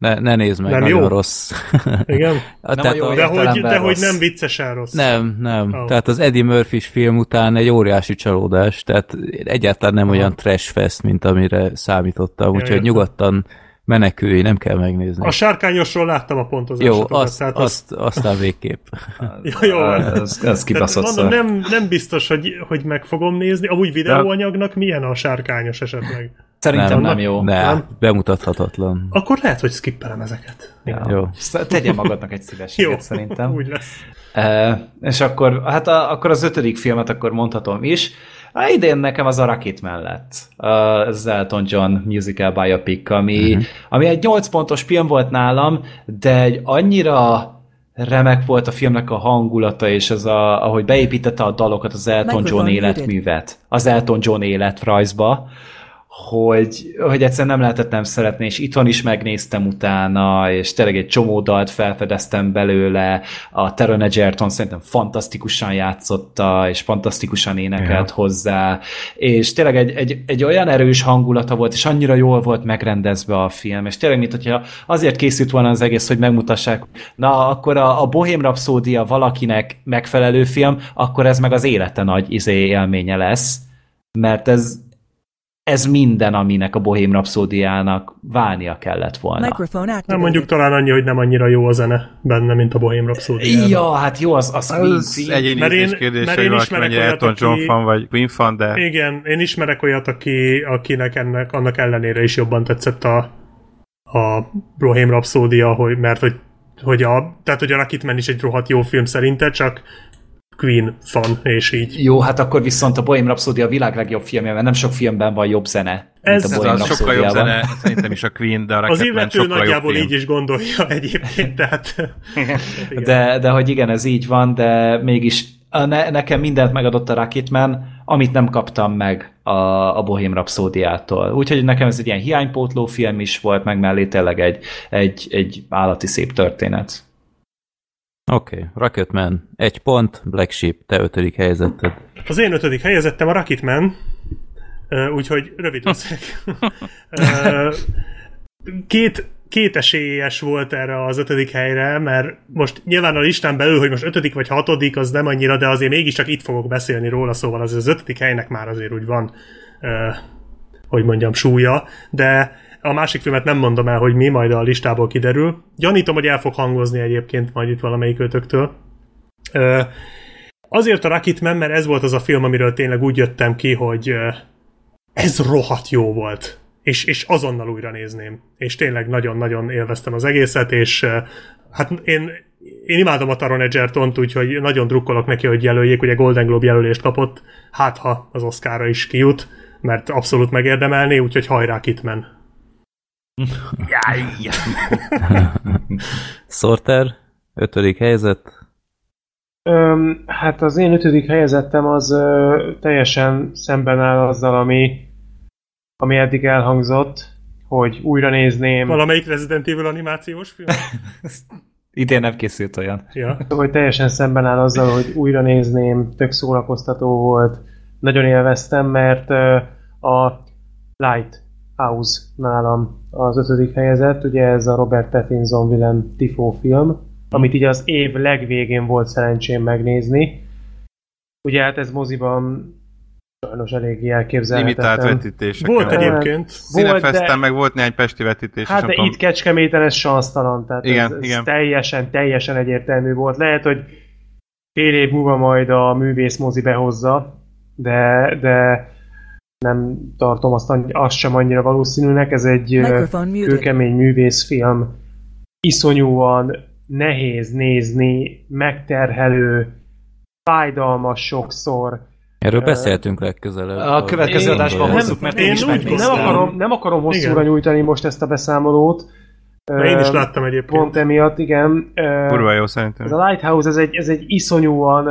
Ne, ne nézd meg, Nem nagyon jó? rossz. Igen? A- Nem a jó De hogy, de hogy rossz. nem viccesen rossz. Nem, nem. Oh. Tehát az Eddie murphy film után egy óriási csalódás, tehát egyáltalán nem olyan trash fest, mint amire számítottam, úgyhogy értem. nyugodtan menekülj, nem kell megnézni. A Sárkányosról láttam a pontozásokat. Jó, azt, tehát azt, aztán végképp. Ja, jó. ez, ez kibaszott Tehát mondom, nem, nem biztos, hogy, hogy meg fogom nézni. Amúgy videóanyagnak milyen a sárkányos esetleg? Szerintem nem, jó. Ne, Nem? bemutathatatlan. Akkor lehet, hogy skippelem ezeket. Ja. Jó. Tegye magadnak egy Jó, szívességet szerintem. úgy lesz. E, és akkor, hát a, akkor az ötödik filmet akkor mondhatom is. A idén nekem az a Rocket mellett. Az Elton John musical biopic, ami, uh-huh. ami egy 8 pontos film volt nálam, de egy annyira remek volt a filmnek a hangulata, és az a, ahogy beépítette a dalokat az Elton John életművet, az Elton John életrajzba, hogy, hogy egyszerűen nem lehetett nem szeretni, és itthon is megnéztem utána, és tényleg egy csomó dalt felfedeztem belőle, a Teron Egerton szerintem fantasztikusan játszotta, és fantasztikusan énekelt ja. hozzá, és tényleg egy, egy, egy olyan erős hangulata volt, és annyira jól volt megrendezve a film, és tényleg, mint hogyha azért készült volna az egész, hogy megmutassák, na, akkor a, a Bohém Rhapsódia valakinek megfelelő film, akkor ez meg az élete nagy izé élménye lesz, mert ez, ez minden, aminek a Bohém Rhapsódiának válnia kellett volna. Nem mondjuk talán annyi, hogy nem annyira jó a zene benne, mint a Bohém Rhapsódiában. Ja, hát jó, az, az Ez egyéni mert én, kérdés, mert én ismerek olyat, Elton John aki, fan vagy Queen fan, de... Igen, én ismerek olyat, aki, akinek ennek, annak ellenére is jobban tetszett a, a Bohém Rhapsódia, hogy, mert hogy hogy a, tehát hogy a Rocketman is egy rohadt jó film szerinte, csak Queen fan, és így. Jó, hát akkor viszont a Bohém Rhapsody a világ legjobb filmje, mert nem sok filmben van jobb zene. Ez, a ez sokkal jobb zene, szerintem is a Queen, de a Az illető nagyjából így is gondolja egyébként, tehát... de, de hogy igen, ez így van, de mégis ne, nekem mindent megadott a Rocketman, amit nem kaptam meg a, a Bohém Rhapsódiától. Úgyhogy nekem ez egy ilyen hiánypótló film is volt, meg mellé tényleg egy, egy, egy állati szép történet. Oké, okay. Rocketman egy pont, Black Sheep, te ötödik helyezetted. Az én ötödik helyezettem a Rocketman, úgyhogy rövid leszek. Két, két esélyes volt erre az ötödik helyre, mert most nyilván a listán belül, hogy most ötödik vagy hatodik, az nem annyira, de azért mégiscsak itt fogok beszélni róla, szóval az, az ötödik helynek már azért úgy van, hogy mondjam, súlya, de a másik filmet nem mondom el, hogy mi, majd a listából kiderül. Gyanítom, hogy el fog hangozni egyébként majd itt valamelyik ötöktől. Azért a Rocketman, mert ez volt az a film, amiről tényleg úgy jöttem ki, hogy ez rohadt jó volt. És, és azonnal újra nézném. És tényleg nagyon-nagyon élveztem az egészet, és hát én, én imádom a Taron Egertont, úgyhogy nagyon drukkolok neki, hogy jelöljék, ugye Golden Globe jelölést kapott, hát ha az Oscarra is kijut, mert abszolút megérdemelné, úgyhogy hajrá Kitman. Sorter, ötödik helyzet. Öm, hát az én ötödik helyezettem az ö, teljesen szemben áll azzal, ami, ami eddig elhangzott, hogy újra nézném. Valamelyik Resident Evil animációs film? Idén nem készült olyan. Ja. Hogy teljesen szemben áll azzal, hogy újra nézném, tök szórakoztató volt, nagyon élveztem, mert ö, a Light House nálam az ötödik helyezett, ugye ez a Robert Pattinson Willem Tifo film, amit így az év legvégén volt szerencsém megnézni. Ugye hát ez moziban sajnos eléggé elképzelhetetlen. Limitált vetítések. Volt egyébként. Színefeszten de... meg volt néhány pesti vetítés. Hát de itt Kecskeméten ez sansztalan, tehát igen, ez, ez igen. teljesen, teljesen egyértelmű volt. Lehet, hogy fél év múlva majd a művész mozi behozza, de, de nem tartom azt, azt sem annyira valószínűnek. Ez egy kőkemény művészfilm. Iszonyúan nehéz nézni, megterhelő, fájdalmas sokszor. Erről beszéltünk legközelebb. A következő adásban hozzuk, mert én, én is nem akarom, nem akarom hosszúra igen. nyújtani most ezt a beszámolót. De én is láttam egyébként. Pont emiatt, igen. Kurva jó szerintem. Ez a Lighthouse, ez egy, ez egy iszonyúan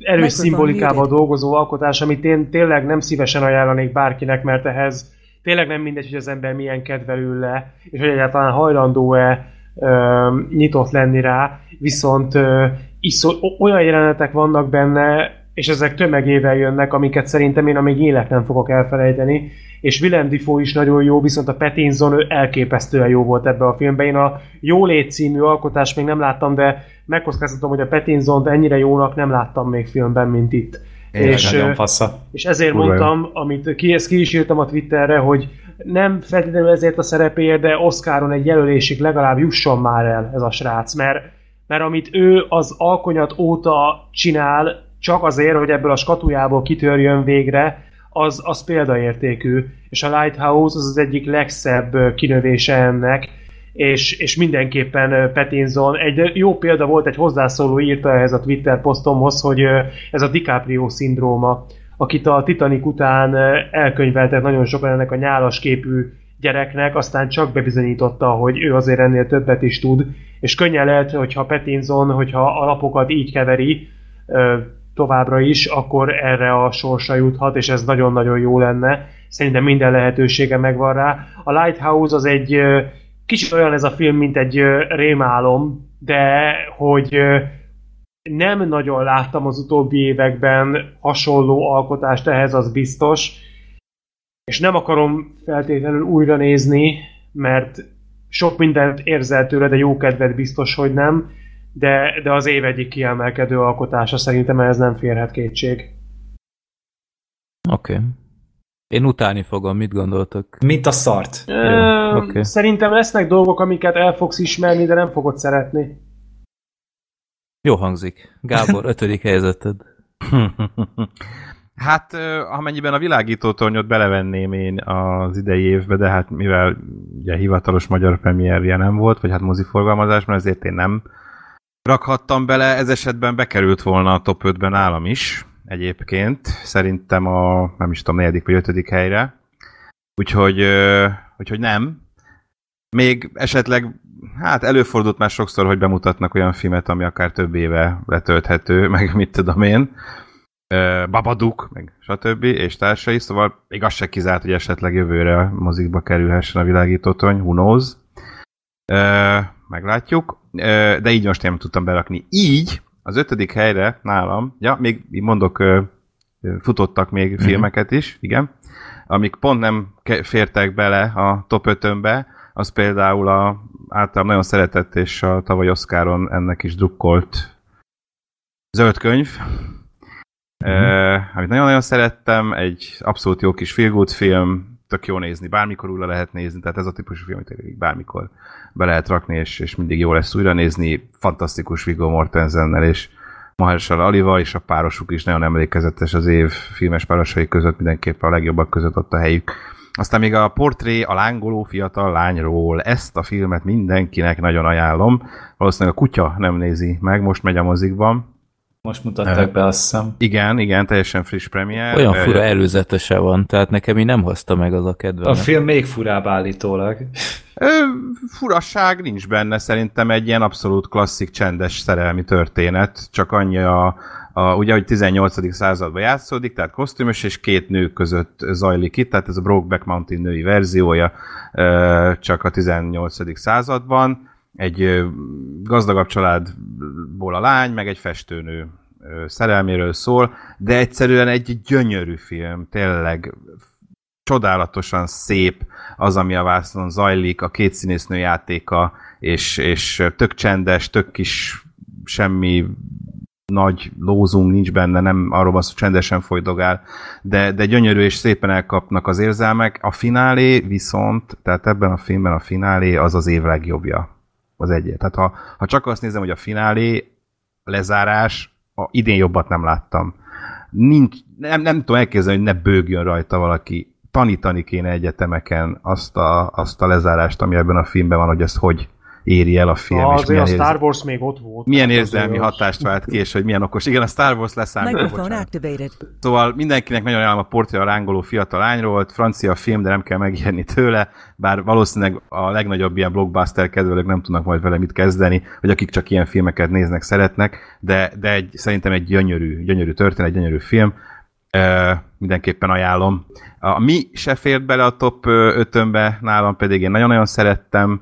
erős szimbolikába dolgozó alkotás, amit én tényleg nem szívesen ajánlanék bárkinek, mert ehhez tényleg nem mindegy, hogy az ember milyen kedvel ül le, és hogy egyáltalán hajlandó-e ö, nyitott lenni rá, viszont ö, iszol, olyan jelenetek vannak benne, és ezek tömegével jönnek, amiket szerintem én amíg élek nem fogok elfelejteni, és Willem Dafoe is nagyon jó, viszont a Pattinson ő elképesztően jó volt ebbe a filmben. Én a Jólét című alkotást még nem láttam, de megkockáztatom, hogy a pattinson ennyire jónak nem láttam még filmben, mint itt. Én és, nagyon fassa. és ezért Ura mondtam, amit ki, ezt ki is írtam a Twitterre, hogy nem feltétlenül ezért a szerepéért, de Oscaron egy jelölésig legalább jusson már el ez a srác, mert, mert amit ő az alkonyat óta csinál, csak azért, hogy ebből a skatujából kitörjön végre, az, az példaértékű, és a Lighthouse az az egyik legszebb kinövése ennek, és, és mindenképpen Pattinson egy jó példa volt, egy hozzászóló írta ehhez a Twitter posztomhoz, hogy ez a DiCaprio szindróma, akit a Titanic után elkönyveltek nagyon sokan ennek a nyálas képű gyereknek, aztán csak bebizonyította, hogy ő azért ennél többet is tud, és könnyen lehet, hogyha Pattinson, hogyha a lapokat így keveri, továbbra is, akkor erre a sorsa juthat, és ez nagyon-nagyon jó lenne. Szerintem minden lehetősége megvan rá. A Lighthouse az egy kicsit olyan ez a film, mint egy rémálom, de hogy nem nagyon láttam az utóbbi években hasonló alkotást ehhez, az biztos. És nem akarom feltétlenül újra nézni, mert sok mindent érzel tőle, de jó kedved biztos, hogy nem. De, de az év egyik kiemelkedő alkotása szerintem ez nem férhet kétség. Oké. Okay. Én utálni fogom, mit gondoltok? Mint a szart. Ö, oké. Szerintem lesznek dolgok, amiket el fogsz ismerni, de nem fogod szeretni. Jó hangzik. Gábor, ötödik helyzeted. Hát, amennyiben a világítótornyot belevenném én az idei évbe, de hát mivel ugye hivatalos magyar premierje nem volt, vagy hát moziforgalmazásban, ezért én nem rakhattam bele, ez esetben bekerült volna a top 5-ben nálam is, egyébként. Szerintem a, nem is tudom, negyedik vagy ötödik helyre. Úgyhogy, úgyhogy nem. Még esetleg, hát előfordult már sokszor, hogy bemutatnak olyan filmet, ami akár több éve letölthető, meg mit tudom én. Ö, Babadook, meg stb. és társai, szóval még az se kizárt, hogy esetleg jövőre a mozikba kerülhessen a világítótony, who knows. Meglátjuk. De így most nem tudtam berakni. Így az ötödik helyre nálam, ja, még mondok, futottak még Mhm. filmeket is, igen, amik pont nem fértek bele a top 5-önbe, az például a általában nagyon szeretett és a tavaly Oscaron ennek is drukkolt zöld könyv, uh, amit nagyon-nagyon szerettem, egy abszolút jó kis feel film, tök jó nézni, bármikor újra lehet nézni, tehát ez a típusú film, amit bármikor be lehet rakni, és, és mindig jó lesz újra nézni, fantasztikus Viggo Mortensennel, és Mahershala Alival, és a párosuk is nagyon emlékezetes az év filmes párosai között, mindenképpen a legjobbak között ott a helyük. Aztán még a portré a lángoló fiatal lányról. Ezt a filmet mindenkinek nagyon ajánlom. Valószínűleg a kutya nem nézi meg, most megy a mozikban. Most mutatták be, azt hiszem. Igen, igen, teljesen friss premier. Olyan Ö, fura előzetese van, tehát nekem így nem hozta meg az a A kedvemet. film még furább állítólag. Ö, furasság nincs benne, szerintem egy ilyen abszolút klasszik, csendes szerelmi történet, csak annyi a, a ugye, hogy 18. században játszódik, tehát kosztümös, és két nő között zajlik itt, tehát ez a Brokeback Mountain női verziója, ö, csak a 18. században. Egy gazdagabb családból a lány, meg egy festőnő szerelméről szól, de egyszerűen egy gyönyörű film, tényleg csodálatosan szép az, ami a vásznon zajlik, a két színésznő játéka, és, és tök csendes, tök kis semmi nagy lózunk nincs benne, nem arról van szó, csendesen folydogál, de, de gyönyörű és szépen elkapnak az érzelmek. A finálé viszont, tehát ebben a filmben a finálé az az év legjobbja. Az egyet. Tehát ha, ha csak azt nézem, hogy a finálé, lezárás, a, idén jobbat nem láttam. Nincs, nem, nem tudom elképzelni, hogy ne bőgjön rajta valaki. Tanítani kéne egyetemeken azt a, azt a lezárást, ami ebben a filmben van, hogy ezt hogy éri el a film. és Azért a érzel- Star Wars még ott volt. milyen érzelmi az- hatást vált ki, és hogy milyen okos. Igen, a Star Wars leszámítva. Szóval mindenkinek nagyon ajánlom a portré a rángoló fiatal lányról, francia film, de nem kell megijedni tőle, bár valószínűleg a legnagyobb ilyen blockbuster kedvelők nem tudnak majd vele mit kezdeni, vagy akik csak ilyen filmeket néznek, szeretnek, de, de egy, szerintem egy gyönyörű, gyönyörű történet, egy gyönyörű film. Uh, mindenképpen ajánlom. A mi se fért bele a top 5-önbe, nálam pedig én nagyon-nagyon szerettem.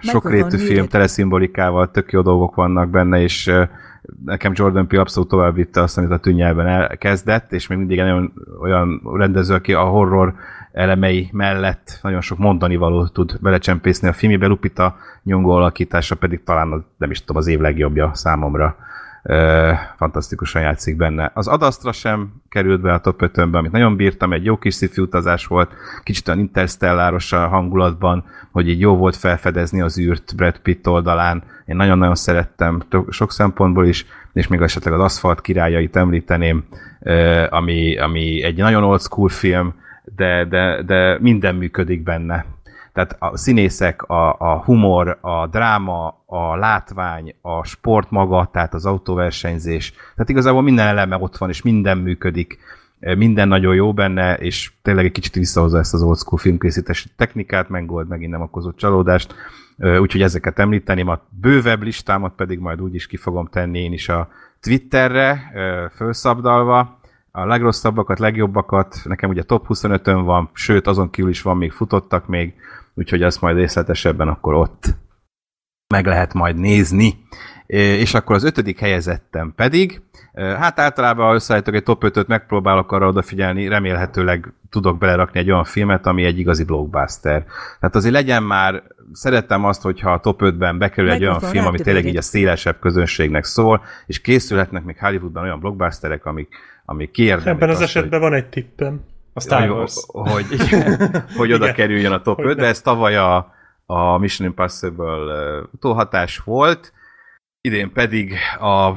Sokrétű film, tele szimbolikával, tök jó dolgok vannak benne, és nekem Jordan Peele abszolút tovább vitte azt, amit a tűnyelben elkezdett, és még mindig egy olyan, rendező, aki a horror elemei mellett nagyon sok mondani valót tud belecsempészni a filmbe. Lupita nyomgó alakítása pedig talán nem is tudom, az év legjobbja számomra. Fantasztikusan játszik benne. Az Adastra sem került be a top 5 amit nagyon bírtam, egy jó kis sci utazás volt, kicsit olyan interstelláros a hangulatban, hogy így jó volt felfedezni az űrt Brad Pitt oldalán. Én nagyon-nagyon szerettem sok szempontból is, és még esetleg az Aszfalt királyait említeném, ami, ami egy nagyon old school film, de, de, de minden működik benne. Tehát a színészek, a, a humor, a dráma, a látvány, a sport maga, tehát az autóversenyzés. Tehát igazából minden eleme ott van, és minden működik. Minden nagyon jó benne, és tényleg egy kicsit visszahozza ezt az old school filmkészítési technikát, Mangold megint nem okozott csalódást. Úgyhogy ezeket említeném, a bővebb listámat pedig majd úgy is ki fogom tenni én is a Twitterre ö, felszabdalva, a legrosszabbakat, legjobbakat, nekem ugye top 25-ön van, sőt azon kívül is van még futottak még, úgyhogy azt majd részletesebben akkor ott meg lehet majd nézni. És akkor az ötödik helyezettem pedig, hát általában, ha összeállítok egy top 5-öt, megpróbálok arra odafigyelni, remélhetőleg tudok belerakni egy olyan filmet, ami egy igazi blockbuster. Tehát azért legyen már, szerettem azt, hogyha a top 5-ben bekerül egy olyan film, ami tényleg így a szélesebb közönségnek szól, és készülhetnek még Hollywoodban olyan blockbusterek, amik, amik kiérdemlik Ebben az azt, esetben van egy tippem. A Star hogy, Wars. hogy, hogy, hogy oda Igen. kerüljön a top Hogy 5 ne. ez tavaly a, a Mission Impossible utóhatás volt, idén pedig a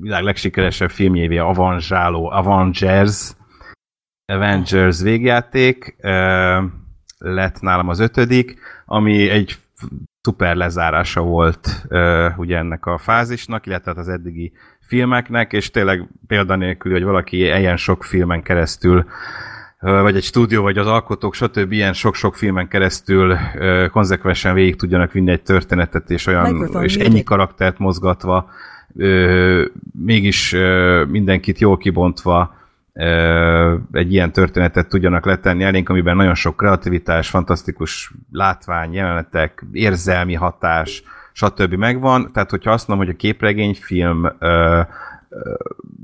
világ legsikeresebb filmjévé avanzsáló Avengers Avengers végjáték lett nálam az ötödik, ami egy szuper lezárása volt ugye ennek a fázisnak, illetve hát az eddigi filmeknek, és tényleg példanélkül, hogy valaki ilyen sok filmen keresztül vagy egy stúdió, vagy az alkotók, stb. ilyen sok-sok filmen keresztül konzekvensen végig tudjanak vinni egy történetet, és olyan, és ennyi karaktert mozgatva, ö, mégis ö, mindenkit jól kibontva ö, egy ilyen történetet tudjanak letenni elénk, amiben nagyon sok kreativitás, fantasztikus látvány, jelenetek, érzelmi hatás, stb. megvan. Tehát, hogyha azt mondom, hogy a képregényfilm ö, ö,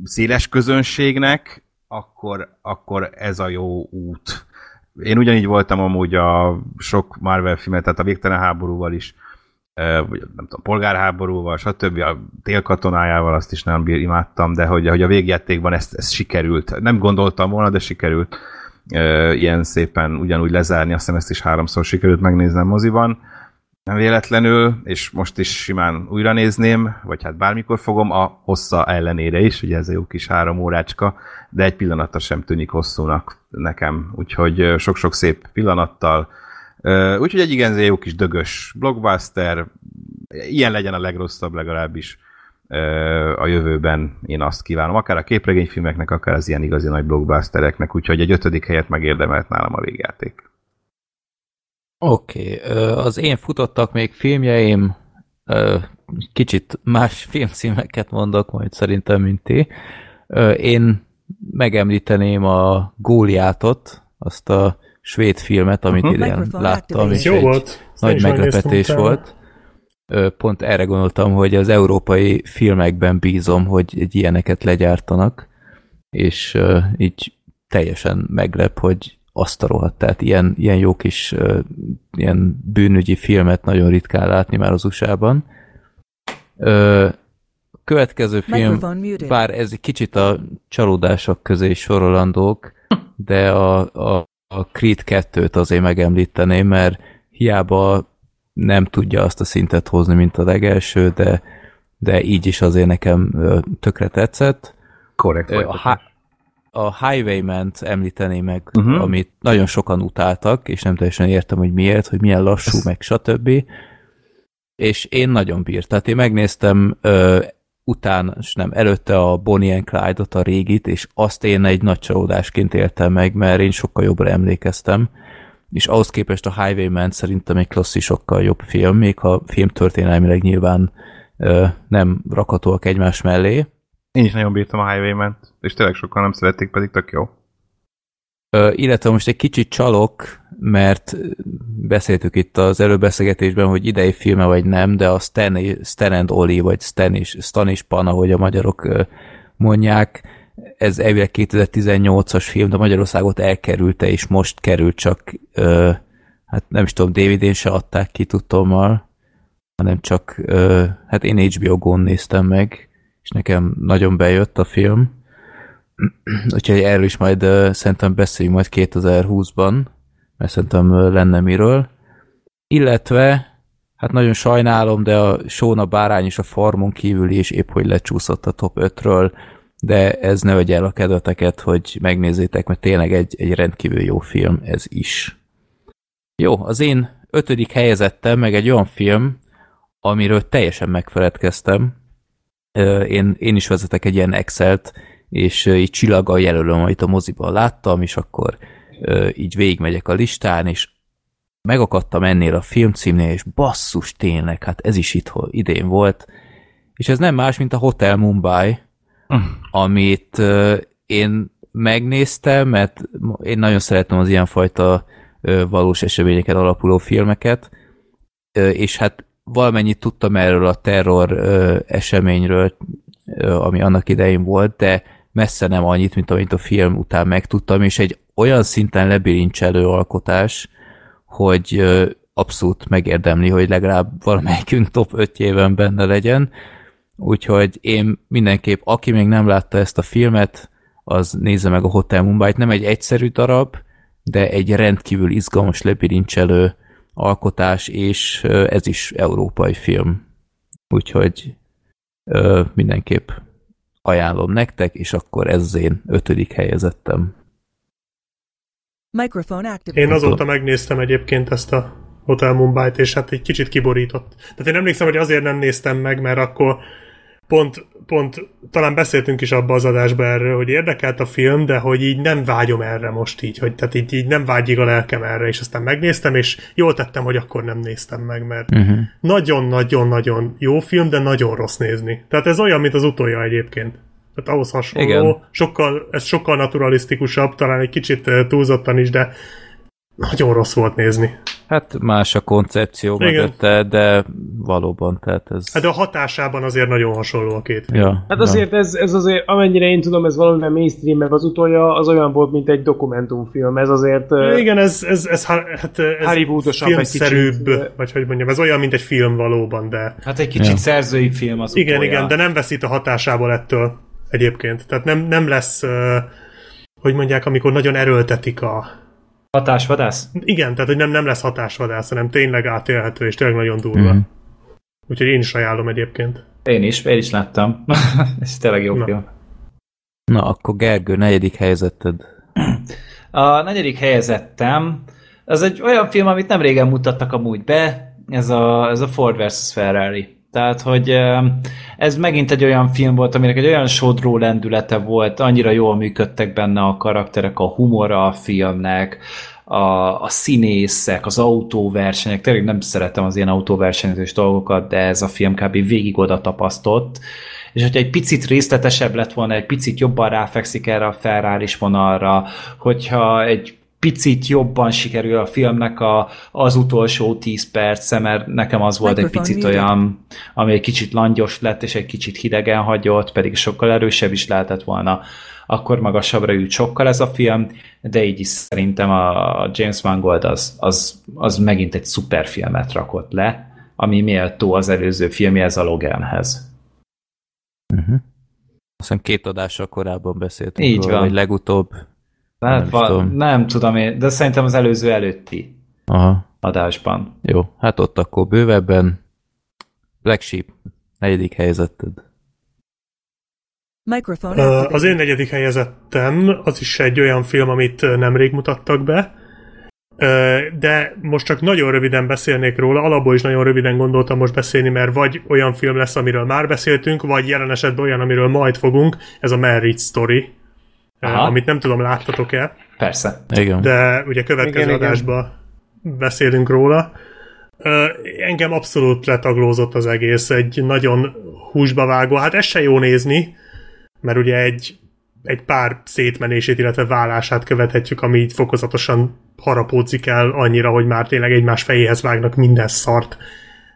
széles közönségnek, akkor, akkor ez a jó út. Én ugyanígy voltam amúgy a sok Marvel filmet, tehát a Végtelen háborúval is, vagy nem tudom, polgárháborúval, stb. a télkatonájával azt is nem imádtam, de hogy, hogy a végjátékban ezt, ezt sikerült. Nem gondoltam volna, de sikerült ilyen szépen ugyanúgy lezárni, azt hiszem ezt is háromszor sikerült megnéznem moziban nem véletlenül, és most is simán újra nézném, vagy hát bármikor fogom, a hossza ellenére is, ugye ez a jó kis három órácska, de egy pillanatra sem tűnik hosszúnak nekem, úgyhogy sok-sok szép pillanattal, úgyhogy egy igen jó kis dögös blockbuster, ilyen legyen a legrosszabb legalábbis a jövőben, én azt kívánom, akár a képregényfilmeknek, akár az ilyen igazi nagy blockbustereknek, úgyhogy egy ötödik helyet megérdemelt nálam a végjáték. Oké, okay. az én futottak még filmjeim, kicsit más filmcímeket mondok majd szerintem, mint ti. Én megemlíteném a Góliátot, azt a svéd filmet, amit Mhm. idén láttam, activated. és Jó egy volt. Nagy meglepetés volt. Pont erre gondoltam, hogy az európai filmekben bízom, hogy egy ilyeneket legyártanak, és így teljesen meglep, hogy azt a rohadt, tehát ilyen, ilyen jó kis ilyen bűnügyi filmet nagyon ritkán látni már az USA-ban. Következő film, bár ez egy kicsit a csalódások közé sorolandók, de a, a, a Creed 2-t azért megemlíteném, mert hiába nem tudja azt a szintet hozni, mint a legelső, de, de így is azért nekem tökre tetszett. Korrekt. A, folytatás. A Highwayman-t említeném meg, uh-huh. amit nagyon sokan utáltak, és nem teljesen értem, hogy miért, hogy milyen lassú, meg stb. És én nagyon bírt. Tehát én megnéztem ö, után, és nem, előtte a Bonnie and Clyde-ot, a régit, és azt én egy nagy csalódásként éltem meg, mert én sokkal jobbra emlékeztem, és ahhoz képest a Highwayman szerintem egy klasszisokkal jobb film, még ha film történelmileg nyilván ö, nem rakhatóak egymás mellé, Én is nagyon bírtam a Highwayman, és tényleg sokan nem szerették, pedig tök jó. Ö, illetve most egy kicsit csalok, mert beszéltük itt az előbeszélgetésben, hogy idei filme vagy nem, de a Stan, Stan and Oli, vagy Stan is, Stan is Pan, ahogy a magyarok mondják, ez elvileg 2018-as film, de Magyarországot elkerülte, és most került csak, ö, hát nem is tudom, DVD-n se adták ki tudtommal, hanem csak, ö, hát én HBO Go-n néztem meg, és nekem nagyon bejött a film. Úgyhogy erről is majd szerintem beszéljünk majd 2020-ban, mert szerintem lenne miről. Illetve, hát nagyon sajnálom, de a Sóna Bárány és a Farmon kívüli is épp hogy lecsúszott a top 5-ről, de ez ne vegye el a kedveteket, hogy megnézzétek, mert tényleg egy, egy rendkívül jó film ez is. Jó, az én ötödik helyezettem meg egy olyan film, amiről teljesen megfeledkeztem. Én, én is vezetek egy ilyen Excel-t, és így csillaggal jelölöm, amit a moziban láttam, és akkor így végigmegyek a listán, és megakadtam ennél a filmcímnél, és basszus tényleg, hát ez is itt idén volt, és ez nem más, mint a Hotel Mumbai, amit ö, én megnéztem, mert én nagyon szeretem az ilyenfajta valós eseményeken alapuló filmeket, és hát valamennyit tudtam erről a terror ö, eseményről, ö, ami annak idején volt, de messze nem annyit, mint amit a film után megtudtam, és egy olyan szinten lebilincselő alkotás, hogy ö, abszolút megérdemli, hogy legalább valamelyikünk top 5 éven benne legyen. Úgyhogy én mindenképp, aki még nem látta ezt a filmet, az nézze meg a Hotel Mumbai-t. Nem egy egyszerű darab, de egy rendkívül izgalmas, lebilincselő alkotás, és ez is európai film. Úgyhogy ö, mindenképp ajánlom nektek, és akkor ez az én ötödik helyezettem. Én azóta megnéztem egyébként ezt a Hotel Mumbai-t, és hát egy kicsit kiborított. Tehát én emlékszem, hogy azért nem néztem meg, mert akkor pont, pont talán beszéltünk is abba az adásba erről, hogy érdekelt a film, de hogy így nem vágyom erre most így, hogy tehát így, így nem vágyik a lelkem erre, és aztán megnéztem, és jól tettem, hogy akkor nem néztem meg, mert Uh-huh. nagyon-nagyon-nagyon jó film, de nagyon rossz nézni. Tehát ez olyan, mint az utolja egyébként. Tehát ahhoz hasonló, Igen. sokkal, ez sokkal naturalisztikusabb, talán egy kicsit eh, túlzottan is, de nagyon rossz volt nézni. Hát más a koncepció Igen. mögötte, de valóban, tehát ez... Hát de a hatásában azért nagyon hasonló a két film. ja, Hát azért ez, ez azért, amennyire én tudom, ez valamivel mainstream, meg az utolja az olyan volt, mint egy dokumentumfilm. Ez azért... Igen, ez, ez, ez, hát ez Hollywoodosabb egy filmszerűbb, kicsit. vagy hogy mondjam, ez olyan, mint egy film valóban, de Hát egy kicsit Ja. szerzői film az igen, utolja. igen, de nem veszít a hatásából ettől egyébként. Tehát nem, nem lesz, hogy mondják, amikor nagyon erőltetik a... Hatásvadász? Igen, tehát hogy nem, nem lesz hatásvadász, hanem tényleg átélhető, és tényleg nagyon durva. Mhm. Úgyhogy én is ajánlom egyébként. Én is, én is láttam. Ez tényleg jó Na. film. Na, akkor Gergő, negyedik helyzeted. A negyedik helyezettem, ez egy olyan film, amit nem régen mutattak amúgy be, ez a, ez a Ford vs. Ferrari. Tehát, hogy ez megint egy olyan film volt, aminek egy olyan sodró lendülete volt, annyira jól működtek benne a karakterek, a humora a filmnek, a, a színészek, az autóversenyek, tényleg nem szeretem az ilyen autóversenyzős dolgokat, de ez a film kb. végig oda tapasztott, és hogyha egy picit részletesebb lett volna, egy picit jobban ráfekszik erre a ferrari vonalra, hogyha egy picit jobban sikerül a filmnek a, az utolsó 10 perce, mert nekem az volt egy picit olyan, ami egy kicsit langyos lett, és egy kicsit hidegen hagyott, pedig sokkal erősebb is lehetett volna. Akkor magasabbra ült sokkal ez a film, de így is szerintem a James Mangold az, az, az megint egy szuper filmet rakott le, ami méltó az előző filmjehez, a Loganhez. Uh-huh. Azt hiszem két adással korábban beszéltünk Így róla, van. vagy legutóbb. Nem, Nem nem, is va- tudom. nem tudom én, de szerintem az előző előtti Aha, adásban. jó. Hát ott akkor bővebben. Black Sheep, negyedik helyzeted. Microphone. Az én negyedik helyezettem, az is egy olyan film, amit nemrég mutattak be, de most csak nagyon röviden beszélnék róla, alapból is nagyon röviden gondoltam most beszélni, mert vagy olyan film lesz, amiről már beszéltünk, vagy jelen esetben olyan, amiről majd fogunk, ez a Marriage Story, Aha. amit nem tudom, láttatok-e, Persze. Igen. de ugye következő Igen, igen. adásban beszélünk róla. Engem abszolút letaglózott az egész, egy nagyon húsba vágó, hát ez se jó nézni, mert ugye egy, egy pár szétmenését, illetve vállását követhetjük, ami így fokozatosan harapódzik el annyira, hogy már tényleg egymás fejéhez vágnak minden szart.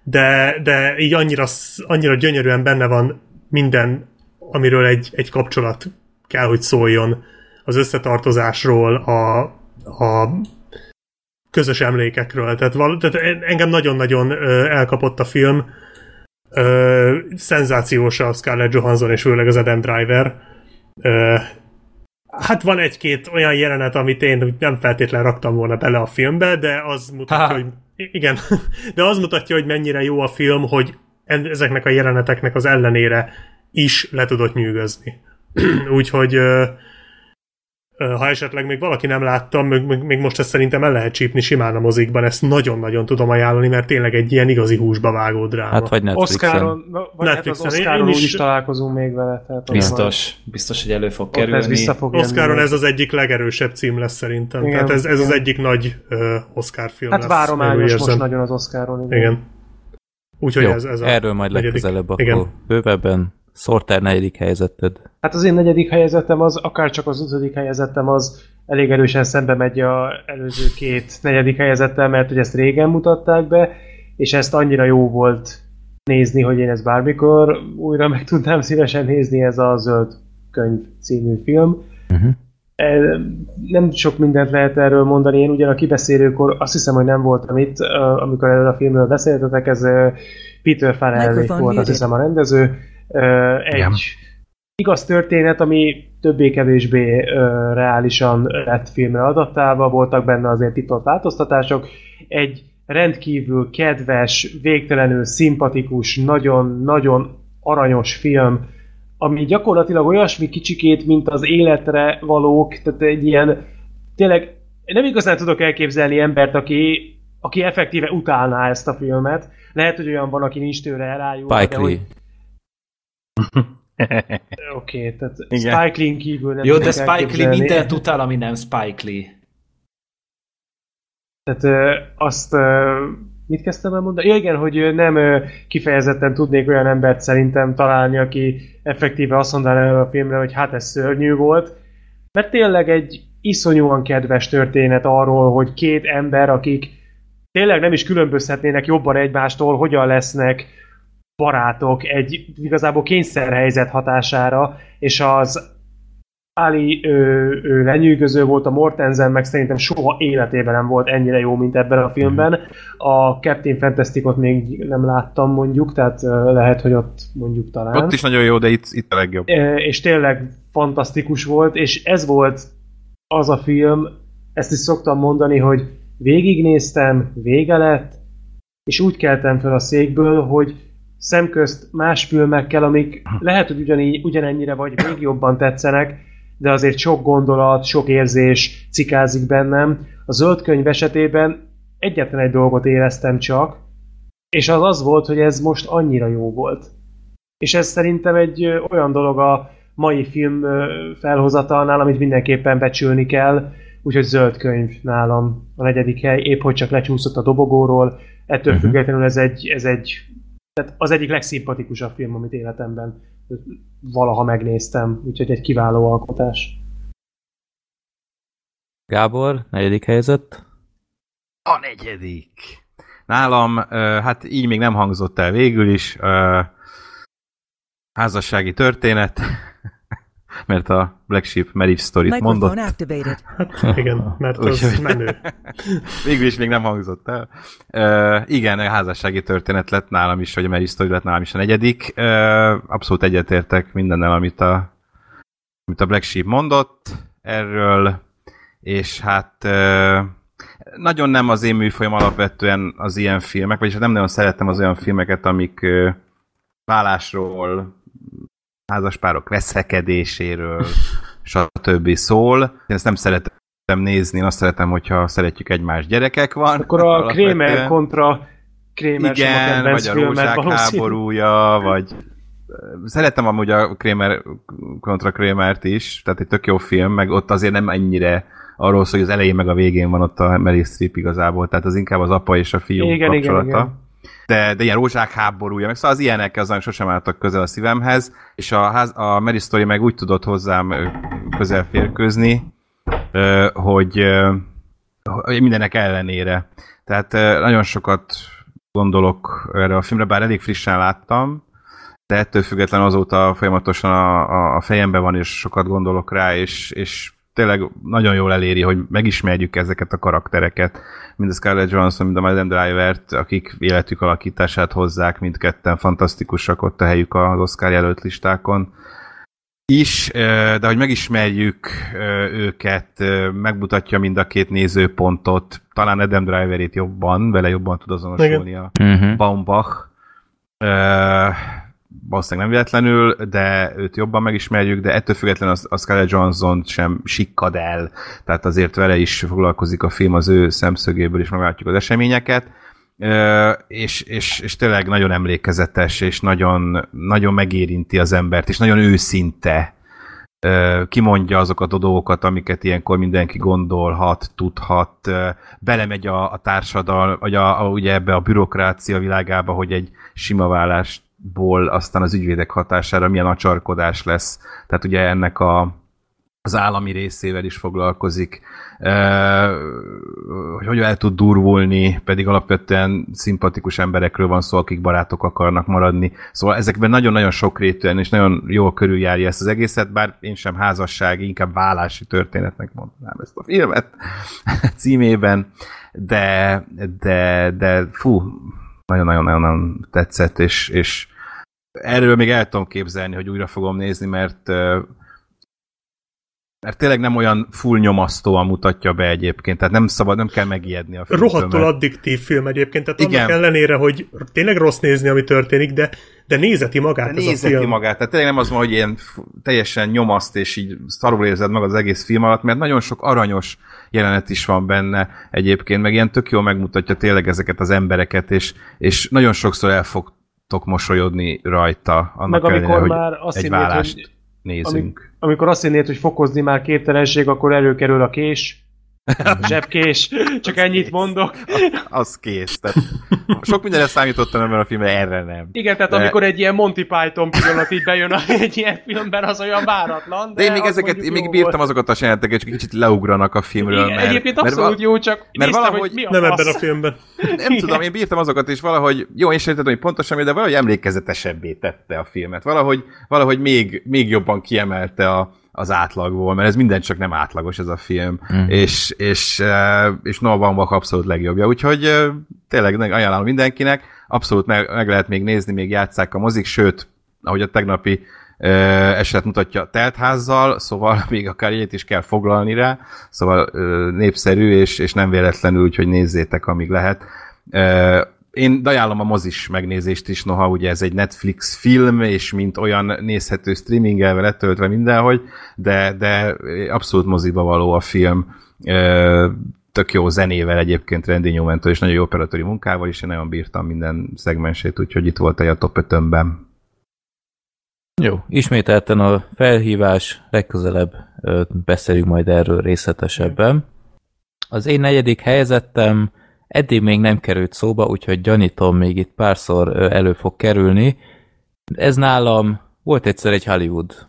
De, de így annyira, annyira gyönyörűen benne van minden, amiről egy, egy kapcsolat kell, hogy szóljon. Az összetartozásról, a, a közös emlékekről. Tehát, val- tehát engem nagyon-nagyon elkapott a film. Ö, szenzációs a Scarlett Johansson és főleg az Adam Driver. Ö, hát van egy-két olyan jelenet, amit én nem feltétlenül raktam volna bele a filmbe, de az mutatja, Ha. hogy igen, de az mutatja, hogy mennyire jó a film, hogy ezeknek a jeleneteknek az ellenére is le tudott nyűgözni. Úgyhogy ha esetleg még valaki nem látta, még, még, még most ezt szerintem el lehet csípni simán a mozikban, ezt nagyon-nagyon tudom ajánlani, mert tényleg egy ilyen igazi húsba vágó dráma. Hát vagy Netflixen. Oscaron, vagy hát az Netflixen. Oscaron Én is- úgy is találkozunk még vele. Tehát az Biztos. Biztos, hogy elő fog Ott kerülni. ez vissza fog Oscaron ez az egyik legerősebb cím lesz szerintem. Igen, Tehát ez, ez az egyik nagy uh, Oscar film Hát lesz. várományos én úgy most nagyon az Oscaron. Igen. Igen. Úgyhogy Jó, ez, ez a erről majd negyedik. legközelebb akkor Igen. bővebben. Sorter negyedik helyzeted. Hát az én negyedik helyezettem az, akár csak az ötödik helyezettem az elég erősen szembe megy a előző két negyedik helyezettel, mert hogy ezt régen mutatták be, és ezt annyira jó volt nézni, hogy én ezt bármikor újra meg tudnám szívesen nézni, ez a Zöld könyv című film. Uh-huh. Nem sok mindent lehet erről mondani, én ugyan a kibeszélőkor azt hiszem, hogy nem voltam itt, amikor erről a filmről beszéltetek, ez Peter Farrelly volt, azt hiszem a rendező. Egy Igen. igaz történet, ami többé-kevésbé reálisan lett filmre adaptálva, voltak benne azért titolt változtatások. Egy rendkívül kedves, végtelenül szimpatikus, nagyon-nagyon aranyos film, ami gyakorlatilag olyasmi kicsikét, mint az életre valók, tehát egy ilyen, tényleg nem igazán tudok elképzelni embert, aki, aki effektíve utálná ezt a filmet. Lehet, hogy olyan van, aki nincs tőle elájulva, Spike de hogy Lee. Oké, okay, tehát Igen. Spike Lee kívül nem Jó, de Spike Lee mindent utál, ami nem Spike Lee. Tehát ö, azt, ö, mit kezdtem el mondani? Ja, igen, hogy nem ö, kifejezetten tudnék olyan embert szerintem találni, aki effektíve azt mondaná a filmre, hogy hát ez szörnyű volt. Mert tényleg egy iszonyúan kedves történet arról, hogy két ember, akik tényleg nem is különbözhetnének jobban egymástól, hogyan lesznek barátok egy igazából kényszerhelyzet hatására, és az Ali ő, ő lenyűgöző volt, a Mortensen meg szerintem soha életében nem volt ennyire jó, mint ebben a filmben. A Captain Fantasticot még nem láttam mondjuk, tehát lehet, hogy ott mondjuk talán. Ott is nagyon jó, de itt, itt a legjobb. És tényleg fantasztikus volt, és ez volt az a film, ezt is szoktam mondani, hogy végignéztem, vége lett, és úgy keltem fel a székből, hogy szemközt más filmekkel, amik lehet, hogy ugyanígy, ugyanennyire vagy még jobban tetszenek, de azért sok gondolat, sok érzés cikázik bennem. A zöld könyv esetében egyetlen egy dolgot éreztem csak, és az az volt, hogy ez most annyira jó volt. És ez szerintem egy olyan dolog a mai film felhozatalnál, amit mindenképpen becsülni kell, úgyhogy zöld könyv nálam a negyedik hely, épp hogy csak lecsúszott a dobogóról, ettől uh-huh. függetlenül ez egy, ez egy tehát az egyik legszimpatikusabb film, amit életemben valaha megnéztem, úgyhogy egy kiváló alkotás. Gábor, negyedik helyzet. A negyedik. Nálam, hát így még nem hangzott el végül is, házassági történet, mert a Black Sheep Marriage Story-t mondott. Activated. Hát igen, mert az menő. Végül is még nem hangzott el. Ö, igen, a házassági történet lett nálam is, vagy a Marriage Story lett nálam is a negyedik. Ö, abszolút egyetértek mindennel, amit a, amit a Black Sheep mondott erről, és hát ö, nagyon nem az én műfajom alapvetően az ilyen filmek, vagyis nem nagyon szeretem az olyan filmeket, amik ö, vállásról, házaspárok veszekedéséről, stb. szól. Én ezt nem szeretem nézni, én azt szeretem, hogyha szeretjük egymást, gyerekek van. Akkor a. Kramer kontra Kramer a Igen, vagy a rózsák háborúja, vagy szeretem amúgy a Kramer kontra Kramert is, tehát egy tök jó film, meg ott azért nem ennyire arról szól, hogy az elején meg a végén van ott a Meryl Streep igazából, tehát az inkább az apa és a fiú Igen, igen, kapcsolata. igen. De, de ilyen rózsák háborúja, meg szóval az ilyenek azon sosem álltak közel a szívemhez, és a, ház, a Mary Story meg úgy tudott hozzám közel férkőzni, hogy, hogy mindenek ellenére. Tehát nagyon sokat gondolok erre a filmre, bár elég frissen láttam, de ettől független azóta folyamatosan a, a, a fejemben van, és sokat gondolok rá, és, és tényleg nagyon jól eléri, hogy megismerjük ezeket a karaktereket, mind a Scarlett Johansson, mind a Madame Driver-t, akik életük alakítását hozzák, mindketten fantasztikusak ott a helyük az Oscar jelölt listákon is, de hogy megismerjük őket, megmutatja mind a két nézőpontot, talán Adam Driverét jobban, vele jobban tud azonosulni a Uh-huh. Baumbach. Uh, valószínűleg nem véletlenül, de őt jobban megismerjük, de ettől függetlenül a Scarlett Johansson sem sikkad el, tehát azért vele is foglalkozik a film az ő szemszögéből, és meglátjuk az eseményeket. Uh, és, és, és tényleg nagyon emlékezetes, és nagyon, nagyon megérinti az embert, és nagyon őszinte. Ö, kimondja azokat a dolgokat, amiket ilyenkor mindenki gondolhat, tudhat, ö, belemegy a, a társadal, vagy a, a, ugye ebbe a bürokrácia világába, hogy egy sima vállásból aztán az ügyvédek hatására milyen acsarkodás lesz. Tehát ugye ennek a, az állami részével is foglalkozik, hogy hogyan el tud durvulni, pedig alapvetően szimpatikus emberekről van szó, akik barátok akarnak maradni. Szóval ezekben nagyon-nagyon sokrétűen és nagyon jól körüljárja ezt az egészet, bár én sem házassági, inkább vállási történetnek mondanám ezt a filmet címében, de, de, de fú, nagyon-nagyon-nagyon tetszett, és, és erről még el tudom képzelni, hogy újra fogom nézni, mert mert tényleg nem olyan full nyomasztóan mutatja be egyébként, tehát nem szabad, nem kell megijedni a filmtől. Rohadtul mert... addiktív film egyébként, tehát Igen. annak ellenére, hogy tényleg rossz nézni, ami történik, de, de nézeti magát De ez a nézeti film. magát, tehát tényleg nem az van, hogy ilyen teljesen nyomaszt, és így szarul érzed magad az egész film alatt, mert nagyon sok aranyos jelenet is van benne egyébként, meg ilyen tök jól megmutatja tényleg ezeket az embereket, és, és nagyon sokszor el fogtok mosolyodni rajta, annak Meg amikor ellenére, már hogy azt egy vállást nézünk. Amikor azt hinnéd, hogy fokozni már képtelenség, akkor előkerül a kés. Zsebkés. Csak ennyit mondok. Az kész. Tehát sok mindenre számítottam ebben a filmben, erre nem. Igen, tehát De- amikor egy ilyen Monty Python pillanat így bejön egy ilyen filmben, az olyan váratlan. De én még ezeket, én még bírtam volt. azokat a jeleneteket, csak kicsit leugranak a filmről. Igen, mert, egyébként mert abszolút val- jó, csak mert néztem, valahogy hogy mi a Nem fasz. ebben a filmben. Nem tudom, én bírtam azokat, és valahogy, jó, én sem tudom, hogy pontosan de valahogy emlékezetesebbé tette a filmet. Valahogy, valahogy még, még jobban kiemelte a, az átlagból, mert ez minden csak nem átlagos ez a film, mm. és, és, eh, és Noah Baumbach abszolút legjobbja, úgyhogy eh, tényleg ajánlom mindenkinek, abszolút meg, meg lehet még nézni, még játszák a mozik, sőt, ahogy a tegnapi eh, eset mutatja teltházzal, szóval még akár egyet is kell foglalni rá, szóval népszerű, és, és nem véletlenül, úgyhogy nézzétek, amíg lehet. Eh, én ajánlom a mozis megnézést is, noha ugye ez egy Netflix film, és mint olyan nézhető streamingelve letöltve mindenhogy, de, de abszolút moziba való a film. Tök jó zenével egyébként Randy newman és nagyon jó operatóri munkával is, én nagyon bírtam minden szegmensét, úgyhogy itt volt egy a top 5-ömben. Jó, ismételten a felhívás, legközelebb ö, beszélünk majd erről részletesebben. Az én negyedik helyezettem eddig még nem került szóba, úgyhogy gyanítom, még itt párszor elő fog kerülni. Ez nálam volt egyszer egy Hollywood.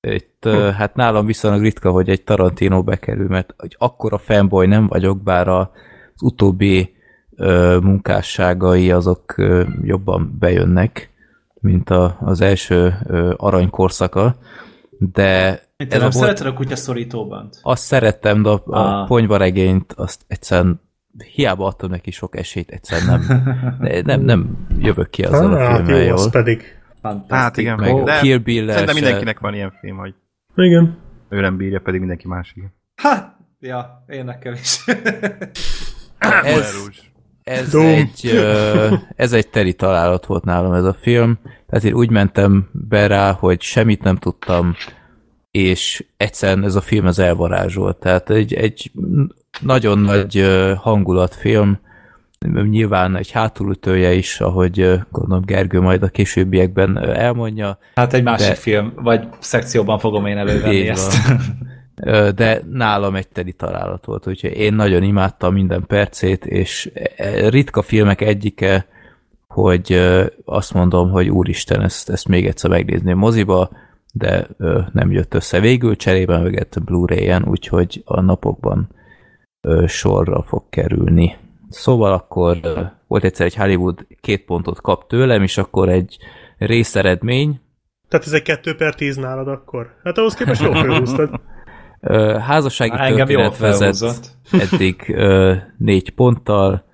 Itt, ö, hát nálam viszonylag ritka, hogy egy Tarantino bekerül, mert hogy akkora fanboy nem vagyok, bár a, az utóbbi ö, munkásságai azok ö, jobban bejönnek mint a, az első ö, aranykorszaka, de Te ez nem a volt, szereted a kutyaszorítóban? azt szerettem, de a, a Ah. ponyvaregényt azt egyszerűen hiába adtam neki sok esélyt, egyszerűen nem, nem, nem jövök ki azzal a Hát filmmel jó, jól. az pedig. Hát igen, Meg meg, de Kill bill szerintem mindenkinek van ilyen film, hogy Igen. ő nem bírja, pedig mindenki más igen. Ha! Ja, én nekem is. Ez, ez, Dum. egy, ez egy teli találat volt nálam ez a film, tehát én úgy mentem be rá, hogy semmit nem tudtam, és egyszerűen ez a film az elvarázsolt. Tehát egy, egy nagyon nagy hangulatfilm, nyilván egy hátulütője is, ahogy gondolom Gergő majd a későbbiekben elmondja, Hát egy másik De- film, vagy szekcióban fogom én elővenni Így ezt. van. De nálam egy teli találat volt, úgyhogy én nagyon imádtam minden percét, és e, ritka filmek egyike, hogy azt mondom, hogy úristen, ezt, ezt még egyszer megnézném moziba, de nem jött össze. Végül cserében megett Blu-ray-en, úgyhogy a napokban sorra fog kerülni. Szóval akkor volt egyszer egy Hollywood két pontot kap tőlem, és akkor egy részeredmény, Tehát ez egy 2 per 10 nálad akkor. Hát ahhoz képest jól fölhúztad. Ö, házassági jól történet vezet eddig ö, négy ponttal,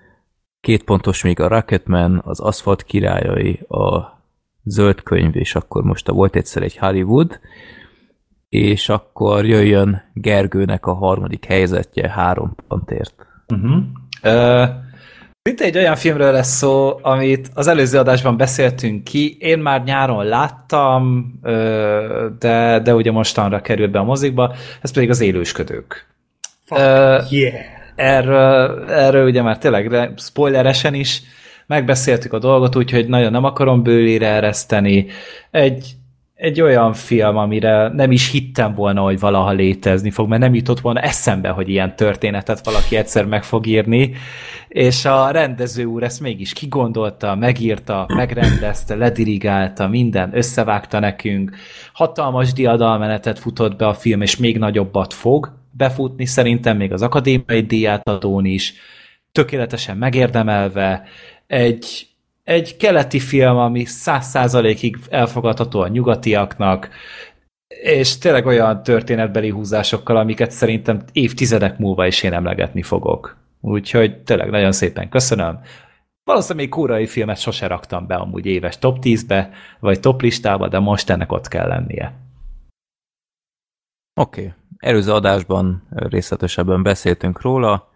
két pontos még a Rocketman, az Aszfalt királyai, a zöld könyv, és akkor most a volt egyszer egy Hollywood, és akkor jöjjön Gergőnek a harmadik helyzetje három pontért. Uh-huh. Ö, Itt egy olyan filmről lesz szó, amit az előző adásban beszéltünk ki. Én már nyáron láttam, de, de ugye mostanra került be a mozikba, ez pedig az élősködők. Fuck, Ö, yeah. Erről, erről ugye már tényleg de spoileresen is megbeszéltük a dolgot, úgyhogy nagyon nem akarom bőlére ereszteni. Egy, egy olyan film, amire nem is hittem volna, hogy valaha létezni fog, mert nem jutott volna eszembe, hogy ilyen történetet valaki egyszer meg fog írni, és a rendező úr ezt mégis kigondolta, megírta, megrendezte, ledirigálta, minden, összevágta nekünk, hatalmas diadalmenetet futott be a film, és még nagyobbat fog befutni, szerintem még az akadémiai díjátadón is, tökéletesen megérdemelve, egy egy keleti film, ami száz százalékig elfogadható a nyugatiaknak, és tényleg olyan történetbeli húzásokkal, amiket szerintem évtizedek múlva is én emlegetni fogok. Úgyhogy tényleg nagyon szépen köszönöm. Valószínűleg még kórai filmet sose raktam be amúgy éves top 10-be, vagy top listába, de most ennek ott kell lennie. Oké. Okay. Előző adásban részletesebben beszéltünk róla,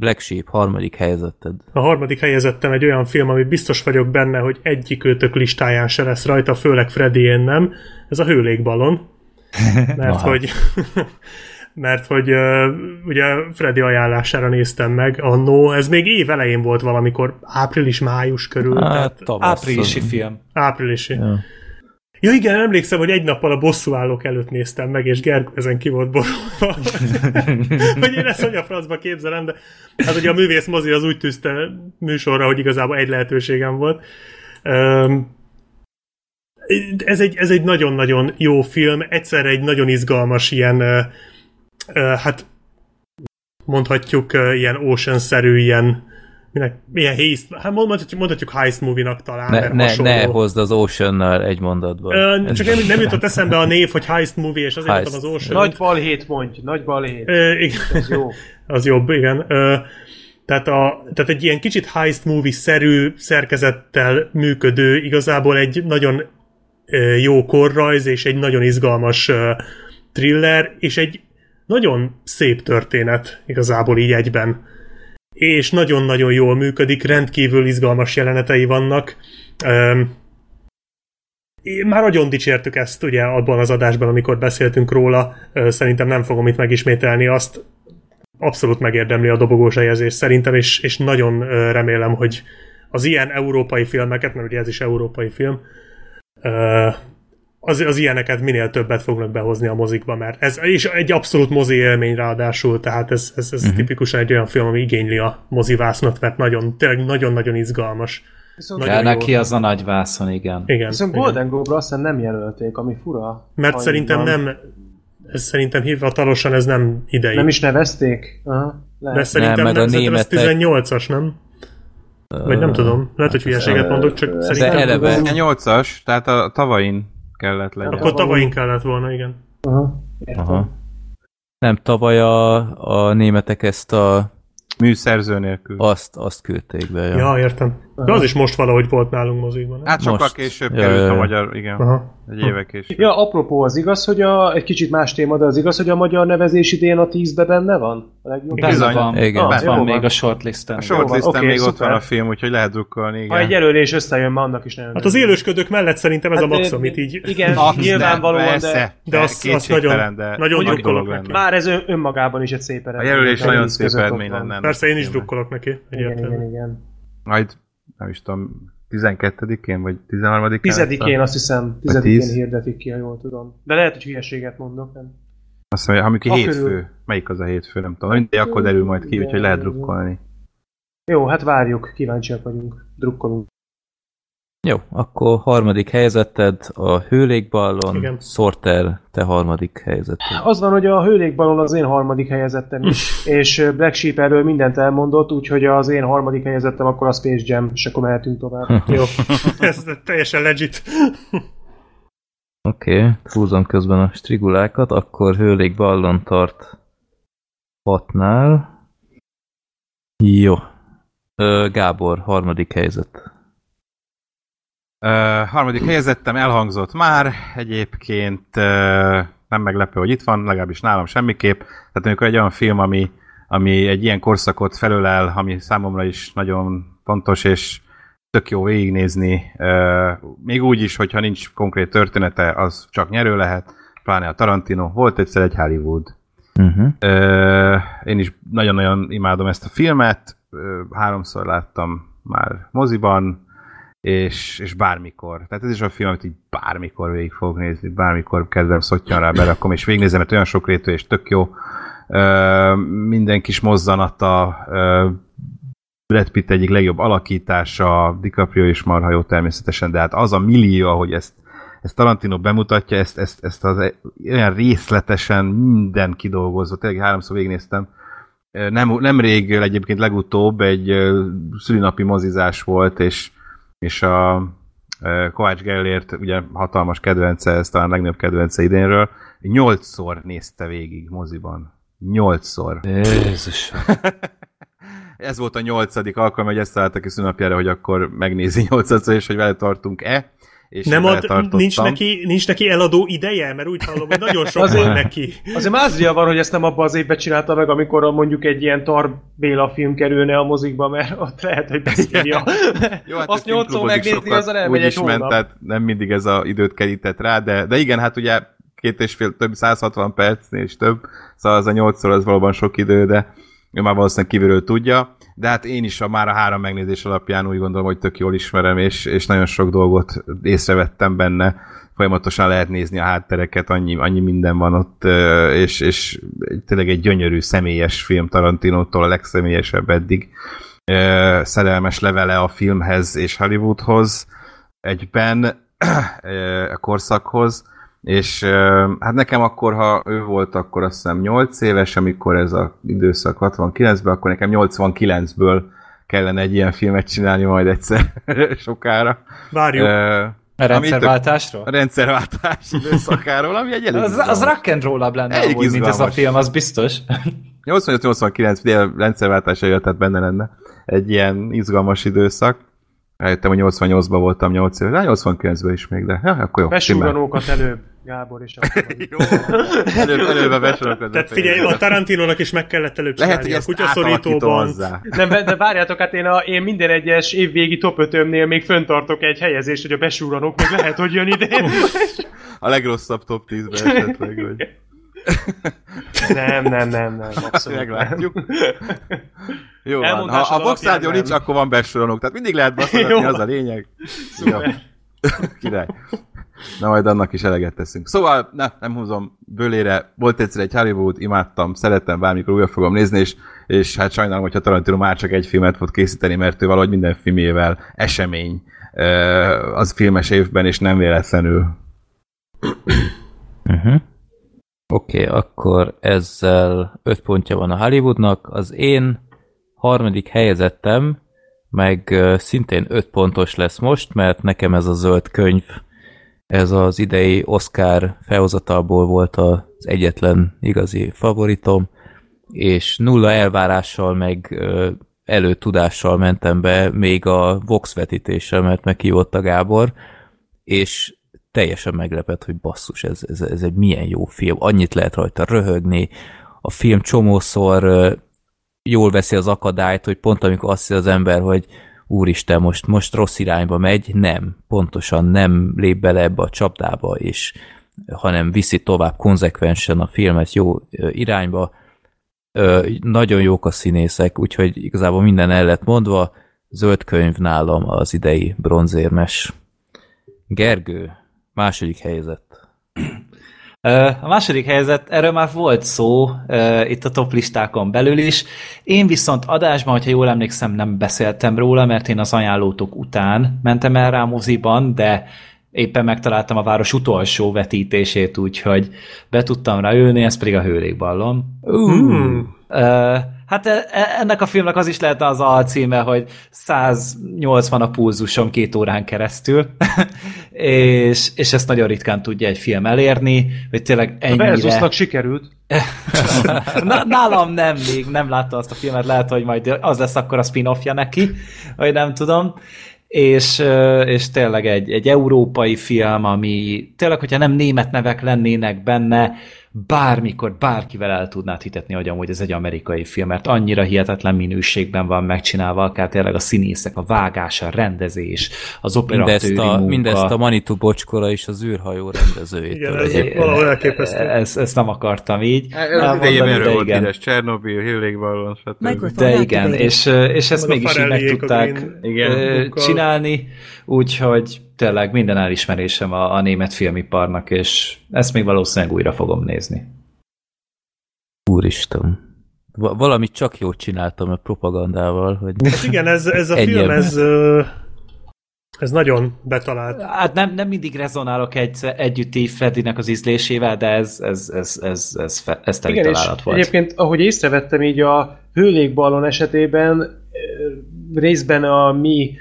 Black Sheep, harmadik helyezetted. A harmadik helyezettem egy olyan film, ami biztos vagyok benne, hogy egyik őtök listáján se lesz rajta, főleg Freddy én nem. Ez a hőlékbalon. Mert hogy mert hogy ugye Freddy ajánlására néztem meg no, ez még év elején volt valamikor, április-május körül. Hát, tehát, áprilisi film. Áprilisi. Ja. Ja igen, emlékszem, hogy egy nappal a bosszúállók előtt néztem meg, és Gerg ezen ki volt borulva. hogy én ezt hogy a francba képzelem, de hát ugye a művész mozi az úgy tűzte műsorra, hogy igazából egy lehetőségem volt. Um, ez egy, ez egy nagyon-nagyon jó film, egyszerre egy nagyon izgalmas ilyen, uh, uh, hát mondhatjuk uh, ilyen ocean-szerű, ilyen minek, milyen heist, hát mondhatjuk, mondhatjuk heist movie-nak talán, ne, ne, ne hozd az ocean egy mondatban. Ö, csak nem, nem jutott eszembe a név, hogy heist movie, és azért mondtam az ocean Nagy balhét mondj, nagy balhét. Ö, igen. Az jó. az jobb, igen. Ö, tehát, a, tehát egy ilyen kicsit heist movie-szerű szerkezettel működő, igazából egy nagyon jó korrajz, és egy nagyon izgalmas thriller, és egy nagyon szép történet igazából így egyben és nagyon-nagyon jól működik, rendkívül izgalmas jelenetei vannak. Már nagyon dicsértük ezt ugye abban az adásban, amikor beszéltünk róla, szerintem nem fogom itt megismételni azt, abszolút megérdemli a dobogós helyezés szerintem, és, és nagyon remélem, hogy az ilyen európai filmeket, mert ugye ez is európai film, az, az ilyeneket minél többet fognak behozni a mozikba, mert ez és egy abszolút mozi élmény ráadásul, tehát ez, ez, ez uh-huh. tipikusan egy olyan film, ami igényli a mozivásznot, mert nagyon, tényleg nagyon-nagyon izgalmas. Viszont Kell neki az a nagy vászon, igen. igen Viszont igen. Golden Globe-ra aztán nem jelölték, ami fura. Mert szerintem van. nem, ez szerintem hivatalosan ez nem idei. Nem is nevezték? Aha, lehet. De szerintem nem, nem, a németek... 18-as, nem? Vagy nem tudom, lehet, hogy hülyeséget mondok, csak szerintem... De eleve 8-as, tehát a tavain kellett legyen. Akkor tavalyin kellett volna, igen. Aha. Aha. Nem, tavaly a, a németek ezt a Műszerző nélkül. Azt, azt küldték be, ja. Ja, értem. De az is most valahogy volt nálunk mozikban. Hát sokkal most. később ja, került ja, ja. a magyar, igen. Aha. Egy éve később. Ja, apropó, az igaz, hogy a, egy kicsit más téma, de az igaz, hogy a magyar nevezés idén a tízbe benne van? A legjobb? Bizony. Van. Igen, ah, van még a shortlisten. A shortlisten okay, még szuper. ott van a film, úgyhogy lehet drukkolni, igen. Ha egy jelölés összejön, már annak is nagyon Hát az élősködők mellett szerintem ez hát, a max, amit így... Igen, nyilvánvalóan, de... De az, az nagyon, de nagyon drukkolok neki. Már ez önmagában is egy szép eredmény. A jelölés nagyon szép eredmény lenne. Persze én is drukkolok neki. Igen, igen, igen. Majd nem is tudom, 12-én, vagy 13-án? 10-én azt hiszem, 10-én hirdetik ki, ha jól tudom. De lehet, hogy hülyeséget mondok, nem? Azt mondja, amikor hétfő, körül... melyik az a hétfő, nem tudom. Mindegy, akkor derül majd ki, úgyhogy lehet drukkolni. Jó, hát várjuk, kíváncsiak vagyunk, drukkolunk. Jó, akkor harmadik helyzeted a hőlékballon, Igen. Sorter, te harmadik helyzeted. Az van, hogy a hőlékballon az én harmadik helyezettem is, és Black Sheep erről mindent elmondott, úgyhogy az én harmadik helyezettem akkor a Space Jam, és akkor mehetünk tovább. Jó, ez teljesen legit. Oké, okay. húzom közben a strigulákat, akkor hőlékballon tart hatnál. Jó. Gábor, harmadik helyzet. Uh, harmadik helyezettem elhangzott már, egyébként uh, nem meglepő, hogy itt van, legalábbis nálam semmiképp. Tehát amikor egy olyan film, ami, ami egy ilyen korszakot felölel, ami számomra is nagyon fontos, és tök jó végignézni, uh, még úgy is, hogyha nincs konkrét története, az csak nyerő lehet, pláne a Tarantino. Volt egyszer egy Hollywood. Uh-huh. Uh, én is nagyon-nagyon imádom ezt a filmet, uh, háromszor láttam már moziban, és, és bármikor. Tehát ez is a film, amit így bármikor végig fogok nézni, bármikor kedvem szottyan rá, berakom, és végignézem, mert olyan sok rétű és tök jó. Ö, minden kis mozzanata, ö, Brad Pitt egyik legjobb alakítása, DiCaprio is marha jó természetesen, de hát az a millió, ahogy ezt, ezt Tarantino bemutatja, ezt, ezt, ezt az olyan részletesen minden kidolgozva, tényleg háromszor végignéztem, nem, nem rég egyébként legutóbb egy szülinapi mozizás volt, és, és a Kovács Gellért ugye hatalmas kedvence, ez talán legnagyobb kedvence idénről, nyolcszor nézte végig moziban. Nyolcszor. Jézus. ez volt a nyolcadik alkalom, hogy ezt találtak ki szünapjára, hogy akkor megnézi nyolcadszor, és hogy vele tartunk-e. És nem ad, nincs, neki, nincs neki eladó ideje? Mert úgy hallom, hogy nagyon sok Azért- van neki. Azért mázlia van, hogy ezt nem abban az évben csinálta meg, amikor mondjuk egy ilyen Tar Béla film kerülne a mozikba, mert ott lehet, hogy beszélja. Jó, hát Azt nyolcszor megnézni, az elmegy úgy egy is ment, tehát nem mindig ez a időt kerített rá, de, de igen, hát ugye két és fél, több 160 percnél és több, szóval az a nyolcszor az valóban sok idő, de ő már valószínűleg kívülről tudja, de hát én is a, már a három megnézés alapján úgy gondolom, hogy tök jól ismerem, és, és nagyon sok dolgot észrevettem benne, folyamatosan lehet nézni a háttereket, annyi, annyi minden van ott, és, és tényleg egy gyönyörű személyes film Tarantinótól, a legszemélyesebb eddig szerelmes levele a filmhez és Hollywoodhoz egyben a korszakhoz, és hát nekem akkor, ha ő volt, akkor azt hiszem 8 éves, amikor ez az időszak 69-ben, akkor nekem 89-ből kellene egy ilyen filmet csinálni majd egyszer sokára. Várjuk. A rendszerváltásról? A rendszerváltás időszakáról, ami egy elég Az, az rock and roll lenne, Elég amúgy, mint ez a film, az biztos. 85-89, ugye a rendszerváltása jött, tehát benne lenne egy ilyen izgalmas időszak. Rájöttem, hogy 88-ban voltam 8 éves, de 89-ben is még, de ja, akkor jó. stimmel. Besúranókat előbb, Gábor is. Jó. Előbb, előbb a besorokat. Tehát figyelj, a Tarantinónak is meg kellett előbb Lehet, hogy a kutyaszorítóban. Nem, de várjátok, hát én, a, én minden egyes évvégi top 5 még föntartok egy helyezést, hogy a besúranók még lehet, hogy jön idén. A legrosszabb top 10-ben esetleg, hogy Nem, nem, nem, nem, abszolút nem. meglátjuk. Jó van. Ha a Vox Rádió nincs, akkor van besoronok. Tehát mindig lehet baszogatni, Jó. az a lényeg. Jó. Király. Na majd annak is eleget teszünk. Szóval, ne, nem húzom bőlére. Volt egyszer egy Hollywood, imádtam, szerettem, bármikor újra fogom nézni, és, és hát sajnálom, hogyha Tarantino már csak egy filmet fog készíteni, mert ő valahogy minden filmjével esemény az filmes évben, és nem véletlenül. Uh-huh. Oké, okay, akkor ezzel öt pontja van a Hollywoodnak. Az én harmadik helyezettem meg szintén öt pontos lesz most, mert nekem ez a zöld könyv, ez az idei Oscar felhozatalból volt az egyetlen igazi favoritom, és nulla elvárással, meg előtudással mentem be még a Vox vetítésre, mert meghívott a Gábor, és teljesen meglepett, hogy basszus, ez, ez, ez egy milyen jó film, annyit lehet rajta röhögni, a film csomószor jól veszi az akadályt, hogy pont amikor azt az ember, hogy úristen, most, most rossz irányba megy, nem, pontosan nem lép bele ebbe a csapdába, és hanem viszi tovább konzekvensen a filmet jó irányba. Nagyon jók a színészek, úgyhogy igazából minden el lett mondva, zöld könyv nálam az idei bronzérmes. Gergő, második helyzet. A második helyzet, erről már volt szó itt a top listákon belül is. Én viszont adásban, hogyha jól emlékszem, nem beszéltem róla, mert én az ajánlótok után mentem el rá moziban, de éppen megtaláltam a város utolsó vetítését, úgyhogy be tudtam rá ülni, ez pedig a hőlékballon. Hmm. Hát e- e- ennek a filmnek az is lehetne az alcíme, hogy 180 a pulzusom két órán keresztül, és, és ezt nagyon ritkán tudja egy film elérni, hogy tényleg A ennyire... Versusnak sikerült. Na, nálam nem, még nem látta azt a filmet, lehet, hogy majd az lesz akkor a spin-offja neki, vagy nem tudom. És, és tényleg egy, egy európai film, ami tényleg, hogyha nem német nevek lennének benne, bármikor bárkivel el tudnád hitetni, hogy amúgy ez egy amerikai film, mert annyira hihetetlen minőségben van megcsinálva, akár tényleg a színészek, a vágás, a rendezés, az Mindezt operatőri a, munka. mindezt a Manitou Bocskora és az űrhajó rendezőjétől. Igen, ez valahol elképesztő. Ezt, ezt nem akartam így. Elmondani, de volt igen. híres, Csernobil, Hillékballon, stb. De igen, activated. és, és ezt mégis így meg tudták Igen. csinálni, úgyhogy tényleg minden elismerésem a, a német filmiparnak, és ezt még valószínűleg újra fogom nézni. Úristen. Va- valamit csak jót csináltam a propagandával, hogy Hát igen, ez, ez a film, ez, ez nagyon betalált. Hát nem, nem mindig rezonálok egy, együtt így Freddynek az ízlésével, de ez, ez, ez, ez, ez, fe- ez teli Igen, és találat volt. egyébként, ahogy észrevettem így a hőlékballon esetében, részben a mi,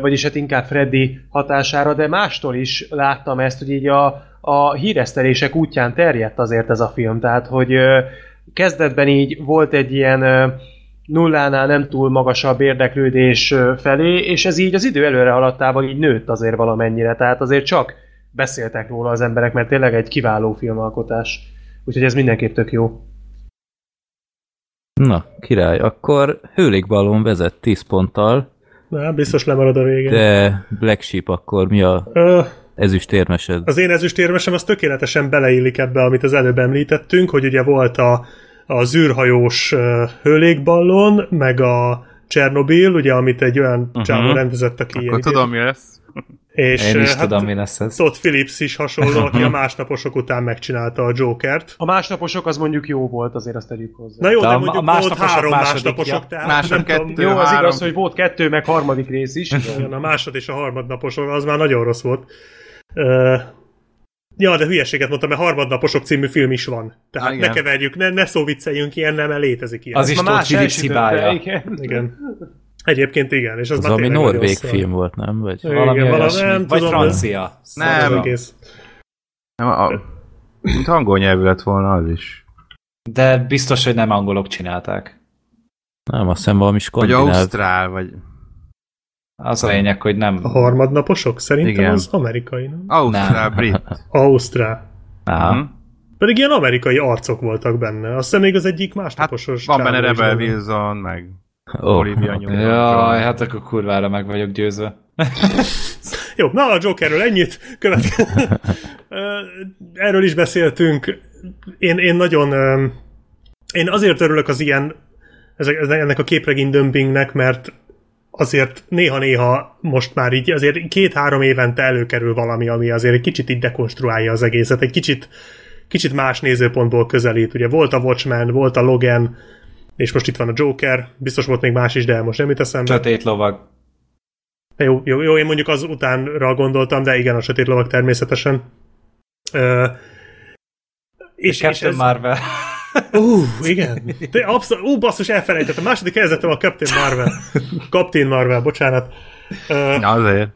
vagyis hát inkább Freddy hatására, de mástól is láttam ezt, hogy így a, a híresztelések útján terjedt azért ez a film. Tehát, hogy kezdetben így volt egy ilyen nullánál nem túl magasabb érdeklődés felé, és ez így az idő előre haladtával így nőtt azért valamennyire. Tehát azért csak beszéltek róla az emberek, mert tényleg egy kiváló filmalkotás. Úgyhogy ez mindenképp tök jó. Na, király, akkor Hőlékballon vezet 10 ponttal, Na, biztos lemarad a végén. de Black Sheep akkor mi a Ö, ezüstérmesed? az én ezüstérmesem az tökéletesen beleillik ebbe, amit az előbb említettünk, hogy ugye volt a, a zűrhajós ö, hőlékballon, meg a Csernobil, ugye, amit egy olyan uh-huh. csávó rendezett, aki Akkor tudom, mi lesz. És Én is hát tudom, mi lesz ez. Todd Phillips is hasonló, aki a másnaposok után megcsinálta a Jokert. A másnaposok az mondjuk jó volt, azért azt tegyük hozzá. Na jó, De de, mondjuk a volt másnaposok három másodikja. másnaposok, tehát Másod nem kettő. jó, az három. igaz, hogy volt kettő, meg harmadik rész is. igen. Igen, a másod és a harmadnaposok, az már nagyon rossz volt. Uh, ja, de hülyeséget mondtam, mert harmadnaposok című film is van. Tehát Ah, ne igen. keverjük, ne, ne szóvicceljünk ilyen, nem, létezik ilyen. Az is Todd más Phillips elsütötte, hibája. igen. Igen. Egyébként igen, és az, Az nagyon norvég film volt, nem? Vagy? Igen, Valami valami- olyasmi. nem Vagy tudom, francia. Nem. Nem, a, mint angol nyelvű lett volna az is. De biztos, hogy nem angolok csinálták. Nem, azt hiszem valami Vagy skandináv. ausztrál, vagy Az a lényeg, hogy nem... A harmadnaposok? Szerintem Igen. az amerikai, nem? ausztrál, Nem. brit. Ausztrál. Aha. Mhm. Pedig ilyen amerikai arcok voltak benne. Azt hiszem még az egyik Hát másnaposos van benne Rebel. Wilson, meg Ó, Olivia Newton. Jaj, hát akkor kurvára meg vagyok győzve. Jó, na a Jokerről ennyit. Következő. Erről is beszéltünk. Én, én nagyon... Én azért örülök az ilyen ennek a képregény dömpingnek, mert azért néha-néha most már így azért két-három évente előkerül valami, ami azért egy kicsit így dekonstruálja az egészet, egy kicsit, kicsit más nézőpontból közelít. Ugye volt a Watchmen, volt a Logan, és most itt van a Joker, biztos volt még más is, de most nem jut eszembe. Sötét lovag. Jó, jó, jó, én mondjuk az utánra gondoltam, de igen, a sötét lovak természetesen. Ö, és, és Captain ez... Marvel. Ú, igen. De abszolút, ú, basszus, elfelejtettem. Második helyzetem a Captain Marvel. Captain Marvel, bocsánat. Ö, Na, azért.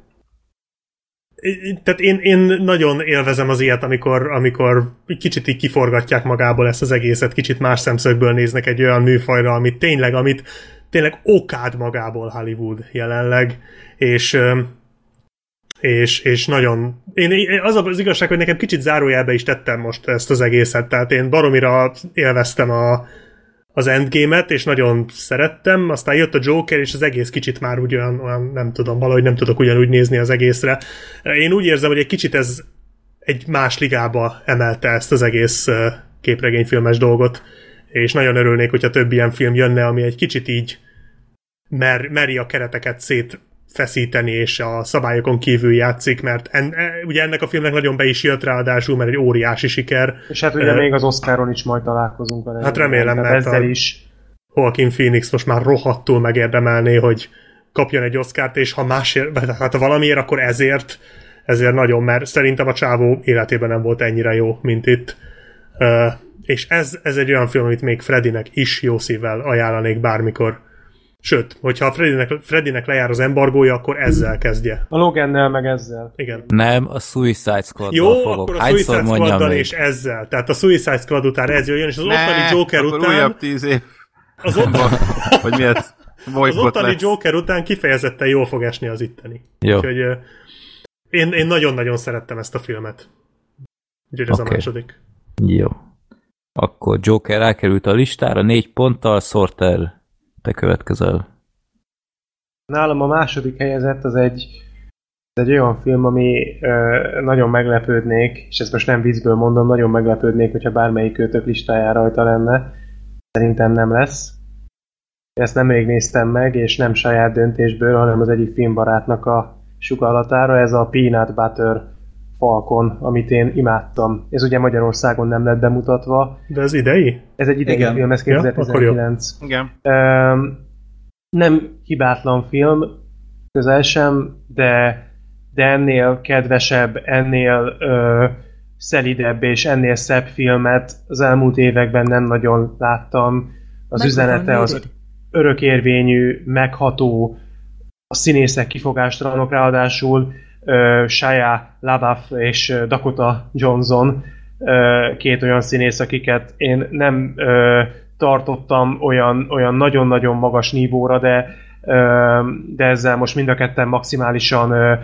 Tehát én, én nagyon élvezem az ilyet, amikor, amikor kicsit így kiforgatják magából ezt az egészet, kicsit más szemszögből néznek egy olyan műfajra, amit tényleg, amit tényleg okád magából Hollywood jelenleg, és és, és nagyon... Én- az az igazság, hogy nekem kicsit zárójelbe is tettem most ezt az egészet, tehát én baromira élveztem a, az endgame-et, és nagyon szerettem, aztán jött a Joker, és az egész kicsit már úgy olyan, olyan nem tudom, valahogy nem tudok ugyanúgy nézni az egészre. Én úgy érzem, hogy egy kicsit ez egy más ligába emelte ezt az egész képregényfilmes dolgot, és nagyon örülnék, hogyha több ilyen film jönne, ami egy kicsit így mer, meri a kereteket szét feszíteni, és a szabályokon kívül játszik, mert en, e, ugye ennek a filmnek nagyon be is jött ráadásul, mert egy óriási siker. És hát ugye Ö, még az Oscaron is majd találkozunk vele. Hát remélem, mert ezzel a- is. Joaquin Phoenix most már rohadtul megérdemelné, hogy kapjon egy Oscárt, és ha másért, hát ha valamiért, akkor ezért, ezért nagyon, mert szerintem a csávó életében nem volt ennyire jó, mint itt. Uh, és ez, ez egy olyan film, amit még Freddynek is jó szívvel ajánlanék bármikor. Sőt, hogyha a Freddynek, Freddynek lejár az embargója, akkor ezzel kezdje. A Logannel meg ezzel. Igen. Nem, a Suicide squad Jó, fogok. akkor a Hányszor Suicide még? és ezzel. Tehát a Suicide Squad után ez jöjjön, és az ottani Joker akkor után... újabb tíz év. Az, ott, Hogy mi ez? az ottani lesz. Joker után kifejezetten jól fog esni az itteni. Jó. Úgyhogy ö, én, én nagyon-nagyon szerettem ezt a filmet. Úgyhogy ez Oké. a második. Jó. Akkor Joker elkerült a listára, négy ponttal, Sorter, te következel. Nálam a második helyezett az egy, ez egy olyan film, ami ö, nagyon meglepődnék, és ezt most nem viccből mondom, nagyon meglepődnék, hogyha bármelyik kötök listájára rajta lenne. Szerintem nem lesz. Ezt nemrég néztem meg, és nem saját döntésből, hanem az egyik filmbarátnak a sugallatára, ez a Peanut Butter Falcon, amit én imádtam. Ez ugye Magyarországon nem lett bemutatva. De ez idei? Ez egy idei Igen. film, ez Ja, akkor jó. 2019. Igen. Öm, nem hibátlan film, közel sem, de, de ennél kedvesebb, ennél ö, szelidebb és ennél szebb filmet az elmúlt években nem nagyon láttam. Az Meg üzenete az örökérvényű, megható, a színészek kifogástalanok, ráadásul uh, Shia LaBeouf és Dakota Johnson két olyan színész, akiket én nem tartottam olyan, olyan nagyon-nagyon magas nívóra, de, de ezzel most mind a ketten maximálisan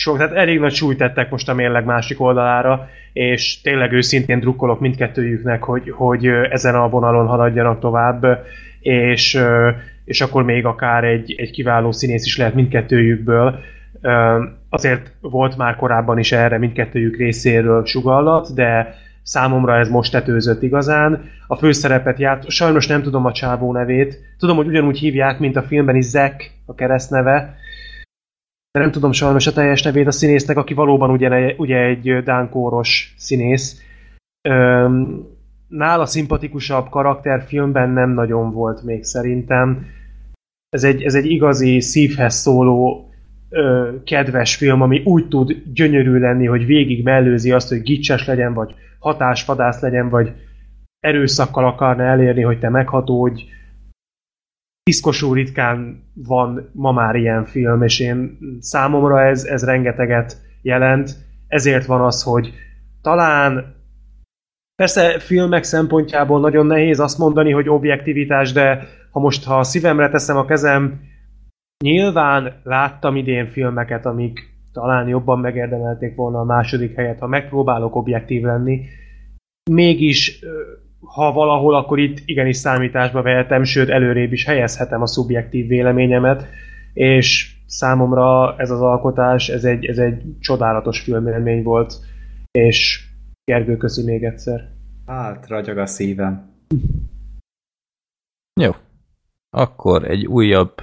sok, tehát elég nagy súlyt tettek most a mérleg másik oldalára, és tényleg őszintén drukkolok mindkettőjüknek, hogy, hogy ezen a vonalon haladjanak tovább, és, és akkor még akár egy, egy kiváló színész is lehet mindkettőjükből. Azért volt már korábban is erre mindkettőjük részéről sugallat, de számomra ez most tetőzött igazán. A főszerepet járt, sajnos nem tudom a csávó nevét, tudom, hogy ugyanúgy hívják, mint a filmben is Zack, a keresztneve, de nem tudom sajnos a teljes nevét a színésznek, aki valóban ugye, ugye egy dánkóros színész. Öm, nála szimpatikusabb karakter filmben nem nagyon volt még szerintem. Ez egy, ez egy igazi szívhez szóló ö, kedves film, ami úgy tud gyönyörű lenni, hogy végig mellőzi azt, hogy gicses legyen, vagy hatásvadász legyen, vagy erőszakkal akarna elérni, hogy te meghatódj. Piszkosú ritkán van ma már ilyen film, és én számomra ez, ez rengeteget jelent. Ezért van az, hogy talán Persze filmek szempontjából nagyon nehéz azt mondani, hogy objektivitás, de ha most ha a szívemre teszem a kezem, nyilván láttam idén filmeket, amik talán jobban megérdemelték volna a második helyet, ha megpróbálok objektív lenni. Mégis, ha valahol, akkor itt igenis számításba vehetem, sőt előrébb is helyezhetem a szubjektív véleményemet, és számomra ez az alkotás, ez egy, ez egy csodálatos filmélmény volt, és Gergő köszi még egyszer. Hát, ragyog a szívem. Jó. Akkor egy újabb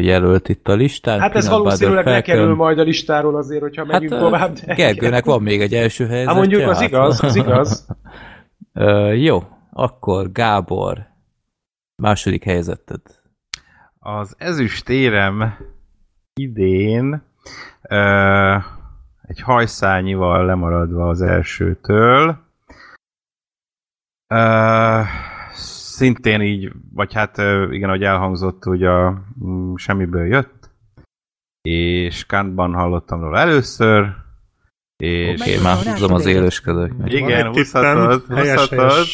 jelölt itt a listán. Hát ez Peanut valószínűleg lekerül majd a listáról azért, hogyha megyünk Hát, tovább. ö, Gergőnek van még egy első helyzet. Hát mondjuk az igaz, az igaz. Ö, jó, akkor Gábor, második helyzeted. Az ezüstérem idén ö, egy hajszányival lemaradva az elsőtől. Ö, szintén így, vagy hát igen, ahogy elhangzott, hogy a mm, semmiből jött, és Kantban hallottam róla először, és Oké, már húzom az élősködők. igen, húzhatod, húzhatod,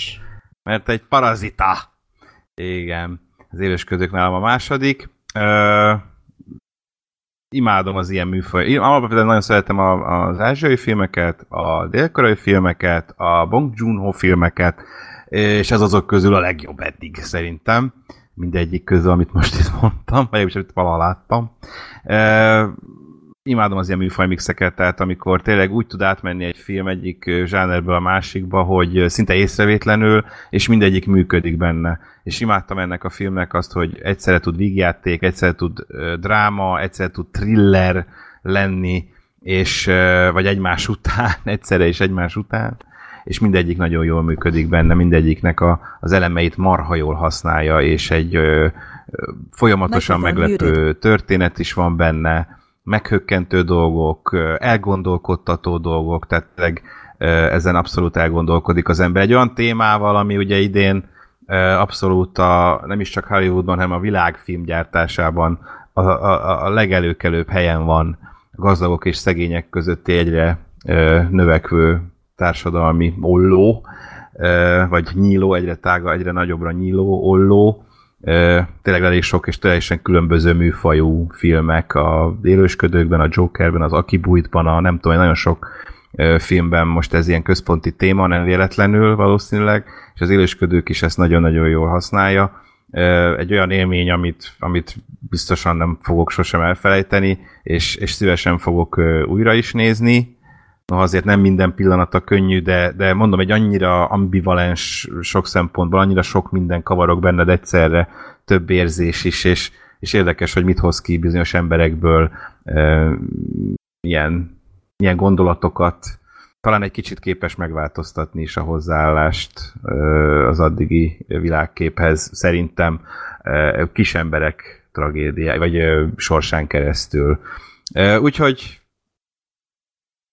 mert egy parazita. Igen, az élősködők nálam a második. Ö, imádom az ilyen műfaj. Én alapvetően nagyon szeretem a, az ázsiai filmeket, a dél filmeket, a Bong Joon-ho filmeket, és ez azok közül a legjobb eddig szerintem. Mindegyik közül, amit most itt mondtam, vagy is, amit valaha láttam. Ö, imádom az ilyen műfajmixeket, tehát amikor tényleg úgy tud átmenni egy film egyik zsánerből a másikba, hogy szinte észrevétlenül, és mindegyik működik benne. És imádtam ennek a filmnek azt, hogy egyszerre tud vígjáték, egyszerre tud dráma, egyszerre tud thriller lenni, és vagy egymás után, egyszerre és egymás után, és mindegyik nagyon jól működik benne, mindegyiknek a, az elemeit marha jól használja, és egy ö, ö, folyamatosan Meg van meglepő történet is van benne, meghökkentő dolgok, elgondolkodtató dolgok, tehát ö, ezen abszolút elgondolkodik az ember. Egy olyan témával, ami ugye idén abszolút a, nem is csak Hollywoodban, hanem a világfilm gyártásában a, a, a legelőkelőbb helyen van. Gazdagok és szegények közötti egyre növekvő társadalmi olló, vagy nyíló, egyre tága, egyre nagyobbra nyíló olló, tényleg elég sok és teljesen különböző műfajú filmek a élősködőkben, a Jokerben, az Akibújtban, a nem tudom, nagyon sok filmben most ez ilyen központi téma, nem véletlenül valószínűleg, és az élősködők is ezt nagyon-nagyon jól használja. Egy olyan élmény, amit, amit biztosan nem fogok sosem elfelejteni, és, és szívesen fogok újra is nézni. No, azért nem minden pillanata könnyű, de, de mondom, egy annyira ambivalens sok szempontból, annyira sok minden kavarok benned egyszerre, több érzés is, és, és érdekes, hogy mit hoz ki bizonyos emberekből e, ilyen, ilyen gondolatokat, talán egy kicsit képes megváltoztatni is a hozzáállást az addigi világképhez, szerintem kis emberek tragédiája, vagy sorsán keresztül. Úgyhogy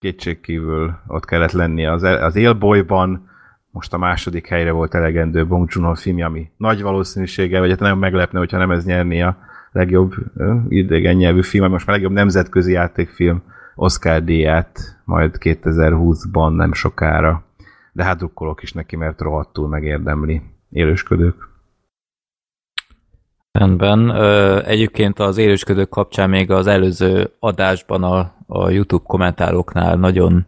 kétségkívül ott kellett lenni az, az Élbolyban, most a második helyre volt elegendő Bong Joon-ho filmje, ami nagy valószínűséggel, vagy hát nagyon meglepne, hogyha nem ez nyerni a legjobb idegen nyelvű film, most már legjobb nemzetközi játékfilm Oscar díját majd 2020-ban nem sokára. De hát drukkolok is neki, mert rohadtul megérdemli élősködők. Rendben. Egyébként az élősködők kapcsán még az előző adásban a, a YouTube kommentároknál nagyon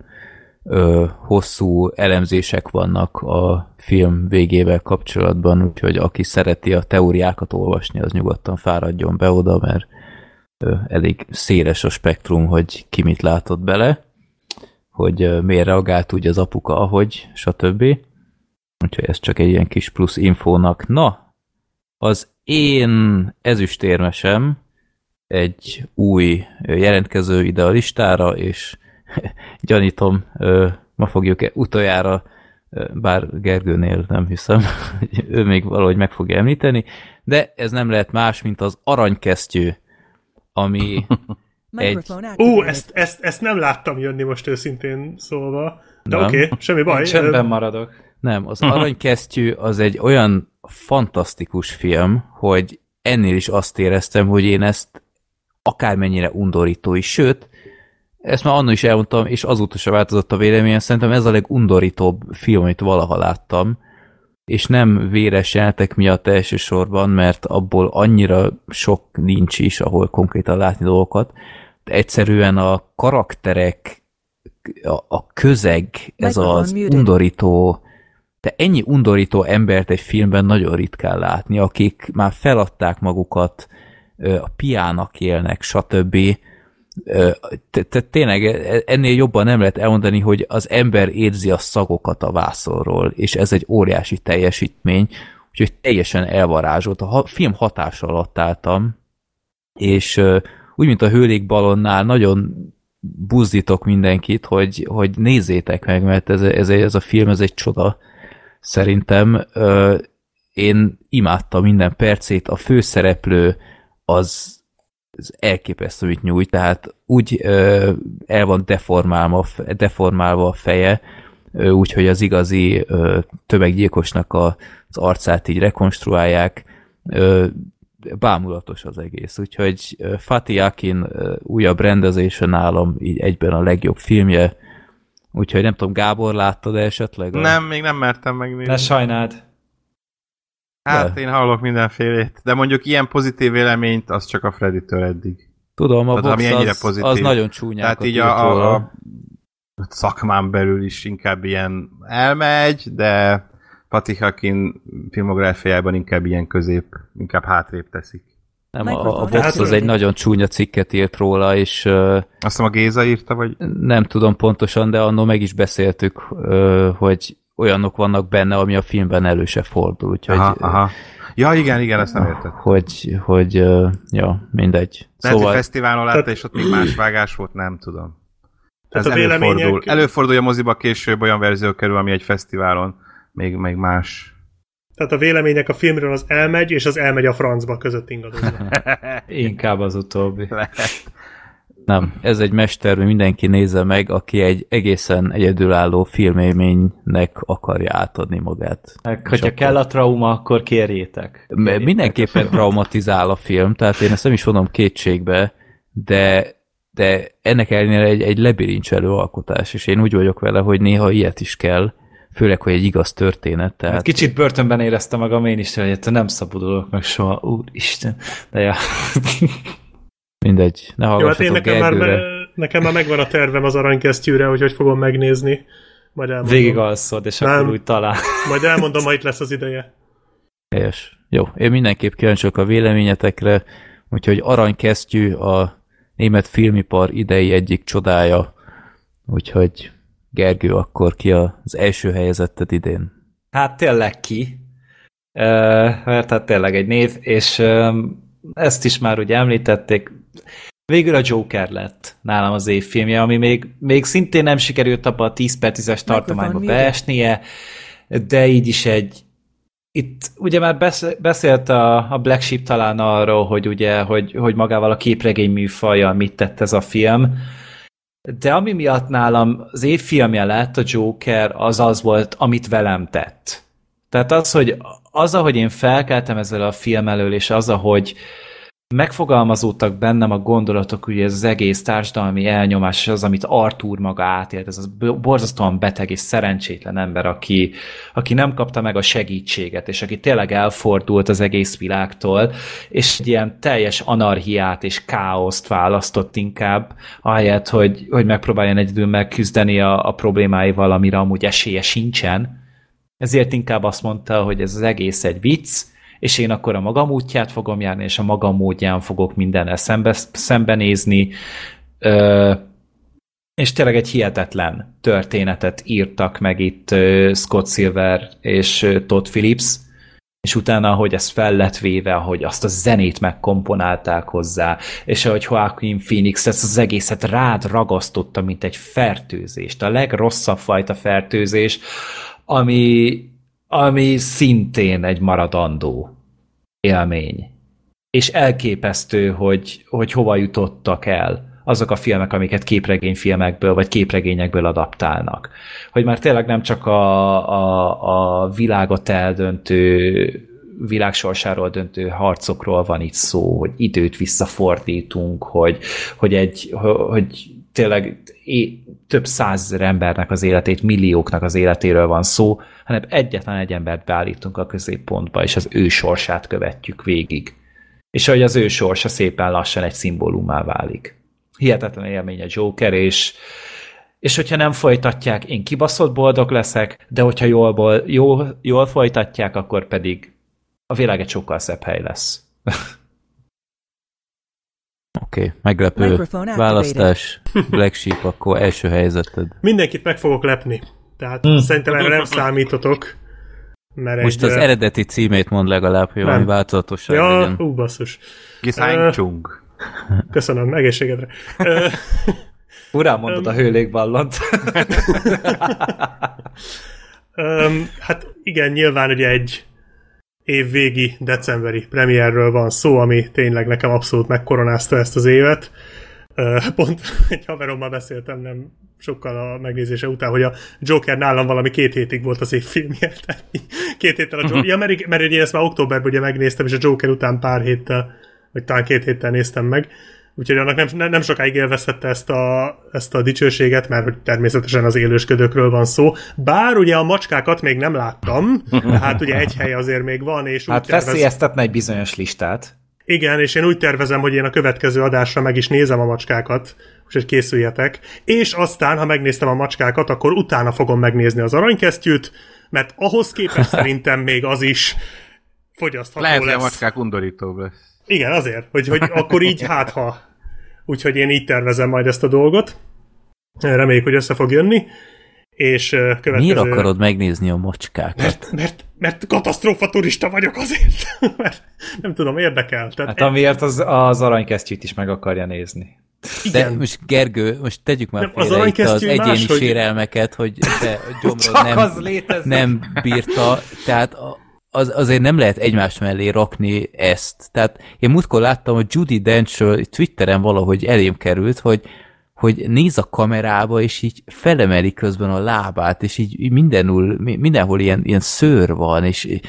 ö, hosszú elemzések vannak a film végével kapcsolatban, úgyhogy aki szereti a teóriákat olvasni, az nyugodtan fáradjon be oda, mert ö, elég széles a spektrum, hogy ki mit látott bele, hogy ö, miért reagált úgy az apuka, ahogy, stb. Úgyhogy ez csak egy ilyen kis plusz infónak. Na, az én ezüstérmesem egy új jelentkező ide a listára, és gyanítom, ma fogjuk utoljára, ö, bár Gergőnél nem hiszem, hogy ő még valahogy meg fogja említeni, de ez nem lehet más, mint az aranykesztyű, ami egy... Ú, ezt, ezt, ezt nem láttam jönni most őszintén szólva. De oké, okay, semmi baj. Én csendben maradok. Nem, az aranykesztyű az egy olyan fantasztikus film, hogy ennél is azt éreztem, hogy én ezt akármennyire undorító is, sőt, ezt már annól is elmondtam, és azóta sem változott a véleményem, szerintem ez a legundorítóbb film, amit valaha láttam, és nem véres jelenetek miatt elsősorban, mert abból annyira sok nincs is, ahol konkrétan látni dolgokat, de egyszerűen a karakterek, a, a közeg, ez Microphone az undorító, de ennyi undorító embert egy filmben nagyon ritkán látni, akik már feladták magukat, a piának élnek, stb. Ö, te- te- Tényleg e- ennél jobban nem lehet elmondani, hogy az ember érzi a szagokat a vászonról, és ez egy óriási teljesítmény, úgyhogy teljesen elvarázsolt. A film hatás alatt álltam, és úgy, mint a hőlékbalonnál nagyon buzdítok mindenkit, hogy, hogy nézzétek meg, mert ez, ez, ez a film, ez egy csoda szerintem. Én imádtam minden percét, a főszereplő az, az elképesztő, amit nyújt, tehát úgy ö, el van deformálva, deformálva a feje, úgyhogy az igazi ö, tömeggyilkosnak a, az arcát így rekonstruálják. Ö, bámulatos az egész, úgyhogy Fatih Akin újabb rendezése nálam így egyben a legjobb filmje, úgyhogy nem tudom, Gábor láttad esetleg? a- Nem, még nem mertem megnézni. Ne sajnáld. Hát De. én hallok mindenfélét. De mondjuk ilyen pozitív véleményt, az csak a Freddy-től eddig. Tudom, a Tehát, ami az, pozitív. az nagyon csúnyákat Tehát így a, a, a szakmán belül is inkább ilyen elmegy, de Patty Hakin filmográfiájában inkább ilyen közép, inkább hátrébb teszik. Nem, a, a Hát, az egy nagyon csúnya cikket írt róla, és Azt hiszem a Géza írta, vagy nem tudom pontosan, de annól meg is beszéltük, hogy olyanok vannak benne, ami a filmben elő se fordul, úgyhogy aha, aha. Ja, igen, igen, ezt nem értettem. hogy, hogy ja, mindegy. Lehet, szóval... Hogy fesztiválon látta, és ott még más vágás volt, nem tudom. Ez a vélemények- előfordul. Előfordul, a moziba később olyan verzió kerül, ami egy fesztiválon még, még más. Tehát a vélemények a filmről az elmegy, és az elmegy a francba között ingadoznak. Inkább az utóbbi. Nem, ez egy mestermű, mindenki nézze meg, aki egy egészen egyedülálló filmélménynek akarja átadni magát. Meg, hogyha kell a trauma, akkor kérjétek. M- Mindenképpen traumatizál a film, tehát én ezt nem is vonom kétségbe, de, de ennek ellenére egy, egy lebirincselő alkotás, és én úgy vagyok vele, hogy néha ilyet is kell, főleg, hogy egy igaz történet, tehát Hát kicsit börtönben éreztem magam én is, hogy hát nem szabadulok meg soha. Úristen. De ja. Mindegy, ne Jó, hát én nekem már nekem már megvan a tervem az aranykesztyűre, hogy hogy fogom megnézni. Majd elmondom. Végig alszod, és Nem. akkor úgy talál. Majd elmondom, ha itt lesz az ideje. Helyes. Jó, én mindenképp kíváncsi a véleményetekre, úgyhogy aranykesztyű a német filmipar idei egyik csodája, úgyhogy Gergő, akkor ki az első helyezetted idén? Hát tényleg ki. Mert hát tényleg egy név, és ezt is már ugye említették, végül a Joker lett nálam az évfilmje, ami még, még szintén nem sikerült abba a 10 per 10-es tartományba beesnie, de így is egy itt ugye már besz- beszélt a, a Black Sheep talán arról, hogy ugye, hogy, hogy magával a képregény műfajjal mit tett ez a film, de ami miatt nálam az évfilmje lett a Joker, az az volt, amit velem tett. Tehát az, hogy az, ahogy én felkeltem ezzel a film elől, és az, ahogy megfogalmazódtak bennem a gondolatok, ugye ez az egész társadalmi elnyomás, az, amit Arthur maga átélt, ez az borzasztóan beteg és szerencsétlen ember, aki, aki nem kapta meg a segítséget, és aki tényleg elfordult az egész világtól, és egy ilyen teljes anarhiát és káoszt választott inkább, ahelyett, hogy, hogy megpróbáljon egyedül megküzdeni a, a problémáival, amire amúgy esélye sincsen. Ezért inkább azt mondta, hogy ez az egész egy vicc, és én akkor a magam útját fogom járni, és a magam módján fogok mindennel szembe, szembenézni. Ö, és tényleg egy hihetetlen történetet írtak meg itt ö, Scott Silver és ö, Todd Phillips, és utána, ahogy ez fel lett véve, ahogy azt a zenét megkomponálták hozzá, és ahogy Joaquin Phoenix ezt az egészet rád ragasztotta, mint egy fertőzést, a legrosszabb fajta fertőzés, ami, ami szintén egy maradandó élmény. És elképesztő, hogy, hogy hova jutottak el azok a filmek, amiket képregényfilmekből vagy képregényekből adaptálnak. Hogy már tényleg nem csak a, a, a világot eldöntő világsorsáról döntő harcokról van itt szó, hogy időt visszafordítunk, hogy, hogy, egy, hogy tényleg több százezer embernek az életét, millióknak az életéről van szó, hanem egyetlen egy embert beállítunk a középpontba, és az ő sorsát követjük végig. És hogy az ő sorsa szépen lassan egy szimbólumá válik. Hihetetlen élmény a Joker, és, és hogyha nem folytatják, én kibaszott boldog leszek, de hogyha jól, jól, jól folytatják, akkor pedig a világ egy sokkal szebb hely lesz. Oké, okay, meglepő választás. Black Sheep, akkor első helyzeted. Mindenkit meg fogok lepni. Tehát Hmm. szerintem erre nem számítotok. Mert Most egy, az eredeti címét mond legalább, hogy valami Nem. változatosság Ja, legyen. ú, basszus. Kiszány Chung. Köszönöm, egészségedre. Ö, Urán mondod a hőlégballont. Öm, hát igen, nyilván ugye egy évvégi decemberi premierről van szó, ami tényleg nekem abszolút megkoronázta ezt az évet. Pont egy haverommal beszéltem nem sokkal a megnézése után, hogy a Joker nálam valami két hétig volt az év filmje. Tehát két héttel a Joker, ja, mert, mert ugye ezt már októberben ugye megnéztem, és a Joker után pár héttel, vagy talán két héttel néztem meg. Úgyhogy annak nem, nem- sokáig élvezhette ezt a, ezt a dicsőséget, mert hogy természetesen az élősködőkről van szó. Bár ugye a macskákat még nem láttam, hát ugye egy hely azért még van, és úgy Hát tervez... feszélyeztetne egy bizonyos listát. Igen, és én úgy tervezem, hogy én a következő adásra meg is nézem a macskákat, úgyhogy készüljetek. És aztán, ha megnéztem a macskákat, akkor utána fogom megnézni az aranykesztyűt, mert ahhoz képest szerintem még az is fogyasztható Lehet, hogy a lesz. macskák undorítóbb lesz. Igen, azért, hogy, hogy akkor így hát ha. Úgyhogy én így tervezem majd ezt a dolgot. Reméljük, hogy össze fog jönni. És következő... Miért akarod megnézni a macskákat? Mert, mert, mert katasztrófa turista vagyok azért. mert nem tudom, érdekel. Tehát Hát amiért az, az aranykesztyűt is meg akarja nézni. De igen. most Gergő, most tegyük már Nem, az félre itt az egyéni máshogy- sérelmeket, hogy te a gyomrod nem, az nem bírta, tehát a- az, azért nem lehet egymás mellé rakni ezt. Tehát én múltkor láttam, hogy Judy Denchről Twitteren valahogy elém került, hogy hogy néz a kamerába, és így felemeli közben a lábát, és így, mindenhol, mindenhol ilyen, ilyen szőr van, és í-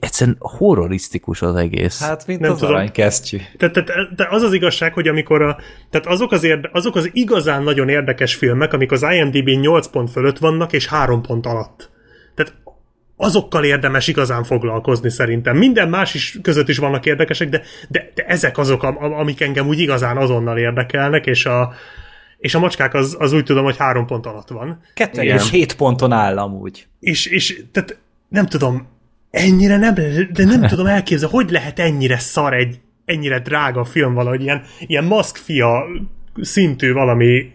egyszerűen horrorisztikus az egész. Hát, mint Nem az tudom. aranykesztyű. Tehát, tehát, tehát az az igazság, hogy amikor a, tehát azok az, érde, azok az igazán nagyon érdekes filmek, amik az IMDb 8 pont fölött vannak, és 3 pont alatt. Tehát azokkal érdemes igazán foglalkozni szerintem. Minden más is között is vannak érdekesek, de, de, de ezek azok, am- am- amik engem úgy igazán azonnal érdekelnek, és a, és a macskák az, az úgy tudom, hogy három pont alatt van. 2,7 ponton áll amúgy. És, és tehát nem tudom, ennyire nem, de nem tudom elképzelni, hogy lehet ennyire szar egy ennyire drága film valahogy ilyen, ilyen maszkfia szintű valami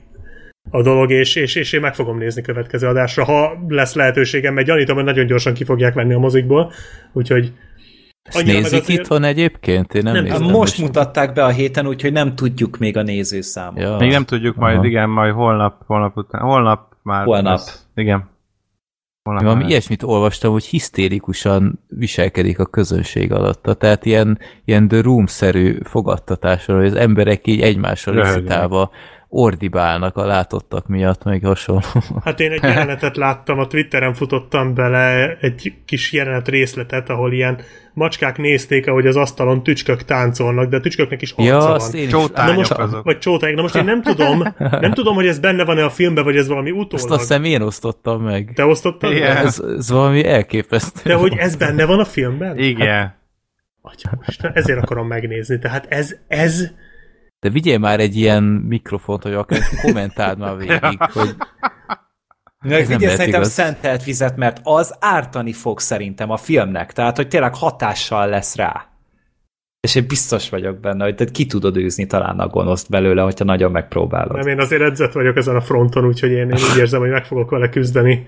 a dolog, és, és, és én meg fogom nézni következő adásra, ha lesz lehetőségem, mert gyanítom, hogy nagyon gyorsan ki fogják venni a mozikból, úgyhogy Ezt nézik azért- itthon egyébként? Én nem, Nem, néztem. Most mutatták be a héten, úgyhogy nem tudjuk még a nézőszámot. Ja. Még nem tudjuk majd, Aha. igen, majd holnap, holnap után, holnap már Holnap. lesz. Igen. Holnap valami ilyesmit olvastam, hogy hisztérikusan viselkedik a közönség alatta. Tehát ilyen, ilyen The Room-szerű fogadtatáson, hogy az emberek így egymással Röhögnek. Ordibálnak a látottak miatt, meg hasonló. Hát én egy jelenetet láttam, a Twitteren futottam bele egy kis jelenet részletet, ahol ilyen macskák nézték, ahogy az asztalon tücskök táncolnak, de a tücsköknek is arca ja, van. azt én Csótányok Na most, azok. vagy csótáig. Na most én nem tudom, nem tudom, hogy ez benne van-e a filmben, vagy ez valami utólag. azt hiszem én osztottam meg. Te osztottad? Igen. Ez, ez valami elképesztő. De hogy ez benne van a filmben? Igen. Atyám, ezért akarom megnézni. Tehát ez, ez, De vigyél már egy ilyen mikrofont, hogy akár kommentáld már végig, hogy Meg vigyél szerintem igaz. szentelt vizet, mert az ártani fog szerintem a filmnek. Tehát, hogy tényleg hatással lesz rá. És én biztos vagyok benne, hogy te ki tudod űzni talán a gonoszt belőle, hogyha nagyon megpróbálod. nem én azért edzett vagyok ezen a fronton, úgyhogy én, én úgy érzem, hogy meg fogok vele küzdeni.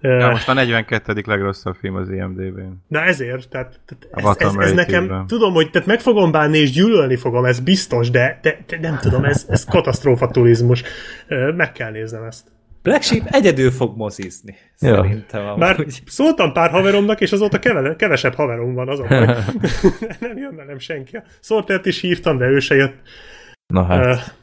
Ja, most a 42. legrosszabb film az IMDb-n. Na ezért, tehát, tehát ez, ez, ez nekem, tudom, hogy tehát meg fogom bánni és gyűlölni fogom, ez biztos, de, de, de nem tudom, ez, ez katasztrófa turizmus. Meg kell néznem ezt. Black Sheep egyedül fog mozizni. Ja. Szerintem amúgy. Bár szóltam pár haveromnak, és azóta keve, kevesebb haverom van azon, hogy nem jön velem senki. Sortert is hívtam, de ő se jött. na hát.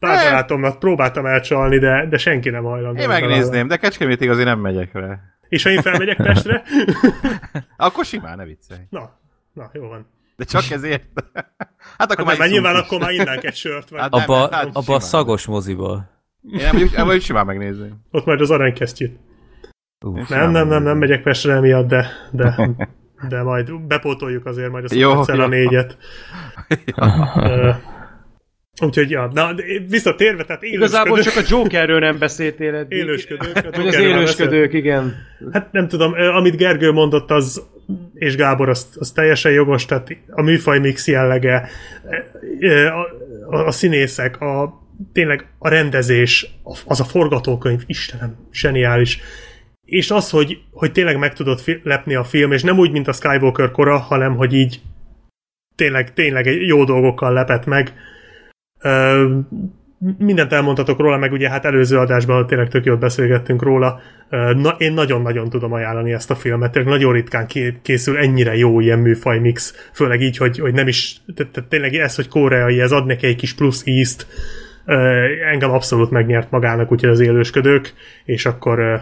Eh, Pár barátomnak próbáltam elcsalni, de, de senki nem hajlandó. Én megnézném, de Kecskemétig azért nem megyek vele. És ha én felmegyek Pestre? Akkor simán, ne viccelj. Na, na, jó van. De csak ezért. Hát akkor Hát nem, már mert nyilván is. akkor már innánk egy sört, vagy Hát nem, Abba, hát abba a szagos moziba. Én nem vagyok, nem vagyok simán megnézni. ott majd az aranykesztyűt. Uf. Nem, nem, nem, nem megyek Pestre emiatt, de, de, de majd bepótoljuk azért majd a Jó, a jó. négyet. Ö, Úgyhogy, ja, na, visszatérve, tehát Igazából élősködők, csak a Jokerről nem beszéltél eddig. élősködők. a az élősködők, igen. Hát nem tudom, amit Gergő mondott, az, és Gábor, az, az teljesen jogos, tehát a műfaj mix jellege, a, a, a színészek, a, tényleg a rendezés, az a forgatókönyv, Istenem, zseniális. És az, hogy, hogy tényleg meg tudod lepni a film, és nem úgy, mint a Skywalker kora, hanem hogy így tényleg, tényleg jó dolgokkal lepett meg. Ö, mindent elmondhatok róla, meg ugye hát előző adásban tényleg tök jót beszélgettünk róla. Ö, Na, én nagyon-nagyon tudom ajánlani ezt a filmet, tényleg nagyon ritkán ké- készül ennyire jó ilyen műfaj mix, főleg így, hogy, hogy nem is, tehát tényleg ez, hogy koreai, ez ad neki egy kis plusz ízt, Ö, engem abszolút megnyert magának, úgyhogy az élősködők, és akkor ö,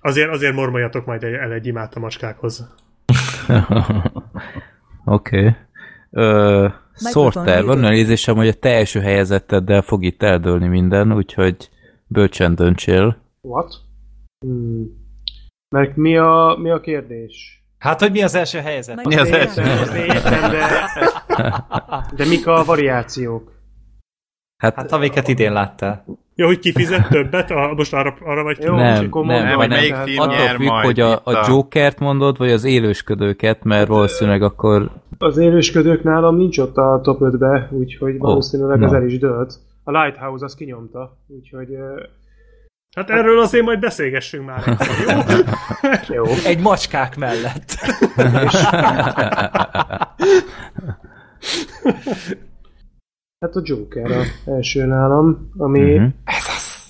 azért, azért mormoljatok majd el egy imát a macskákhoz. Oké. Okay. Sorter, muted. van olyan érzésem, hogy a te első helyezetteddel fog itt eldőlni minden, úgyhogy bölcsen döntsél. What? Hmm. Mert mi a, mi a kérdés? Hát, hogy mi az első helyzet? Mi az első? értem, de, de mik a variációk? Hát, Hát, amiket idén láttál. Ja, hogy ki fizet többet? A, most arra, arra vagy? Jó, nem, nem, mondom, hogy hanem melyik film attól függ, majd hogy a, a Jokert mondod, vagy az élősködőket, mert valószínűleg akkor Az élősködők nálam nincs ott a top 5-be, úgyhogy valószínűleg na. ez el is dőlt. A Lighthouse az kinyomta, úgyhogy Hát erről azért majd beszélgessünk már. egyszer, Jó? jó. Egy macskák mellett. Hát a Joker a első nálam, ami Mhm.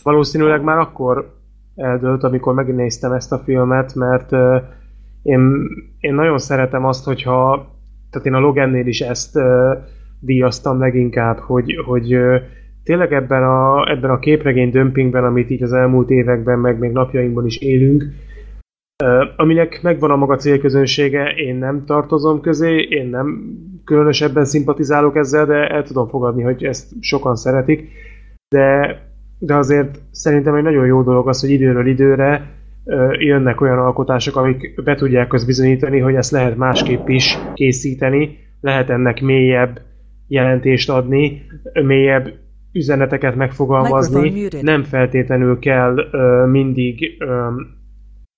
valószínűleg már akkor eldőlt, amikor megnéztem ezt a filmet, mert ö, én, én nagyon szeretem azt, hogyha, tehát én a Logannél is ezt ö, díjaztam leginkább, hogy, hogy ö, tényleg ebben a, ebben a képregény dömpingben, amit így az elmúlt években, meg még napjainkban is élünk, aminek megvan a maga célközönsége, én nem tartozom közé, én nem különösebben szimpatizálok ezzel, de el tudom fogadni, hogy ezt sokan szeretik, de, de azért szerintem egy nagyon jó dolog az, hogy időről időre jönnek olyan alkotások, amik be tudják azt bizonyítani, hogy ezt lehet másképp is készíteni, lehet ennek mélyebb jelentést adni, mélyebb üzeneteket megfogalmazni, nem feltétlenül kell ö, mindig ö,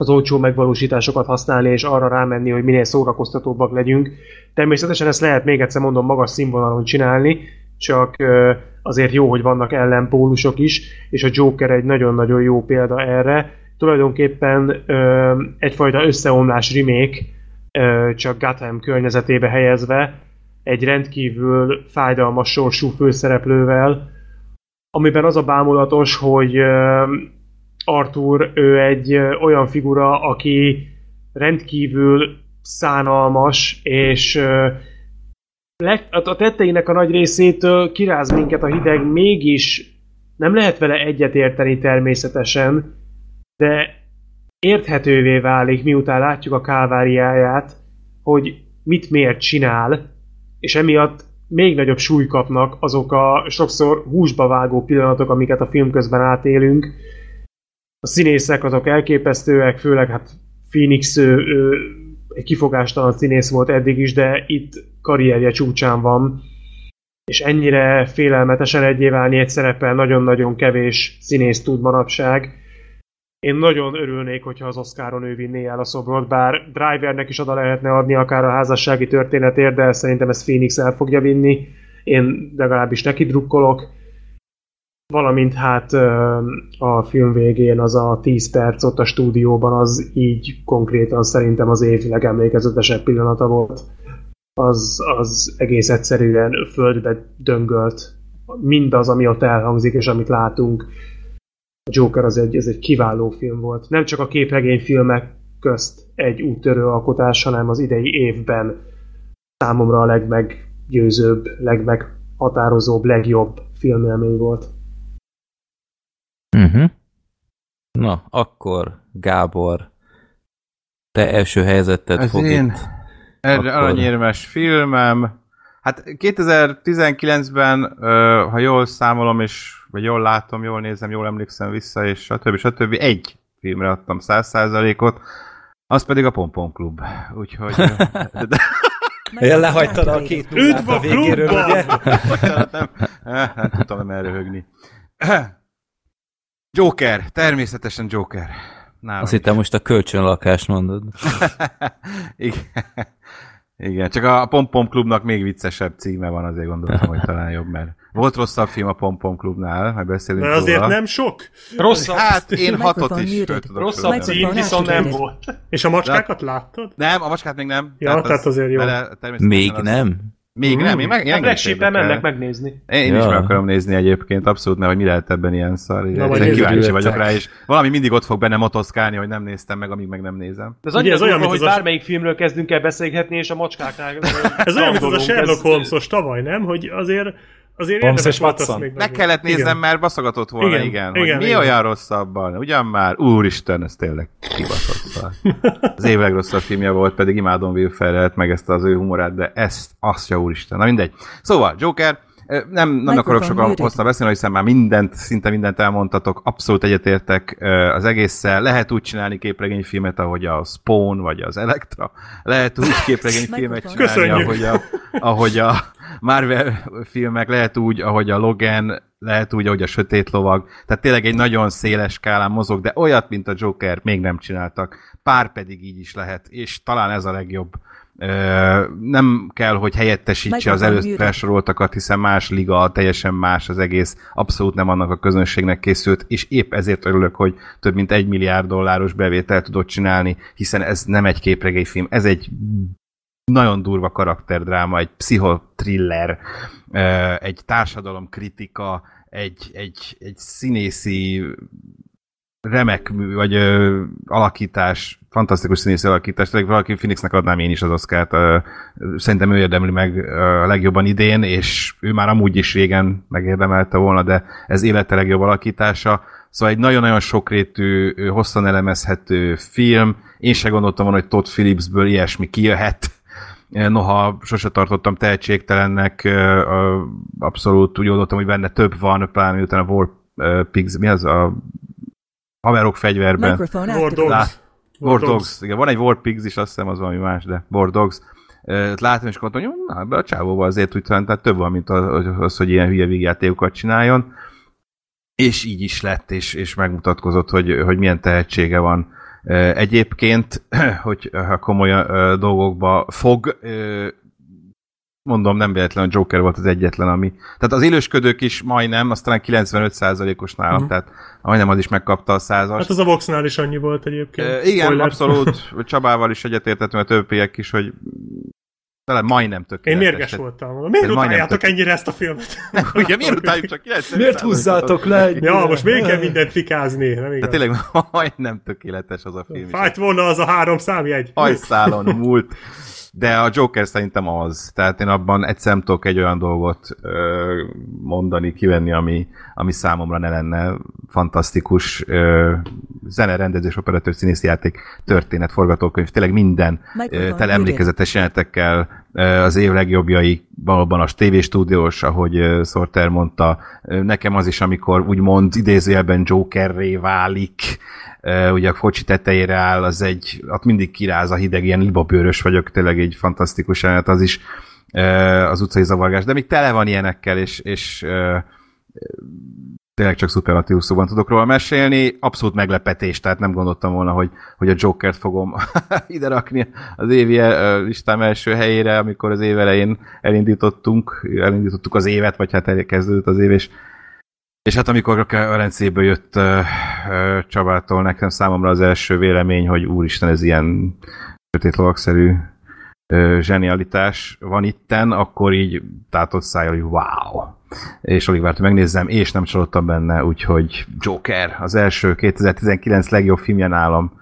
az olcsó megvalósításokat használni, és arra rámenni, hogy minél szórakoztatóbbak legyünk. Természetesen ezt lehet még egyszer mondom magas színvonalon csinálni, csak azért jó, hogy vannak ellenpólusok is, és a Joker egy nagyon-nagyon jó példa erre. Tulajdonképpen egyfajta összeomlás remake, csak Gotham környezetébe helyezve, egy rendkívül fájdalmas sorsú főszereplővel, amiben az a bámulatos, hogy Arthur ő egy olyan figura, aki rendkívül szánalmas, és a tetteinek a nagy részétől kiráz minket a hideg, mégis nem lehet vele egyetérteni természetesen, de érthetővé válik, miután látjuk a káváriáját, hogy mit miért csinál, és emiatt még nagyobb súly kapnak azok a sokszor húsba vágó pillanatok, amiket a film közben átélünk. A színészek azok elképesztőek, főleg hát Phoenix ő, ő egy kifogástalan színész volt eddig is, de itt karrierje csúcsán van, és ennyire félelmetesen egyé válni egy szereppel nagyon-nagyon kevés színész tud manapság. Én nagyon örülnék, hogyha az Oscaron ő vinné el a szobrot, bár Drivernek is oda lehetne adni akár a házassági történetért, de szerintem ezt Phoenix el fogja vinni. Én legalábbis neki drukkolok. Valamint hát a film végén az a 10 perc ott a stúdióban, az így konkrétan szerintem az év legemlékezetesebb pillanata volt. Az, az egész egyszerűen földbe döngölt. Mindaz, ami ott elhangzik, és amit látunk. A Joker az egy, ez egy kiváló film volt. Nem csak a képregényfilmek közt egy úttörő alkotás, hanem az idei évben számomra a legmeggyőzőbb, legmeghatározóbb, legjobb filmélmény volt. Uh-huh. Na, akkor Gábor, te első helyzetet Ez fog én. itt. Erre Akkor- aranyérmes filmem. Hát 2019-ben, ö, ha jól számolom, és vagy jól látom, jól nézem, jól emlékszem vissza, és stb. stb. egy filmre adtam 100%-ot, az pedig a Pompon Klub. Úgyhogy... Ja, lehagytad a két nullát Üdv a a végéről, ugye? nem, eh, nem tudtam nem elröhögni. Joker, természetesen Joker. Nálam Azt hittem most a kölcsönlakást mondod. Igen. Igen, csak a Pompom Klubnak még viccesebb címe van, azért gondoltam, hogy talán jobb, mert volt rosszabb film a Pompom Klubnál, majd beszélünk De azért róla. nem sok. Rosszabb, Hát én hatot is föl tudok rosszabb cím viszont nem volt. És a macskákat láttad? Nem, a macskát még nem. Ja, tehát azért jó. természetesen Még az- nem? Még nem, én meg, én engem Black is mennek megnézni. Én is Ja. meg akarom nézni egyébként, abszolút, mert hogy mi lehet ebben ilyen szar. Na, én kíváncsi vagyok rá, és valami mindig ott fog benne motoszkálni, hogy nem néztem meg, amíg meg nem nézem. De az Ugye ez olyan, mint hogy az bármelyik filmről kezdünk el beszélgetni, és a macskáknál Ez olyan, mint az a. Sherlock Ez- Holmesos tavaly, nem? Hogy azért azért Holmes és Watson. Meg megnézni. kellett néznem, Igen. mert baszogatott volna, igen. Igen, igen, igen, mi igen. olyan rosszabban? Ugyan már, úristen, ez tényleg kibaszott. Az év legrosszabb filmje volt, pedig imádom Will Ferrell-t, meg ezt az ő humorát, de ezt, azt ja úristen. Na mindegy. Szóval, Joker, nem, nem akarok sokan hosszan beszélni, hiszen már mindent, szinte mindent elmondtatok, abszolút egyetértek az egésszel. Lehet úgy csinálni képregényfilmet, ahogy a Spawn, vagy az Elektra. Lehet úgy képregényfilmet csinálni, Köszönjük. ahogy a, ahogy a Marvel filmek, lehet úgy, ahogy a Logan, lehet úgy, ahogy a Sötét Lovag. Tehát tényleg egy nagyon széles skálán mozog, de olyat, mint a Joker még nem csináltak. Pár pedig így is lehet, és talán ez a legjobb. Nem kell, hogy helyettesítse az előtt muted. felsorooltakat, hiszen más liga, teljesen más az egész, abszolút nem annak a közönségnek készült, és épp ezért örülök, hogy több mint egy milliárd dolláros bevételt tudott csinálni, hiszen ez nem egy képregényfilm, ez egy nagyon durva karakterdráma, egy pszichotriller, egy társadalomkritika, egy, egy, egy színészi remek mű, vagy ö, alakítás, fantasztikus színészi alakítás, valaki Phoenixnek adnám én is az ö, szerintem ő érdemli meg a legjobban idén, és ő már amúgy is régen megérdemelte volna, de ez élete legjobb alakítása, Szóval egy nagyon-nagyon sokrétű, hosszan elemezhető film. Én se gondoltam volna, hogy Todd Phillipsből ilyesmi kijöhet. Noha sose tartottam tehetségtelennek, abszolút úgy gondoltam, hogy benne több van, pláne miután a War Pigs, mi az a haverok fegyverben. Microphone War. Dogs. Dogs. Igen, van egy War Pigs is, azt hiszem az valami más, de War Dogs. Látom, és gondoltam, hogy na, ebbe a csávóval azért úgy talán, tehát több van, mint az, az hogy ilyen hülye vígjátékokat csináljon. És így is lett, és, és megmutatkozott, hogy, hogy milyen tehetsége van. Egyébként, hogy ha komoly dolgokba fog, mondom, nem véletlen, a Joker volt az egyetlen, ami... Tehát az élősködők is majdnem, aztán 95%-os nálam, uh-huh. tehát majdnem az is megkapta a százas. Hát az a Voxnál is annyi volt egyébként. Uh, igen, Spoiler. abszolút. Csabával is egyetértettem, a többiek is, hogy talán majdnem Én tökéletes. mérges voltam. Miért utáljátok tök- ennyire ezt a filmet? Ugye miért utáljuk csak 90 Miért húzzátok le egy... ja, most még kell mindent fikázni, nem De igaz? tényleg majdnem tökéletes az a film. Fájt volna az a három számjegy. hajszálon múlt. De a Joker szerintem az. Tehát én abban egyszer nem tudok egy olyan dolgot ö, mondani, kivenni, ami, ami számomra ne lenne fantasztikus ö, zene, rendezés, operatőr, színészi játék, történet, forgatókönyv, tényleg minden ö, tele emlékezetes jelenetekkel az év legjobbjai valóban a tévéstúdiós, ahogy ö, Sorter mondta, Ö, nekem az is, amikor úgymond idézőjelben Jokerré válik, ugye a kocsi tetejére áll, az egy, ott mindig kiráz a hideg, ilyen libabőrös vagyok, tényleg egy fantasztikus jelenet, az is az utcai zavargás, de még tele van ilyenekkel, és, és tényleg csak szuperlatív szóban tudok róla mesélni. Abszolút meglepetés, tehát nem gondoltam volna, hogy, hogy a Jokert fogom ide rakni az évi ö, listám első helyére, amikor az év elején elindítottunk, elindítottuk az évet, vagy hát elkezdődött az év, és és hát amikor a Velencéből jött uh, Csabától nekem számomra az első vélemény, hogy úristen, ez ilyen sötét lovagszerű uh, zsenialitás van itten, akkor így tátott szájjal, hogy wow. És alig várt, megnézzem, és nem csalódtam benne, úgyhogy Joker, az első 2019 legjobb filmje nálam.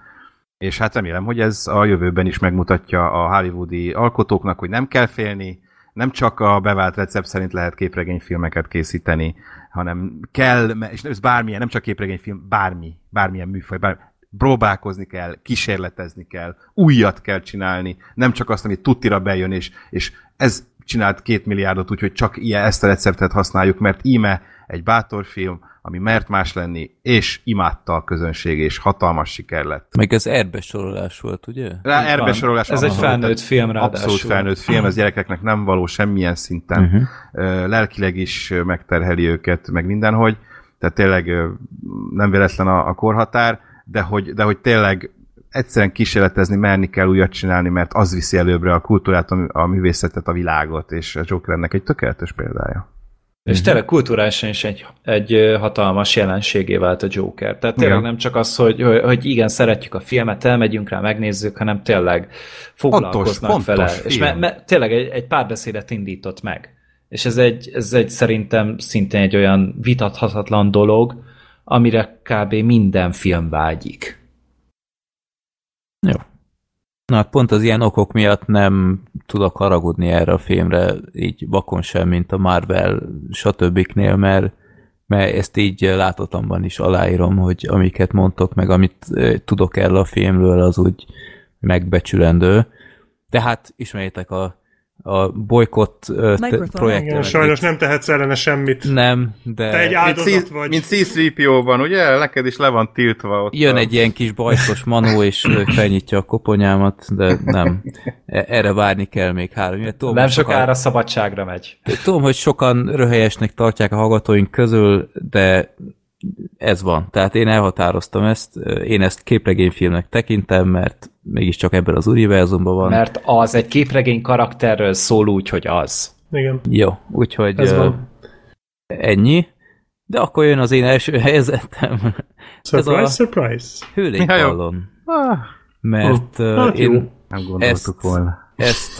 És hát remélem, hogy ez a jövőben is megmutatja a hollywoodi alkotóknak, hogy nem kell félni, nem csak a bevált recept szerint lehet képregényfilmeket készíteni, hanem kell, és ez bármilyen, nem csak képregényfilm, bármi, bármilyen műfaj, bármi, próbálkozni kell, kísérletezni kell, újat kell csinálni, nem csak azt, ami tuttira bejön, és, és ez csinált két milliárdot, úgyhogy csak ilyen ezt a receptet használjuk, mert íme egy bátor film, ami mert más lenni, és imádta a közönség, és hatalmas siker lett. Meg ez erbesorolás volt, ugye? Rá erbesorolás. Ez egy felnőtt film ráadásul. Abszolút felnőtt film, ez gyerekeknek nem való semmilyen szinten. Uh-huh. Lelkileg is megterheli őket, meg mindenhogy. Tehát tényleg nem véletlen a, a korhatár, de hogy, de hogy tényleg egyszerűen kísérletezni, merni kell újat csinálni, mert az viszi előbbre a kultúrát, a, a művészetet, a világot, és a Joker ennek egy tökéletes példája. És tényleg kulturálisan is egy, egy hatalmas jelenségé vált a Joker. Tehát tényleg Igen. nem csak az, hogy, hogy, igen, szeretjük a filmet, elmegyünk rá, megnézzük, hanem tényleg foglalkoznak Fontos, vele. fontos És film. me, me, tényleg egy, egy párbeszédet indított meg. És ez egy, ez egy szerintem szintén egy olyan vitathatatlan dolog, amire kb. minden film vágyik. Jó. Na hát pont az ilyen okok miatt nem tudok haragudni erre a filmre, így vakon sem, mint a Marvel, stb. mert, mert ezt így láthatamban is aláírom, hogy amiket mondtok, meg amit tudok erről a filmről, az úgy megbecsülendő. Tehát ismerjétek a, a bolykott. Igen, sajnos nem tehetsz ellene semmit. Nem, de... Te egy Mint, áldozat C- vagy. mint C-3PO-ban, ugye? Neked is le van tiltva ott. Jön a- egy ilyen kis bajszos manó, és felnyitja a koponyámat, de nem. E- Erre várni kell még három évet. Tudom, Nem hogy sokan- sokára szabadságra megy. Tudom, hogy sokan röhelyesnek tartják a hallgatóink közül, de ez van. Tehát én elhatároztam ezt, én ezt képregényfilmnek tekintem, mert mégiscsak ebben az univerzumban van. Mert az egy képregény karakterről szól úgy, hogy az. Igen. Jó, úgyhogy Ez van. ennyi. De akkor jön az én első helyzetem. Surprise, a- surprise. Hőlégballon. Ah, Mert Oh, jó. én nem gondoltuk Ezt- volna. ezt,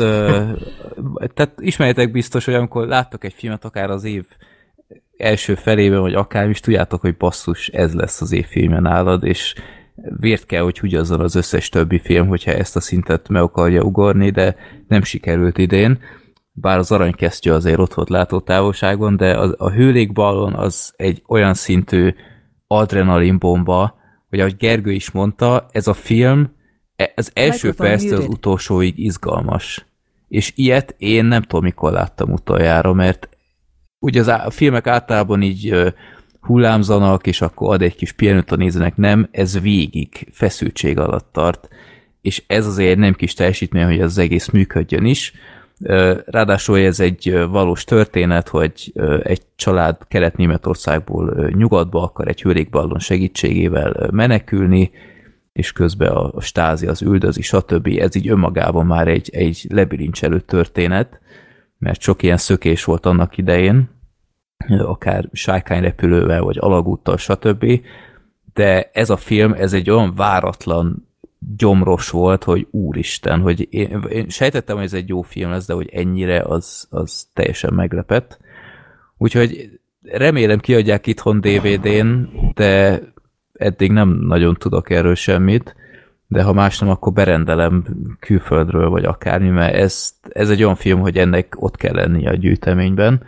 tehát ismerjetek biztos, hogy amikor láttok egy filmet, akár az év első felében, vagy akár is tudjátok, hogy basszus, ez lesz az év filmje nálad, és vért kell, hogy hugyazzon az összes többi film, hogyha ezt a szintet meg akarja ugorni, de nem sikerült idén. Bár az aranykesztyű azért ott volt látótávolságban, de a, a hőlégballon az egy olyan szintű adrenalinbomba, hogy ahogy Gergő is mondta, ez a film e- az első perctől az utolsóig izgalmas. És ilyet én nem tudom, mikor láttam utoljára, mert ugye az á- a filmek általában így hullámzanak, és akkor ad egy kis pihenőt a nézőnek, nem, ez végig feszültség alatt tart, és ez azért nem kis teljesítmény, hogy az egész működjön is. Ráadásul ez egy valós történet, hogy egy család Kelet-Németországból nyugatba akar egy hőrékballon segítségével menekülni, és közben a stázi az üldözi, stb. Ez így önmagában már egy, egy lebirincselő történet, mert sok ilyen szökés volt annak idején, akár sájkányrepülővel, vagy alagúttal, stb. De ez a film, ez egy olyan váratlan gyomros volt, hogy úristen, hogy én, én sejtettem, hogy ez egy jó film lesz, de hogy ennyire az, az teljesen meglepett. Úgyhogy remélem kiadják itthon DVD-n, de eddig nem nagyon tudok erről semmit, de ha más nem, akkor berendelem külföldről, vagy akármi, mert ez, ez egy olyan film, hogy ennek ott kell lennie a gyűjteményben.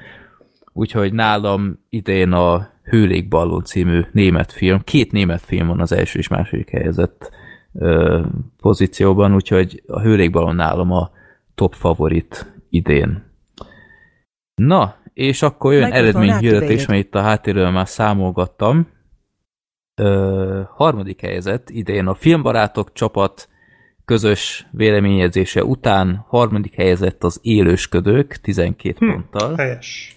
Úgyhogy nálam idén a Hőlékballon című német film, két német film van az első és második helyezett ö, pozícióban, úgyhogy a Hőlékballon nálam a top favorit idén. Na, és akkor jön eredményhirdetés, mert itt a háttérről már számolgattam. Ö, harmadik helyzet idén a Filmbarátok csapat közös véleményezése után harmadik helyezett az Élősködők 12 hm, ponttal. Helyes.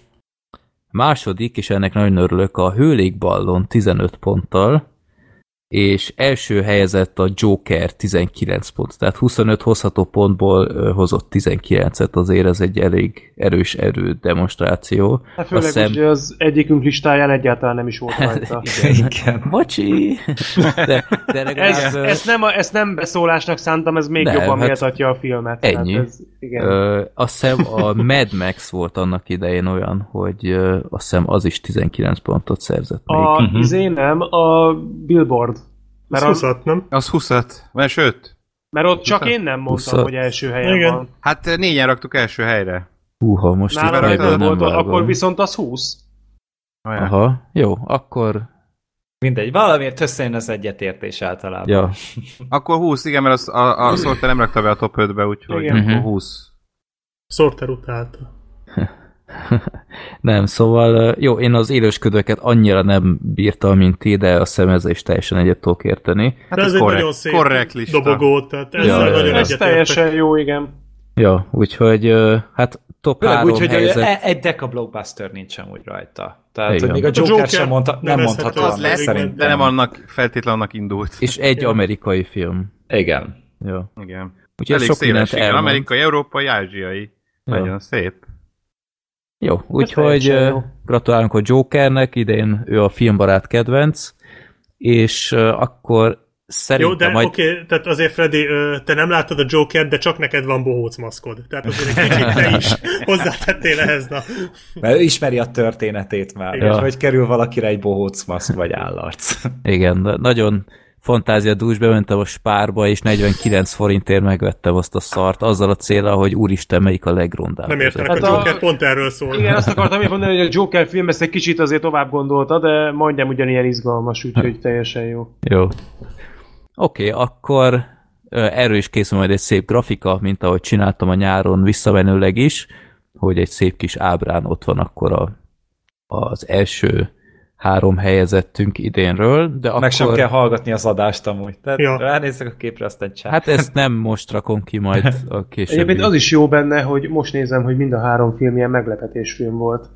Második, és ennek nagyon örülök, a Hőlékballon 15 ponttal és első helyezett a Joker 19 pont, tehát 25 hozható pontból hozott 19-et, azért ez egy elég erős erő demonstráció. Hát főleg szem... úgy, az egyikünk listáján egyáltalán nem is volt rajta. Igen. Bocsi! De, de legalább... ez, ezt, nem, ezt nem beszólásnak szántam, ez még nem, jobban hát méltatja a filmet. Ennyi. Hát ez, igen. Ö, azt hiszem a Mad Max volt annak idején olyan, hogy ö, azt hiszem az is 19 pontot szerzett még. A, uh-huh. izé nem, a Billboard mert az, 20 nem? Az 20 mert sőt. Mert ott csak én nem mondtam, 20 hogy első helyen Igen. van. Hát négyen raktuk első helyre. Húha, most Nálam itt nem volt, akkor viszont az 20. Olyan. Aha, jó, akkor... Mindegy, valamiért összejön az egyetértés általában. Ja. akkor 20, igen, mert az, a, a Sorter nem rakta be a top 5-be, úgyhogy igen. akkor 20. Sorter utálta. Nem, szóval jó, én az élősködőket annyira nem bírtam, mint ti, de a szemezés teljesen egyet tudok érteni. Hát ez, ez egy korrekt, nagyon szép korrekt lista. dobogó, tehát ez ja, nagyon Ez teljesen jó, igen. Ja, úgyhogy hát top Főleg 3 úgy, hogy helyzet... E- egy deka blockbuster nincsen úgy rajta. Tehát, igen. hogy még a Joker, a Joker sem mondta, nem mondható. Az lesz, szerintem. de nem annak feltétlenül annak indult. És egy amerikai film. Igen. Ja. Igen. Úgyhogy Elég sok széles, igen. Amerikai, európai, ázsiai. Ja. Nagyon szép. Jó, úgyhogy gratulálunk a Jokernek, idén ő a filmbarát kedvenc, és akkor Szerintem Jó, de majd... oké, okay, tehát azért Freddy, te nem láttad a Joker, de csak neked van bohóc maszkod. Tehát azért egy kicsit te is hozzátettél ehhez. Na. Mert ő ismeri a történetét már, ja. hogy kerül valakire egy bohóc maszk vagy állarc. Igen, nagyon fantázia dús, bementem a spárba, és 49 forintért megvettem azt a szart, azzal a célra, hogy úristen, melyik a legrondább. Nem értenek, hát a Joker a... pont erről szól. Igen, azt akartam én mondani, hogy a Joker film ezt egy kicsit azért tovább gondolta, de majdnem ugyanilyen izgalmas, úgyhogy teljesen jó. Jó. Oké, okay, akkor erről is készül majd egy szép grafika, mint ahogy csináltam a nyáron visszamenőleg is, hogy egy szép kis ábrán ott van akkor a, az első három helyezettünk idénről, de Meg akkor... sem kell hallgatni az adást amúgy. Tehát ja. ránézek a képre, aztán csá. Hát ezt nem most rakom ki majd a később. Egyébként az is jó benne, hogy most nézem, hogy mind a három film ilyen meglepetésfilm volt.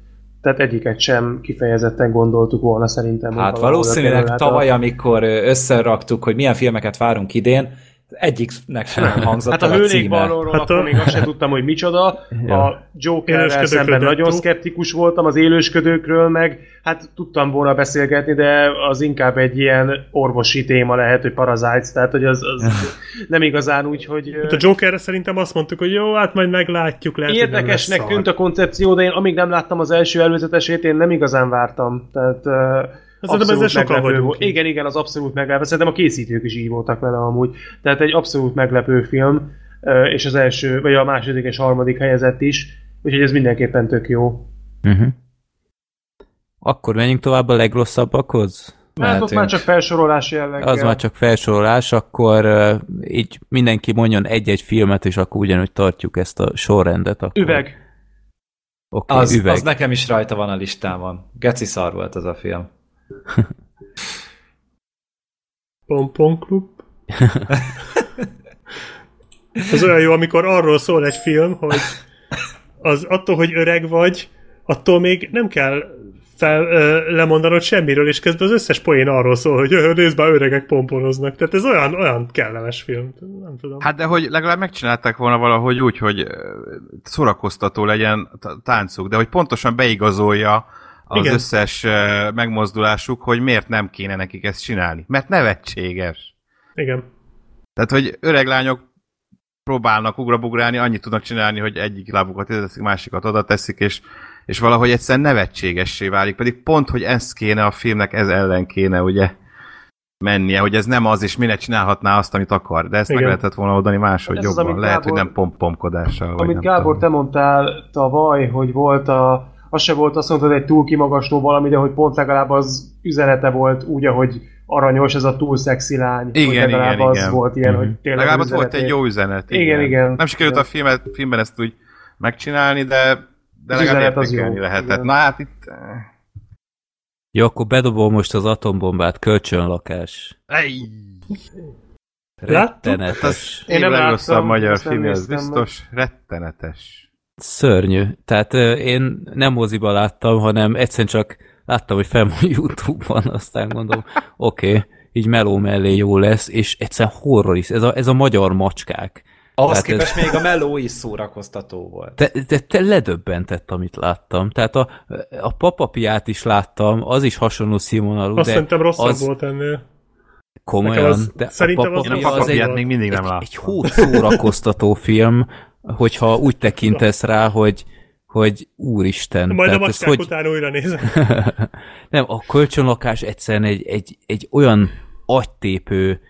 Tehát egyiket sem kifejezetten gondoltuk volna szerintem. Hát valószínűleg tavaly, amikor összeraktuk, hogy milyen filmeket várunk idén, egyiknek sem hangzott Hát a, a hőlékballonról hát akkor még azt sem tudtam, hogy micsoda. Ja. A Jokerrel szemben nagyon szkeptikus voltam, az élősködőkről meg hát tudtam volna beszélgetni, de az inkább egy ilyen orvosi téma lehet, hogy Parasites, tehát hogy az, az nem igazán úgy, hogy... Hát a Jokerre szerintem azt mondtuk, hogy jó, hát majd meglátjuk, lehet, Érdekesnek tűnt a koncepció, de én amíg nem láttam az első előzetesét, én nem igazán vártam. Tehát abszolút ezzel meglepő. Igen, igen, az abszolút meglepő. Szerintem a készítők is így voltak vele amúgy. Tehát egy abszolút meglepő film, és az első, vagy a második és harmadik helyezett is, úgyhogy ez mindenképpen tök jó. Uh-huh. Akkor menjünk tovább a legrosszabbakhoz? Hát ott már csak felsorolás jelleggel. Az már csak felsorolás, akkor uh, így mindenki mondjon egy-egy filmet, és akkor ugyanúgy tartjuk ezt a sorrendet. Akkor... Üveg. Okay, az, üveg. az nekem is rajta van a listámon. Geci szar volt az a film. Pompon. Ez olyan jó, amikor arról szól egy film, hogy az attól, hogy öreg vagy, attól még nem kell fel, ö, lemondanod semmiről, és közben az összes poén arról szól, hogy "Ö, nézd már, öregek pomponoznak. Tehát ez olyan, olyan kellemes film. Nem tudom. Hát de hogy legalább megcsinálták volna valahogy úgy, hogy szórakoztató legyen táncuk, de hogy pontosan beigazolja az Igen. Összes megmozdulásuk, hogy miért nem kéne nekik ezt csinálni. Mert nevetséges. Igen. Tehát, hogy öreg lányok próbálnak ugrabugrálni, annyit tudnak csinálni, hogy egyik lábukat ide teszik, másikat oda teszik, és, és valahogy egyszerűen nevetségessé válik. Pedig pont, hogy ez kéne a filmnek, ez ellen kéne, ugye mennie, hogy ez nem az, és minek csinálhatná azt, amit akar. De ezt Igen. meg lehetett volna oldani máshogy Ez az, jobban. amit Lehet, Gábor- hogy nem pom-pomkodással. vagy Amit nem Gábor, tudom. te mondtál tavaly, hogy volt a, az se volt azt mondtad, egy túl kimagasló valami, de hogy pont legalább az üzenete volt úgy, ahogy aranyos ez a túl szexi lány. hogy Igen, legalább igen, az igen. volt ilyen, Mhm. hogy tényleg Legalább az volt egy jó üzenet. Igen, igen. Nem sikerült Igen. a filmet, filmben ezt úgy megcsinálni, de, de Az legalább az értékelni jó, lehetett. igen. Na hát itt... eh, Jó, akkor bedobom most az atombombát, kölcsönlakás. Ej? Rettenetes. Én év nem legrosszabb láttam, magyar nem film, az néztem biztos. Rettenetes. Szörnyű. Tehát ö, én nem moziba láttam, hanem egyszerűen csak láttam, hogy fel van Youtube-on, aztán gondolom, oké, okay, így meló mellé jó lesz, és egyszerűen horror is. Ez a, ez a magyar macskák. Ahhoz Tehát ez- képest még a meló is szórakoztató volt. Te, te, te ledöbbentett, amit láttam. Tehát a, a papapiát is láttam, az is hasonló színvonalú, Azt de szerintem rosszabb az volt ennél. komolyan. Az- de szerintem az a rosszabb az egy, papapiát volt. még mindig nem egy, láttam. egy hót szórakoztató film, hogyha úgy tekintesz rá, hogy hogy úristen. Majd a tehát ez macskák hogy... után újra nézem. Nem, a kölcsönlakás egyszerűen egy, egy, egy olyan agytépő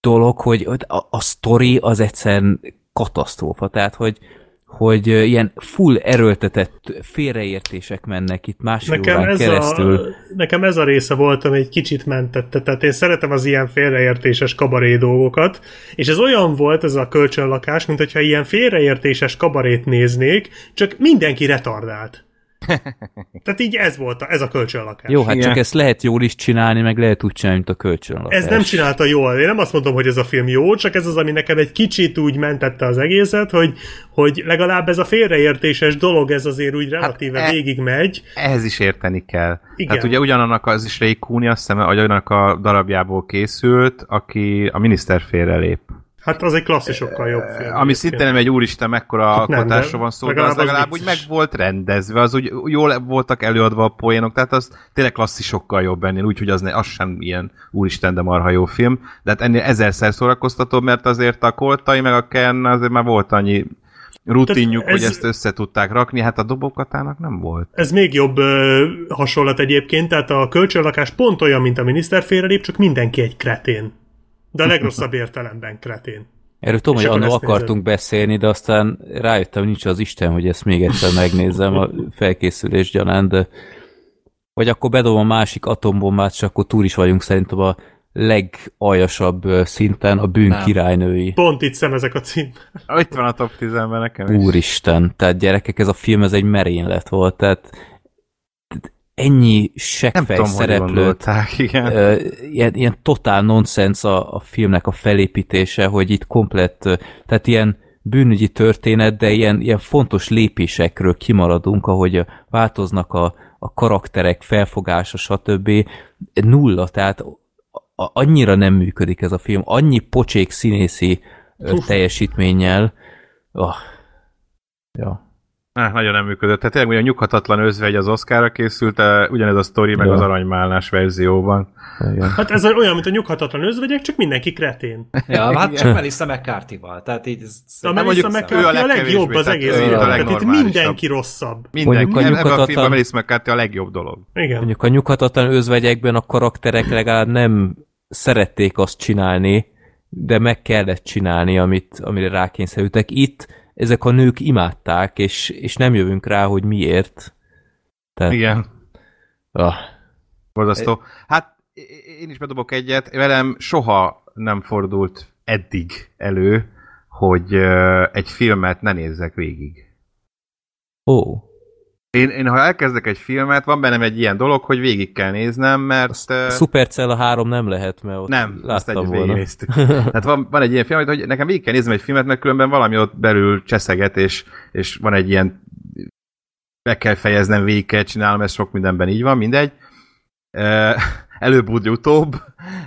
dolog, hogy hogy a, a sztori az egyszerűen katasztrófa. Tehát, hogy, hogy ilyen full erőltetett félreértések mennek itt másfél Nekem órán ez, keresztül. a, nekem ez a része volt, ami egy kicsit mentette. Tehát én szeretem az ilyen félreértéses kabaré dolgokat, és ez olyan volt ez a kölcsönlakás, mint hogyha ilyen félreértéses kabarét néznék, csak mindenki retardált. Tehát így ez volt, a, ez a kölcsönlakás. Jó, hát Igen. csak ezt lehet jól is csinálni, meg lehet úgy csinálni, mint a kölcsönlakás. Ez nem csinálta jól. Én nem azt mondom, hogy ez a film jó, csak ez az, ami nekem egy kicsit úgy mentette az egészet, hogy, hogy legalább ez a félreértéses dolog, ez azért úgy relatíve e- hát, végig megy. Ehhez is érteni kell. Igen. Tehát ugye ugyanannak az is Ray Cooney, azt hiszem, hogy annak a darabjából készült, aki a miniszter félrelép. Hát az egy klasszisokkal jobb film. Ami szintén nem egy úristen, mekkora Hát alkotásról van szó, de legalább az az legalább úgy meg volt rendezve, az úgy jól voltak előadva a poénok, tehát az tényleg klasszisokkal jobb ennél, úgyhogy az, ne, az sem ilyen úristen, de marha jó film, de hát ennél ezerszer szórakoztatóbb, mert azért a Koltai meg a Ken azért már volt annyi rutinjuk, ez- hogy ezt össze tudták rakni, hát a dobókatának nem volt. Ez még jobb ö, hasonlat egyébként, tehát a kölcsönlakás pont olyan, mint a miniszter félrelép, csak mindenki egy kretén. De a legrosszabb értelemben kretén. Erről tudom, hogy annól akartunk beszélni, de aztán rájöttem, nincs az Isten, hogy ezt még egyszer megnézzem a felkészülés gyanán, de vagy akkor bedobom a másik atombombát, és akkor túl is vagyunk szerintem a legaljasabb szinten, a bűn Nem. királynői. Pont itt szemezek a cím. Itt van a top 10-ben nekem is. Úristen, tehát gyerekek, ez a film, ez egy merénylet volt, tehát ennyi seggfej szereplőt, igen. ö, ilyen, ilyen totál nonsens a, a filmnek a felépítése, hogy itt komplett, tehát ilyen bűnügyi történet, de ilyen, ilyen fontos lépésekről kimaradunk, ahogy változnak a, a karakterek felfogása, stb. Nulla, tehát annyira nem működik ez a film, annyi pocsék színészi ö, teljesítménnyel. Oh. Ja. Ah, nagyon nem működött. Tehát tényleg a nyughatatlan özvegy az Oscarra készült, ugyanez a sztori meg Ja. az aranymálnás verzióban. Igen. Hát ez olyan, mint a nyughatatlan özvegyek, csak mindenki kretén. Ja, hát csak Melissa McCarthy-val. Tehát így... Ez, a Melissa mondjuk McCarthy a a legjobb az egész ő a filmben. Tehát itt mindenki rosszabb. Mindenki. Mondjuk a Ebben a nyughatatlan- filmben Melissa McCarthy a legjobb dolog. Igen. Mondjuk a nyughatatlan özvegyekben a karakterek legalább nem szerették azt csinálni, de meg kellett csinálni, amit, amire rákényszerültek. Itt ezek a nők imádták, és, és nem jövünk rá, hogy miért. Tehát, Igen. Ah, Borzasztó. Hát én is bedobok egyet. Velem soha nem fordult eddig elő, hogy egy filmet ne nézzek végig. ó, Én, én, ha elkezdek egy filmet, van bennem egy ilyen dolog, hogy végig kell néznem, mert... Uh, Supercell 3 nem lehet, mert ott nem, azt volna. végignéztük. Tehát van, van egy ilyen film, hogy nekem végig kell néznem egy filmet, mert különben valami ott belül cseszeget, és, és van egy ilyen be kell fejeznem, végig kell csinálnom, ez sok mindenben így van, mindegy. Előbb utóbb,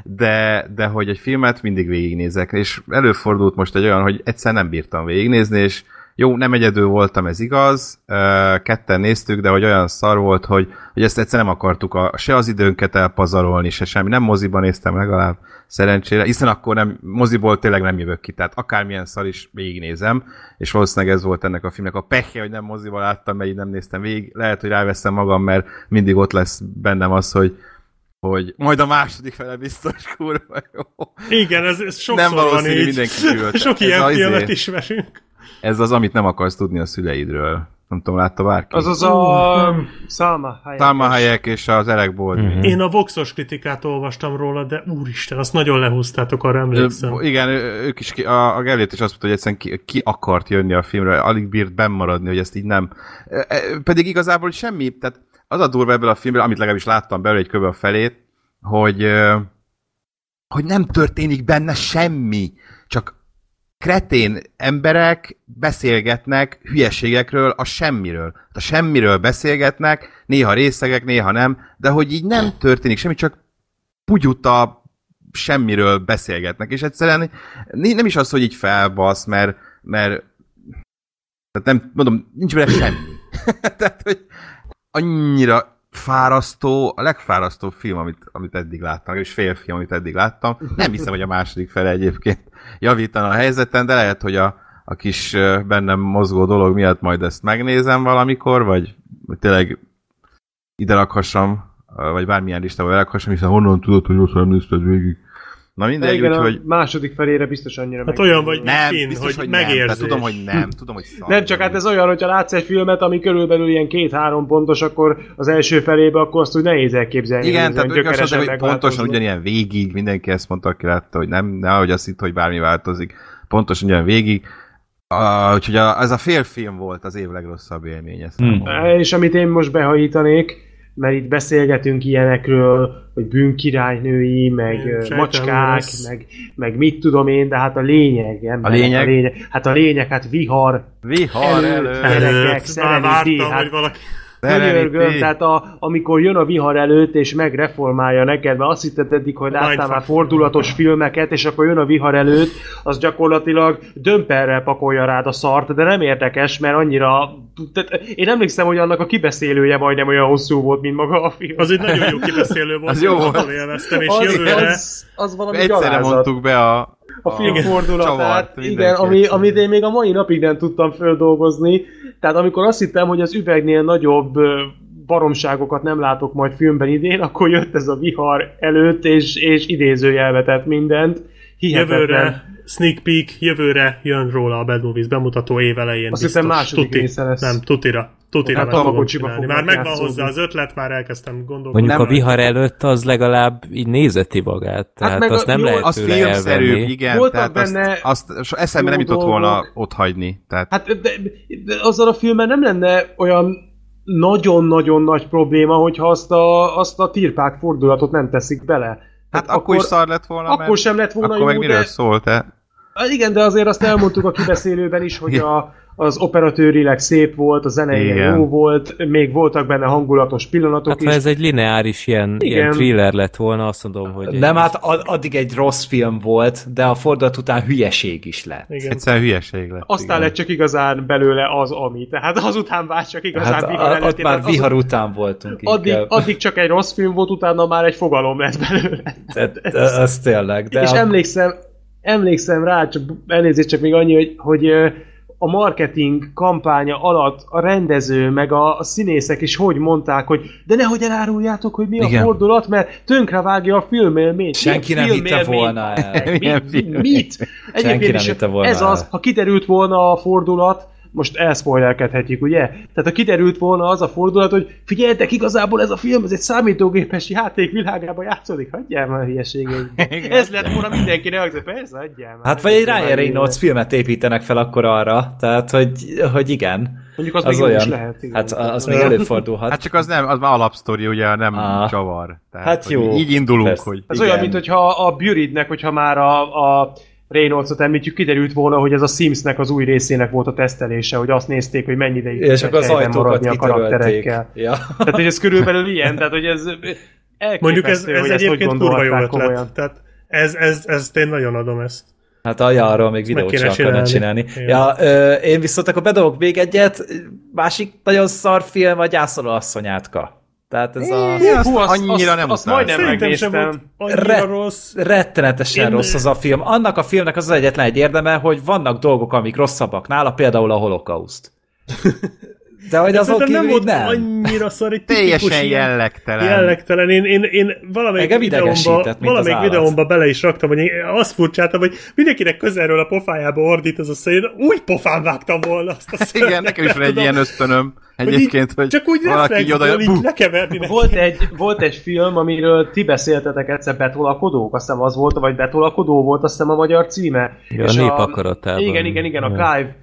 de, de hogy egy filmet mindig végignézek, és előfordult most egy olyan, hogy egyszer nem bírtam végignézni, és jó, nem egyedül voltam, ez igaz, ketten néztük, de hogy olyan szar volt, hogy, hogy ezt egyszer nem akartuk a, se az időnket elpazarolni, se semmi. Nem moziban néztem legalább, szerencsére, hiszen akkor nem, moziból tényleg nem jövök ki, tehát akármilyen szar is végignézem, és valószínűleg ez volt ennek a filmnek a pekje, hogy nem moziban láttam, mert így nem néztem végig. Lehet, hogy ráveszem magam, mert mindig ott lesz bennem az, hogy hogy majd a második fele biztos kurva jó. Igen, ez, ez sokszor nem valószínű, van így. mindenki gyűlölte. Sok Ez ilyen filmet izé- ismerünk. Ez az, amit nem akarsz tudni a szüleidről. Nem tudom, látta bárki? Az az a Salma Hayek. Salma Hayek és az Alec Baldwin. Mhm. Én a Voxos kritikát olvastam róla, de úristen, azt nagyon lehúztátok, arra emlékszem. Ö, igen, ők is, ki, a, a Gellért is azt mondta, hogy egyszerűen ki, ki akart jönni a filmre, alig bírt bennmaradni, hogy ezt így nem. Ö, Pedig igazából semmi, tehát az a durva ebből a filmből, amit legalábbis láttam belőle egy kb. a felét, hogy, hogy nem történik benne semmi, csak kretén emberek beszélgetnek hülyeségekről a semmiről. A semmiről beszélgetnek, néha részegek, néha nem, de hogy így nem történik semmi, csak pugyuta semmiről beszélgetnek, és egyszerűen nem is az, hogy így felbasz, mert, mert tehát nem, mondom, nincs bele semmi. tehát, hogy annyira fárasztó, a legfárasztóbb film, amit, amit eddig láttam, és félfilm, amit eddig láttam. Nem hiszem, hogy a második fele egyébként javítana a helyzeten, de lehet, hogy a, a kis bennem mozgó dolog miatt majd ezt megnézem valamikor, vagy, tényleg ide rakhassam, vagy bármilyen listába rakhassam, hiszen honnan tudod, hogy ott nem nézted végig. Na De mindegy, igen, úgyhogy... a második felére biztos annyira Hát meg- olyan vagy, Nem, Finn, biztos, hogy hogy, nem. megérzés. Tehát tudom, hogy nem. Tudom, hogy szar. Nem, csak hát ez olyan, hogyha látsz egy filmet, ami körülbelül ilyen két-három pontos, akkor az első felébe, akkor azt úgy nehéz elképzelni. Igen, tehát azt mondták, hogy gyökeresen pontosan ugyanilyen végig, mindenki ezt mondta, aki látta, hogy nem, nehogy azt hitt, hogy bármi változik. Pontosan ugyan végig. Uh, úgyhogy a, ez a félfilm volt az év legrosszabb élménye számomra. És amit én most behajítanék, mert itt beszélgetünk ilyenekről, hogy bűnkirálynői, meg sejtem, macskák, lesz. meg, meg mit tudom én, de hát a lényeg, emberek, lényeg? A lényeg hát a lényeg, hát vihar, Vihar elő, elő. gyerekek, Előtt, már vártam, hát hogy valaki... Könyörgöm, tehát a, amikor jön a vihar előtt, és megreformálja neked, mert azt hitted eddig, hogy láttál már fordulatos filmeket, és akkor jön a vihar előtt, az gyakorlatilag dömperrel pakolja rád a szart, de nem érdekes, mert annyira... Tehát én emlékszem, hogy annak a kibeszélője majdnem olyan hosszú volt, mint maga a film. Az egy nagyon jó kibeszélő volt, Az jó volt. élveztem, és az, jövőre... az, az valami Egyszerre gyalázat. mondtuk be a, a film Igen. fordulatát, csavart igen, ami, amit én még a mai napig nem tudtam földolgozni. Tehát amikor azt hittem, hogy az üvegnél nagyobb baromságokat nem látok majd filmben idén, akkor jött ez a vihar előtt, és, és idézőjelbe tett mindent. Hihetetlen. Jövőre, sneak peek, jövőre jön róla a Bad Movies bemutató év elején. Azt hiszem második Tuti. része lesz. Nem, tutira. Tutira Hát meg Már megvan hozzá az ötlet, már elkezdtem gondolkodni. Mondjuk Nem a vihar előtt az legalább így nézeti magát. Tehát meg azt a- nem jó, lehet az elvenni. igen, Voltak tehát benne azt, azt eszembe nem jutott volna ott hagyni. Tehát Hát de, de azzal a filmmel nem lenne olyan nagyon-nagyon nagy probléma, hogyha azt a, azt a tirpák fordulatot nem teszik bele. Hát Tehát akkor, is szar lett volna, akkor mert sem lett volna akkor meg jó, miről de- szólt -e? Igen, de azért azt elmondtuk a kibeszélőben is, hogy a, az operatőrileg szép volt, a zene ilyen Igen. jó volt, még voltak benne hangulatos pillanatok Hát ha is. ez egy lineáris ilyen, Igen. ilyen thriller lett volna, azt mondom, hogy... Nem, hát ad- addig egy rossz film volt, de a fordulat után hülyeség is lett. Igen. Egyszerűen hülyeség lett. Aztán igen. lett csak igazán belőle az, ami. Tehát azután vált csak igazán Hát vihar előtt. ott már Tehát az- vihar után voltunk Addig, inkább. addig csak egy rossz film volt, utána már egy fogalom lett belőle. Tehát, az tényleg. De és a, emlékszem, emlékszem rá, csak elnézést csak még annyi, hogy, hogy a marketing kampánya alatt a rendező, meg a, a színészek is hogy mondták, hogy de nehogy eláruljátok, hogy mi Igen. a fordulat, mert tönkre vágja a filmélményt. Senki nem hitte volna el. Milyen Mi, film? mit? Egyébként nem is hitte volna ez el. az, ha kiderült volna a fordulat, most elszpoilerkedhetjük, ugye? Tehát ha kiderült volna az a fordulat, hogy figyeljetek, igazából ez a film, ez egy számítógépes játék világában játszódik, hagyjál már a hülyeségeit. Ez lett volna mindenki reakció, persze, hagyjál már. Hát vagy egy Ryan Reynolds filmet építenek fel akkor arra, tehát hogy, hogy igen. Mondjuk az, Az még jó is olyan. lehet. Igen. Hát az még előfordulhat. Hát csak az nem, az már alapsztori, ugye nem Ah. csavar. Tehát, Hát jó. Így indulunk, Persze. hogy Ez Igen. olyan, mint hogyha a Buridnek, hogyha már a, a Reynolds-ot említjük, kiderült volna, hogy ez a Simsnek az új részének volt a tesztelése, hogy azt nézték, hogy mennyi ideig és akkor az maradni a karakterekkel. Ja. Tehát, hogy ez körülbelül ilyen, tehát, hogy ez elképesztő, Mondjuk ez, hogy ez ezt hogy egyébként kurva jó ötlet. komolyan. Tehát ez, ez, ez én nagyon adom ezt. Hát a arról még videót sem akarnak csinálni. Ja, ö, én viszont akkor bedobok még egyet, másik nagyon szar film a Gyászoló asszonyátka. Tehát ez a Hú, azt, annyira azt, nem azt majdnem Szerintem sem volt megnéztem. annyira Re- rossz. rettenetesen Én- rossz az a film. Annak a filmnek az, az egyetlen egy érdeme, hogy vannak dolgok, amik rosszabbak nála, például a holokauszt. De hogy azon Szerintem nem kívül volt nem. annyira szar, egy teljesen jellegtelen. Jellegtelen. Én, én, én valamelyik videómba, valamelyik videómba bele is raktam, hogy én azt furcsáltam, hogy mindenkinek közelről a pofájába ordít az a szó, én úgy pofán vágtam volna azt a szörnyet, Igen, nekem is van egy ilyen ösztönöm egyébként, hogy csak úgy valaki oda, így lekeverni neki. Volt egy, volt egy film, amiről ti beszéltetek egyszer, Betolakodók, azt hiszem az volt, vagy Betolakodó volt, azt hiszem a magyar címe. Ja, a nép akaratában. Igen, igen, igen, a Ja. Clive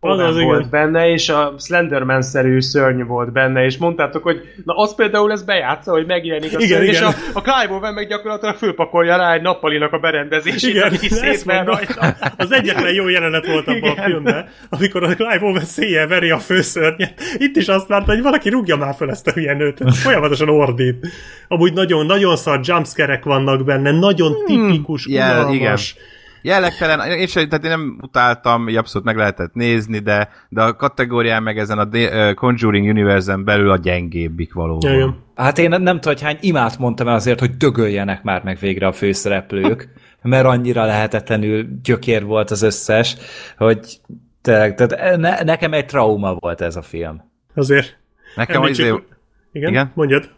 Az az, igen. volt benne, és a Slenderman-szerű szörny volt benne, és mondtátok, hogy na az például ez bejátsza, hogy megjelenik a Igen, szörny, és igen. a, a Clive Owen meg gyakorlatilag fölpakolja rá egy nappalinak a berendezését, Igen, szétver mondom. rajta. Az egyetlen jó jelenet volt abban a Igen. filmben, amikor a Clive Owen széjjel veri a főszörnyet. Itt is azt várta, hogy valaki rúgja már fel ezt a hülye nőt. Folyamatosan ordít. Amúgy nagyon, nagyon szar jumpscare vannak benne, nagyon tipikus, Hmm. jel- unalmas. Jellegtelen, én, sem, tehát én nem utáltam, így abszolút meg lehetett nézni, de, de a kategórián meg ezen a Conjuring Universe-en belül a gyengébbik valóban. Ja. Hát én nem tudom, hogy hány imát mondtam el azért, hogy dögöljenek már meg végre a főszereplők, mert annyira lehetetlenül gyökér volt az összes, hogy tényleg, tehát ne, nekem egy trauma volt ez a film. Azért. Nekem az Említsük- Igen? Igen? Mondjad.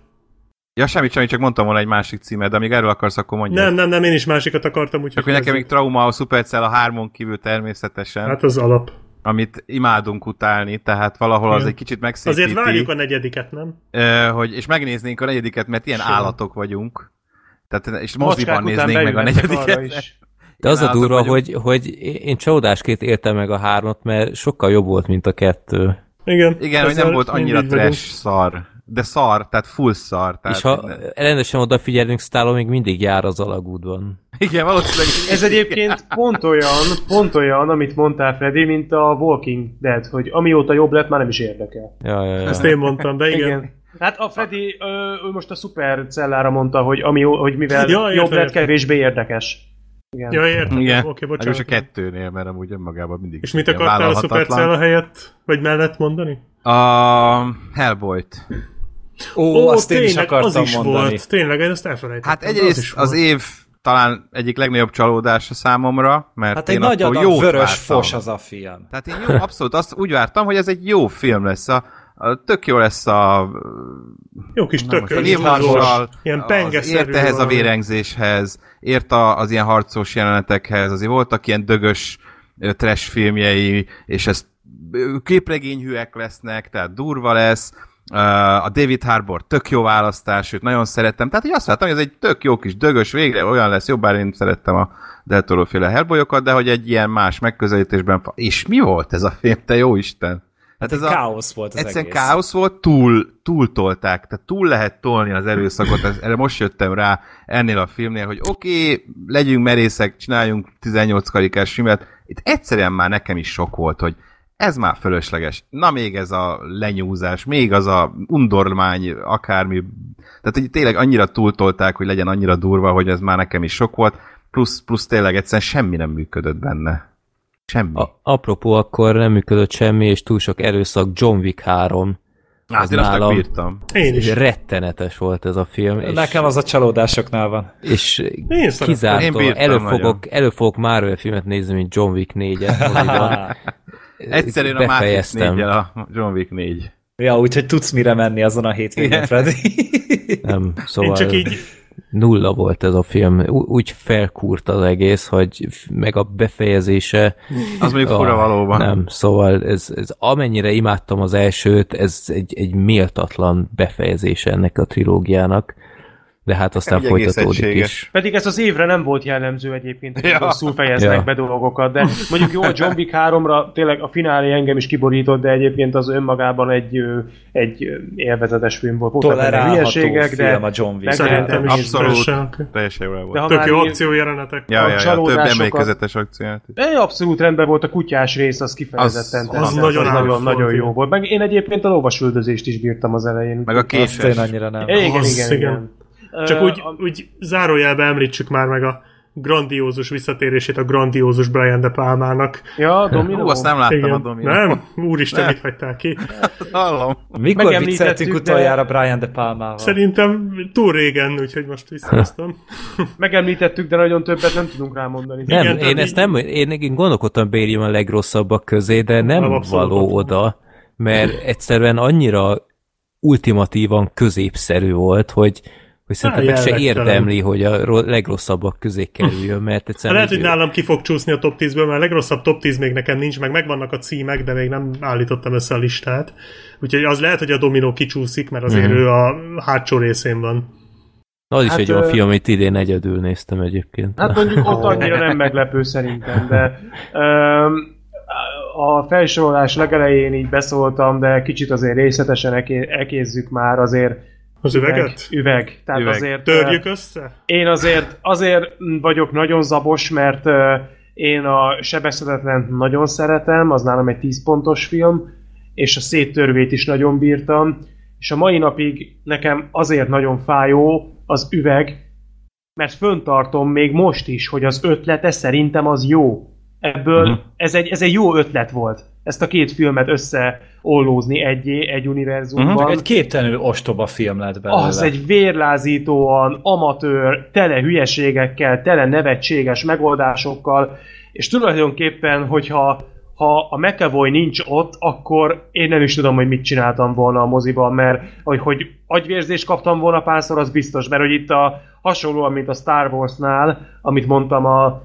Ja, semmit, semmit, csak mondtam volna egy másik címet, de amíg erről akarsz, akkor mondjad. Nem, nem, nem, én is másikat akartam, úgyhogy... Csak hogy nekem még trauma a Supercell a hármon kívül természetesen, hát, az alap. amit imádunk utálni, tehát valahol az egy kicsit megszépíti. Azért várjuk a negyediket, nem? Hogy, és megnéznénk a negyediket, mert ilyen Simán. állatok vagyunk. Tehát, és moziban néznénk meg a negyediket. is. De az a durva, hogy, hogy én csodásként értem meg a hármat, mert sokkal jobb volt, mint a kettő. Igen. Igen, hogy nem volt annyira mindig vagyunk. trash szar. De szar, tehát full szar. Tehát És ha minden- rendesen odafigyelünk, Stallone még mindig jár az alagútban. Igen, valószínűleg. Ez egyébként pont olyan, pont olyan, amit mondtál, Freddy, mint a Walking Dead, hogy amióta jobb lett, már nem is érdekel. Ja, ja, ja. Ezt én mondtam, de igen. Igen. Hát a Freddy, ö, ő most a Super Cellára mondta, hogy, ami, hogy mivel Ja, értem, jobb lett, kevésbé érdekes. Igen. Ja, értem. Igen, Oké, okay, bocsánat. a kettőnél, mert amúgy önmagában mindig És mit akartál a. Supercell helyett, vagy mellett mondani? A Hellboy-t. Ó, azt én is akartam az is mondani. volt. Tényleg, én ezt elfelejtettem. Hát Az egyrészt az volt. év talán egyik legnagyobb csalódása számomra, mert Hát én egy nagy attól adag vörös vártam. fos az a film. Tehát én jó, abszolút azt úgy vártam, hogy ez egy jó film lesz. A, a, tök jó lesz a, Jó kis most a Ilyen az pengeszerű ért ehhez a vérengzéshez, ért a, az ilyen harcos jelenetekhez, azért voltak ilyen dögös trash filmjei, és ez ö, képregényhűek lesznek, tehát durva lesz. A David Harbour tök jó választás, őt nagyon szerettem. Tehát hogy azt láttam, hogy ez egy tök jó kis dögös, végre olyan lesz jobb, bár én szerettem a Del Toro féle Hellboyokat, de hogy egy ilyen más megközelítésben. És mi volt ez a film, te jó Isten? Hát ez a, Káosz volt az Egyszerűen egész. káosz volt, túl, túl tolták, tehát túl lehet tolni az erőszakot, ez, erre most jöttem rá ennél a filmnél, hogy oké, okay, legyünk merészek, csináljunk 18 karikás filmet, itt egyszerűen már nekem is sok volt, hogy ez már fölösleges. Na még ez a lenyúzás, még az a undormány, akármi. Tehát hogy tényleg annyira túltolták, hogy legyen annyira durva, hogy ez már nekem is sok volt, plusz, plusz tényleg egyszerűen semmi nem működött benne. Semmi. A, apropó, akkor nem működött semmi, és túl sok erőszak John Wick 3. Hát az én azt nálam- bírtam. Én is. Rettenetes volt ez a film. És, Nekem az a csalódásoknál van. és bírtam Elő fogok, elő fogok Marvel filmet nézni, mint John Wick 4-et. Egyszerűen a Matrix Befejeztem. 4 a John Wick 4. Ja, úgyhogy tudsz mire menni azon a hétvégén. Freddy. Nem, szóval Én csak így nulla volt ez a film. Ú- Úgy felkúrt az egész, hogy f- meg a befejezése. Az mondjuk fura Ah, valóban. Nem, szóval ez, ez amennyire imádtam az elsőt, ez egy, egy méltatlan befejezése ennek a trilógiának. De hát aztán Egy folytatódik is. Pedig ez az évre nem volt jellemző egyébként, hogy Ja. rosszul fejeznek Ja. be dolgokat, de mondjuk jó, a John Wick 3-ra tényleg a finálé engem is kiborított, de egyébként az önmagában egy, egy élvezetes film volt. Tolerálható hülyeségek, de, film a John Wick. Szerintem is. Abszolút. teljesen- jól volt. Tök jó akciójelenetek. Ja, ja, ja, több emlékezetes akcióját. Abszolút rendben volt a kutyás rész, az kifejezetten Az- az nagyon nagyon, nagyon jó volt. Meg én egyébként a lovasüldözést is bírtam az elején. Meg a késes. annyira nem. Igen, igen, igen. Csak úgy, a- úgy zárójelbe említsük már meg a grandiózus visszatérését a grandiózus Brian De Palmának. Ja, Domino. Hú, azt nem láttam a Igen. Domino. Nem? Úristen, Nem. mit hagytál ki? Hallom. Mikor vicceltünk de- utoljára Brian De Palmával? Szerintem túl régen, úgyhogy most visszahoztam. Megemlítettük, de nagyon többet nem tudunk rámondani. Nem, Igen, én ezt nem, én, én gondolkodtam beírjam a legrosszabbak közé, de nem Nem, való oda, mert egyszerűen annyira ultimatívan középszerű volt, hogy, hogy szerintem meg se érdemli, hogy a ro- legrosszabbak közé kerüljön, mert egyszerűen lehet, hogy nálam ki fog csúszni a top 10-ből, mert a legrosszabb top 10 még nekem nincs, meg megvannak a címek, de még nem állítottam össze a listát. Úgyhogy az lehet, hogy a Dominó kicsúszik, mert azért Mhm. ő a hátsó részén van. az is Hát, egy olyan ö- film, amit idén egyedül néztem egyébként. Hát mondjuk ott annyira nem meglepő szerintem, de öm, a felsorolás legelején így beszóltam, de kicsit azért részletesen eké- ekézzük már azért Az üveget? Üveg. Tehát Üveg. azért Törjük össze? én azért, azért vagyok nagyon zabos, mert én a Sebeszetetlen nagyon szeretem, az nálam egy 10 pontos film, és a széttörvét is nagyon bírtam, és a mai napig nekem azért nagyon fájó az üveg, mert föntartom még most is, hogy az ötlete szerintem az jó. Ebből uh-huh. ez, egy, ez egy jó ötlet volt. Ezt a két filmet összeollózni egyé, egy univerzumban. Meg egy képtelenül ostoba film lett belőle. Az egy vérlázítóan, amatőr, tele hülyeségekkel, tele nevetséges megoldásokkal, és tulajdonképpen, hogyha ha a McAvoy nincs ott, akkor én nem is tudom, hogy mit csináltam volna a moziban, mert hogy, hogy agyvérzést kaptam volna párszor, az biztos, mert hogy itt a hasonlóan, mint a Star Wars-nál, amit mondtam a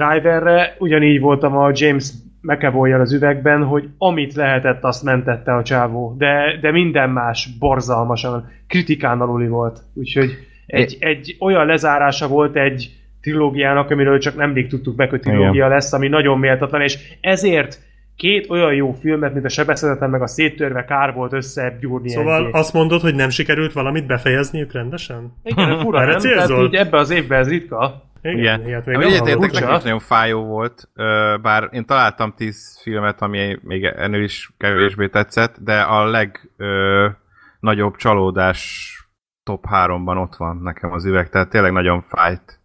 Driverre, ugyanígy voltam a James mcavoy az üvegben, hogy amit lehetett, azt mentette a csávó, de, de minden más borzalmasan kritikán aluli volt. Úgyhogy egy, egy olyan lezárása volt egy trilógiának, amiről csak nemrég tudtuk be, hogy trilógia lesz, ami nagyon méltatlan, és ezért két olyan jó filmet, mint a Sebeszetetlen meg a Széttörve kár volt összegyúrni Szóval egyé. azt mondod, hogy nem sikerült valamit befejezniük rendesen? Igen, fura, Erre nem? Tehát célzol? így ebbe az évben ez ritka. Igen. ilyet még Ami nem egyetértek, nekem is nagyon fájó volt, bár én találtam tíz filmet, ami még ennél is kevésbé tetszett, de a legnagyobb csalódás top 3-ban ott van nekem az üveg, tehát tényleg nagyon fájt.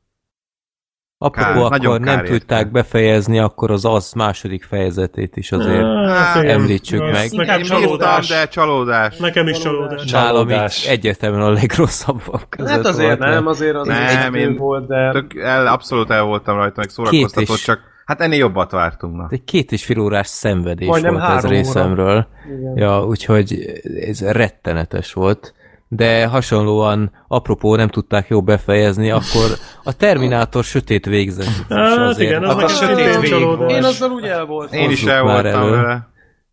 Apropó, Kár, akkor nagyon nem tudták érte. befejezni, akkor az az második fejezetét is azért Hát, említsük Az meg. Nekem csalódás. de csalódás. Nekem is csalódás. Nálam egyértelműen a legrosszabbak között Hát azért volt, nem, azért az Nem, egy én- volt, de... Tök el, abszolút el voltam rajta, meg szórakoztatott, is. csak hát ennél jobbat vártunk. Na. Egy két és fél órás szenvedés Majdnem volt ez óra. részemről. Igen. Ja, úgyhogy ez rettenetes volt. De hasonlóan, apropó nem tudták jó befejezni, akkor a Terminátor sötét végzet is Hát igen, az Hát a sötét vég volt. Én azzal úgy el voltam. Én is el voltam elő. vele.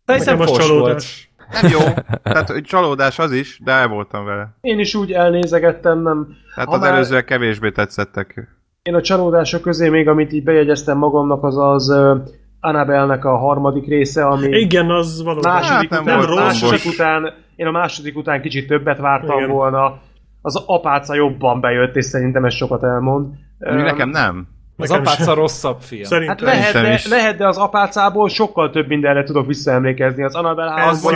Teljesen az fos volt. csalódás. Nem jó, tehát hogy csalódás az is, de el voltam vele. Én is úgy elnézegettem, nem. Tehát Ha az már- előzőek kevésbé tetszettek. Én a csalódások közé még, amit így bejegyeztem magamnak, az az uh, Annabelle-nek a harmadik része, ami Igen, az valóban. második, Hát nem után, volt második után, én a második után kicsit többet vártam Igen. volna. Az apáca jobban bejött, és szerintem ez sokat elmond. Öm, Nekem nem. Az Nekem apáca sem. rosszabb film. Hát Szerintem lehet Szerintem de, is. lehet, de az apácából sokkal több mindenre tudok visszaemlékezni. Az Annabelle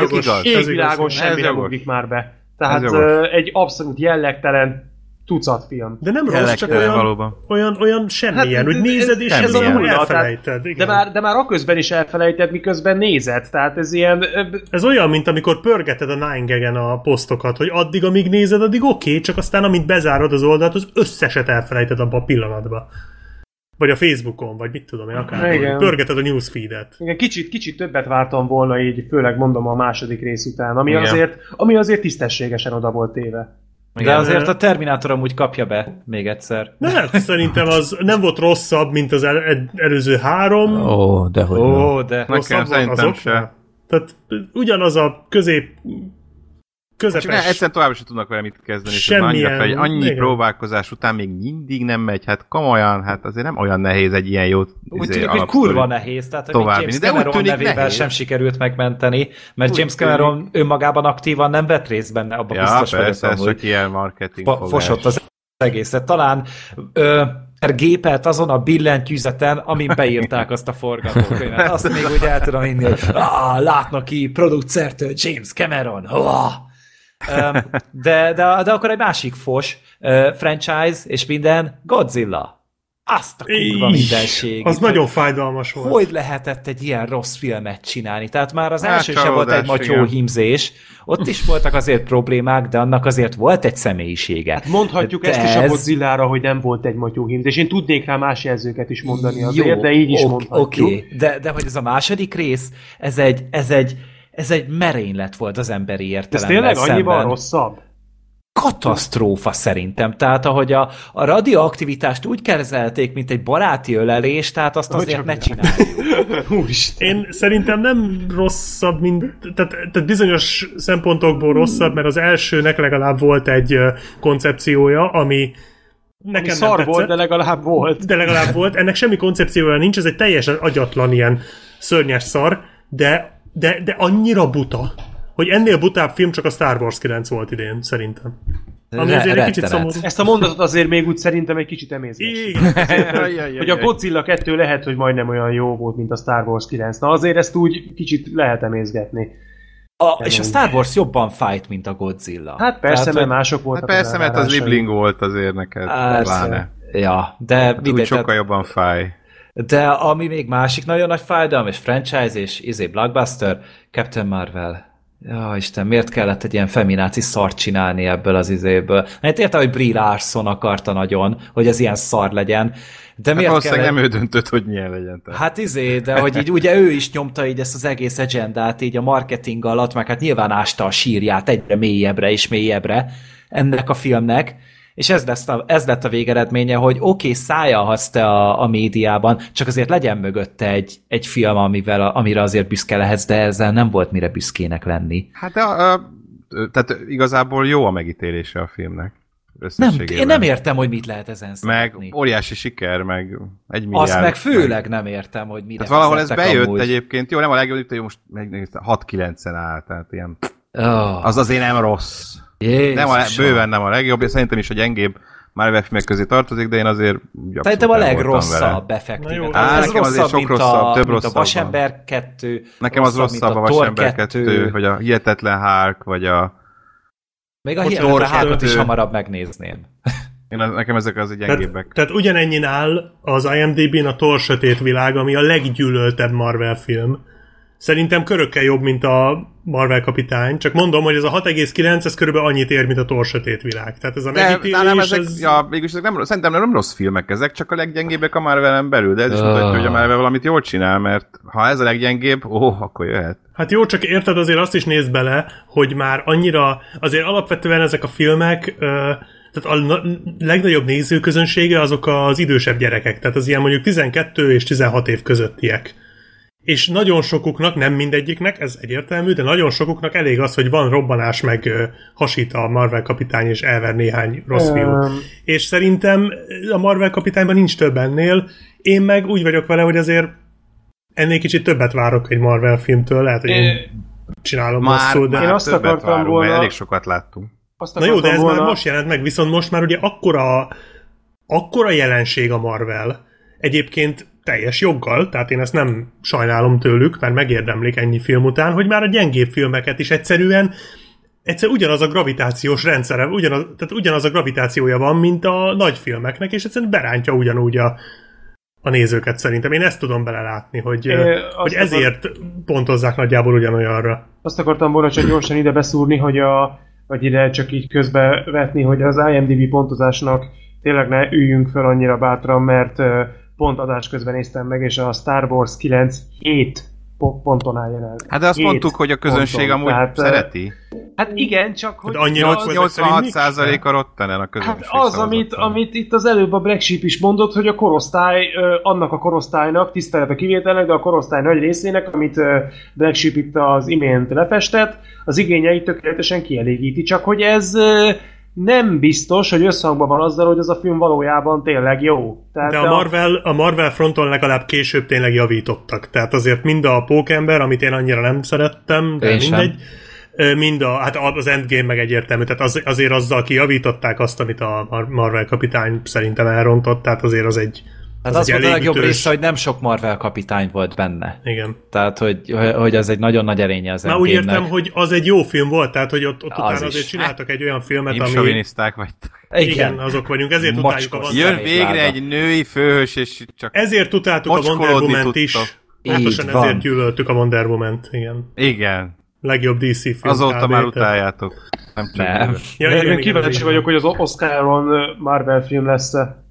igaz. égvilágon semmi nem ugrik már be. Tehát egy abszolút jellegtelen tucat film. De nem rossz, csak olyan, valóban. olyan, olyan semmilyen, Hát, hogy nézed és ez olyan nulla, elfelejted. De Igen. már, de már aközben is elfelejted, miközben nézed. Tehát ez ilyen... Ez olyan, mint amikor pörgeted a Nine a posztokat, hogy addig, amíg nézed, addig oké, okay, csak aztán, amint bezárod az oldalt, az összeset elfelejted abba a pillanatba. Vagy a Facebookon, vagy mit tudom én, akár. Igen. Pörgeted a newsfeedet. Igen, kicsit, kicsit többet vártam volna így, főleg mondom a második rész után, ami, Igen. azért, ami azért tisztességesen oda volt téve. De azért a Terminátor amúgy kapja be még egyszer. De hát szerintem az nem volt rosszabb, mint az el, el, előző három. Ó, dehogy nem. Ó, de... Nekem szerintem azoknál. se. Tehát ugyanaz a közép Csak ne, közepes... egyszerűen tovább sem tudnak vele mit kezdeni, és Semmilyen- annyira annyi igen. próbálkozás után még mindig nem megy, hát komolyan, hát azért nem olyan nehéz egy ilyen jó Úgy izé, tűnik, hogy kurva nehéz, tehát hogy tovább James vinni, de úgy Cameron tűnik nevével nehéz. sem sikerült megmenteni, mert Úgy James tűnik. Cameron önmagában aktívan nem vett részt benne, abban Ja, biztos persze, ez vagyok csak ilyen marketing Fa- fogás. fosott az egészet. Talán ö, gépelt azon a billentyűzeten, amin beírták azt a forgatókönyvet. Azt még úgy el tudom inni, hogy ah, látnak ki producertől James Cameron. Ah. De, de, de akkor egy másik fos franchise és minden Godzilla. Azt a kurva mindenség. Az nagyon fájdalmas volt. Hogy lehetett egy ilyen rossz filmet csinálni? Tehát már az Hát, első sem volt egy matyó igen. hímzés, ott is voltak azért problémák, de annak azért volt egy személyisége. Mondhatjuk De ezt is a ez- Godzilla-ra, hogy nem volt egy matyóhímz, és én tudnék rá más jelzőket is mondani azért, Jó, de így is ok- mondhatjuk. Oké, de, de hogy ez a második rész, ez egy, ez egy, ez egy merénylet volt az emberi Ez értelemmel tényleg annyival szemben. rosszabb? Katasztrófa szerintem. Tehát ahogy a, a radioaktivitást úgy kezelték, mint egy baráti ölelés, tehát azt Hogy azért ne nem. csináljuk. Úristen. Én szerintem nem rosszabb, mint, tehát, tehát bizonyos szempontokból rosszabb, mert az elsőnek legalább volt egy koncepciója, ami Ami nekem nem szar volt, de legalább volt. de legalább volt. Ennek semmi koncepciója nincs, ez egy teljesen agyatlan ilyen szörnyes szar, de, de, de annyira buta, hogy ennél butább film csak a Star Wars 9 volt idén, szerintem. Ami azért egy kicsit szomorú. Ezt a mondatot azért még úgy szerintem egy kicsit emészges. Igen. Hogy a Godzilla 2 lehet, hogy majdnem olyan jó volt, mint a Star Wars 9. Na azért ezt úgy kicsit lehet emészgetni. A, és a Star Wars jobban fight, mint a Godzilla. Hát persze, Tehát, mert mások Hát voltak. persze, mert az libling volt azért neked, Persze. pláne. Ja, de Hát úgy mindegy, sokkal tehát- jobban fáj. De ami még másik nagyon nagy fájdalom, és franchise, és izé blockbuster, Captain Marvel. Ja, Isten, miért kellett egy ilyen femináci szart csinálni ebből az izéből? Hát értem, hogy Brie Larson akarta nagyon, hogy ez ilyen szar legyen, de Hát miért valószínűleg kellett... nem ő döntött, hogy milyen legyen. Tehát. Hát izé, de hogy így ugye ő is nyomta így ezt az egész agendát így a marketing alatt, meg hát nyilván ásta a sírját egyre mélyebbre és mélyebbre ennek a filmnek, és ez, lesz a, ez lett a végeredménye, hogy oké, okay, szálljalhatsz te a, a médiában, csak azért legyen mögötte egy, egy film, amivel, amire azért büszke lehetsz, de ezzel nem volt mire büszkének lenni. Hát de, a, a, tehát igazából jó a megítélése a filmnek. Nem, én nem értem, hogy mit lehet ezen Meg szeretni. óriási siker, meg egy milliárd. Azt meg főleg nem értem, hogy mire Tehát valahol ez bejött amúgy. egyébként. Jó, nem a legjobb, jó, most megnéztem, 6-9-en áll, tehát ilyen, Oh, az azért nem rossz. Jézusom. Nem a, bőven nem a legjobb, és szerintem is a gyengébb Marvel filmek közé tartozik, de én azért Szerintem a legrosszabb. Tehát Á, ez nekem azért rosszabb, sok rosszabb, a, több mint a rosszabb Vasember 2. Nekem az rosszabb a Vasember 2, vagy a Hihetetlen Hulk, vagy a... Még a hihetetlen hálót is 2. hamarabb megnézném. Én, nekem ezek az egy gyengébbek. Tehát, tehát ugyanennyin áll az IMDb-n a Thor Sötét Világ, ami a leggyűlöltebb Marvel film. Szerintem körökkel jobb, mint a Marvel kapitány, csak mondom, hogy ez a 6,9, ez körülbelül annyit ér, mint a Thor Sötét Világ. Tehát ez a De megítélés, nem, ezek, ez... ja, végülis ezek nem, szerintem nem rossz filmek ezek, csak a leggyengébbek a Marvelen belül, de ez is Ah. mutatja, hogy a Marvel valamit jól csinál, mert ha ez a leggyengébb, ó, akkor jöhet. Hát jó, csak érted, azért azt is nézd bele, hogy már annyira, azért alapvetően ezek a filmek, ö, tehát a na- legnagyobb nézőközönsége azok az idősebb gyerekek, tehát az ilyen mondjuk 12 és 16 év közöttiek. És nagyon sokuknak, nem mindegyiknek, ez egyértelmű, de nagyon sokuknak elég az, hogy van robbanás, meg ö, hasít a Marvel kapitány, és elver néhány rossz fiút. Öm, És szerintem a Marvel kapitányban nincs több ennél. Én meg úgy vagyok vele, hogy azért ennél kicsit többet várok egy Marvel filmtől, lehet, hogy én csinálom rosszul, de... Én azt többet akartam várunk, volna- Mert elég sokat láttunk. Azt Na jó, de ez volna, már most jelent meg, viszont most már ugye akkora, akkora jelenség a Marvel, egyébként teljes joggal, tehát én ezt nem sajnálom tőlük, mert megérdemlik ennyi film után, hogy már a gyengébb filmeket is egyszerűen egyszer ugyanaz a gravitációs rendszere, ugyanaz, tehát ugyanaz a gravitációja van, mint a nagy filmeknek, és egyszerűen berántja ugyanúgy a, a nézőket szerintem. Én ezt tudom belelátni, hogy, É, hogy ezért pontozzák nagyjából ugyanolyanra. Azt akartam volna csak gyorsan ide beszúrni, hogy a, vagy ide csak így közbevetni, hogy az IMDb pontozásnak tényleg ne üljünk fel annyira bátran, mert pont adás közben néztem meg, és a Star Wars 9 7 po- ponton álljon el. Hát de azt Hét mondtuk, hogy a közönség ponton. amúgy Tehát, szereti. Hát igen, csak hogy... Hát annyira az- ezek 86 szerint a Rottenen a Hát közönség az, amit, amit itt az előbb a Black Sheep is mondott, hogy a korosztály, annak a korosztálynak, tisztelet a kivételnek, de a korosztály nagy részének, amit Black Sheep itt az imént lefestett, az igényeit tökéletesen kielégíti, csak hogy ez nem biztos, hogy összhangban van azzal, hogy az a film valójában tényleg jó. Tehát De a Marvel, a Marvel fronton legalább később tényleg javítottak. Tehát azért mind a Pókember, amit én annyira nem szerettem, de Én sem. mindegy, ö, mind a, hát az Endgame meg egyértelmű, tehát az, azért azzal kijavították azt, amit a Mar- Marvel kapitány szerintem elrontott, tehát azért az egy Hát az az, volt a legjobb ütős- része, hogy nem sok Marvel kapitány volt benne. Igen. Tehát, hogy, hogy az egy nagyon nagy erénye az Már úgy értem, hogy az egy jó film volt, tehát hogy ott, ott Az utána is. azért csináltak egy olyan filmet, ami... Imsoviniszták vagytok. Igen, Igen, azok vagyunk, ezért Mocskos. utáljuk a Wonder, Jön végre egy női főhős, és csak... ezért utáltuk a Wonder Woman-t is. Pontosan ezért gyűlöltük a Wonder Woman-t, igen. Igen. Legjobb DC film. Azóta kb. már utáljátok. Nem csak Nem. Ja, Én igen, igen, kíváncsi vagyok, hogy az Oscaron Marvel film lesz-e.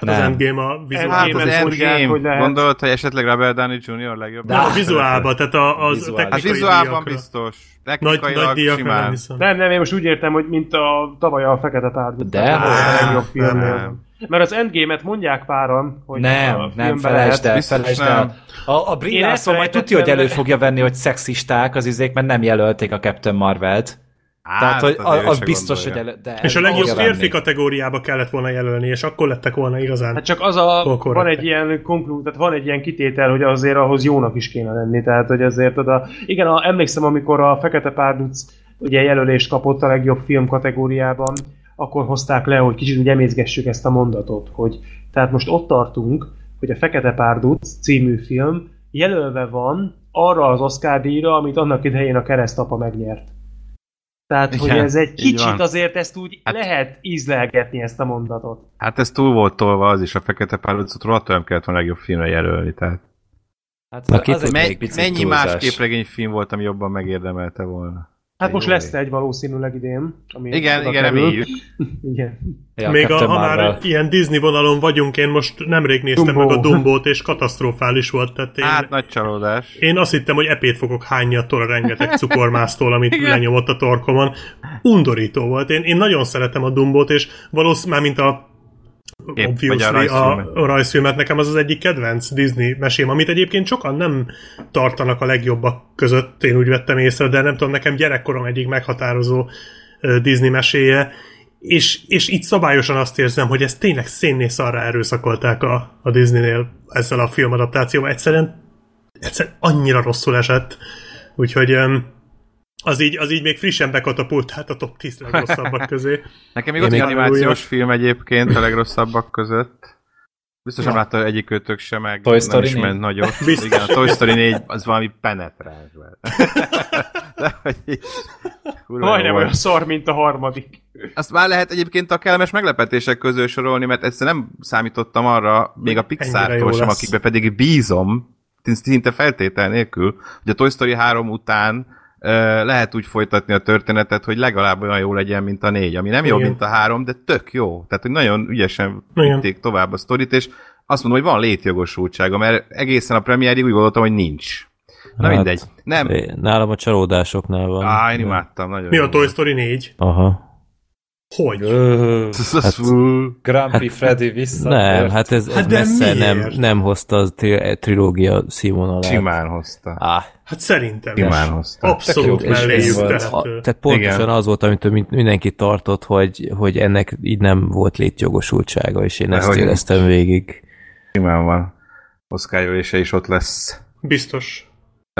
Hát az Nem. Endgame a vizuál. Hát az mondják, hogy Endgame. lehet. Gondolod, hogy esetleg Robert Downey Jr. legjobb? De- Nem, a vizuálban, tehát a, az Vizuál. Hát technikai vizuálban díjakra. biztos. Nagy, nagy díjakra nem hiszem. Nem, nem, én most úgy értem, hogy mint a tavaly a Fekete Párduc. De a legjobb Nem, filmnél. nem. Mert az Endgame-et mondják páran, hogy a Nem, nem, filmben felejtsd el, felejtsd nem. el. A, a Brie Larson majd tudja, hogy elő fogja venni, hogy szexisták az izék, mert nem jelölték a Captain Marvelt. Tehát, hogy azért ő az se biztos, hogy elő, de És a legjobb férfi venni. kategóriába kellett volna jelölni, és akkor lettek volna igazán. Hát csak az a, van egy ilyen konklú, tehát van egy ilyen kitétel, hogy azért ahhoz jónak is kéne lenni, tehát hogy azért oda, igen, a, emlékszem, amikor a Fekete Párduc ugye jelölést kapott a legjobb film kategóriában, akkor hozták le, hogy kicsit úgy emészgessük ezt a mondatot, hogy tehát most ott tartunk, hogy a Fekete Párduc című film jelölve van arra az Oscar díjra, amit annak idején a keresztapa megnyert. Tehát, hogy Igen, ez egy kicsit van. azért ezt úgy Hát- lehet ízlelgetni ezt a mondatot. Hát ez túl volt tolva az is, a Fekete Párducot rohadt nem kellett volna legjobb filmre jelölni. Tehát Hát Na, az Me- még picit mennyi túlzás. más képregényfilm volt, ami jobban megérdemelte volna? Hát most lesz egy valószínűleg idén. Ami Igen, igen, kerül. reméljük. Igen. Ja, Még a, ha már ilyen Disney vonalon vagyunk, én most nemrég néztem Dumbo. meg a Dumbót, és katasztrofális volt. Tehát én, Hát nagy csalódás. én azt hittem, hogy epét fogok hányni attól a rengeteg cukormásztól, amit lenyomott a torkomon. Undorító volt. Én, én nagyon szeretem a Dumbót, és valószínűleg, mint a Kép- obviously a a, rajzfilmet. nekem az az egyik kedvenc Disney mesém, amit egyébként sokan nem tartanak a legjobbak között, én úgy vettem észre, de nem tudom, nekem gyerekkorom egyik meghatározó Disney meséje, és, és itt szabályosan azt érzem, hogy ezt tényleg szénnész arra erőszakolták a, a Disneynél ezzel a filmadaptációval. Egyszerűen, egyszerűen annyira rosszul esett, úgyhogy öm, az így, az így még frissen bekatapultált a top 10 legrosszabbak közé. Nekem még Én ott egy még- animációs film egyébként a legrosszabbak között. Biztos nem látta egyik őtök sem, meg Toy nem Story is 4? ment. Biztos. Igen, a Toy Story 4 az valami penetráns volt. De hogy így, Majdnem olyan szar, mint a harmadik. Azt már lehet egyébként a kellemes meglepetések közül sorolni, mert egyszerűen nem számítottam arra, még a Pixar-tól sem, lesz. akikbe pedig bízom, szinte feltétel nélkül, hogy a Toy Story 3 után lehet úgy folytatni a történetet, hogy legalább olyan jó legyen, mint a négy, ami nem jó, Igen. mint a három, de tök jó. Tehát, hogy nagyon ügyesen vitték tovább a sztorit, és azt mondom, hogy van létjogosultsága, mert egészen a premiérig úgy gondoltam, hogy nincs. Na Hát, mindegy. Nem. Nálam a csalódásoknál van. Á, én imádtam, nagyon Mi jó a Toy Story 4? Aha. Hogy? Hát, Grumpy Freddy vissza. Nem, hát ez, ez Hát de messze nem, miért? nem hozta a tri- trilógia színvonalát. Simán hozta. Á, Hát szerintem Simán is. hozta. Abszolút tehető. tehát pontosan Igen. az volt, amit mind- mindenki tartott, hogy, hogy ennek így nem volt létjogosultsága, és én ezt Dehogy éreztem végig. Simán van. Jelölése is ott lesz. Biztos.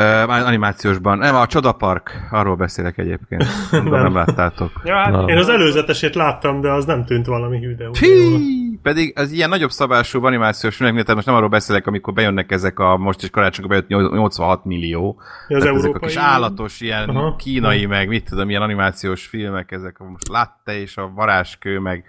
Uh, animációsban. Nem, a Csodapark. Arról beszélek egyébként. Mondom, nem. Nem. láttátok. Ja, hát Na. Én az előzetesét láttam, de az nem tűnt valami hű, de úgy Pí! jónak. Pedig az ilyen nagyobb szabású animációs tehát most nem arról beszélek, amikor bejönnek ezek a most is karácsonykor bejött 86 millió. Az tehát ezek a kis állatos, ilyen Aha. Kínai, meg mit tudom, ilyen animációs filmek, ezek a most Latte és a Varázskő, meg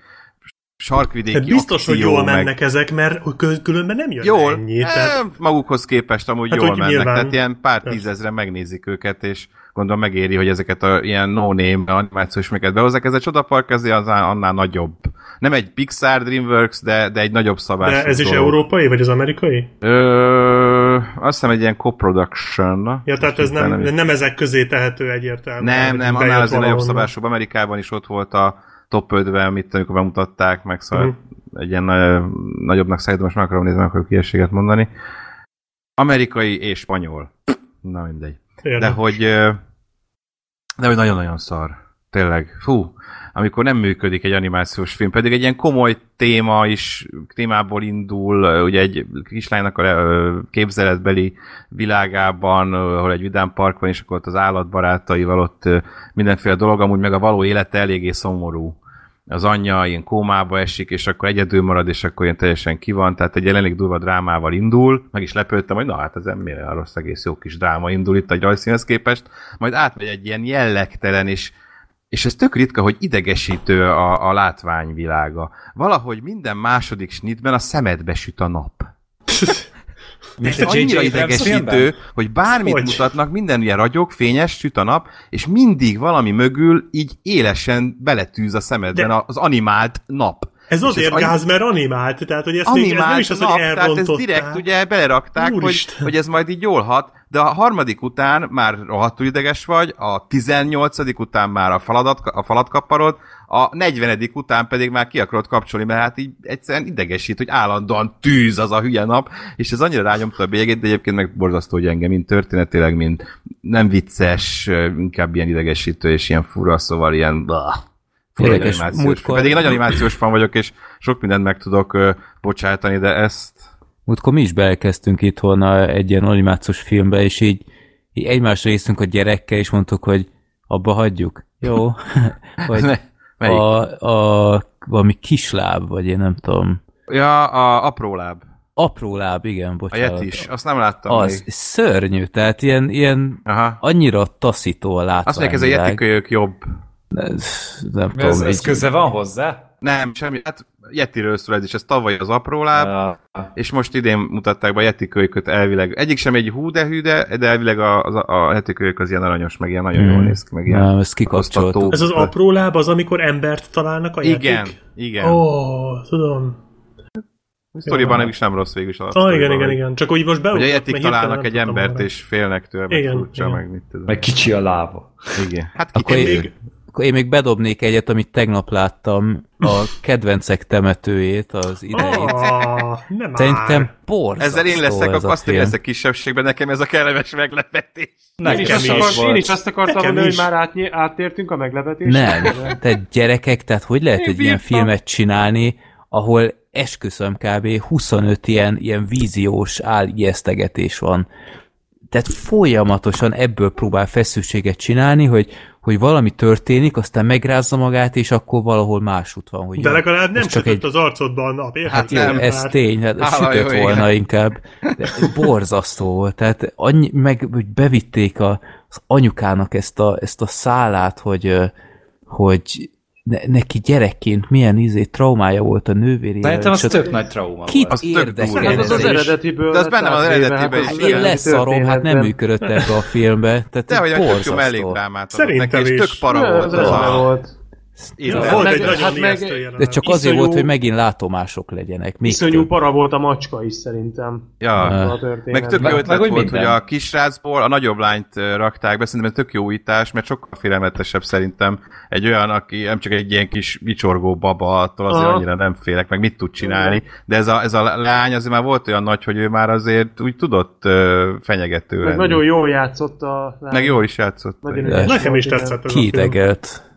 sarkvidéki Tehát biztos, hogy jól meg... mennek ezek, mert különben nem jön Jól, ennyi. tehát... Tehát, magukhoz képest amúgy Hát jól mennek, nyilván. tehát ilyen pár Persze. tízezren megnézik őket, és gondolom megéri, hogy ezeket a ilyen no-name animációs filmeket behozzák. Ez a Csodapark ezért az annál nagyobb. Nem egy Pixar, Dreamworks, de, de egy nagyobb szabású de ez is európai, vagy az amerikai? Ö, azt hiszem egy ilyen co-production. Ja, tehát ez nem, hirtelen nem ezek közé tehető egyértelműen. Nem, nem, annál azért nagyobb szabású. Amerikában is ott volt a top 5-ben, mit amikor bemutatták, meg szóval Mhm. egy ilyen ö, nagyobbnak szerintem most meg akarom nézni, meg akarok ilyeséget mondani. Amerikai és spanyol. Na mindegy. Értem. De hogy, de hogy nagyon-nagyon szar. Tényleg. Fú, amikor nem működik egy animációs film, pedig egy ilyen komoly téma is, témából indul, ugye egy kislánynak a képzeletbeli világában, ahol egy vidám park van, és akkor ott az állatbarátaival ott mindenféle dolog, amúgy meg a való élete eléggé szomorú. Az anyja ilyen kómába esik, és akkor egyedül marad, és akkor ilyen teljesen ki van, tehát egy elég durva drámával indul, meg is lepődtem, hogy na hát ez nem a rossz, egész jó kis dráma indul itt a rajzszínhez képest, majd átmegy egy ilyen jellegtelen, és és ez tök ritka, hogy idegesítő a, a látványvilága. Valahogy minden második snitben a szemedbe süt a nap. Mint Ez annyira idegesítő, hogy bármit Hogy? mutatnak, minden ilyen ragyog, fényes, süt a nap, és mindig valami mögül így élesen beletűz a szemedben De- az animált nap. Ez azért annyi- gáz, mert animált, tehát hogy ez, még, ez animált nem is az, nap, hogy tehát ez elrontották. direkt ugye belerakták, hogy, Úristen. hogy ez majd így jól hat, de a harmadik után már rohadtul ideges vagy, a 18. után már a, faladat, a falat kaparod, a 40. után pedig már ki akarod kapcsolni, mert hát így egyszerűen idegesít, hogy állandóan tűz az a hülye nap, és ez annyira rányomta a bélyegét, de egyébként meg borzasztó gyenge, mint történetileg, mint nem vicces, inkább ilyen idegesítő, és ilyen fura, szóval ilyen... Bah. Érdekes, múltkor-. Pedig egy nagy animációs fan vagyok, és sok mindent meg tudok ö, bocsátani, de ezt Múltkor mi is belekezdtünk itthon egy ilyen animációs filmbe, és így, így egymásra néztünk a gyerekkel, és mondtuk, hogy abba hagyjuk. Jó. vagy melyik? a, a, valami kisláb, vagy én nem tudom. Ja, a apró láb. Apró láb, igen, A bocsánat. Jetis. Azt nem láttam Az még. szörnyű, tehát ilyen, ilyen Aha. annyira taszító a látványvilág. Azt mondják, ez a jetikölyök jobb. Ez, nem tudom, Ez, ez egy- köze van hozzá? Nem, semmi. Hát Yetiről szól ez is, ez tavaly az apró láb, Ah, és most idén mutatták be a Yetikölyköt elvileg. Egyik sem egy hú de hű, de, de elvileg a, a, a Yetikölyök az ilyen aranyos, meg ilyen nagyon Hmm. jól néz ki, meg ilyen Nem, ezt kikapcsoltuk. Ez az apró láb az, amikor embert találnak a Igen, játék? igen. Ó, Oh. oh, tudom. A sztoriban nem is nem rossz végül is. a Ah, igen, igen, igen. Csak úgy most Hogy a hirtelen találnak egy embert, arra. és félnek tőle, meg Igen, furcsa, igen. meg mit tudom. meg kicsi a lába. Igen. Hát Akkor ki én, még- akkor én még bedobnék egyet, amit tegnap láttam, a kedvencek temetőjét, az idejét. Ah, nem Szerintem borzasztó Ezzel én leszek, ez a azt, hogy film. leszek kisebbségben, nekem ez a kellemes meglepetés. Én is, Nekem azt is akar, volt. én is azt akartam mondani, is. hogy már átnyi, áttértünk a meglepetésre. Nem, tehát gyerekek, tehát hogy lehet Én egy ilyen bírtam. filmet csinálni, ahol esküszöm kb. 25 ilyen, ilyen víziós álijesztegetés van. Tehát folyamatosan ebből próbál feszültséget csinálni, hogy, hogy valami történik, aztán megrázza magát, és akkor valahol másút van. Hogy De jó, legalább nem csak egy az arcodba a nap? Hát Jó, nem, ez már. tény, hát Hála sütött jó volna ég. inkább. De borzasztó volt, tehát annyi, meg hogy bevitték a, az anyukának ezt a, ezt a szálát, hogy, hogy ne, neki gyerekként milyen izé traumája volt a nővérével. Szerintem az tök nagy trauma Kit volt. Az érdekel. Hát az az ez? És- eredetiből De az benne van az átvéve, eredetiben hát is. az Én leszarom, hát nem működött ebbe a filmbe. Tehát De hogy ez egy tök jó mellékdrámát adott neki, és tök para volt Ja, volt meg- egy nagyon hát meg- ijesztő. De csak azért Iszonyú- volt, hogy megint látomások legyenek. Még Iszonyú több. para volt a macska is szerintem. Ja. A Meg tök jó Meg- ötlet meg hogy volt, hogy minden. a kisrácból a nagyobb lányt rakták be, szerintem ez tök jó újítás, mert sokkal félelmetesebb szerintem egy olyan, aki nem csak egy ilyen kis vicsorgó baba, attól azért Aha. annyira nem félek, meg mit tud csinálni, de ez a, ez a lány azért már volt olyan nagy, hogy ő már azért úgy tudott fenyegető Meg lenni. nagyon jól játszott a lány. Meg jól is játszott. Nagyon Nekem is tetszett ez a film.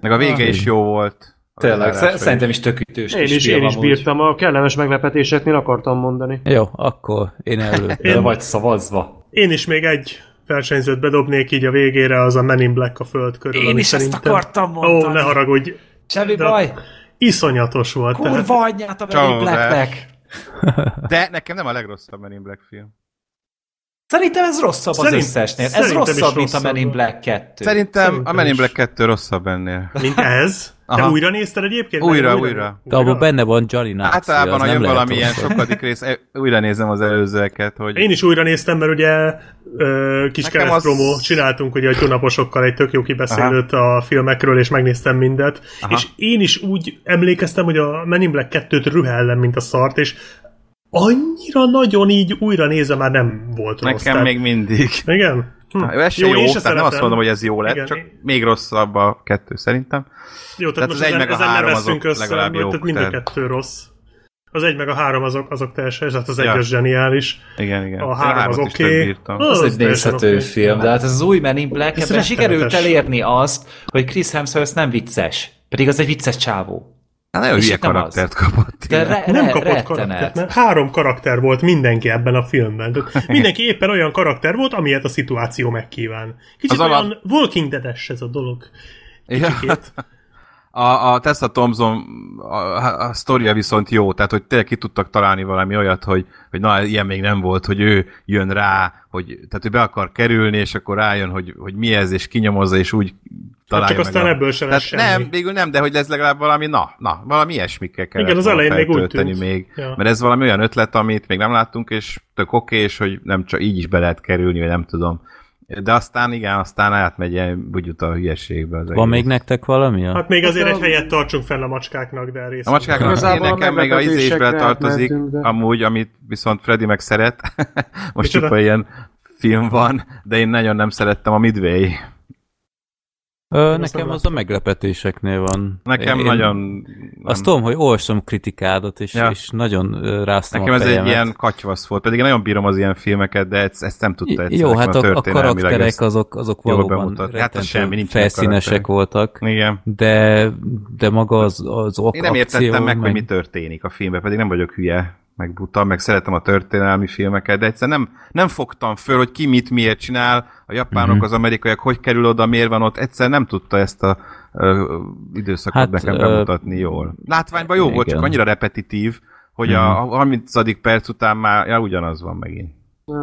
Meg a vége is jó volt. Tényleg, szerintem is tök ütős Én is, én is bírtam, a kellemes meglepetéseknél akartam mondani. Jó, akkor én előtt. De vagy szavazva. Én is még egy versenyzőt bedobnék így a végére, az a Men in Black a föld körül. Én is ezt szerintem- akartam Ó, mondani. ne haragudj, Semmi De- baj. iszonyatos volt. tehát- Kurva anyját a Men in. Blacknek. De nekem nem a legrosszabb Men in Black film. Szerintem ez rosszabb Szerint- az összesnél. Ez rosszabb, mint a Men in. Black 2. Szerintem, Szerintem a Men in. Black 2 rosszabb ennél. Mint ez? Te Aha. újra nézted egyébként? Újra, Meg újra. De abban benne van Johnny Knoxville, Általában, ha jön valami ilyen sokadik rész, e- újra nézem az előzőeket, hogy... Én is újra néztem, mert ugye ö, kis az- promó csináltunk ugye a tyúnaposokkal egy tök jó kibeszélőt a filmekről, és megnéztem mindet. Aha. És én is úgy emlékeztem, hogy a Men in Black 2-t rühellem, mint a szart, és annyira nagyon így újra nézve már nem volt rossz. Nekem tehát- még mindig. Igen? Hm. Hm. Ez jó, én jó tehát nem azt mondom, hogy ez jó lett, Igen, csak még rosszabb a kettő szerintem. Jó, tehát, Tehát most az egy ezen, meg a három azok veszünk össze, legalább tehát jók, mind a tehát- kettő rossz. Az egy meg a három azok, azok teljesen, tehát az Ja. egyes zseniális. Igen, igen. A három az oké. Az Az egy nézhető oké. film, de hát ez az új Men in Black, Ez ebben sikerült elérni azt, hogy Chris Hemsworth nem vicces. Pedig az egy vicces csávó. Hát nagyon hülye karaktert az. kapott. De igen. re- Nem re- kapott karaktert, rettenet. mert három karakter volt mindenki ebben a filmben. Tehát mindenki éppen olyan karakter volt, amilyet a szituáció megkíván. Kicsit Az olyan alap- Walking Dead-es ez a dolog. Ja. A, a Tessa Thompson a, a, a sztoria viszont jó, tehát hogy tényleg ki tudtak találni valami olyat, hogy, hogy na, ilyen még nem volt, hogy ő jön rá, hogy, tehát hogy be akar kerülni, és akkor rájön, hogy, hogy mi ez, és kinyomozza, és úgy találja csak meg aztán a... ebből se lesz tehát semmi. nem, végül nem, de hogy lesz legalább valami, na, na, valami ilyesmikkel kellett Igen, az elején még úgy tűnt. még, Ja. mert ez valami olyan ötlet, amit még nem láttunk, és tök oké, és hogy nem csak így is be lehet kerülni, vagy nem tudom. De aztán igen, aztán átmegy ilyen bugyut a hülyeségbe. Az Van egész. még nektek valami? Hát még azért Hát egy a- helyet tartsunk fenn a macskáknak, de részt. A macskáknak én nekem meg a ízésbe tartozik, de- amúgy, amit viszont Freddy meg szeret. Most Micsoda? csupa ilyen film van, de én nagyon nem szerettem a Midway. Ö, nekem az a meglepetéseknél van. Nekem Én- nagyon... Nem. Azt tudom, hogy olvasom kritikádat, és, Ja. és nagyon ö, ráztam Nekem a ez egy ilyen katyvasz volt, pedig én nagyon bírom az ilyen filmeket, de ezt, ezt nem tudta egyszer Jó, hát a, a karakterek azok, azok valóban. Hát az semmi, felszínesek voltak, Igen. de, de maga az, az ok, Én nem akció, értettem meg, hogy mi történik a filmben, pedig nem vagyok hülye, meg buta, meg szeretem a történelmi filmeket, de egyszer nem, nem fogtam föl, hogy ki mit miért csinál, a japánok, Mhm. az amerikaiak hogy kerül oda, miért van ott, egyszer nem tudta ezt a ö, időszakot Hát, hát, nekem ö, bemutatni jól. Látványban jó volt, csak igen. annyira repetitív, hogy a 30. perc után már ja, ugyanaz van megint.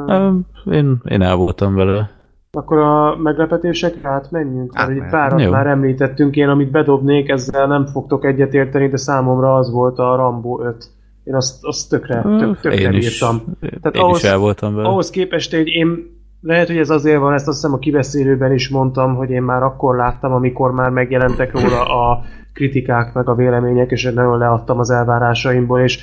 Ö, Én, én el voltam vele. Akkor a meglepetésekre átmenjünk, mert egy párat Jó. már említettünk, én amit bedobnék, ezzel nem fogtok egyetérteni, de számomra az volt a Rambo 5. Én azt, azt tökre, tök, tökre én is, bírtam. Tehát én ahhoz- is el voltam vele. Ahhoz képest, hogy én lehet, hogy ez azért van, ezt azt hiszem a kibeszélőben is mondtam, hogy én már akkor láttam, amikor már megjelentek róla a kritikák, meg a vélemények, és én nagyon leadtam az elvárásaimból, és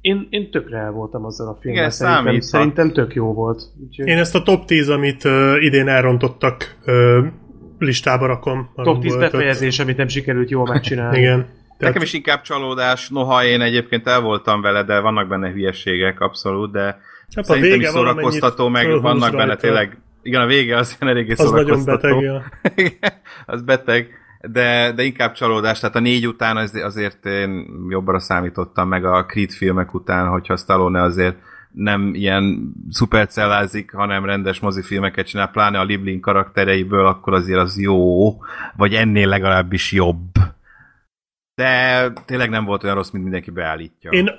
én, én tökre el voltam azzal a filmmel. Igen, szerintem, számíthat. szerintem tök jó volt. Úgyhogy Én ezt a top 10, amit uh, idén elrontottak, uh, listába rakom. top 10 Rumble ötöt. befejezés, amit nem sikerült jól megcsinálni. Igen. Tehát, Nekem is inkább csalódás, noha én egyébként el voltam vele, de vannak benne hülyességek, abszolút, de Hát a szerintem is szórakoztató, meg vannak benne rajta. tényleg, igen, a vége az eléggé Az nagyon szórakoztató. beteg, ja. Az beteg, de, de inkább csalódás, tehát a négy után az, azért én jobbra számítottam meg a Creed filmek után, hogyha Stallone azért nem ilyen szupercellázik, hanem rendes mozifilmeket csinál, pláne a Liblin karaktereiből, akkor azért az jó, vagy ennél legalábbis jobb. De tényleg nem volt olyan rossz, mint mindenki beállítja. Én,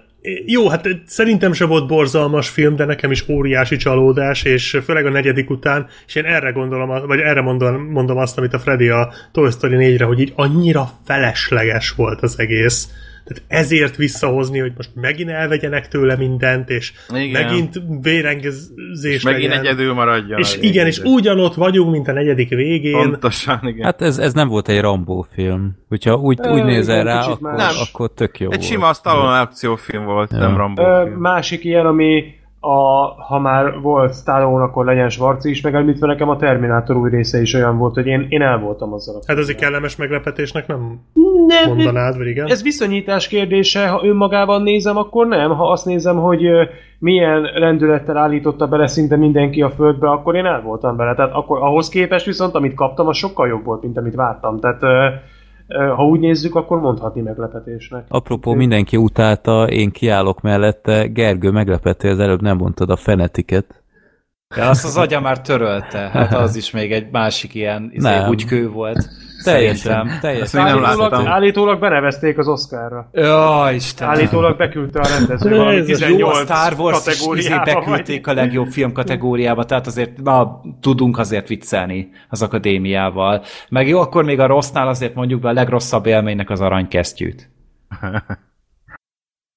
jó, hát szerintem se volt borzalmas film, de nekem is óriási csalódás, és főleg a negyedik után, és én erre gondolom, vagy erre mondom, mondom azt, amit a Freddy a Toy Story 4-re, hogy így annyira felesleges volt az egész. Tehát ezért visszahozni, hogy most megint elvegyenek tőle mindent, és Igen. megint vérengezés és megint legyen. egyedül maradjon. És igen, és ugyanott vagyunk, mint a negyedik végén. Pontosan, igen. Hát ez, ez nem volt egy Rambó film. Hogyha úgy, Ö, úgy nézel igen, rá, akkor, akkor tök jó Egy volt. sima Stallone akciófilm volt, Ja. nem Rambo Ö, film. másik ilyen, ami a, ha már volt Stallone, akkor legyen Schwarzi is, meg említve nekem a Terminátor új része is olyan volt, hogy én, én el voltam azzal Hát ez egy kellemes meglepetésnek nem nem, mondanád, vagy igen? Ez viszonyítás kérdése, ha önmagában nézem, akkor nem. Ha azt nézem, hogy milyen rendülettel állította bele szinte mindenki a földbe, akkor én el voltam vele. Tehát akkor ahhoz képest viszont, amit kaptam, az sokkal jobb volt, mint amit vártam. Tehát ha úgy nézzük, akkor mondhatni meglepetésnek. Apropó, mindenki utálta, én kiállok mellette. Gergő, meglepettél, az előbb nem mondtad a fenetiket. Ja, azt az agya már törölte. Hát az is még egy másik ilyen izé, Nem. úgykő volt. Teljesen, teljesen. nem Állítólag, láttam. állítólag benevezték az Oscarra. Jaj, Istenem. Állítólag beküldte a rendező valami Ez a jó, 18 Jó, a Star Wars izé kategóriába. beküldték a legjobb film kategóriába, tehát azért na, tudunk azért viccelni az akadémiával. Meg jó, akkor még a rossznál azért mondjuk be a legrosszabb élménynek az aranykesztyűt.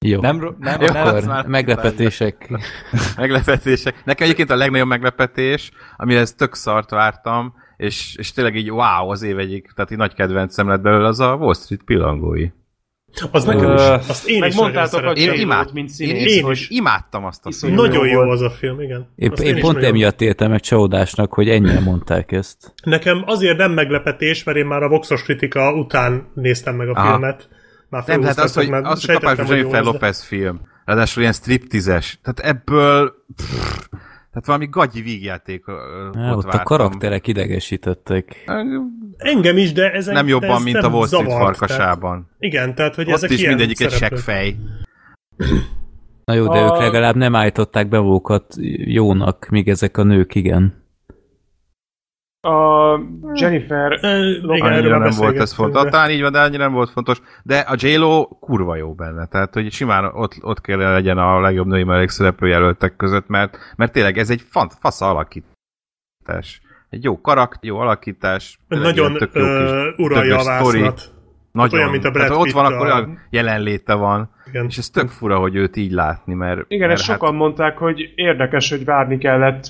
Jó. Nem, nem, Jó, nem, már- meglepetések. meglepetések. Nekem egyébként a legnagyobb meglepetés, amihez tök szart vártam, és, és tényleg így wow, az év egyik, tehát így nagy kedvencem lett belőle, az a Wall Street pillangói. Az nekem is. Azt én is nagyon Megmondtátok, hogy. Én, imád, mint én, színész, én, hogy- is imádtam azt a filmet. Nagyon jó az a film, igen. Én, Azt én is pont emiatt éltem meg csalódásnak, hogy ennyire mondták ezt. Nekem azért nem meglepetés, mert én már a Voxos kritika után néztem meg a Aha. filmet. Már Nem, hát az, hogy, az, hogy kapás Jennifer Lopez film. Ráadásul ilyen striptizes. Tehát ebből... Pff, tehát valami gagyi vígjáték Á, ott ott a karakterek idegesítettek. Engem is, de ezek Nem jobban, ez mint a Wall Street farkasában. Tehát, igen, tehát hogy Ott ezek is mindegyik egy seggfej. Na jó, de A- ők legalább nem állították be magukat jónak, míg ezek a nők igen. A Jennifer Ö, Igen, Annyira nem volt ez fontos. de- Talán így van, de annyira nem volt fontos. De a J-Lo kurva jó benne. Tehát, hogy simán ott, ott kell legyen a legjobb női mellékszereplő jelöltek között, mert, mert tényleg ez egy fant, fasz alakítás. Egy jó karakter, jó alakítás. Nagyon tök jó kis ö, uralja a vásznat. Nagyon. olyan, mint a Brad Tehát ott van, Pitt akkor a- olyan jelenléte van. Igen. És ez tök fura, hogy őt így látni, mert... Igen, mert ezt sokan mondták, hogy érdekes, hogy várni kellett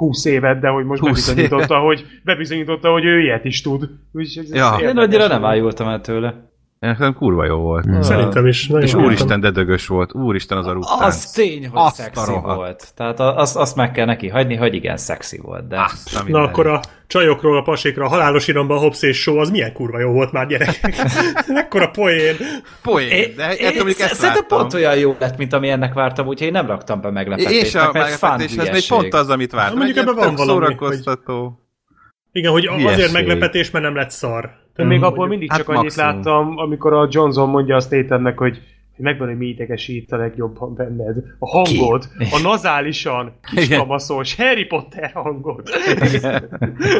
20 évet, de hogy most 20 bebizonyította, hogy, bebizonyította, hogy ő ilyet is tud. Úgyhogy ez Ja. Én annyira nem ájultam el tőle. Nekem kurva jó volt. Hmm. Szerintem is. Nagyon És jó. úristen, de dögös volt. Úristen, az a ruttánc. Az tény, hogy Azt a szexi rohadt. volt. Tehát a- azt, azt meg kell neki hagyni, hogy igen, szexi volt. De Azt a Na akkor a csajokról a pasikra, a halálos iramban a Hobbs és Show, az milyen kurva jó volt már gyerekek. Ekkora poén. Poén, de én, mondjuk ezt szerintem pont olyan jó lett, mint ami ennek vártam, úgyhogy én nem raktam be meglepetésnek, És a mert fán meglepetés, ez még pont az, amit vártam. Mondjuk ebben van valami, szórakoztató. Igen, hogy azért meglepetés, mert nem lett szar. Én még hogy- abból mindig Hát csak annyit maximum. láttam, amikor a Johnson mondja a Statennek, hogy megvan, hogy mi idegesít a legjobban benned. A hangod, a nazálisan kiskamaszos Harry Potter hangod.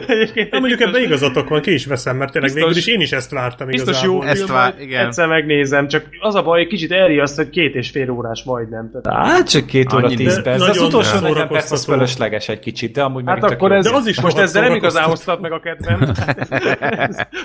Egyébként Na, mondjuk ebben igazatok van, ki is veszem, mert tényleg Biztos- végül is én is ezt vártam Biztos jó igazából. Ezt film, vár- igen. egyszer megnézem, csak az a baj, kicsit elriaszt, hogy két és fél órás majdnem. Tehát, Hát csak két óra tíz perc. Az nagyon utolsó 40 perc az fölösleges egy kicsit, de amúgy hát akkor jó. ez, De az is most ezzel nem igazán hoztad meg a kedvem.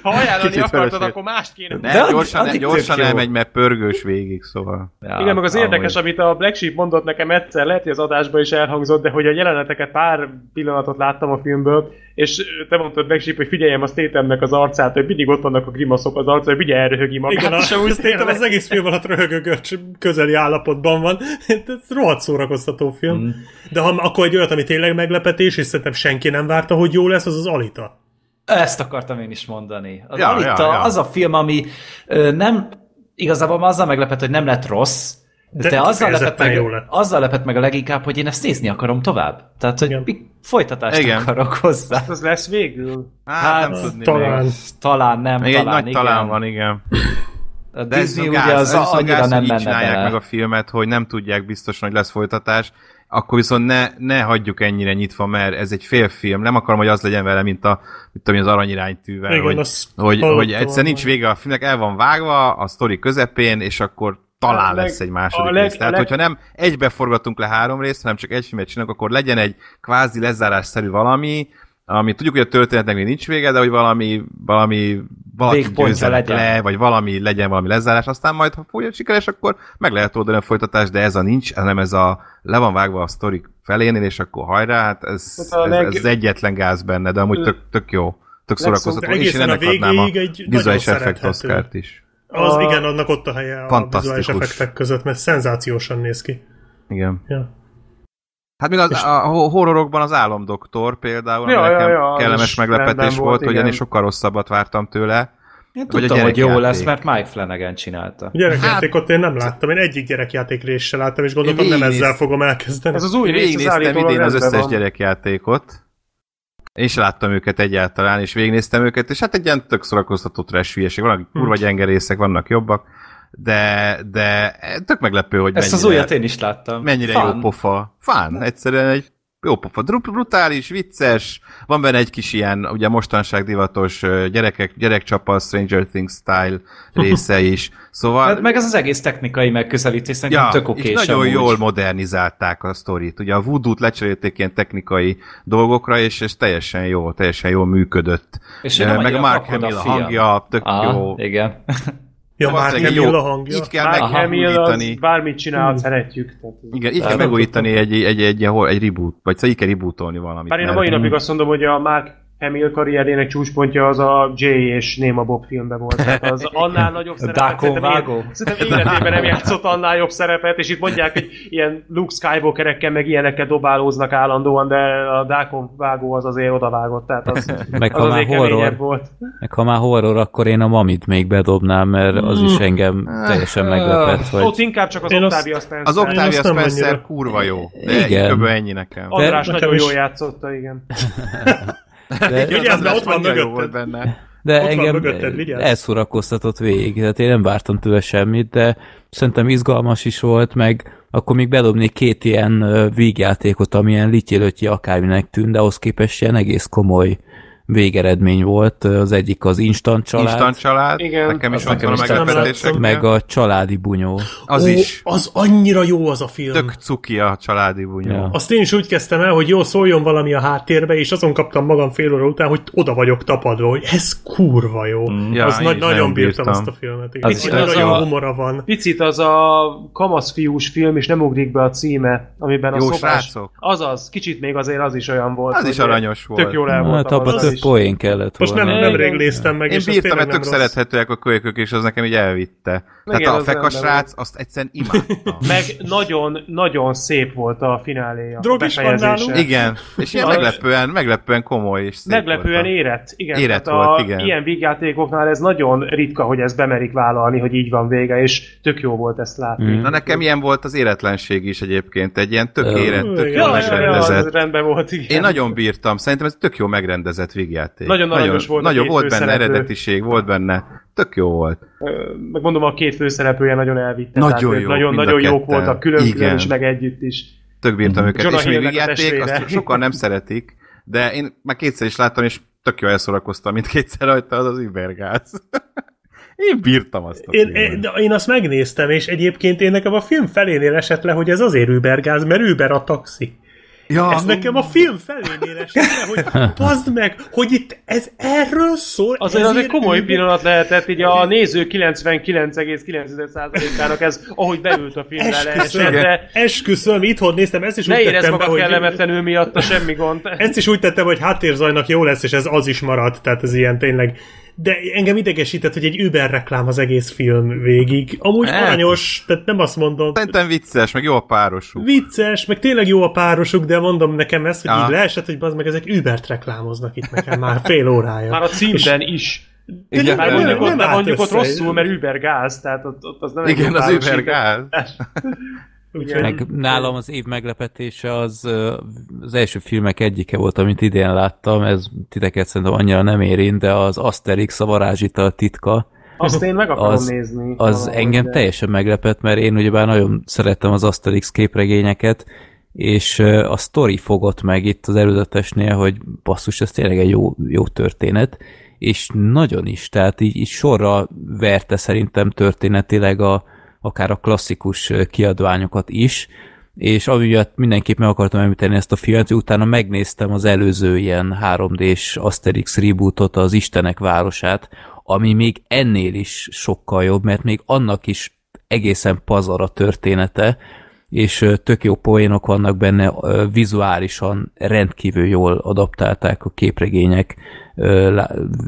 ha ajánlani akartad, akkor mást kéne. Nem, De gyorsan, gyorsan jó. elmegy, mert pörgős végig, szóval. Ja, Igen, meg az amúgy. érdekes, amit a Black Sheep mondott nekem egyszer, lehet, hogy az adásban is elhangzott, de hogy a jeleneteket pár pillanatot láttam a filmből, és te mondtad Black Sheep, hogy figyeljem a Statemnek az arcát, hogy mindig ott vannak a grimaszok az arcán, hogy ugye elröhögi magát. Igen, és értem, tényleg- az egész film alatt röhögő görcs közeli állapotban van. Ez rohadt szórakoztató film. Mm. De ha akkor egy olyat, ami tényleg meglepetés, és szerintem senki nem várta, hogy jó lesz, az az Alita. Ezt akartam én is mondani. Az ja, Alita ja, ja. az a film, ami ö, nem, igazából azzal meglepett, hogy nem lett rossz, de, De azzal, lepett meg, jó lett. azzal lepett meg a leginkább, hogy én ezt nézni akarom tovább. Tehát, hogy Igen. folytatást Igen. akarok hozzá. Az lesz végül. Hát, Hát, nem tudni Talán. még. Talán nem, Még egy talán nagy igen. talán van, igen. A De ez Disney a ugye gáz, az ez viszont annyira gáz, nem hogy így menne csinálják bele. meg a filmet, hogy nem tudják biztosan, hogy lesz folytatás, akkor viszont ne, ne hagyjuk ennyire nyitva, mert ez egy félfilm. Nem akarom, hogy az legyen vele, mint a, mint tudom, én, az aranyiránytűvel, Igen, hogy, hogy, hogy egyszer nincs vége a filmnek, el van vágva a sztori közepén, és akkor talán A leg- lesz egy második leg- rész. Tehát, leg- hogyha nem egybe forgatunk le három részt, hanem csak egy filmet csinálunk, akkor legyen egy kvázi lezárásszerű valami, ami tudjuk, hogy a történetnek még nincs vége, de hogy valami, valami valaki legyen. le, vagy valami legyen valami lezárás, aztán majd, ha folyam sikeres, akkor meg lehet oldani a folytatást, de ez a nincs, hanem ez a le van vágva a sztori felénél, és akkor hajrá, hát ez, Hát ez, leg- ez, egyetlen gáz benne, de amúgy tök, tök jó, tök szórakoztató, és én egészen a ennek adnám a vizuális effekt is. Az A- igen, annak ott a helye a Fantasztikus. vizuális effektek között, mert szenzációsan néz ki. Igen. Ja. Hát még az, a ho- horrorokban az álomdoktor például, Ja, ami ja, nekem ja, kellemes is meglepetés volt, hogy igen. ennél sokkal rosszabbat vártam tőle. Én Vagy a tudtam, hogy jó gyerekjáték. lesz, mert Mike Flanagan csinálta. A gyerekjátékot én nem láttam, én egyik gyerekjáték részt se láttam, és gondoltam, Én nem végignéz- ezzel fogom elkezdeni. Ez az új Én rész, az végignéztem idén az összes van. gyerekjátékot, és láttam őket egyáltalán, és végignéztem őket, és hát egy ilyen tök szórakoztató trash hülyeség. Vannak Hm. kurva gyenge részek, vannak jobbak, de, de tök meglepő, hogy Ezt az mennyire, újat én is láttam. mennyire Fun. jó pofa. Fán, egyszerűen egy jó pofa. Brutális, vicces, van benne egy kis ilyen, ugye mostanság divatos gyerekek, gyerekcsapa, Stranger Things style része is. Szóval Hát meg ez az egész technikai megközelítés szerintem Ja, tök okés és nagyon amúgy. jól modernizálták a sztorit. Ugye a voodoo-t lecserélték ilyen technikai dolgokra, és ez teljesen jó, teljesen jól működött. És meg a Mark Hamill a hangja, tök Aha, jó. igen. Ja, már jó. a hangja. Így kell Mark megújítani. bármit csinál, szeretjük. Tehát, Igen, így kell megújítani egy, egy, egy, egy, egy, egy reboot, vagy szóval így kell rebootolni valamit. bár én a mai napig azt mondom, hogy a Mark Hamill karrierének csúcspontja az a Jay és Néma Bob filmben volt. Tehát az annál nagyobb szerepet. Dákon szerintem vágó. élet- Szerintem életében nem játszott annál jobb szerepet, és itt mondják, hogy ilyen Luke Skywalkerekkel meg ilyenekkel dobálóznak állandóan, de a Dákon vágó az azért odavágott, tehát az, Meg az ha már horror, volt. meg ha már horror, akkor én a Mamit még bedobnám, mert az is engem teljesen meglepett, Ott hogy inkább csak az Én azt- Octavia Spencer. Az Octavia Spencer kurva jó. De Igen. kb. ennyi nekem. András nagyon jól játszotta, igen. de, Vigyázz, mert ott van mögötted. volt benne. de Ott engem mögötted, vigyázz. elszórakoztatott végig, tehát én nem vártam tőle semmit, de szerintem izgalmas is volt, meg akkor még bedobnék két ilyen vígjátékot, amilyen lityilötyi akárminek tűnt, de ahhoz képest ilyen egész komoly végeredmény volt. Az egyik az Instant Család, Instant család. Igen, nekem is ott van a meglepetések. meg a Családi Bunyó. Az Ó, is. Az annyira jó az a film. Tök cuki a családi bunyó. Ja. Azt én is úgy kezdtem el, hogy jó, szóljon valami a háttérbe, és azon kaptam magam fél óra után, hogy oda vagyok tapadva, hogy ez kurva jó. Mm. Ja, az nagy, nagyon bírtam bírtam. azt a filmet. Az Picit is- nagyon jó az a- humora van. Picit az a kamaszfiús film, és nem ugrik be a címe, amiben a Jó szobás... srácok. Azaz, kicsit még azért az is olyan volt. Az is aranyos volt. Tök jól el Hát abban is. poén kellett Most nem, volna. nem Igen. rég néztem meg, Én és bírtam, mert tök rossz. szerethetőek a kölykök, és az nekem így elvitte. Igen, Tehát a az fekas rendben srác, azt egyszerűen imádtam. Meg nagyon, nagyon szép volt a fináléja. Drog is van nálunk. Igen, és ilyen meglepően, meglepően komoly és szép Meglepően volt. érett. Igen, Érett volt, a, igen. Ilyen vígjátékoknál ez nagyon ritka, hogy ezt bemerik vállalni, hogy így van vége, és tök jó volt ezt látni. Mm. Na nekem ilyen volt az éretlenség is egyébként, egy ilyen tök érett, tök ja, megrendezett. rendben volt, igen. Én nagyon bírtam, szerintem ez tök jó megrendezett vígjáték. Nagyon aranyos volt a Nagyon két volt benne eredetiség, volt benne, tök jó volt. Ö, Meg mondom, a két főszereplője nagyon elvitte. Nagyon tehát jó, nagyon, nagyon jók ketten. voltak, külön-külön is, meg együtt is. Tök bírtam őket, Jonah és még testvére. azt sokan nem szeretik, de én már kétszer is láttam, és tök jól elszórakoztam, mint kétszer rajta az az übergáz. Én bírtam azt a Én, én, de én azt megnéztem, és egyébként én nekem a film felénél esett le, hogy ez azért Ubergáz, mert Uber a taxi. Ja, Ez nekem a film felénél esett hogy bazd meg, hogy itt ez erről szól. Azért az egy komoly Uber- pillanat lehetett, így a néző 99,9%-ának ez, ahogy beült a filmre Esküszöm, leesett, de esküszöm, itthon néztem, ezt is ne úgy tettem be, magad hogy... kellemetlenül miatta, semmi gond. Ezt is úgy tettem, hogy háttérzajnak jó lesz, és ez az is maradt, tehát ez ilyen tényleg. De engem idegesített, hogy egy Uber reklám az egész film végig. Amúgy Hát. aranyos, tehát nem azt mondom. Szerintem vicces, meg jó a párosuk. Vicces, meg tényleg jó a párosuk, de mondom nekem ezt, hogy Ja. így leesett, hogy bazd meg, ezek Ubert reklámoznak itt nekem már fél órája. Már a címben is. De Igen, Már nem- mondjuk, nem ott, de állt mondjuk ott rosszul, mert Uber gáz, tehát ott, ott az nem egy Igen, az párosítás. übergáz. Úgyhogy- Meg nálam az év meglepetése az az első filmek egyike volt, amit idén láttam, ez titeket szerintem annyira nem érint, de az Asterix a varázsital titka, Azt én meg akarom Az- nézni. az valahogy, engem de- teljesen meglepett, mert én ugyebár nagyon szerettem az Asterix képregényeket, és a sztori fogott meg itt az előzetesnél, hogy basszus, ez tényleg egy jó, jó történet, és nagyon is, tehát így, így sorra verte szerintem történetileg a, akár a klasszikus kiadványokat is, és amiatt mindenképp meg akartam említeni ezt a filmet, utána megnéztem az előző ilyen 3D-s Asterix rebootot, az Istenek városát, ami még ennél is sokkal jobb, mert még annak is egészen pazar a története, és tök jó poénok vannak benne, vizuálisan rendkívül jól adaptálták a képregények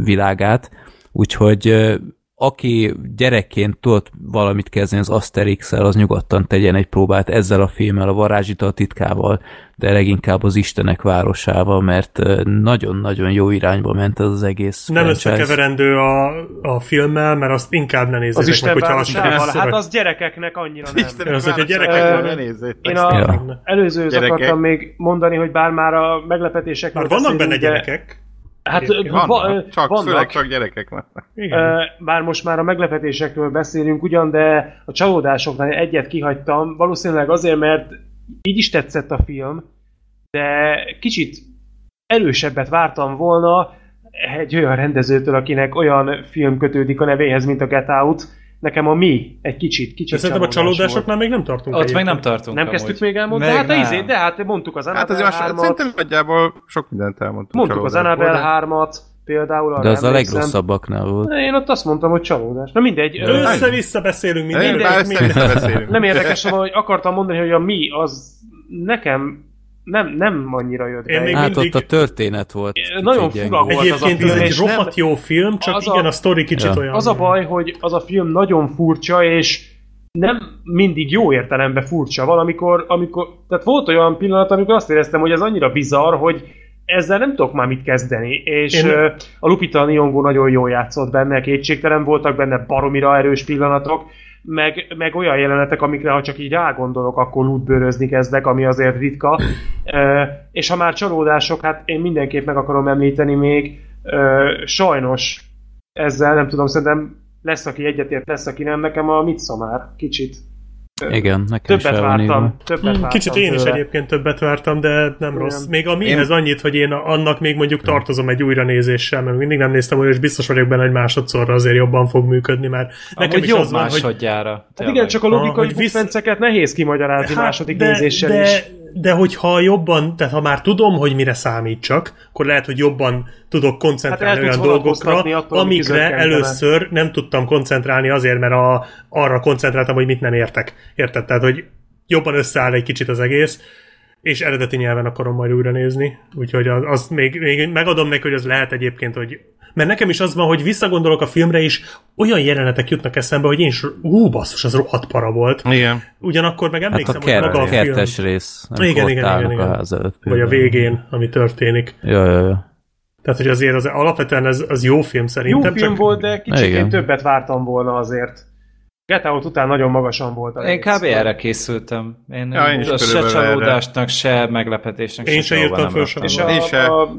világát, úgyhogy aki gyerekként tudott valamit kezdeni az asterix az nyugodtan tegyen egy próbát ezzel a filmmel, a varázsita titkával, de leginkább az Istenek városával, mert nagyon-nagyon jó irányba ment ez az egész Nem franchise. összekeverendő a, a filmmel, mert azt inkább ne nézzétek Az Isten meg, hogyha azt városával, hát az... gyerekeknek annyira nem. Istenek Az, hogy a városára gyerekek- ne nézzétek. Én a Ja. előzőhöz akartam még mondani, hogy bár már a meglepetésekről Már vannak benne gyerekek. Hát Egyébként va- csak, vannak. főleg csak gyerekek vannak. Igen. Bár most már a meglepetésekről beszélünk ugyan, de a csalódásoknál egyet kihagytam, valószínűleg azért, mert így is tetszett a film, de kicsit erősebbet vártam volna egy olyan rendezőtől, akinek olyan film kötődik a nevéhez, mint a Get Out. Nekem a mi egy kicsit, kicsit De szerintem a csalódás csalódásoknál még nem tartunk. Ott meg nem egyébként. tartunk Nem amúgy. kezdtük még elmondani? Még Hát, de nem. izé, de hát mondtuk az Hát Annabelle azért már 3-at, szerintem nagyjából sok mindent elmondtunk. mondtuk az Annabelle de- 3-at például. arra De az a legrosszabbaknál volt. Én ott azt mondtam, hogy csalódás. Na mindegy. Össze-vissza beszélünk Mindegy, minden- össze-vissza beszélünk. Nem érdekes, hogy akartam mondani, hogy a mi az nekem nem, nem annyira jött Én be. még Hát mindig- ott a történet volt. Nagyon kicsit fura volt az a Egyébként ez film, egy rohadt jó film, csak az a- igen, a sztori kicsit Ja. olyan. Az a baj, hogy az a film nagyon furcsa, és nem mindig jó értelemben furcsa. Valamikor, amikor, tehát volt olyan pillanat, amikor azt éreztem, hogy ez annyira bizarr, hogy ezzel nem tudok már mit kezdeni, és Én- Én... a Lupita Nyong'o nagyon jól játszott benne, kétségtelen voltak benne baromira erős pillanatok, meg, meg olyan jelenetek, amikre ha csak így rágondolok, akkor lútbőrözni kezdek, ami azért ritka. Ö, és ha már csalódások, hát én mindenképp meg akarom említeni még, ö, sajnos ezzel nem tudom, szerintem lesz, aki egyetért, lesz, aki nem. Nekem a Midsommar kicsit. Igen, nekem is Többet írva. vártam. Többet Hmm, vártam Kicsit én is tőle. egyébként többet vártam, de nem Igen. rossz. Még a mihez annyit, hogy én annak még mondjuk tartozom egy újranézéssel, mert mindig nem néztem újra, és biztos vagyok benne, hogy másodszorra azért jobban fog működni, mert nekem Amúgy is jobb az van, hogy másodjára. Hát igen, csak a logikai hogy visz- bukfenceket nehéz kimagyarázni Hát, második de, nézéssel de, is. De hogyha jobban, tehát ha már tudom, hogy mire számítsak, akkor lehet, hogy jobban tudok koncentrálni Hát olyan dolgokra, attól, ami amikre először nem tudtam koncentrálni azért, mert a, arra koncentráltam, hogy mit nem értek. Érted? Tehát, hogy jobban összeáll egy kicsit az egész, és eredeti nyelven akarom majd újra nézni. Úgyhogy az, azt még, még megadom neki, hogy az lehet egyébként, hogy mert nekem is az van, hogy visszagondolok a filmre is, olyan jelenetek jutnak eszembe, hogy én is, ú, basszus, az rohadt para volt. Igen. Ugyanakkor meg Hát emlékszem, a, hogy maga a kertes film, rész, Igen, igen, igen, igen. a vagy a végén, ami történik. Ja, ja, ja. Tehát, hogy azért az, alapvetően ez, az jó film Jó szerintem. film csak volt, de kicsit én többet vártam volna azért. Get Out után nagyon magasan volt a Én kb. erre készültem. Én, Ja, én is az se csalódásnak, se meglepetésnek, Én se írtam föl raktam És Én se. a Ott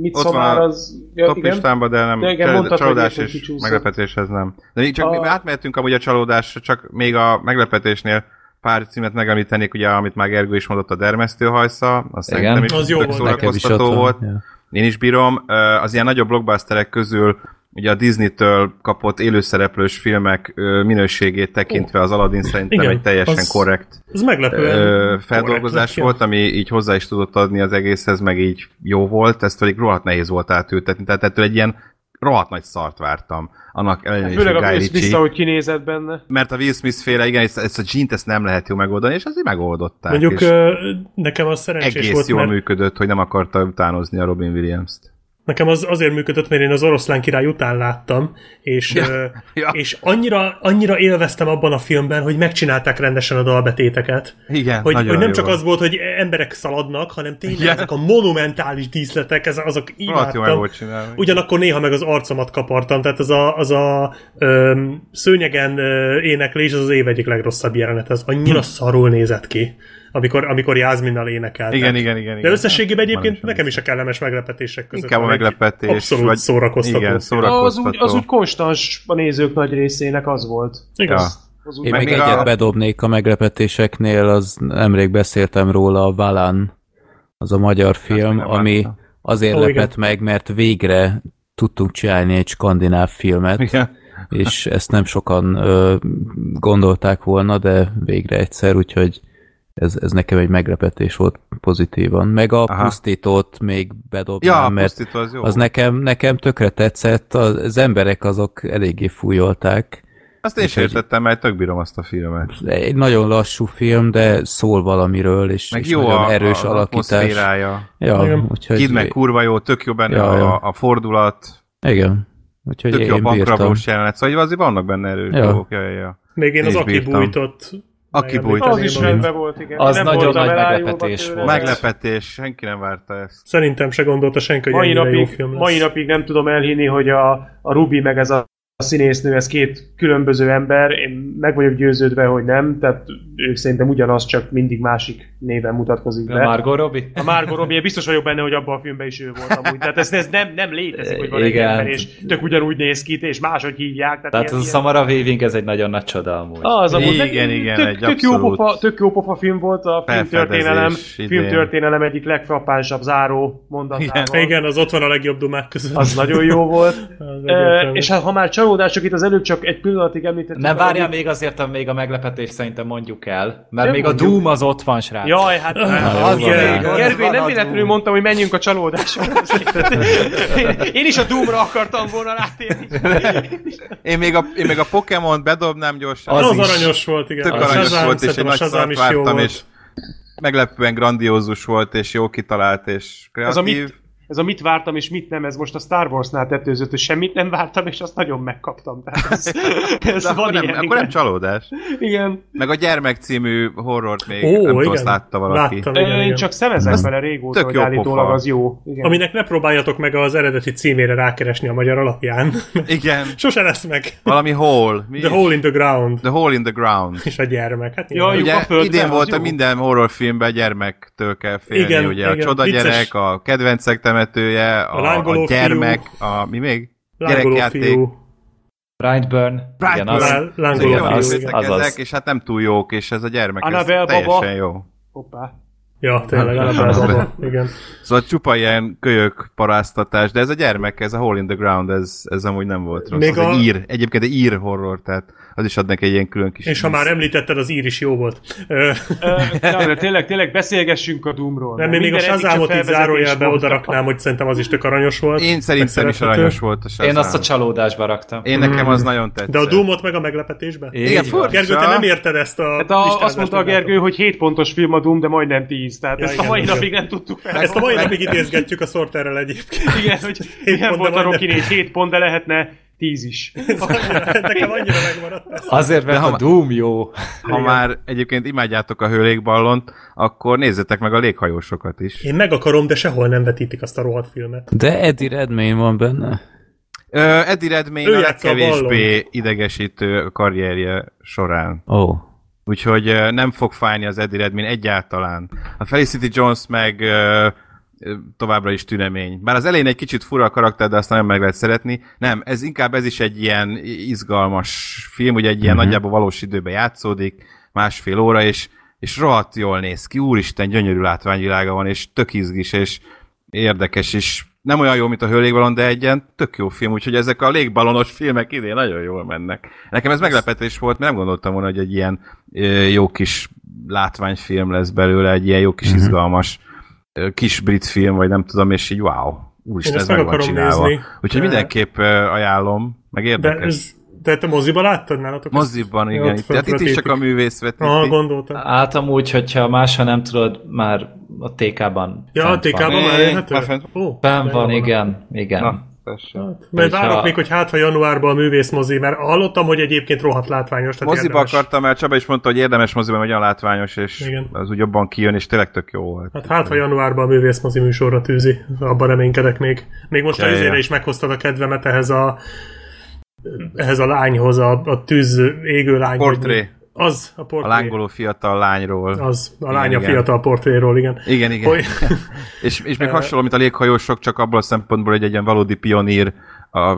Midsommar van az... Ja, Top igen? listámban, de nem. De igen, csalódás- mondtad, csalódás és meglepetéshez nem. De így csak A- mi átmehetünk amúgy a csalódásra, csak még a meglepetésnél pár címet megemlítenék, ugye, amit már Gergő is mondott, a dermesztőhajsza, azt Igen. szerintem is Az jó volt. Ott szórakoztató volt. Ja. Én is bírom. Az ilyen nagyobb blockbusterek közül ugye a Disney-től kapott élőszereplős filmek ö, minőségét tekintve az Aladdin szerintem Igen, egy teljesen az- korrekt Ez meglepően ö, korrekt feldolgozás ki. volt, ami így hozzá is tudott adni az egészhez, meg így jó volt, ezt pedig rohadt nehéz volt átültetni, tehát ettől egy ilyen rohadt nagy szart vártam. Annak ellenére is, Főleg hogy a Will Smith, ahogy kinézett benne. mert a Will Smith féle, igen, ezt, ezt a gene ezt nem lehet jó megoldani, és azért megoldották. Mondjuk nekem az szerencsés egész volt, jól mert működött, hogy nem akarta utánozni a Robin Williams-t. Nekem az azért működött, mert én az oroszlán király után láttam, és, Ja, ö, ja. és annyira, annyira élveztem abban a filmben, hogy megcsinálták rendesen a dalbetéteket. Igen, Hogy, hogy nem csak az volt, hogy emberek szaladnak, hanem tényleg Igen. ezek a monumentális díszletek, ez, azok meg imádtam. Ugyanakkor néha meg az arcomat kapartam, tehát az a, az a öm, szőnyegen ö, éneklés, az az év egyik legrosszabb jelenet, ez annyira szarul nézett ki, amikor, amikor Jászminnal énekeltek. Igen, igen, igen. De igen. összességében egyébként nekem is a kellemes meglepetések között Inkább a meglepetés, Abszolút vagy- szórakoztató. igen, film. szóra- Az úgy, az Szórakoztató. úgy konstans a nézők nagy részének az volt. Igaz. Ja. Az Én Meg egyet a- bedobnék a meglepetéseknél, az nemrég beszéltem róla, a Valán, az a magyar film, még nem ami láttam. azért Ó, lepett igen. meg, mert végre tudtunk csinálni egy skandináv filmet, Igen. és ezt nem sokan ö, gondolták volna, de végre egyszer, úgyhogy ez, ez nekem egy meglepetés volt pozitívan. Meg a Aha. pusztítót még bedobnám, Ja, mert pusztító az jó. az nekem, nekem tökre tetszett, az, emberek azok eléggé fújolták. Azt én úgyhogy- értettem, mert tök bírom azt a filmet. Egy nagyon lassú film, de szól valamiről, és, Meg és jó nagyon a, erős a, alakítás. atmoszférája. Ja, Igen. úgyhogy... Kid meg kurva jó, tök jó benne Ja, ja. a, a fordulat, Igen. Úgyhogy tök jó a bankrablós jelenet, szóval azért vannak benne erős Ja. dolgok. Ja, ja, ja. Még én Én az is Aki bújtott. Aki bújt, Az is rendben volt, igen. Az Nem nagyon nagy meglepetés volt. Meglepetés, senki nem várta ezt. Szerintem se gondolta senki, hogy Mai ennyire jó napig, film lesz. mai napig nem tudom elhinni, hogy a, a Ruby meg ez a, a színésznő, ez két különböző ember. Én meg vagyok győződve, hogy nem, tehát ők szerintem ugyanaz, csak mindig másik néven mutatkozik A be. Margot Robbie? A Margot Robbie, biztos vagyok benne, hogy abban a filmben is ő volt amúgy. Tehát ez, ez nem, nem létezik, hogy van egy Igen. ember, és tök ugyanúgy néz ki, és máshogy hívják. Tehát, Tehát az a Samara Weaving, ez egy nagyon nagy csoda amúgy. Az amúgy Igen, meg- igen, tök, egy tök, jó abszolút pofa, tök jó pofa film volt a filmtörténelem, filmtörténelem egyik legfrappánsabb záró mondatával. Igen, az ott van a legjobb dumák között. Az nagyon jó volt. Az e, és hát, ha már csalódások, itt az előbb csak egy pillanatig említettük. Nem várjál még azért, a- még a meglepetés szerintem mondjuk el, mert Nem még mondjuk. a Doom az ott van, srác. Jaj, hát az van. Gergő, nem véletlenül mondtam, hogy menjünk a csalódásokhoz. Én is a Doomra akartam volna rátérni. Én még a, én még a Pokémon bedobnám gyorsan. Az Az, aranyos volt, igen. Tök aranyos volt, és egy nagy szart vártam, és meglepően grandiózus volt, és jó kitalált, és Ez a, kreatív. Ez a mit vártam és mit nem, ez most a Star Wars-nál tetőzött, hogy semmit nem vártam, és azt nagyon megkaptam. Tehát ez, ez De akkor, van nem, ilyen, akkor igen. nem csalódás. Igen. Meg a gyermek című horrort még Ó, nem tudom, látta valaki. Láttam, igen, Én igen. csak szemezek Ez vele régóta, tök hogy jó állítólag pofa. az jó. Igen. Aminek ne próbáljatok meg az eredeti címére rákeresni a magyar alapján. Igen, Sose lesz meg. valami hole. Mi The is? Hole in the Ground. The hole in the ground. És a gyermek. Hát nyilván. Lyuk a Ugye földben, idén volt a minden horrorfilmben gyermektől kell félni, Igen, ugye a igen, csoda vicces. gyerek, a kedvencek temetője, A a, a gyermek, a mi még? Lángoló Gyerekjáték. fiú. Brightburn. Igen, Brightburn. az, Lá- lángoló az- fiú, igen. azaz. ezek, és hát nem túl jók, és ez a gyermek, ez Annabelle teljesen baba. jó. Hoppá. Ja, tényleg, Annabelle baba. Igen. Szóval csupa ilyen kölyök paráztatás, de ez a gyermek, ez a Hole in the Ground, ez, ez amúgy nem volt rossz. Még ez a- egy ír, egyébként egy ír horror, tehát az is ad neki egy ilyen külön kis... És ha már említetted, az ír is jó volt. Ö, tényleg, tényleg beszélgessünk a Doomról. Nem, még a Shazamot így zárójelbe volt. odaraknám, hogy szerintem az is tök aranyos volt. Én szerintem is aranyos volt a Shazam. Én azt a csalódásba raktam. Én nekem az nagyon tetszett. De a Doomot meg a meglepetésbe? Igen. Gergő, te nem érted ezt a Hát a, azt mondta a Gergő, hogy 7 pontos film a Doom, de majdnem 10. Tehát Ja, ezt igen, a mai napig nem tudtuk fel. Ezt a mai napig idézgetjük a Sorterrel egyébként. Igen, hogy milyen pont, volt a Rocky 4 7 pont, de lehetne 10 is. Nekem annyira megmaradt. Azért, mert De ha- a Doom jó. Ha már egyébként imádjátok a hőlékballont, akkor nézzetek meg a léghajósokat is. Én meg akarom, de sehol nem vetítik azt a rohadt filmet. De Eddie Redmayne van benne. Ö, Eddie Redmayne Ő a legkevésbé idegesítő karrierje során. Ó. Oh. Úgyhogy nem fog fájni az Eddie Redmayne egyáltalán. A Felicity Jones meg továbbra is tünemény. Bár az elején egy kicsit fura a karakter, de azt nagyon meg lehet szeretni. Nem, ez inkább ez is egy ilyen izgalmas film, ugye egy ilyen Mhm. nagyjából valós időben játszódik, másfél óra, és, és rohadt jól néz ki. Úristen, gyönyörű látványvilága van, és tök izgis, és érdekes, és nem olyan jó, mint a hőlégballon, de egy ilyen tök jó film, úgyhogy ezek a légbalonos filmek idén nagyon jól mennek. Nekem ez meglepetés volt, mert nem gondoltam volna, hogy egy ilyen jó kis látványfilm lesz belőle, egy ilyen jó kis Mhm. izgalmas kis brit film, vagy nem tudom, és így wow, úristen, ez meg van akarom csinálva. nézni. Úgyhogy De- mindenképp ajánlom, meg De, érdekes. ez, de te moziba láttad nálatok? Moziban, igen. Itt, hát itt is csak a művész vetíti. Ah, gondoltam. Hát amúgy, hogyha máshol nem tudod, már a TK-ban Ja, a fent TK-ban van. már elérhető? fent- Ó, Fenn de van, jó. igen, igen. Na, tessék. Mert Hogyha- várok még, hogy hát ha januárban a művész mozi, mert hallottam, hogy egyébként rohadt látványos. Tehát Moziba érdemes. akartam, mert Csaba is mondta, hogy érdemes moziban, hogy olyan látványos, és Igen. az úgy jobban kijön, és tényleg tök jó volt. Hát hát, ha januárban a művész mozi műsorra tűzi, abban reménykedek még. Még most Ja, a ja, is meghoztad a kedvemet ehhez a ehhez a lányhoz, a, a tűz égő lány. Portré. Az, a A portré. lángoló fiatal lányról. Az, a lánya igen. fiatal portréról, igen. Igen, igen. Hogy- és, és még hasonló, mint a léghajósok, csak abból a szempontból, hogy egy ilyen valódi pionír a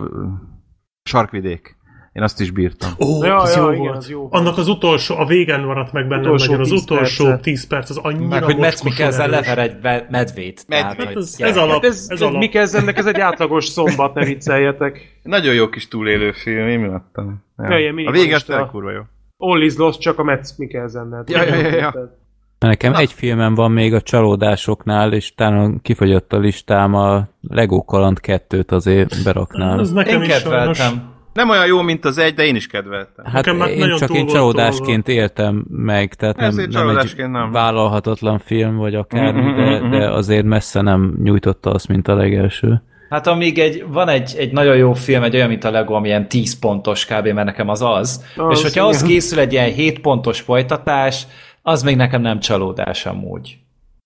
sarkvidék. Én azt is bírtam. Ó, Ja, az ja, jó igen, volt. az jó volt. Annak az utolsó, a végen maradt meg bennem Utolsó nagyon, az 10 utolsó perce. 10 perc, az annyira Meg hogy mocskosan Mikkelsen lever egy be- medvét. Tehát, Medvét. hogy Ez- ez alap. Hát ez, Ez ez alap. mi kezdennek, ez egy átlagos szombat, ne vicceljetek. Nagyon jó kis túlélő film, én miattam. Ja, ilyen a vége kurva jó. All is lost, csak a Metz Mikkelsennel. Ja, ja, ja, ja. Nekem egy filmem van még a csalódásoknál, és talán kifogyott a listám, a Lego Kaland 2-t azért beraknám. Ez nekem Én is sajnos. kedveltem. Nem olyan jó, mint az egy, de én is kedveltem. Hát Nekem én csak túl én csalódásként éltem meg, tehát nem, Ezért nem egy nem. vállalhatatlan film, vagy akármi, Mhm, de, mhm, de azért messze nem nyújtotta azt, mint a legelső. Hát amíg egy, van egy, egy nagyon jó film, egy olyan, mint a Lego, ami ilyen 10 pontos kb, mert nekem az az. Az, és hogyha az igen. készül egy ilyen 7 pontos folytatás, az még nekem nem csalódás amúgy.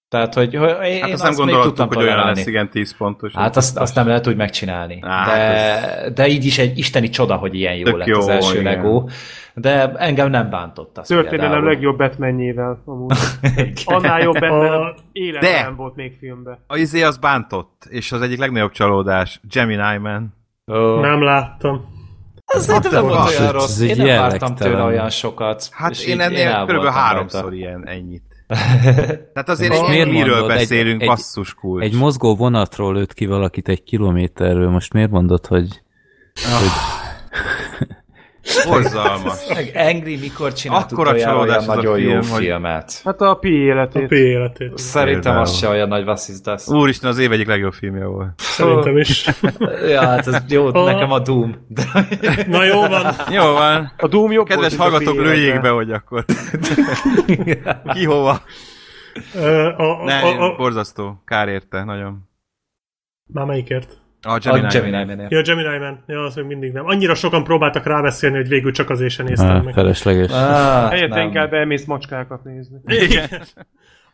Tehát, hogy, hogy én Hát azt azt nem gondoltuk, tudtam hogy olyan tolerálni. lesz, igen, 10 pontos. Hát azt, azt nem lehet úgy megcsinálni. Á, de, de így is egy isteni csoda, hogy ilyen jó Tök lett jó, az első igen. Lego. De engem nem bántott az Történelem legjobb Batmanjével, amúgy. Annál jobb Batman A- életben volt még filmben. A izé az bántott, és az egyik legnagyobb csalódás, Gemini Man. Ó. Nem láttam. Az szerintem nem volt olyan Ez rossz. Én nem vártam tőle olyan sokat. Hát én ennél kb. háromszor ilyen ennyit. Tehát azért Most miért miről mondod? Beszélünk, egy- basszus kulcs. Egy mozgó vonatról lőtt ki valakit egy kilométerről, most miért mondod, hogy Borzalmas. Meg Angry mikor csinált Akkora utoljára olyan csalódás az a nagyon jó hogy- filmet? Hát a Pi A életét. P életét. Szerintem az se olyan nagy vasszizdasz. Úristen, az év egyik legjobb filmje volt. Szerintem is. Ja, hát ez jó, A- nekem a Doom. De... Na jó van. Jó van. A Doom jobb Kedves a hallgatók, Pi lőjék be, hogy akkor. Ki hova? Ö, A, a, a, a, borzasztó. Kár érte, nagyon. már melyikért? A A Gemini. Gemini Man. Ja, Gemini Man. Ja, az még mindig nem. Annyira sokan próbáltak rábeszélni, hogy végül csak azért sem néztem Ah, meg. felesleges. Ah, Helyette inkább elmész macskákat nézni. Igen.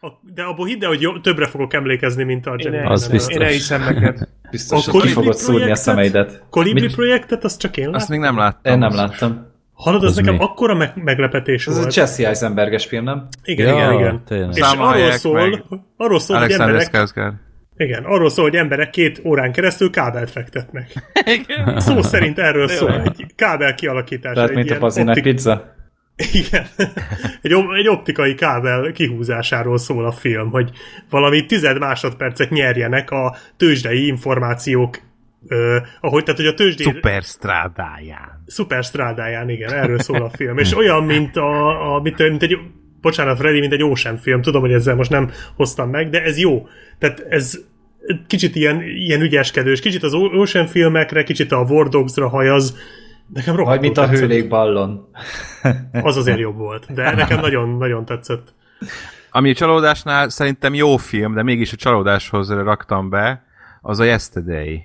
A- De abból hidd el, hogy jó, többre fogok emlékezni, mint a Én, Gemini el, Az biztos. én elhiszem neked. Biztos, A hogy ki Kolibri fogod szúrni a projektet? szemeidet. Kolibri Mit? projektet, azt csak én Azt láttam. még nem láttam. Én nem láttam. Hallod, az, Az nekem mi? akkora me- meglepetés Ez a volt. Jesse Eisenberges film, nem? Igen, Ja, igen, igen. tényleg. És arról szól, meg arról szól, hogy emberek, Skarsgård. Igen, arról szól, hogy emberek két órán keresztül kábelt fektetnek. Szó szerint erről szól, egy kábel kialakítása. Tehát egy mint a ilyen Pazinek optik- pizza? Igen. Egy, egy optikai kábel kihúzásáról szól a film, hogy valami tized másodpercet nyerjenek a tőzsdei információk Ö, ahogy, tehát, hogy a tőzsdei Superstrádáján. szuperstrádáján, igen, erről szól a film. És olyan, mint, a, a, mint, mint egy, bocsánat, Freddy, mint egy Ocean film. Tudom, hogy ezzel most nem hoztam meg, de ez jó. Tehát ez kicsit ilyen, ilyen ügyeskedős, kicsit az Ocean filmekre, kicsit a War Dogs-ra hajaz. Nekem rohadtul Vagy mint a hőlékballon. Az azért jobb volt, de nekem nagyon-nagyon tetszett. Ami a csalódásnál szerintem jó film, de mégis a csalódáshoz raktam be, az a Yesterday.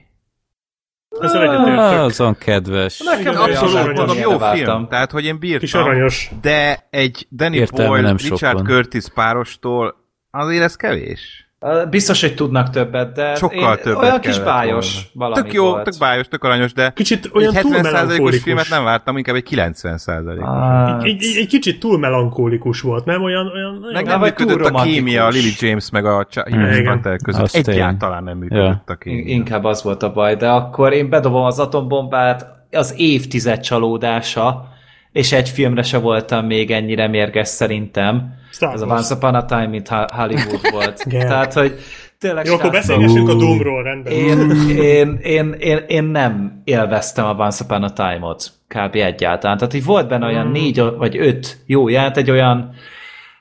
Ezzel Ah, azon kedves. Nekem Abszolút, aranyos. mondom, jó Vártam. film. Tehát, hogy én Kis bírtam, aranyos. de egy Danny Értelme Boyle, Richard. Curtis párostól azért ez kevés. Biztos, hogy tudnak többet, de Sokkal én, többet olyan kis bájos volna. valami Tök jó, volt. tök bájos, tök aranyos, de Kicsit olyan egy túl 70%-os melankólikus. filmet nem vártam, inkább egy 90%-os. Ah, Egy, egy, egy kicsit túl melankólikus volt, nem? Olyan, olyan, olyan Meg Ja, nem vagy túl működött a kémia a Lily James meg a. Hughes Panther között. Az tény. Egyáltalán nem működött a kémia. Inkább az volt a baj, de akkor én bedobom az atombombát, az évtized csalódása, és egy filmre se voltam még ennyire mérges szerintem. Star Ez a Wars. Once Upon a Time, mint Ha- Hollywood volt. Igen. Tehát, hogy tényleg Jó, akkor beszélgessünk a Doomról, rendben. én, én, én, én, én nem élveztem a Once Upon a Time-ot kb. egyáltalán. Tehát így volt benne olyan négy vagy öt jó jelent, egy olyan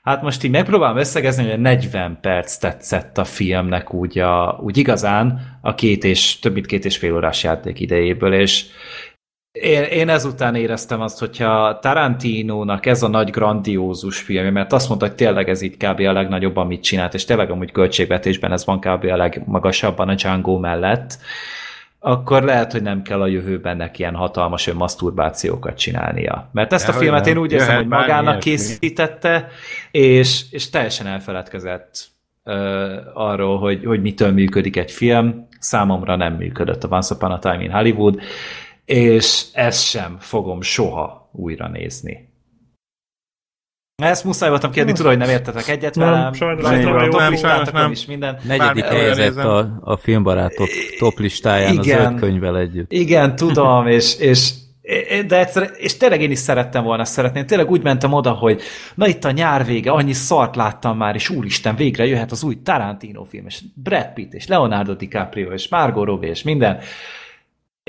Hát most így megpróbálom összegezni, hogy 40 perc tetszett a filmnek úgy, a, úgy igazán a két és, több mint két és fél órás játék idejéből, és én, én ezután éreztem azt, hogyha Tarantinónak ez a nagy grandiózus filmje, mert azt mondta, hogy tényleg ez így kb. a legnagyobb, amit csinált, és tényleg amúgy költségvetésben ez van kb. a legmagasabban a Django mellett, akkor lehet, hogy nem kell a jövőben neki ilyen hatalmas önmaszturbációkat csinálnia. Mert ezt a Dehogy filmet nem. én úgy érzem, Jöhet hogy magának készítette, és, és teljesen elfeledkezett ö, arról, hogy, hogy mitől működik egy film. Számomra nem működött a Once Upon a Time in Hollywood, és ezt sem fogom soha újra nézni. Ezt muszáj voltam kérni, tudom, hogy nem értetek egyet Nem, velem. sajnos nem, a top nem, sajnos nem. is minden. Negyedik helyezett a, a filmbarátok top listáján az Igen. öt könyvvel együtt. Igen, tudom, és, és de egyszer, és tényleg én is szerettem volna szeretni. Én tényleg úgy mentem oda, hogy na itt a nyár vége, annyi szart láttam már, és úristen, végre jöhet az új Tarantino film, és Brad Pitt, és Leonardo DiCaprio, és Margot Robbie, és minden.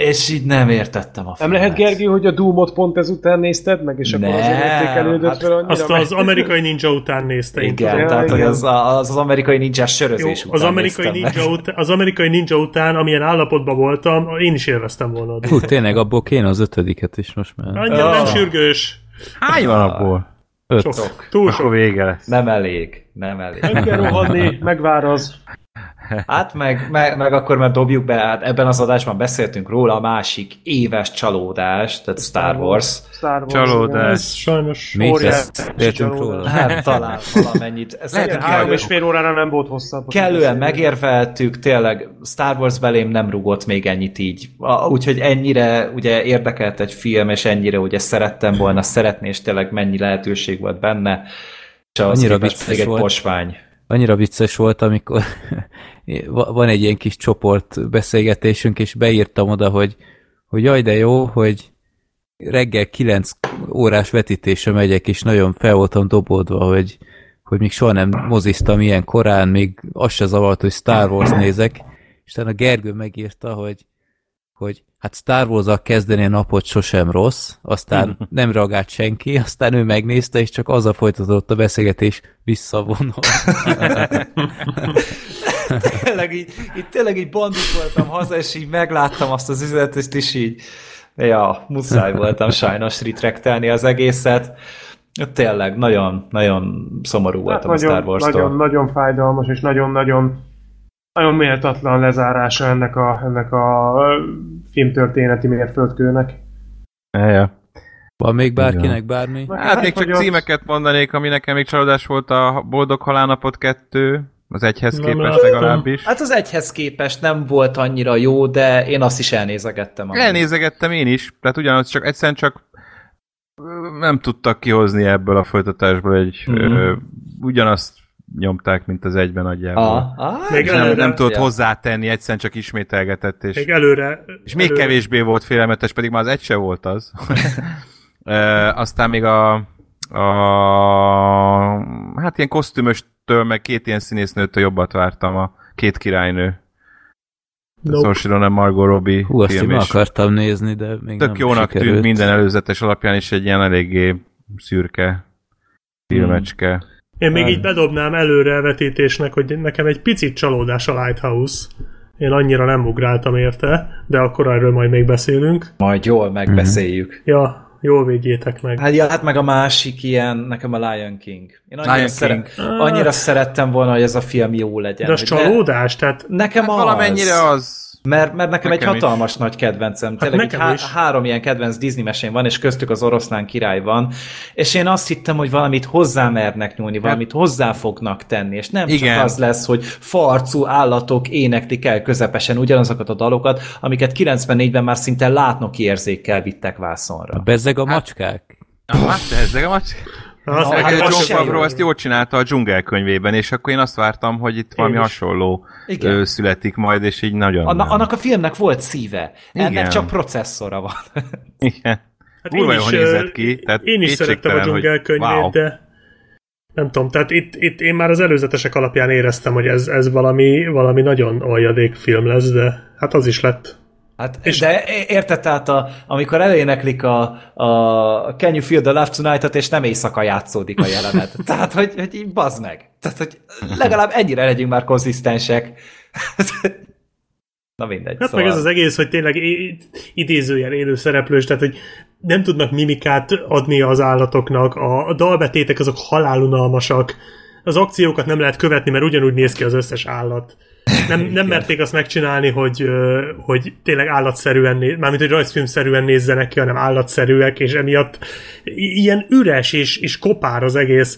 És így nem értettem a Nem filmet. lehet, Gergő, hogy a Doomot pont ezután nézted meg, és akkor Nem, azért értékelődött hát fel annyira? Azt az amerikai ninja után nézte. Igen, tudom. tehát hogy igen. az, az, az amerikai ninja sörözés Jó, után az amerikai, ninja után, az amerikai ninja után, amilyen állapotban voltam, én is élveztem volna. a Hú, tényleg abból kéne az ötödiket is most már. Annyira nem Ah. sürgős. Hány van abból? Öt. Sok. Túl sok. Akkor vége lesz. Nem elég, nem elég. Nem kell rohanni, megvár az. Hát meg, meg, meg akkor már dobjuk be, hát ebben az adásban beszéltünk róla, a másik éves csalódás, tehát Star Wars. Star Wars. Csalódás. Ez sajnos Mi is óriási beszéltünk róla. Hát talán valamennyit. Ez Igen, szerintem három és fél órára nem volt hosszabb. kellően megérveltük, tényleg Star Wars belém nem rugott még ennyit így. Úgyhogy ennyire ugye érdekelt egy film, és ennyire ugye szerettem volna szeretni, és tényleg mennyi lehetőség volt benne. És az Annyira vicces pedig egy volt. posvány. Annyira vicces volt, amikor va- van egy ilyen kis csoport beszélgetésünk, és beírtam oda, hogy, hogy jaj, de jó, hogy reggel 9 órás vetítésre megyek, és nagyon fel voltam dobódva, hogy, hogy még soha nem moziztam ilyen korán, még az se zavart, hogy Star Wars nézek, és utána Gergő megírta, hogy hogy hát Star wars kezdeni a napot sosem rossz, aztán nem reagált senki, aztán ő megnézte, és csak azzal folytatódott a beszélgetés visszavonul. tényleg így, így, tényleg így bandit voltam haza, és így megláttam azt az üzenetet, és így ja, muszáj voltam sajnos ritrektelni az egészet. Tényleg, nagyon, nagyon szomorú Hát voltam a Star nagyon, Wars-tól. nagyon, nagyon fájdalmas, és nagyon-nagyon nagyon méltatlan lezárása ennek a, ennek a filmtörténeti mérföldkőnek. Ja. Van még bárkinek bármi? Hát még csak címeket mondanék, ami nekem még csalódás volt a Boldog Halálnapot 2, az egyhez képest legalábbis. Hát az egyhez képest nem volt annyira jó, de én azt is elnézegettem. amúgy. Elnézegettem én is, tehát ugyanaz, csak egyszerűen csak nem tudtak kihozni ebből a folytatásból egy Mhm. ö, ugyanazt nyomták, mint az egyben nagyjából. Ah, ah, Még nem, előre- nem tudott Ja. hozzátenni, egyszerűen csak ismételgetett, és, Még előre... és még előre, kevésbé volt félelmetes, pedig már az egy se volt az. Ö, aztán még a, a hát ilyen kosztümöstől, meg két ilyen színésznőtől jobbat vártam a két királynő. Nope. Saoirse Ronan, Margot Robbie Hú, azt én akartam nézni, de még tök nem jónak sikerült. tűnt minden előzetes alapján is egy ilyen eléggé szürke filmecske. Én még Nem. így bedobnám előrevetítésnek, hogy nekem egy picit csalódás a Lighthouse. Én annyira nem ugráltam érte, de akkor erről majd még beszélünk. Majd jól megbeszéljük. Ja, jól védjétek meg. Hát, ja, hát meg a másik ilyen, nekem a Lion King. Én annyira, Lion szere- King. annyira szerettem volna, hogy ez a film jó legyen. De az ne- csalódás? Tehát Nekem Hát az. valamennyire az... Mert, mert nekem, Nekem egy is. hatalmas nagy kedvencem. Tényleg nekem így há- is. három ilyen kedvenc Disney mesén van, és köztük az oroszlán király van. És én azt hittem, hogy valamit hozzámernek nyúlni, valamit hozzá fognak tenni, és nem Igen. csak az lesz, hogy farcú állatok éneklik el közepesen ugyanazokat a dalokat, amiket 94-ben már szinte látnoki érzékkel vittek vászonra. Bezzeg a macskák? Hát ezek a macs... azt Na, hát John Favreau jó. ezt jól csinálta a dzsungel könyvében, és akkor én azt vártam, hogy itt valami is. hasonló Igen. születik majd, és így nagyon Anna, nem. annak a filmnek volt szíve. Ennek Igen. csak processzora van. Igen. hát Kurva én jól is, nézett ki, tehát én is szerettem a dzsungelkönyvét, wow. de nem tudom, tehát itt, itt én már az előzetesek alapján éreztem, hogy ez, ez valami, valami nagyon aljadék film lesz, de hát az is lett. Hát, És- de érted, tehát a, amikor eléneklik a, a Can you feel the love tonight és nem éjszaka játszódik a jelenet. tehát, hogy, hogy így bazd meg. Tehát, hogy legalább ennyire legyünk már konzisztensek. Na mindegy. Hát szóval. meg ez az egész, hogy tényleg idézőjel élő szereplős, tehát hogy nem tudnak mimikát adni az állatoknak, a dalbetétek azok halálunalmasak, az akciókat nem lehet követni, mert ugyanúgy néz ki az összes állat. Nem, nem merték azt megcsinálni, hogy, hogy tényleg állatszerűen, néz, mármint hogy rajzfilmszerűen nézzenek ki, hanem állatszerűek, és emiatt ilyen üres és, és kopár az egész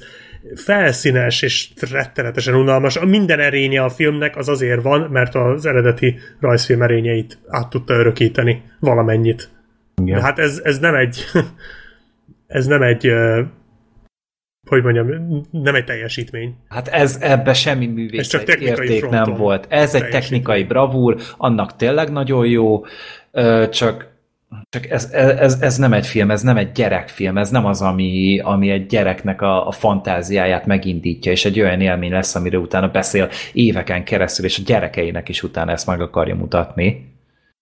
felszínes és rettenetesen unalmas. A minden erénye a filmnek az azért van, mert az eredeti rajzfilm erényeit át tudta örökíteni valamennyit. Igen. De hát ez, ez nem egy ez nem egy hogy mondjam, nem egy teljesítmény. Hát ez ebbe semmi Ez művészet csak technikai érték fronton nem volt. Ez egy technikai bravúr, annak tényleg nagyon jó, csak csak ez, ez, ez nem egy film, ez nem egy gyerekfilm, ez nem az, ami, ami egy gyereknek a, a fantáziáját megindítja, és egy olyan élmény lesz, amire utána beszél éveken keresztül, és a gyerekeinek is utána ezt meg akarja mutatni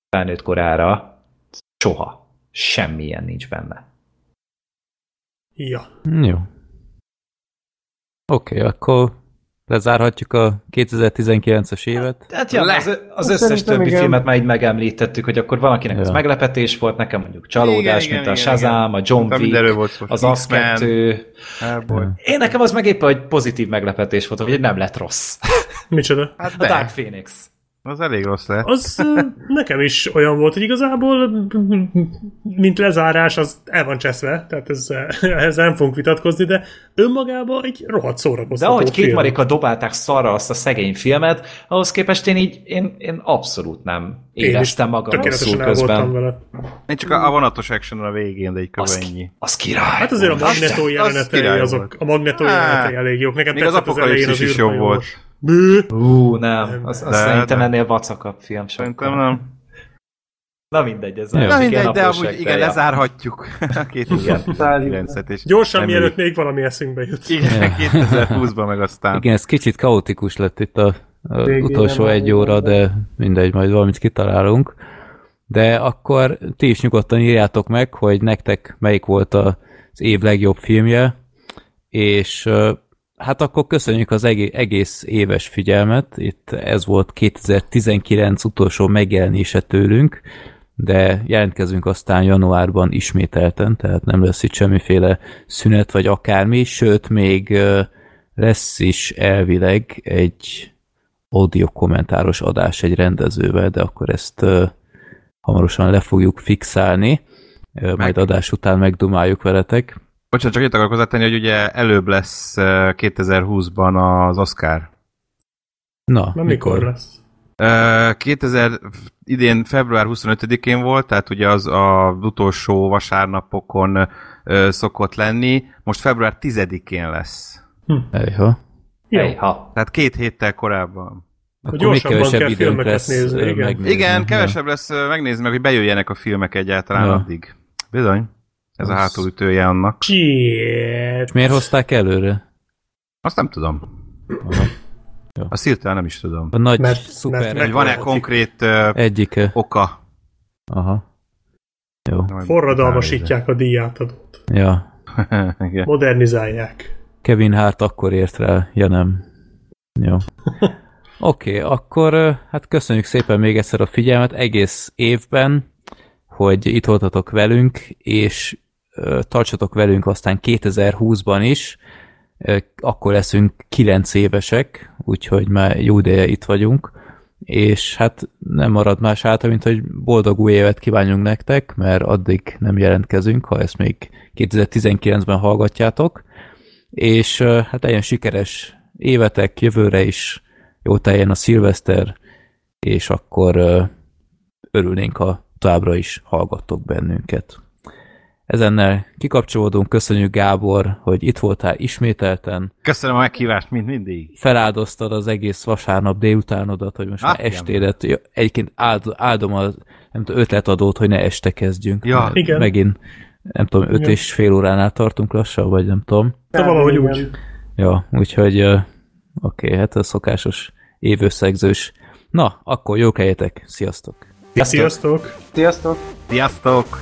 felnőtt korára. Soha. Semmilyen nincs benne. Ja. Jó. Oké, okay, akkor lezárhatjuk a 2019-es évet. Hát ja, Le. az, az Hát összes többi igen. filmet már így megemlítettük, hogy akkor valakinek ez Ja. meglepetés volt, nekem mondjuk csalódás, Igen, mint igen, a igen, Shazam, a John Wick, volt az az X-Men, kettő. Én nekem az meg éppen, hogy pozitív meglepetés volt, hogy nem lett rossz. Micsoda? Hát A Dark Phoenix. Az elég rossz lett. Az nekem is olyan volt, hogy igazából mint lezárás, az el van cseszve, tehát ez, ezzel nem fogunk vitatkozni, de önmagában egy rohadt De szórakoztató ahogy két marika dobálták szarra azt a szegény filmet, ahhoz képest én így, én, én abszolút nem Én is éreztem magam tökéletesen rosszul közben. vele. Én csak a, a vonatos action a végén, de egy kb. Az, ennyi. az király. Hát azért a az jelenetei, király azok, a Magneto Á, jelenetei elég jók. Nekem még az az elején az Apokalipszis is jobb volt. Bű. Ú, nem, az, az De- szerintem de- ennél vacakabb film. Szerintem nem. Na mindegy, ez Na mindegy, de amúgy igen, lezárhatjuk a 2009-et. És Gyorsan, reméljük- mielőtt még valami eszünkbe jut. Igen, 2020-ban meg aztán. Igen, ez kicsit kaotikus lett itt a, a Végén utolsó nem egy óra, de- de mindegy, majd valamit kitalálunk. De akkor ti is nyugodtan írjátok meg, hogy nektek melyik volt a- az év legjobb filmje, és hát akkor köszönjük az egé- egész éves figyelmet. Itt ez volt 2019 utolsó megjelenése tőlünk, de jelentkezünk aztán januárban ismételten, tehát nem lesz itt semmiféle szünet vagy akármi, sőt még lesz is elvileg egy audio kommentáros adás egy rendezővel, de akkor ezt hamarosan le fogjuk fixálni, majd adás után megdumáljuk veletek. Bocsánat, csak itt akarok hozzátenni, hogy ugye előbb lesz eh, 2020-ban az Oscar. Na, Na mikor lesz? Eh, 2000 idén február 25-én volt, tehát ugye az az utolsó vasárnapokon eh, szokott lenni, most február 10-én lesz. Ejha. Jó. Ejha. Tehát két héttel korábban. Akkor még kevesebb kell időnk filmeket lesz nézni, igen. megnézni. Igen, Ja. kevesebb lesz megnézni meg, hogy bejöjjenek a filmek egyáltalán Ja. addig. Bizony. Ez a Az- hátulütője annak. Shit. És miért hozták előre? Azt nem tudom. Jó. Azt hirtelen nem is tudom. A nagy Mert- szuper mert- van-e konkrét ö, egyike. oka? Aha. Jó. Forradalmasítják a díjátadót. Ja. Igen. Modernizálják. Kevin Hart akkor ért rá, ja nem. Jó. Oké, okay, akkor hát köszönjük szépen még egyszer a figyelmet egész évben, hogy itt voltatok velünk, és tartsatok velünk aztán 2020-ban is, akkor leszünk 9 évesek, úgyhogy már jó ideje itt vagyunk, és hát nem marad más hátra, mint hogy boldog új évet kívánjunk nektek, mert addig nem jelentkezünk, ha ezt még 2019-ben hallgatjátok, és hát legyen sikeres évetek, jövőre is jó teljen a szilveszter, és akkor örülnénk, ha továbbra is hallgattok bennünket. Ezennel kikapcsolódunk, köszönjük Gábor, hogy itt voltál ismételten, Köszönöm a meghívást, mint mindig. feláldoztad az egész vasárnap délutánodat, hogy most Ah, már estédet, egyébként áld, áldom az nem tudom, ötletadót, hogy ne este kezdjünk. Ja. Igen. Megint, nem tudom, öt Igen. és fél óránál tartunk lassan, vagy nem tudom. De valahogy Igen. úgy. Ja, úgyhogy oké, hát a szokásos évösszegzős. Na, akkor jó keljetek, sziasztok! Sziasztok! Sziasztok! Sziasztok!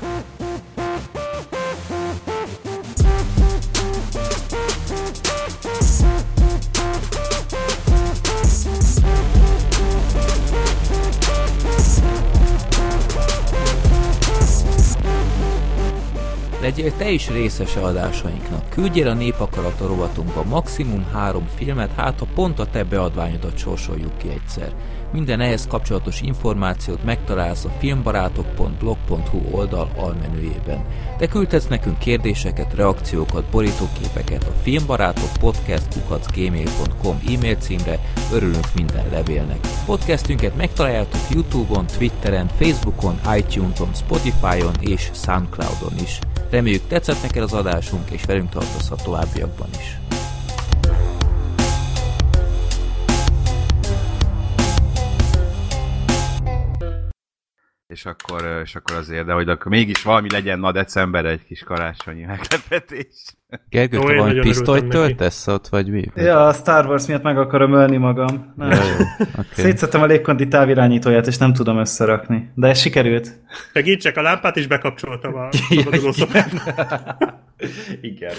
Legyél te is részese adásainknak. Küldjél a Népakarata rovatunkba maximum három filmet, hát ha pont a te beadványodat sorsoljuk ki egyszer. Minden ehhez kapcsolatos információt megtalálsz a filmbarátok.blog.hu oldal almenüjében. Te küldhetsz nekünk kérdéseket, reakciókat, borítóképeket a filmbarátok podcast.gmail.com e-mail címre, örülünk minden levélnek. Podcastünket megtaláljátok Youtube-on, Twitteren, Facebookon, iTunes-on, Spotify-on és Soundcloud-on is. Reméljük tetszett neked az adásunk, és velünk tartozz a továbbiakban is. És akkor, és akkor azért, de hogy akkor mégis valami legyen ma december egy kis karácsonyi meglepetés. Gergő, te valami pisztolyt töltesz ott, vagy mi? Ja, a Star Wars miatt meg akarom ölni magam. Nem. Ja, jó, oké. Szétszedtem a légkondi távirányítóját, és nem tudom összerakni. De ez sikerült. Segítsek, a lámpát is bekapcsoltam a szabaduló szobában. Igen.